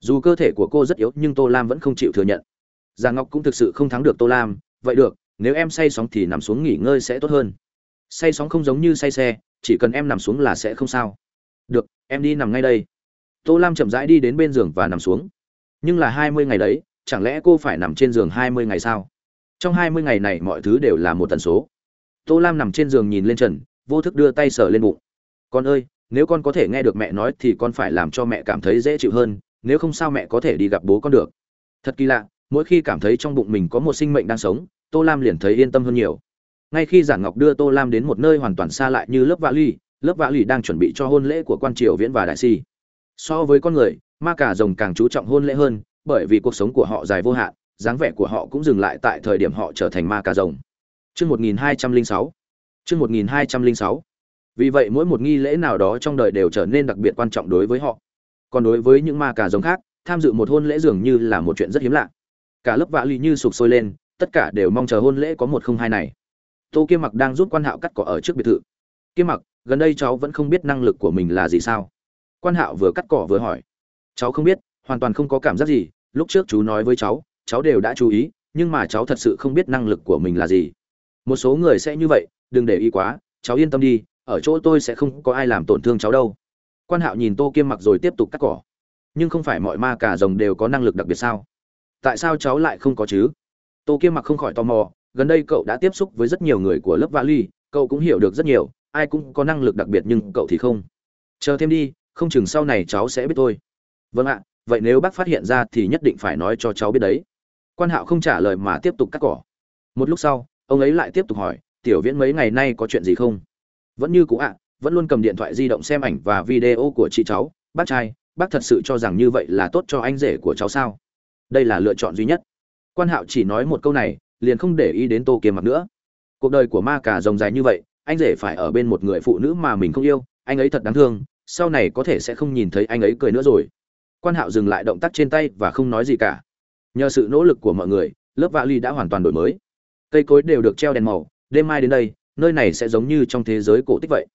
Dù cơ thể của cô rất yếu, nhưng tô lam vẫn không chịu thừa nhận. Già ngọc cũng thực sự không thắng được tô lam, vậy được, nếu em say sóng thì nằm xuống nghỉ ngơi sẽ tốt hơn. Say sóng không giống như say xe, chỉ cần em nằm xuống là sẽ không sao. Được, em đi nằm ngay đây. Tô lam chậm rãi đi đến bên giường và nằm xuống. Nhưng là hai mươi ngày đấy, chẳng lẽ cô phải nằm trên giường hai mươi ngày sao? Trong hai mươi ngày này mọi thứ đều là một tần số. Tô lam nằm trên giường nhìn lên trần, vô thức đưa tay sờ lên bụng con ơi, nếu con có thể nghe được mẹ nói thì con phải làm cho mẹ cảm thấy dễ chịu hơn, nếu không sao mẹ có thể đi gặp bố con được thật kỳ lạ, mỗi khi cảm thấy trong bụng mình có một sinh mệnh đang sống, tô lam liền thấy yên tâm hơn nhiều ngay khi giản ngọc đưa tô lam đến một nơi hoàn toàn xa lại như lớp vã ly lớp vã ly đang chuẩn bị cho hôn lễ của quan triều viễn và đại si so với con người, ma cả rồng càng chú trọng hôn lễ hơn, bởi vì cuộc sống của họ dài vô hạn, dáng vẻ của họ cũng dừng lại tại thời điểm họ trở thành ma cà rồng Chương 1206. Chương 1206. Vì vậy mỗi một nghi lễ nào đó trong đời đều trở nên đặc biệt quan trọng đối với họ. Còn đối với những ma cà giống khác, tham dự một hôn lễ dường như là một chuyện rất hiếm lạ. Cả lớp vạ lì như sụp sôi lên, tất cả đều mong chờ hôn lễ có một không hai này. Tô Kiêm Mặc đang giúp quan Hạo cắt cỏ ở trước biệt thự. Kiêm Mặc, gần đây cháu vẫn không biết năng lực của mình là gì sao? Quan Hạo vừa cắt cỏ vừa hỏi. Cháu không biết, hoàn toàn không có cảm giác gì, lúc trước chú nói với cháu, cháu đều đã chú ý, nhưng mà cháu thật sự không biết năng lực của mình là gì một số người sẽ như vậy đừng để ý quá cháu yên tâm đi ở chỗ tôi sẽ không có ai làm tổn thương cháu đâu. Quan hạo nhìn tô kiêm mặc rồi tiếp tục cắt cỏ. Nhưng không phải mọi ma cả rồng đều có năng lực đặc biệt sao? Tại sao cháu lại không có chứ? Tô kiêm mặc không khỏi tò mò, gần đây cậu đã tiếp xúc với rất nhiều người của lớp vali cậu cũng hiểu được rất nhiều, ai cũng có năng lực đặc biệt nhưng cậu thì không. Chờ thêm đi, không chừng sau này cháu sẽ biết thôi vâng ạ, vậy nếu bác phát hiện ra thì nhất định phải nói cho cháu biết đấy. Quan hạo không trả lời mà tiếp tục cắt cỏ. Một lúc sau, ông ấy lại tiếp tục hỏi, tiểu viễn mấy ngày nay có chuyện gì không? Vẫn như cũ ạ, vẫn luôn cầm điện thoại di động xem ảnh và video của chị cháu. Bác trai, bác thật sự cho rằng như vậy là tốt cho anh rể của cháu sao? Đây là lựa chọn duy nhất. Quan hạo chỉ nói một câu này, liền không để ý đến tô kiềm mặc nữa. Cuộc đời của ma cà rồng dài như vậy, anh rể phải ở bên một người phụ nữ mà mình không yêu, anh ấy thật đáng thương, sau này có thể sẽ không nhìn thấy anh ấy cười nữa rồi. Quan hạo dừng lại động tác trên tay và không nói gì cả. Nhờ sự nỗ lực của mọi người, lớp vali đã hoàn toàn đổi mới. Cây cối đều được treo đèn màu, đêm mai đến đây nơi này sẽ giống như trong thế giới cổ tích vậy.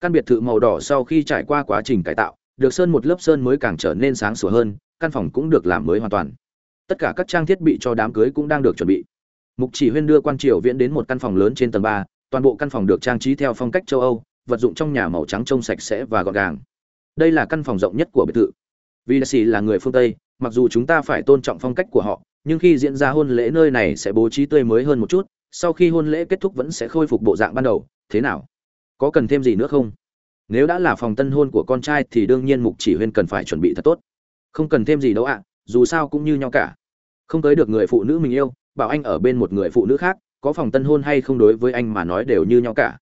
Căn biệt thự màu đỏ sau khi trải qua quá trình cải tạo, được sơn một lớp sơn mới càng trở nên sáng sủa hơn, căn phòng cũng được làm mới hoàn toàn. Tất cả các trang thiết bị cho đám cưới cũng đang được chuẩn bị. Mục chỉ huyên đưa quan triều viễn đến một căn phòng lớn trên tầng ba, toàn bộ căn phòng được trang trí theo phong cách châu âu, vật dụng trong nhà màu trắng trông sạch sẽ và gọn gàng. Đây là căn phòng rộng nhất của biệt thự. Vì là là người phương tây, mặc dù chúng ta phải tôn trọng phong cách của họ, nhưng khi diễn ra hôn lễ nơi này sẽ bố trí tươi mới hơn một chút sau khi hôn lễ kết thúc vẫn sẽ khôi phục bộ dạng ban đầu, thế nào? Có cần thêm gì nữa không? Nếu đã là phòng tân hôn của con trai thì đương nhiên mục chỉ huyên cần phải chuẩn bị thật tốt. Không cần thêm gì đâu ạ, dù sao cũng như nhau cả. Không tới được người phụ nữ mình yêu, bảo anh ở bên một người phụ nữ khác, có phòng tân hôn hay không đối với anh mà nói đều như nhau cả.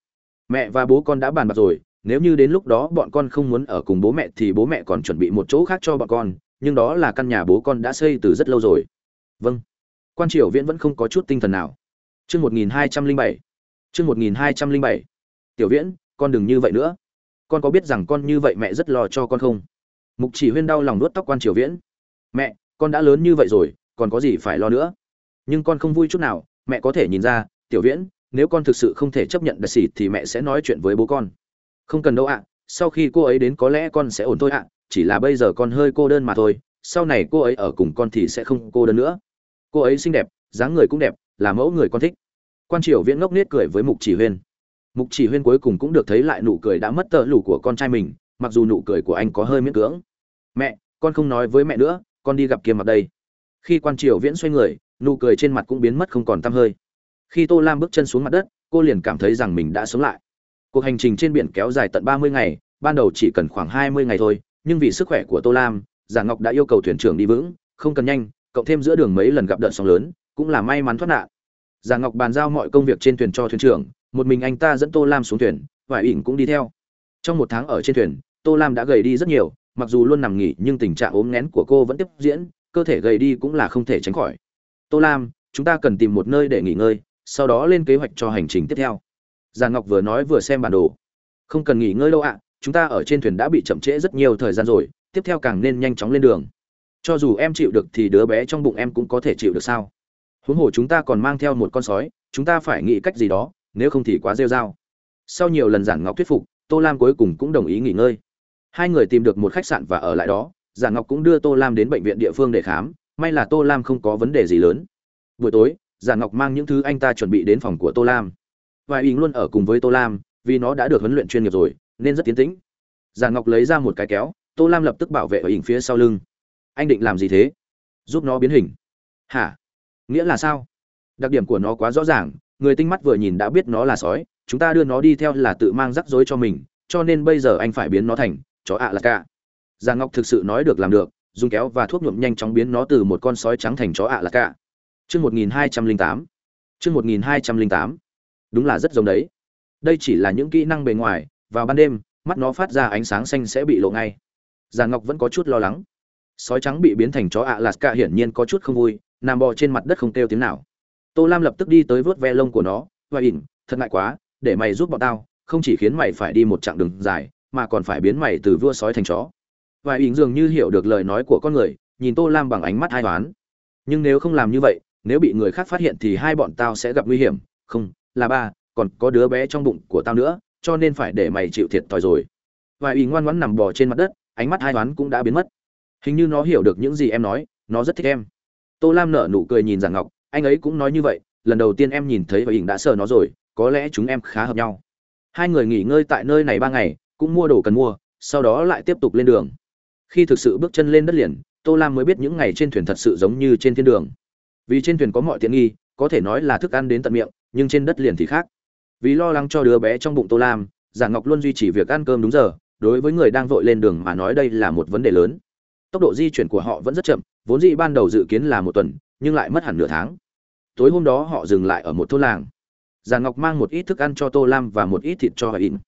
Mẹ và bố con đã bàn bạc rồi, nếu như đến lúc đó bọn con không muốn ở cùng bố mẹ thì bố mẹ còn chuẩn bị một chỗ khác cho bọn con, nhưng đó là căn nhà bố con đã xây từ rất lâu rồi. Vâng. Quan triều viễn vẫn không có chút tinh thần nào chương một nghìn hai trăm linh bảy. Chương một nghìn hai trăm linh bảy. Tiểu viễn, con đừng như vậy nữa. Con có biết rằng con như vậy mẹ rất lo cho con không? Mục chỉ huyên đau lòng nuốt tóc quan triều viễn. Mẹ, con đã lớn như vậy rồi, còn có gì phải lo nữa? Nhưng con không vui chút nào, mẹ có thể nhìn ra, tiểu viễn, nếu con thực sự không thể chấp nhận đặc xỉ thì mẹ sẽ nói chuyện với bố con. Không cần đâu ạ, sau khi cô ấy đến có lẽ con sẽ ổn thôi ạ, chỉ là bây giờ con hơi cô đơn mà thôi, sau này cô ấy ở cùng con thì sẽ không cô đơn nữa. Cô ấy xinh đẹp, dáng người cũng đẹp là mẫu người con thích. Quan triều viễn ngốc nết cười với mục chỉ huyên. Mục chỉ huyên cuối cùng cũng được thấy lại nụ cười đã mất tợ lù của con trai mình, mặc dù nụ cười của anh có hơi miễn cưỡng. Mẹ, con không nói với mẹ nữa, con đi gặp kiêm mặt đây. Khi quan triều viễn xoay người, nụ cười trên mặt cũng biến mất không còn tăm hơi. Khi tô lam bước chân xuống mặt đất, cô liền cảm thấy rằng mình đã sống lại. Cuộc hành trình trên biển kéo dài tận ba mươi ngày, ban đầu chỉ cần khoảng hai mươi ngày thôi, nhưng vì sức khỏe của tô lam giả ngọc đã yêu cầu thuyền trưởng đi vững, không cần nhanh cộng thêm giữa đường mấy lần gặp đợt sóng lớn cũng là may mắn thoát nạn. Giả ngọc bàn giao mọi công việc trên thuyền cho thuyền trưởng, một mình anh ta dẫn tô lam xuống thuyền và ỉn cũng đi theo. Trong một tháng ở trên thuyền, tô lam đã gầy đi rất nhiều, mặc dù luôn nằm nghỉ nhưng tình trạng ốm nén của cô vẫn tiếp diễn, cơ thể gầy đi cũng là không thể tránh khỏi. Tô lam, chúng ta cần tìm một nơi để nghỉ ngơi, sau đó lên kế hoạch cho hành trình tiếp theo. Giàn ngọc vừa nói vừa xem bản đồ. Không cần nghỉ ngơi lâu ạ, chúng ta ở trên thuyền đã bị chậm trễ rất nhiều thời gian rồi, tiếp theo càng nên nhanh chóng lên đường. Cho dù em chịu được thì đứa bé trong bụng em cũng có thể chịu được sao? Huống hồ chúng ta còn mang theo một con sói, chúng ta phải nghĩ cách gì đó, nếu không thì quá rêu rao. Sau nhiều lần giản ngọc thuyết phục, tô lam cuối cùng cũng đồng ý nghỉ ngơi. Hai người tìm được một khách sạn và ở lại đó giản ngọc cũng đưa tô lam đến bệnh viện địa phương để khám, may là tô lam không có vấn đề gì lớn. Buổi tối giản ngọc mang những thứ anh ta chuẩn bị đến phòng của tô lam. Và ý luôn ở cùng với tô lam, vì nó đã được huấn luyện chuyên nghiệp rồi, nên rất tiến tĩnh. Giản ngọc lấy ra một cái kéo, tô lam lập tức bảo vệ ở ỉnh phía sau lưng. Anh định làm gì thế? Giúp nó biến hình. Hả? Nghĩa là sao? Đặc điểm của nó quá rõ ràng, người tinh mắt vừa nhìn đã biết nó là sói, chúng ta đưa nó đi theo là tự mang rắc rối cho mình, cho nên bây giờ anh phải biến nó thành chó ạ là cả. Giang ngọc thực sự nói được làm được, dùng kéo và thuốc nhuộm nhanh chóng biến nó từ một con sói trắng thành chó ạ là cả. Chương một nghìn hai trăm linh tám. Chương một nghìn hai trăm linh tám. Đúng là rất giống đấy. Đây chỉ là những kỹ năng bề ngoài vào ban đêm, mắt nó phát ra ánh sáng xanh sẽ bị lộ ngay. Giang ngọc vẫn có chút lo lắng. Sói trắng bị biến thành chó ạ là cả hiển nhiên có chút không vui nằm bò trên mặt đất không kêu tiếng nào. Tô lam lập tức đi tới vớt ve lông của nó và ỉn, thật ngại quá, để mày giúp bọn tao, không chỉ khiến mày phải đi một chặng đường dài, mà còn phải biến mày từ vua sói thành chó. Và ỉn dường như hiểu được lời nói của con người, nhìn tô lam bằng ánh mắt hai toán nhưng nếu không làm như vậy, nếu bị người khác phát hiện thì hai bọn tao sẽ gặp nguy hiểm. Không, là ba, còn có đứa bé trong bụng của tao nữa, cho nên phải để mày chịu thiệt thòi rồi. Và ỉn ngoan ngoãn nằm bò trên mặt đất, ánh mắt hai toán cũng đã biến mất. Hình như nó hiểu được những gì em nói, nó rất thích em tô lam nở nụ cười nhìn giản ngọc, anh ấy cũng nói như vậy, lần đầu tiên em nhìn thấy và ỉn đã sợ nó rồi, có lẽ chúng em khá hợp nhau. Hai người nghỉ ngơi tại nơi này ba ngày, cũng mua đồ cần mua, sau đó lại tiếp tục lên đường. Khi thực sự bước chân lên đất liền, tô lam mới biết những ngày trên thuyền thật sự giống như trên thiên đường. Vì trên thuyền có mọi tiện nghi, có thể nói là thức ăn đến tận miệng, nhưng trên đất liền thì khác. Vì lo lắng cho đứa bé trong bụng tô lam giả ngọc luôn duy trì việc ăn cơm đúng giờ, đối với người đang vội lên đường mà nói đây là một vấn đề lớn. Tốc độ di chuyển của họ vẫn rất chậm vốn dĩ ban đầu dự kiến là một tuần, nhưng lại mất hẳn nửa tháng. Tối hôm đó họ dừng lại ở một thôn làng. Giàn ngọc mang một ít thức ăn cho tô lam và một ít thịt cho hà in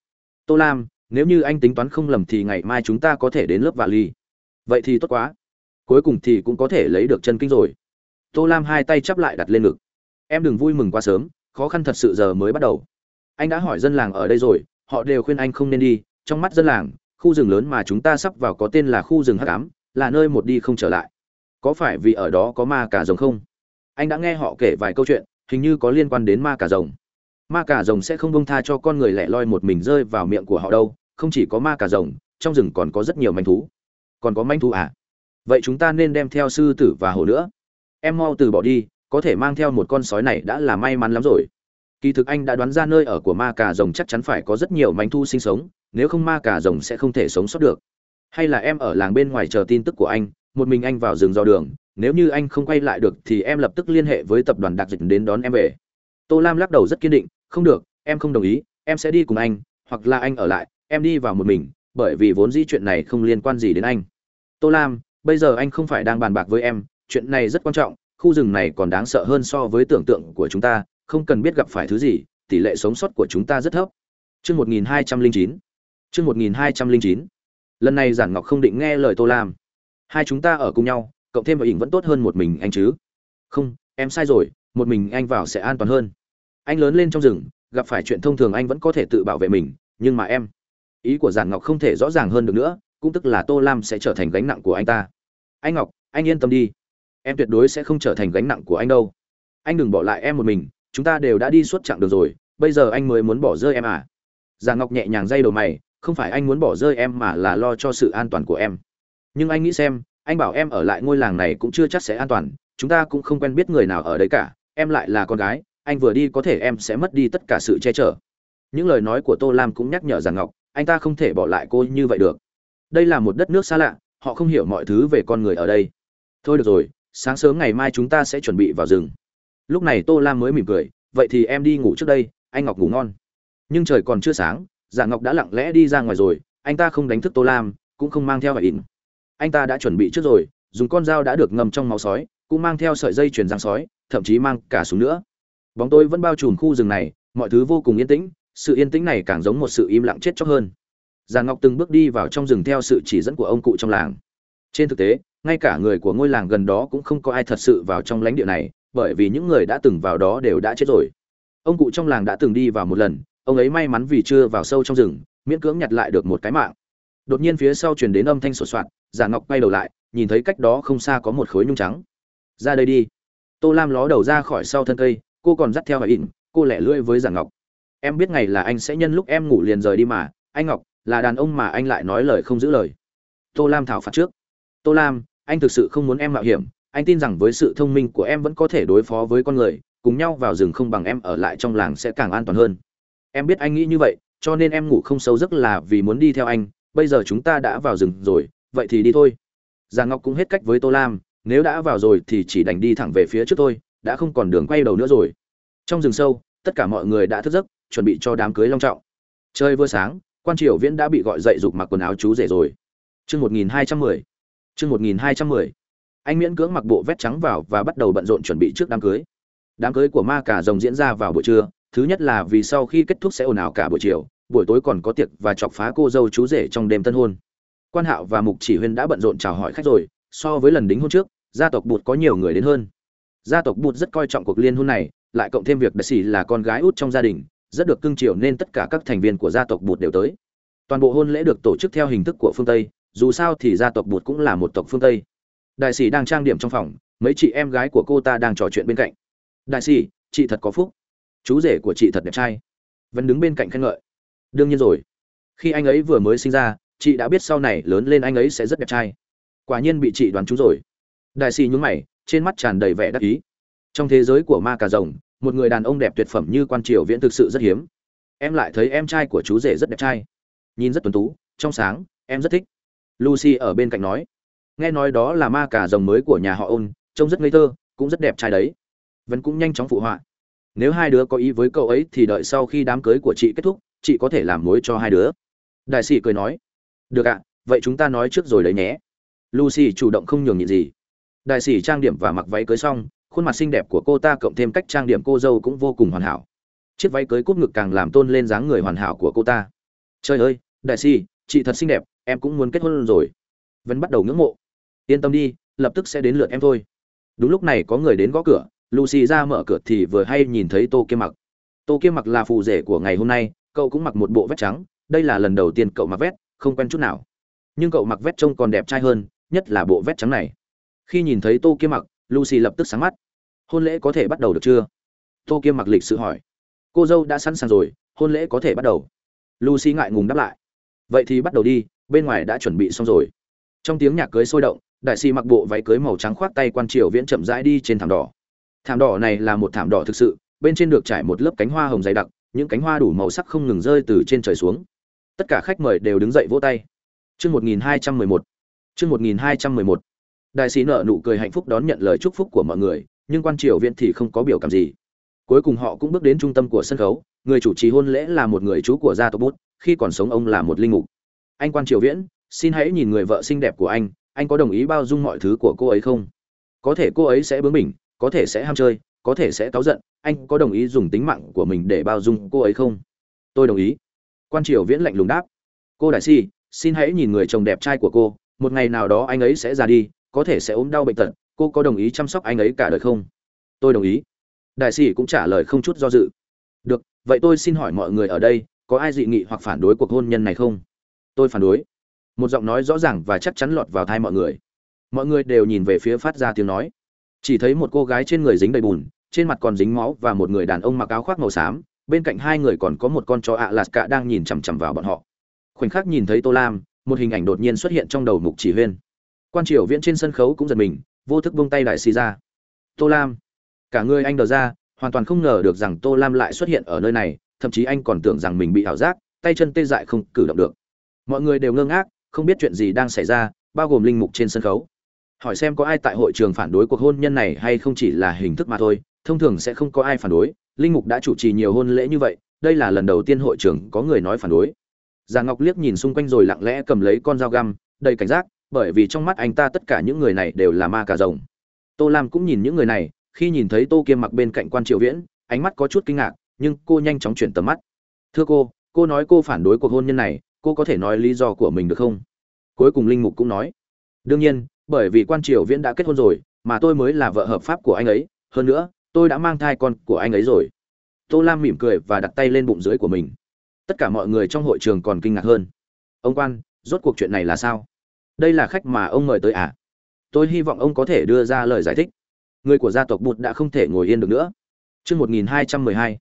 tô lam, nếu như anh tính toán không lầm thì ngày mai chúng ta có thể đến lớp vạ ly. Vậy thì tốt quá. Cuối cùng thì cũng có thể lấy được chân kinh rồi. Tô lam hai tay chắp lại đặt lên ngực. Em đừng vui mừng quá sớm, khó khăn thật sự giờ mới bắt đầu. Anh đã hỏi dân làng ở đây rồi, họ đều khuyên anh không nên đi, trong mắt dân làng, khu rừng lớn mà chúng ta sắp vào có tên là khu rừng hắc ám, là nơi một đi không trở lại có phải vì ở đó có ma cả rồng không? Anh đã nghe họ kể vài câu chuyện, hình như có liên quan đến ma cả rồng. Ma cả rồng sẽ không bông tha cho con người lẻ loi một mình rơi vào miệng của họ đâu, không chỉ có ma cả rồng, trong rừng còn có rất nhiều manh thú. Còn có manh thú à? Vậy chúng ta nên đem theo sư tử và hổ nữa. Em mau từ bỏ đi, có thể mang theo một con sói này đã là may mắn lắm rồi. Kỳ thực anh đã đoán ra nơi ở của ma cà rồng chắc chắn phải có rất nhiều manh thu sinh sống, nếu không ma cà rồng sẽ không thể sống sót được. Hay là em ở làng bên ngoài chờ tin tức của anh một mình anh vào rừng do đường, nếu như anh không quay lại được thì em lập tức liên hệ với tập đoàn đặc dịch đến đón em về. Tô lam lắc đầu rất kiên định, không được, em không đồng ý, em sẽ đi cùng anh, hoặc là anh ở lại, em đi vào một mình, bởi vì vốn dĩ chuyện này không liên quan gì đến anh. Tô lam, bây giờ anh không phải đang bàn bạc với em, chuyện này rất quan trọng, khu rừng này còn đáng sợ hơn so với tưởng tượng của chúng ta, không cần biết gặp phải thứ gì, tỷ lệ sống sót của chúng ta rất thấp. Chương một nghìn hai trăm linh chín. Chương một nghìn hai trăm linh chín. Lần này giản ngọc không định nghe lời tô lam hai chúng ta ở cùng nhau, cộng thêm vào ỉnh vẫn tốt hơn một mình anh chứ? Không, em sai rồi, một mình anh vào sẽ an toàn hơn. Anh lớn lên trong rừng, gặp phải chuyện thông thường anh vẫn có thể tự bảo vệ mình, nhưng mà em, ý của giản ngọc không thể rõ ràng hơn được nữa, cũng tức là tô lam sẽ trở thành gánh nặng của anh ta. Anh ngọc, anh yên tâm đi. Em tuyệt đối sẽ không trở thành gánh nặng của anh đâu. Anh đừng bỏ lại em một mình, chúng ta đều đã đi suốt chặng đường rồi, bây giờ anh mới muốn bỏ rơi em à? Giản ngọc nhẹ nhàng dây đầu mày, không phải anh muốn bỏ rơi em mà là lo cho sự an toàn của em nhưng anh nghĩ xem, anh bảo em ở lại ngôi làng này cũng chưa chắc sẽ an toàn, chúng ta cũng không quen biết người nào ở đấy cả, em lại là con gái, anh vừa đi có thể em sẽ mất đi tất cả sự che chở. Những lời nói của tô lam cũng nhắc nhở rằng ngọc, anh ta không thể bỏ lại cô như vậy được. Đây là một đất nước xa lạ, họ không hiểu mọi thứ về con người ở đây. Thôi được rồi, sáng sớm ngày mai chúng ta sẽ chuẩn bị vào rừng. Lúc này tô lam mới mỉm cười, vậy thì em đi ngủ trước đây, anh ngọc ngủ ngon. Nhưng trời còn chưa sáng, giả ngọc đã lặng lẽ đi ra ngoài rồi, anh ta không đánh thức tô lam, cũng không mang theo hải in anh ta đã chuẩn bị trước rồi, dùng con dao đã được ngâm trong máu sói, cũng mang theo sợi dây chuyền răng sói, thậm chí mang cả súng nữa. Bóng tối vẫn bao trùm khu rừng này, mọi thứ vô cùng yên tĩnh, sự yên tĩnh này càng giống một sự im lặng chết chóc hơn. Già ngọc từng bước đi vào trong rừng theo sự chỉ dẫn của ông cụ trong làng. Trên thực tế, ngay cả người của ngôi làng gần đó cũng không có ai thật sự vào trong lãnh địa này, bởi vì những người đã từng vào đó đều đã chết rồi. Ông cụ trong làng đã từng đi vào một lần, ông ấy may mắn vì chưa vào sâu trong rừng, miễn cưỡng nhặt lại được một cái mạng. Đột nhiên phía sau truyền đến âm thanh sột soạt giả ngọc quay đầu lại, nhìn thấy cách đó không xa có một khối nhung trắng. Ra đây đi. Tô lam ló đầu ra khỏi sau thân cây, cô còn dắt theo hải ỉn, cô lẻ lưỡi với giả ngọc. Em biết ngày là anh sẽ nhân lúc em ngủ liền rời đi mà, anh ngọc, là đàn ông mà anh lại nói lời không giữ lời. Tô lam thảo phạt trước. Tô lam, anh thực sự không muốn em mạo hiểm, anh tin rằng với sự thông minh của em vẫn có thể đối phó với con người, cùng nhau vào rừng không bằng em ở lại trong làng sẽ càng an toàn hơn. Em biết anh nghĩ như vậy, cho nên em ngủ không sâu giấc là vì muốn đi theo anh, bây giờ chúng ta đã vào rừng rồi vậy thì đi thôi. Già ngọc cũng hết cách với tô lam, nếu đã vào rồi thì chỉ đành đi thẳng về phía trước thôi, đã không còn đường quay đầu nữa rồi. Trong rừng sâu, tất cả mọi người đã thức giấc, chuẩn bị cho đám cưới long trọng. Chơi vừa sáng, quan triều viễn đã bị gọi dậy giục mặc quần áo chú rể rồi. Chương một nghìn hai trăm mười. Chương một nghìn hai trăm mười. Anh miễn cưỡng mặc bộ vét trắng vào và bắt đầu bận rộn chuẩn bị trước đám cưới. Đám cưới của ma cả rồng diễn ra vào buổi trưa, thứ nhất là vì sau khi kết thúc sẽ ồn ào cả buổi chiều, buổi tối còn có tiệc và chọc phá cô dâu chú rể trong đêm tân hôn quan hạo và mục chỉ huyên đã bận rộn chào hỏi khách rồi, so với lần đính hôn trước, gia tộc bụt có nhiều người đến hơn. Gia tộc bụt rất coi trọng cuộc liên hôn này, lại cộng thêm việc đại sĩ là con gái út trong gia đình, rất được cưng chiều nên tất cả các thành viên của gia tộc bụt đều tới. Toàn bộ hôn lễ được tổ chức theo hình thức của phương tây, dù sao thì gia tộc bụt cũng là một tộc phương tây. Đại sĩ đang trang điểm trong phòng, mấy chị em gái của cô ta đang trò chuyện bên cạnh. Đại sĩ, chị thật có phúc. Chú rể của chị thật đẹp trai. Vẫn đứng bên cạnh khen ngợi. Đương nhiên rồi. Khi anh ấy vừa mới sinh ra chị đã biết sau này lớn lên anh ấy sẽ rất đẹp trai. Quả nhiên bị chị đoán trúng rồi. Đại sĩ nhún mày, trên mắt tràn đầy vẻ đắc ý. Trong thế giới của ma cà rồng, một người đàn ông đẹp tuyệt phẩm như quan triều viễn thực sự rất hiếm. Em lại thấy em trai của chú rể rất đẹp trai. Nhìn rất tuấn tú, trong sáng, em rất thích. Lucy ở bên cạnh nói. Nghe nói đó là ma cà rồng mới của nhà họ ôn, trông rất ngây thơ, cũng rất đẹp trai đấy. Vẫn cũng nhanh chóng phụ họa. Nếu hai đứa có ý với cậu ấy thì đợi sau khi đám cưới của chị kết thúc, chị có thể làm mối cho hai đứa. Đại sĩ cười nói được ạ, vậy chúng ta nói trước rồi đấy nhé. Lucy chủ động không nhường nhịn gì. Đại sĩ trang điểm và mặc váy cưới xong, khuôn mặt xinh đẹp của cô ta cộng thêm cách trang điểm cô dâu cũng vô cùng hoàn hảo. Chiếc váy cưới cúp ngực càng làm tôn lên dáng người hoàn hảo của cô ta. Trời ơi, đại sĩ, chị thật xinh đẹp, em cũng muốn kết hôn rồi. Vẫn bắt đầu ngưỡng mộ. Yên tâm đi, lập tức sẽ đến lượt em thôi. Đúng lúc này có người đến gõ cửa, lucy ra mở cửa thì vừa hay nhìn thấy tô kia mặc. Tô kia mặc là phù rể của ngày hôm nay, cậu cũng mặc một bộ vest trắng, đây là lần đầu tiên cậu mặc vest không quen chút nào. Nhưng cậu mặc vest trông còn đẹp trai hơn, nhất là bộ vest trắng này. Khi nhìn thấy tô kiêm mặc, lucy lập tức sáng mắt. Hôn lễ có thể bắt đầu được chưa? Tô kiêm mặc lịch sự hỏi. Cô dâu đã sẵn sàng rồi, hôn lễ có thể bắt đầu. Lucy ngại ngùng đáp lại. Vậy thì bắt đầu đi, bên ngoài đã chuẩn bị xong rồi. Trong tiếng nhạc cưới sôi động, đại sĩ mặc bộ váy cưới màu trắng khoác tay quan triều viễn chậm rãi đi trên thảm đỏ. Thảm đỏ này là một thảm đỏ thực sự, bên trên được trải một lớp cánh hoa hồng dày đặc, những cánh hoa đủ màu sắc không ngừng rơi từ trên trời xuống tất cả khách mời đều đứng dậy vỗ tay. Chương một nghìn hai trăm mười một. Chương một nghìn hai trăm mười một. Đại sĩ nợ nụ cười hạnh phúc đón nhận lời chúc phúc của mọi người, nhưng quan triều viễn thì không có biểu cảm gì. Cuối cùng họ cũng bước đến trung tâm của sân khấu, người chủ trì hôn lễ là một người chú của gia tộc bút, khi còn sống ông là một linh mục. Anh quan triều viễn, xin hãy nhìn người vợ xinh đẹp của anh anh có đồng ý bao dung mọi thứ của cô ấy không? Có thể cô ấy sẽ bướng bỉnh, có thể sẽ ham chơi, có thể sẽ cáu giận, anh có đồng ý dùng tính mạng của mình để bao dung cô ấy không? Tôi đồng ý quan triều viễn lạnh lùng đáp. Cô đại si xin hãy nhìn người chồng đẹp trai của cô, một ngày nào đó anh ấy sẽ ra đi, có thể sẽ ốm đau bệnh tật, cô có đồng ý chăm sóc anh ấy cả đời không? Tôi đồng ý. Đại sĩ cũng trả lời không chút do dự. Được, vậy tôi xin hỏi mọi người ở đây, có ai dị nghị hoặc phản đối cuộc hôn nhân này không? Tôi phản đối. Một giọng nói rõ ràng và chắc chắn lọt vào thai mọi người. Mọi người đều nhìn về phía phát ra tiếng nói. Chỉ thấy một cô gái trên người dính đầy bùn, trên mặt còn dính máu và một người đàn ông mặc áo khoác màu xám bên cạnh hai người còn có một con chó ạ lạt cả đang nhìn chằm chằm vào bọn họ. Khoảnh khắc nhìn thấy tô lam, một hình ảnh đột nhiên xuất hiện trong đầu mục chỉ huyên. Quan triều viễn trên sân khấu cũng giật mình, vô thức buông tay đại xì ra. Tô lam, cả người anh đờ ra, hoàn toàn không ngờ được rằng tô lam lại xuất hiện ở nơi này, thậm chí anh còn tưởng rằng mình bị ảo giác, tay chân tê dại không cử động được. Mọi người đều ngơ ngác, không biết chuyện gì đang xảy ra, bao gồm linh mục trên sân khấu. Hỏi xem có ai tại hội trường phản đối cuộc hôn nhân này hay không chỉ là hình thức mà thôi, thông thường sẽ không có ai phản đối linh mục đã chủ trì nhiều hôn lễ như vậy, đây là lần đầu tiên hội trưởng có người nói phản đối. Già ngọc liếc nhìn xung quanh rồi lặng lẽ cầm lấy con dao găm, đầy cảnh giác, bởi vì trong mắt anh ta tất cả những người này đều là ma cà rồng. Tô lam cũng nhìn những người này, khi nhìn thấy tô kiêm mặc bên cạnh quan triệu viễn, ánh mắt có chút kinh ngạc, nhưng cô nhanh chóng chuyển tầm mắt. Thưa cô cô nói cô phản đối cuộc hôn nhân này, cô có thể nói lý do của mình được không? Cuối cùng linh mục cũng nói. Đương nhiên, bởi vì quan triều viễn đã kết hôn rồi, mà tôi mới là vợ hợp pháp của anh ấy, hơn nữa tôi đã mang thai con của anh ấy rồi tô lam mỉm cười và đặt tay lên bụng dưới của mình tất cả mọi người trong hội trường còn kinh ngạc hơn ông quan rốt cuộc chuyện này là sao đây là khách mà ông mời tới à tôi hy vọng ông có thể đưa ra lời giải thích người của gia tộc bụt đã không thể ngồi yên được nữa chương một nghìn hai trăm mười hai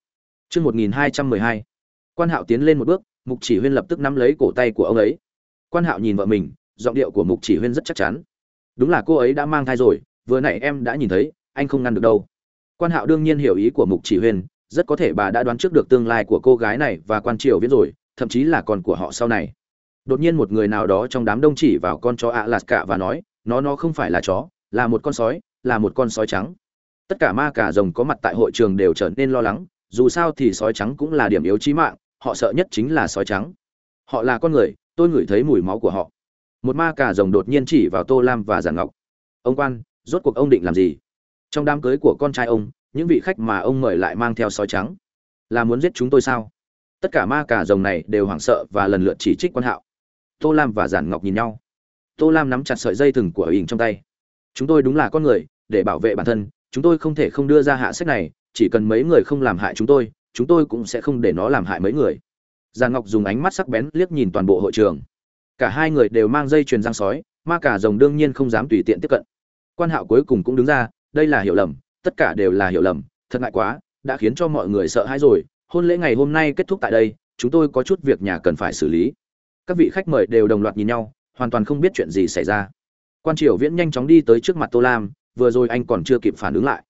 Chương 1212. Quan Hạo tiến lên một bước, Mục Chỉ Huyên lập tức nắm lấy cổ tay của ông ấy. Quan Hạo nhìn vợ mình, giọng điệu của Mục Chỉ Huyên rất chắc chắn. Đúng là cô ấy đã mang thai rồi, vừa nãy em đã nhìn thấy, anh không ngăn được đâu. Quan Hạo đương nhiên hiểu ý của Mục Chỉ Huyên, rất có thể bà đã đoán trước được tương lai của cô gái này và quan triều viễn rồi, thậm chí là con của họ sau này. Đột nhiên một người nào đó trong đám đông chỉ vào con chó Alaska và nói, nó nó không phải là chó, là một con sói, là một con sói trắng. Tất cả ma cả rồng có mặt tại hội trường đều trở nên lo lắng, dù sao thì sói trắng cũng là điểm yếu chí mạng, họ sợ nhất chính là sói trắng. Họ là con người, tôi ngửi thấy mùi máu của họ. Một ma cả rồng đột nhiên chỉ vào Tô Lam và Giản Ngọc. Ông quan, rốt cuộc ông định làm gì? Trong đám cưới của con trai ông, những vị khách mà ông mời lại mang theo sói trắng, là muốn giết chúng tôi sao? Tất cả ma cả rồng này đều hoảng sợ và lần lượt chỉ trích quan hạo. Tô Lam và Giản Ngọc nhìn nhau. Tô Lam nắm chặt sợi dây thừng của ỉn trong tay. Chúng tôi đúng là con người, để bảo vệ bản thân, chúng tôi không thể không đưa ra hạ sách này chỉ cần mấy người không làm hại chúng tôi chúng tôi cũng sẽ không để nó làm hại mấy người giàn ngọc dùng ánh mắt sắc bén liếc nhìn toàn bộ hội trường cả hai người đều mang dây chuyền giang sói ma cả rồng đương nhiên không dám tùy tiện tiếp cận quan hạo cuối cùng cũng đứng ra đây là hiểu lầm, tất cả đều là hiểu lầm, thật ngại quá, đã khiến cho mọi người sợ hãi rồi. Hôn lễ ngày hôm nay kết thúc tại đây, chúng tôi có chút việc nhà cần phải xử lý. Các vị khách mời đều đồng loạt nhìn nhau, hoàn toàn không biết chuyện gì xảy ra. Quan triều viễn nhanh chóng đi tới trước mặt tô lam, vừa rồi anh còn chưa kịp phản ứng lại.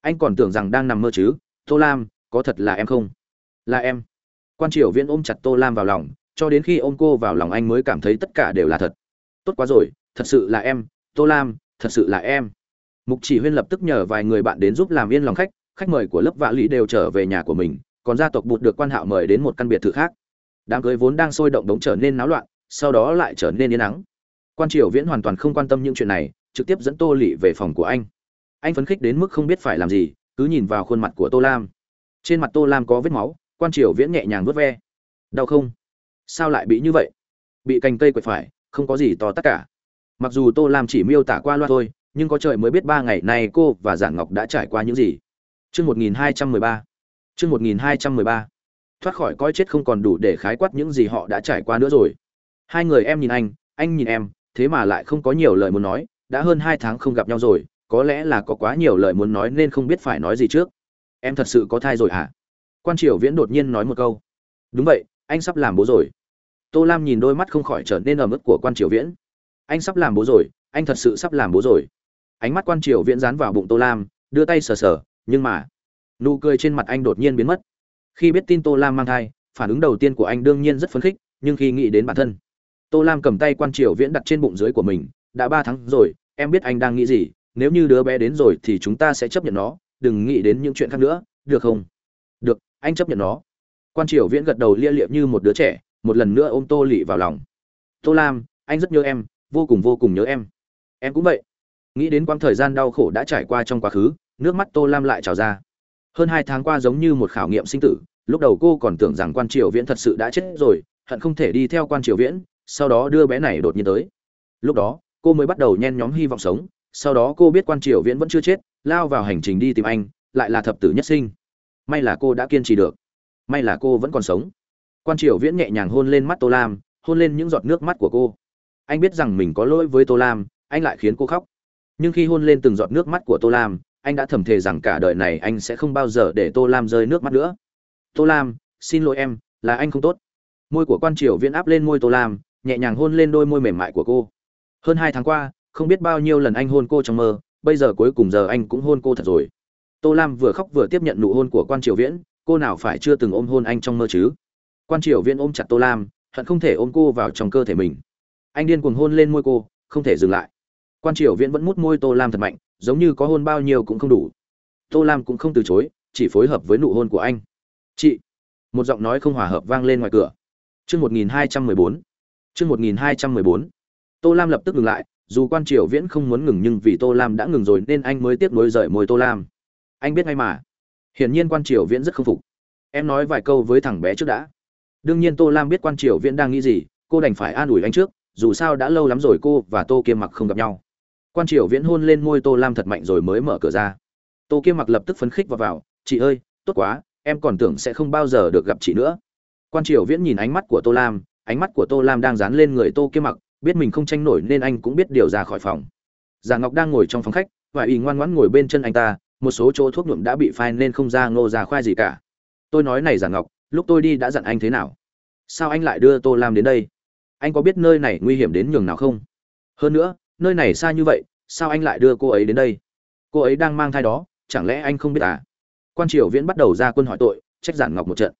Anh còn tưởng rằng đang nằm mơ chứ, tô lam, có thật là em không? Là em. Quan triều viễn ôm chặt tô lam vào lòng, cho đến khi ôm cô vào lòng anh mới cảm thấy tất cả đều là thật. Tốt quá rồi, thật sự là em, tô lam, thật sự là em mục chỉ huyên lập tức nhờ vài người bạn đến giúp làm yên lòng khách khách mời của lớp vạ lý đều trở về nhà của mình, còn gia tộc bụt được quan hạo mời đến một căn biệt thự khác. Đám cưới vốn đang sôi động đống trở nên náo loạn, sau đó lại trở nên yên ắng. Quan triều viễn hoàn toàn không quan tâm những chuyện này, trực tiếp dẫn tô lỵ về phòng của anh. Anh phấn khích đến mức không biết phải làm gì, cứ nhìn vào khuôn mặt của tô lam. Trên mặt tô lam có vết máu, quan triều viễn nhẹ nhàng vớt ve. Đau không? Sao lại bị như vậy? Bị cành cây quệt phải, không có gì to tất cả. Mặc dù tô lam chỉ miêu tả qua loa thôi nhưng có trời mới biết ba ngày nay cô và giản ngọc đã trải qua những gì. Chương 1213. Chương 1213. Thoát khỏi coi chết không còn đủ để khái quát những gì họ đã trải qua nữa rồi. Hai người em nhìn anh, anh nhìn em, thế mà lại không có nhiều lời muốn nói đã hơn hai tháng không gặp nhau rồi có lẽ là có quá nhiều lời muốn nói nên không biết phải nói gì trước. Em thật sự có thai rồi hả? Quan triều viễn đột nhiên nói một câu. Đúng vậy anh sắp làm bố rồi. Tô lam nhìn đôi mắt không khỏi trở nên ầm ức của quan triều viễn. Anh sắp làm bố rồi anh thật sự sắp làm bố rồi ánh mắt quan triều viễn dán vào bụng tô lam, đưa tay sờ sờ, nhưng mà, nụ cười trên mặt anh đột nhiên biến mất. Khi biết tin tô lam mang thai, phản ứng đầu tiên của anh đương nhiên rất phấn khích, nhưng khi nghĩ đến bản thân, tô lam cầm tay quan triều viễn đặt trên bụng dưới của mình, đã ba tháng rồi, em biết anh đang nghĩ gì, nếu như đứa bé đến rồi thì chúng ta sẽ chấp nhận nó, đừng nghĩ đến những chuyện khác nữa, được không? Được, anh chấp nhận nó. Quan triều viễn gật đầu lia liệm như một đứa trẻ, một lần nữa ôm tô lỵ vào lòng. Tô lam, anh rất nhớ em, vô cùng vô cùng nhớ em. Em cũng vậy nghĩ đến quãng thời gian đau khổ đã trải qua trong quá khứ, nước mắt tô lam lại trào ra. Hơn hai tháng qua giống như một khảo nghiệm sinh tử, lúc đầu cô còn tưởng rằng quan triều viễn thật sự đã chết rồi, hận không thể đi theo quan triều viễn, sau đó đưa bé này đột nhiên tới. Lúc đó, cô mới bắt đầu nhen nhóm hy vọng sống, sau đó cô biết quan triều viễn vẫn chưa chết, lao vào hành trình đi tìm anh, lại là thập tử nhất sinh. May là cô đã kiên trì được. May là cô vẫn còn sống. Quan triều viễn nhẹ nhàng hôn lên mắt tô lam, hôn lên những giọt nước mắt của cô. Anh biết rằng mình có lỗi với tô lam, anh lại khiến cô khóc nhưng khi hôn lên từng giọt nước mắt của tô lam, anh đã thầm thề rằng cả đời này anh sẽ không bao giờ để tô lam rơi nước mắt nữa. Tô lam, xin lỗi em, là anh không tốt. Môi của quan triều viễn áp lên môi tô lam, nhẹ nhàng hôn lên đôi môi mềm mại của cô. Hơn hai tháng qua, không biết bao nhiêu lần anh hôn cô trong mơ, bây giờ cuối cùng giờ anh cũng hôn cô thật rồi. Tô lam vừa khóc vừa tiếp nhận nụ hôn của quan triều viễn, cô nào phải chưa từng ôm hôn anh trong mơ chứ? Quan triều viễn ôm chặt tô lam, hận không thể ôm cô vào trong cơ thể mình. Anh điên cuồng hôn lên môi cô, không thể dừng lại quan triều viễn vẫn mút môi tô lam thật mạnh, giống như có hôn bao nhiêu cũng không đủ. Tô lam cũng không từ chối, chỉ phối hợp với nụ hôn của anh. Chị, một giọng nói không hòa hợp vang lên ngoài cửa. Chương một nghìn hai trăm mười bốn, chương một nghìn hai trăm mười bốn. Tô lam lập tức ngừng lại, dù quan triều viễn không muốn ngừng nhưng vì tô lam đã ngừng rồi nên anh mới tiếp nối rời môi tô lam. Anh biết ngay mà. Hiển nhiên quan triều viễn rất không phục. Em nói vài câu với thằng bé trước đã. Đương nhiên tô lam biết quan triều viễn đang nghĩ gì, cô đành phải an ủi anh trước, dù sao đã lâu lắm rồi cô và tô kiêm mặc không gặp nhau quan triều viễn hôn lên môi tô lam thật mạnh rồi mới mở cửa ra. Tô kiêm mặc lập tức phấn khích vào vào, chị ơi, tốt quá, em còn tưởng sẽ không bao giờ được gặp chị nữa. Quan triều viễn nhìn ánh mắt của tô lam, ánh mắt của tô lam đang dán lên người tô kiêm mặc, biết mình không tranh nổi nên anh cũng biết điều ra khỏi phòng. Già ngọc đang ngồi trong phòng khách, và y ngoan ngoãn ngồi bên chân anh ta, một số chỗ thuốc nhuộm đã bị phai nên không ra ngô ra khoai gì cả. Tôi nói này già ngọc, lúc tôi đi đã dặn anh thế nào? Sao anh lại đưa tô lam đến đây? Anh có biết nơi này nguy hiểm đến nhường nào không? Hơn nữa nơi này xa như vậy, sao anh lại đưa cô ấy đến đây? Cô ấy đang mang thai đó, chẳng lẽ anh không biết à? Quan triều viễn bắt đầu ra quân hỏi tội, trách giản ngọc một trận.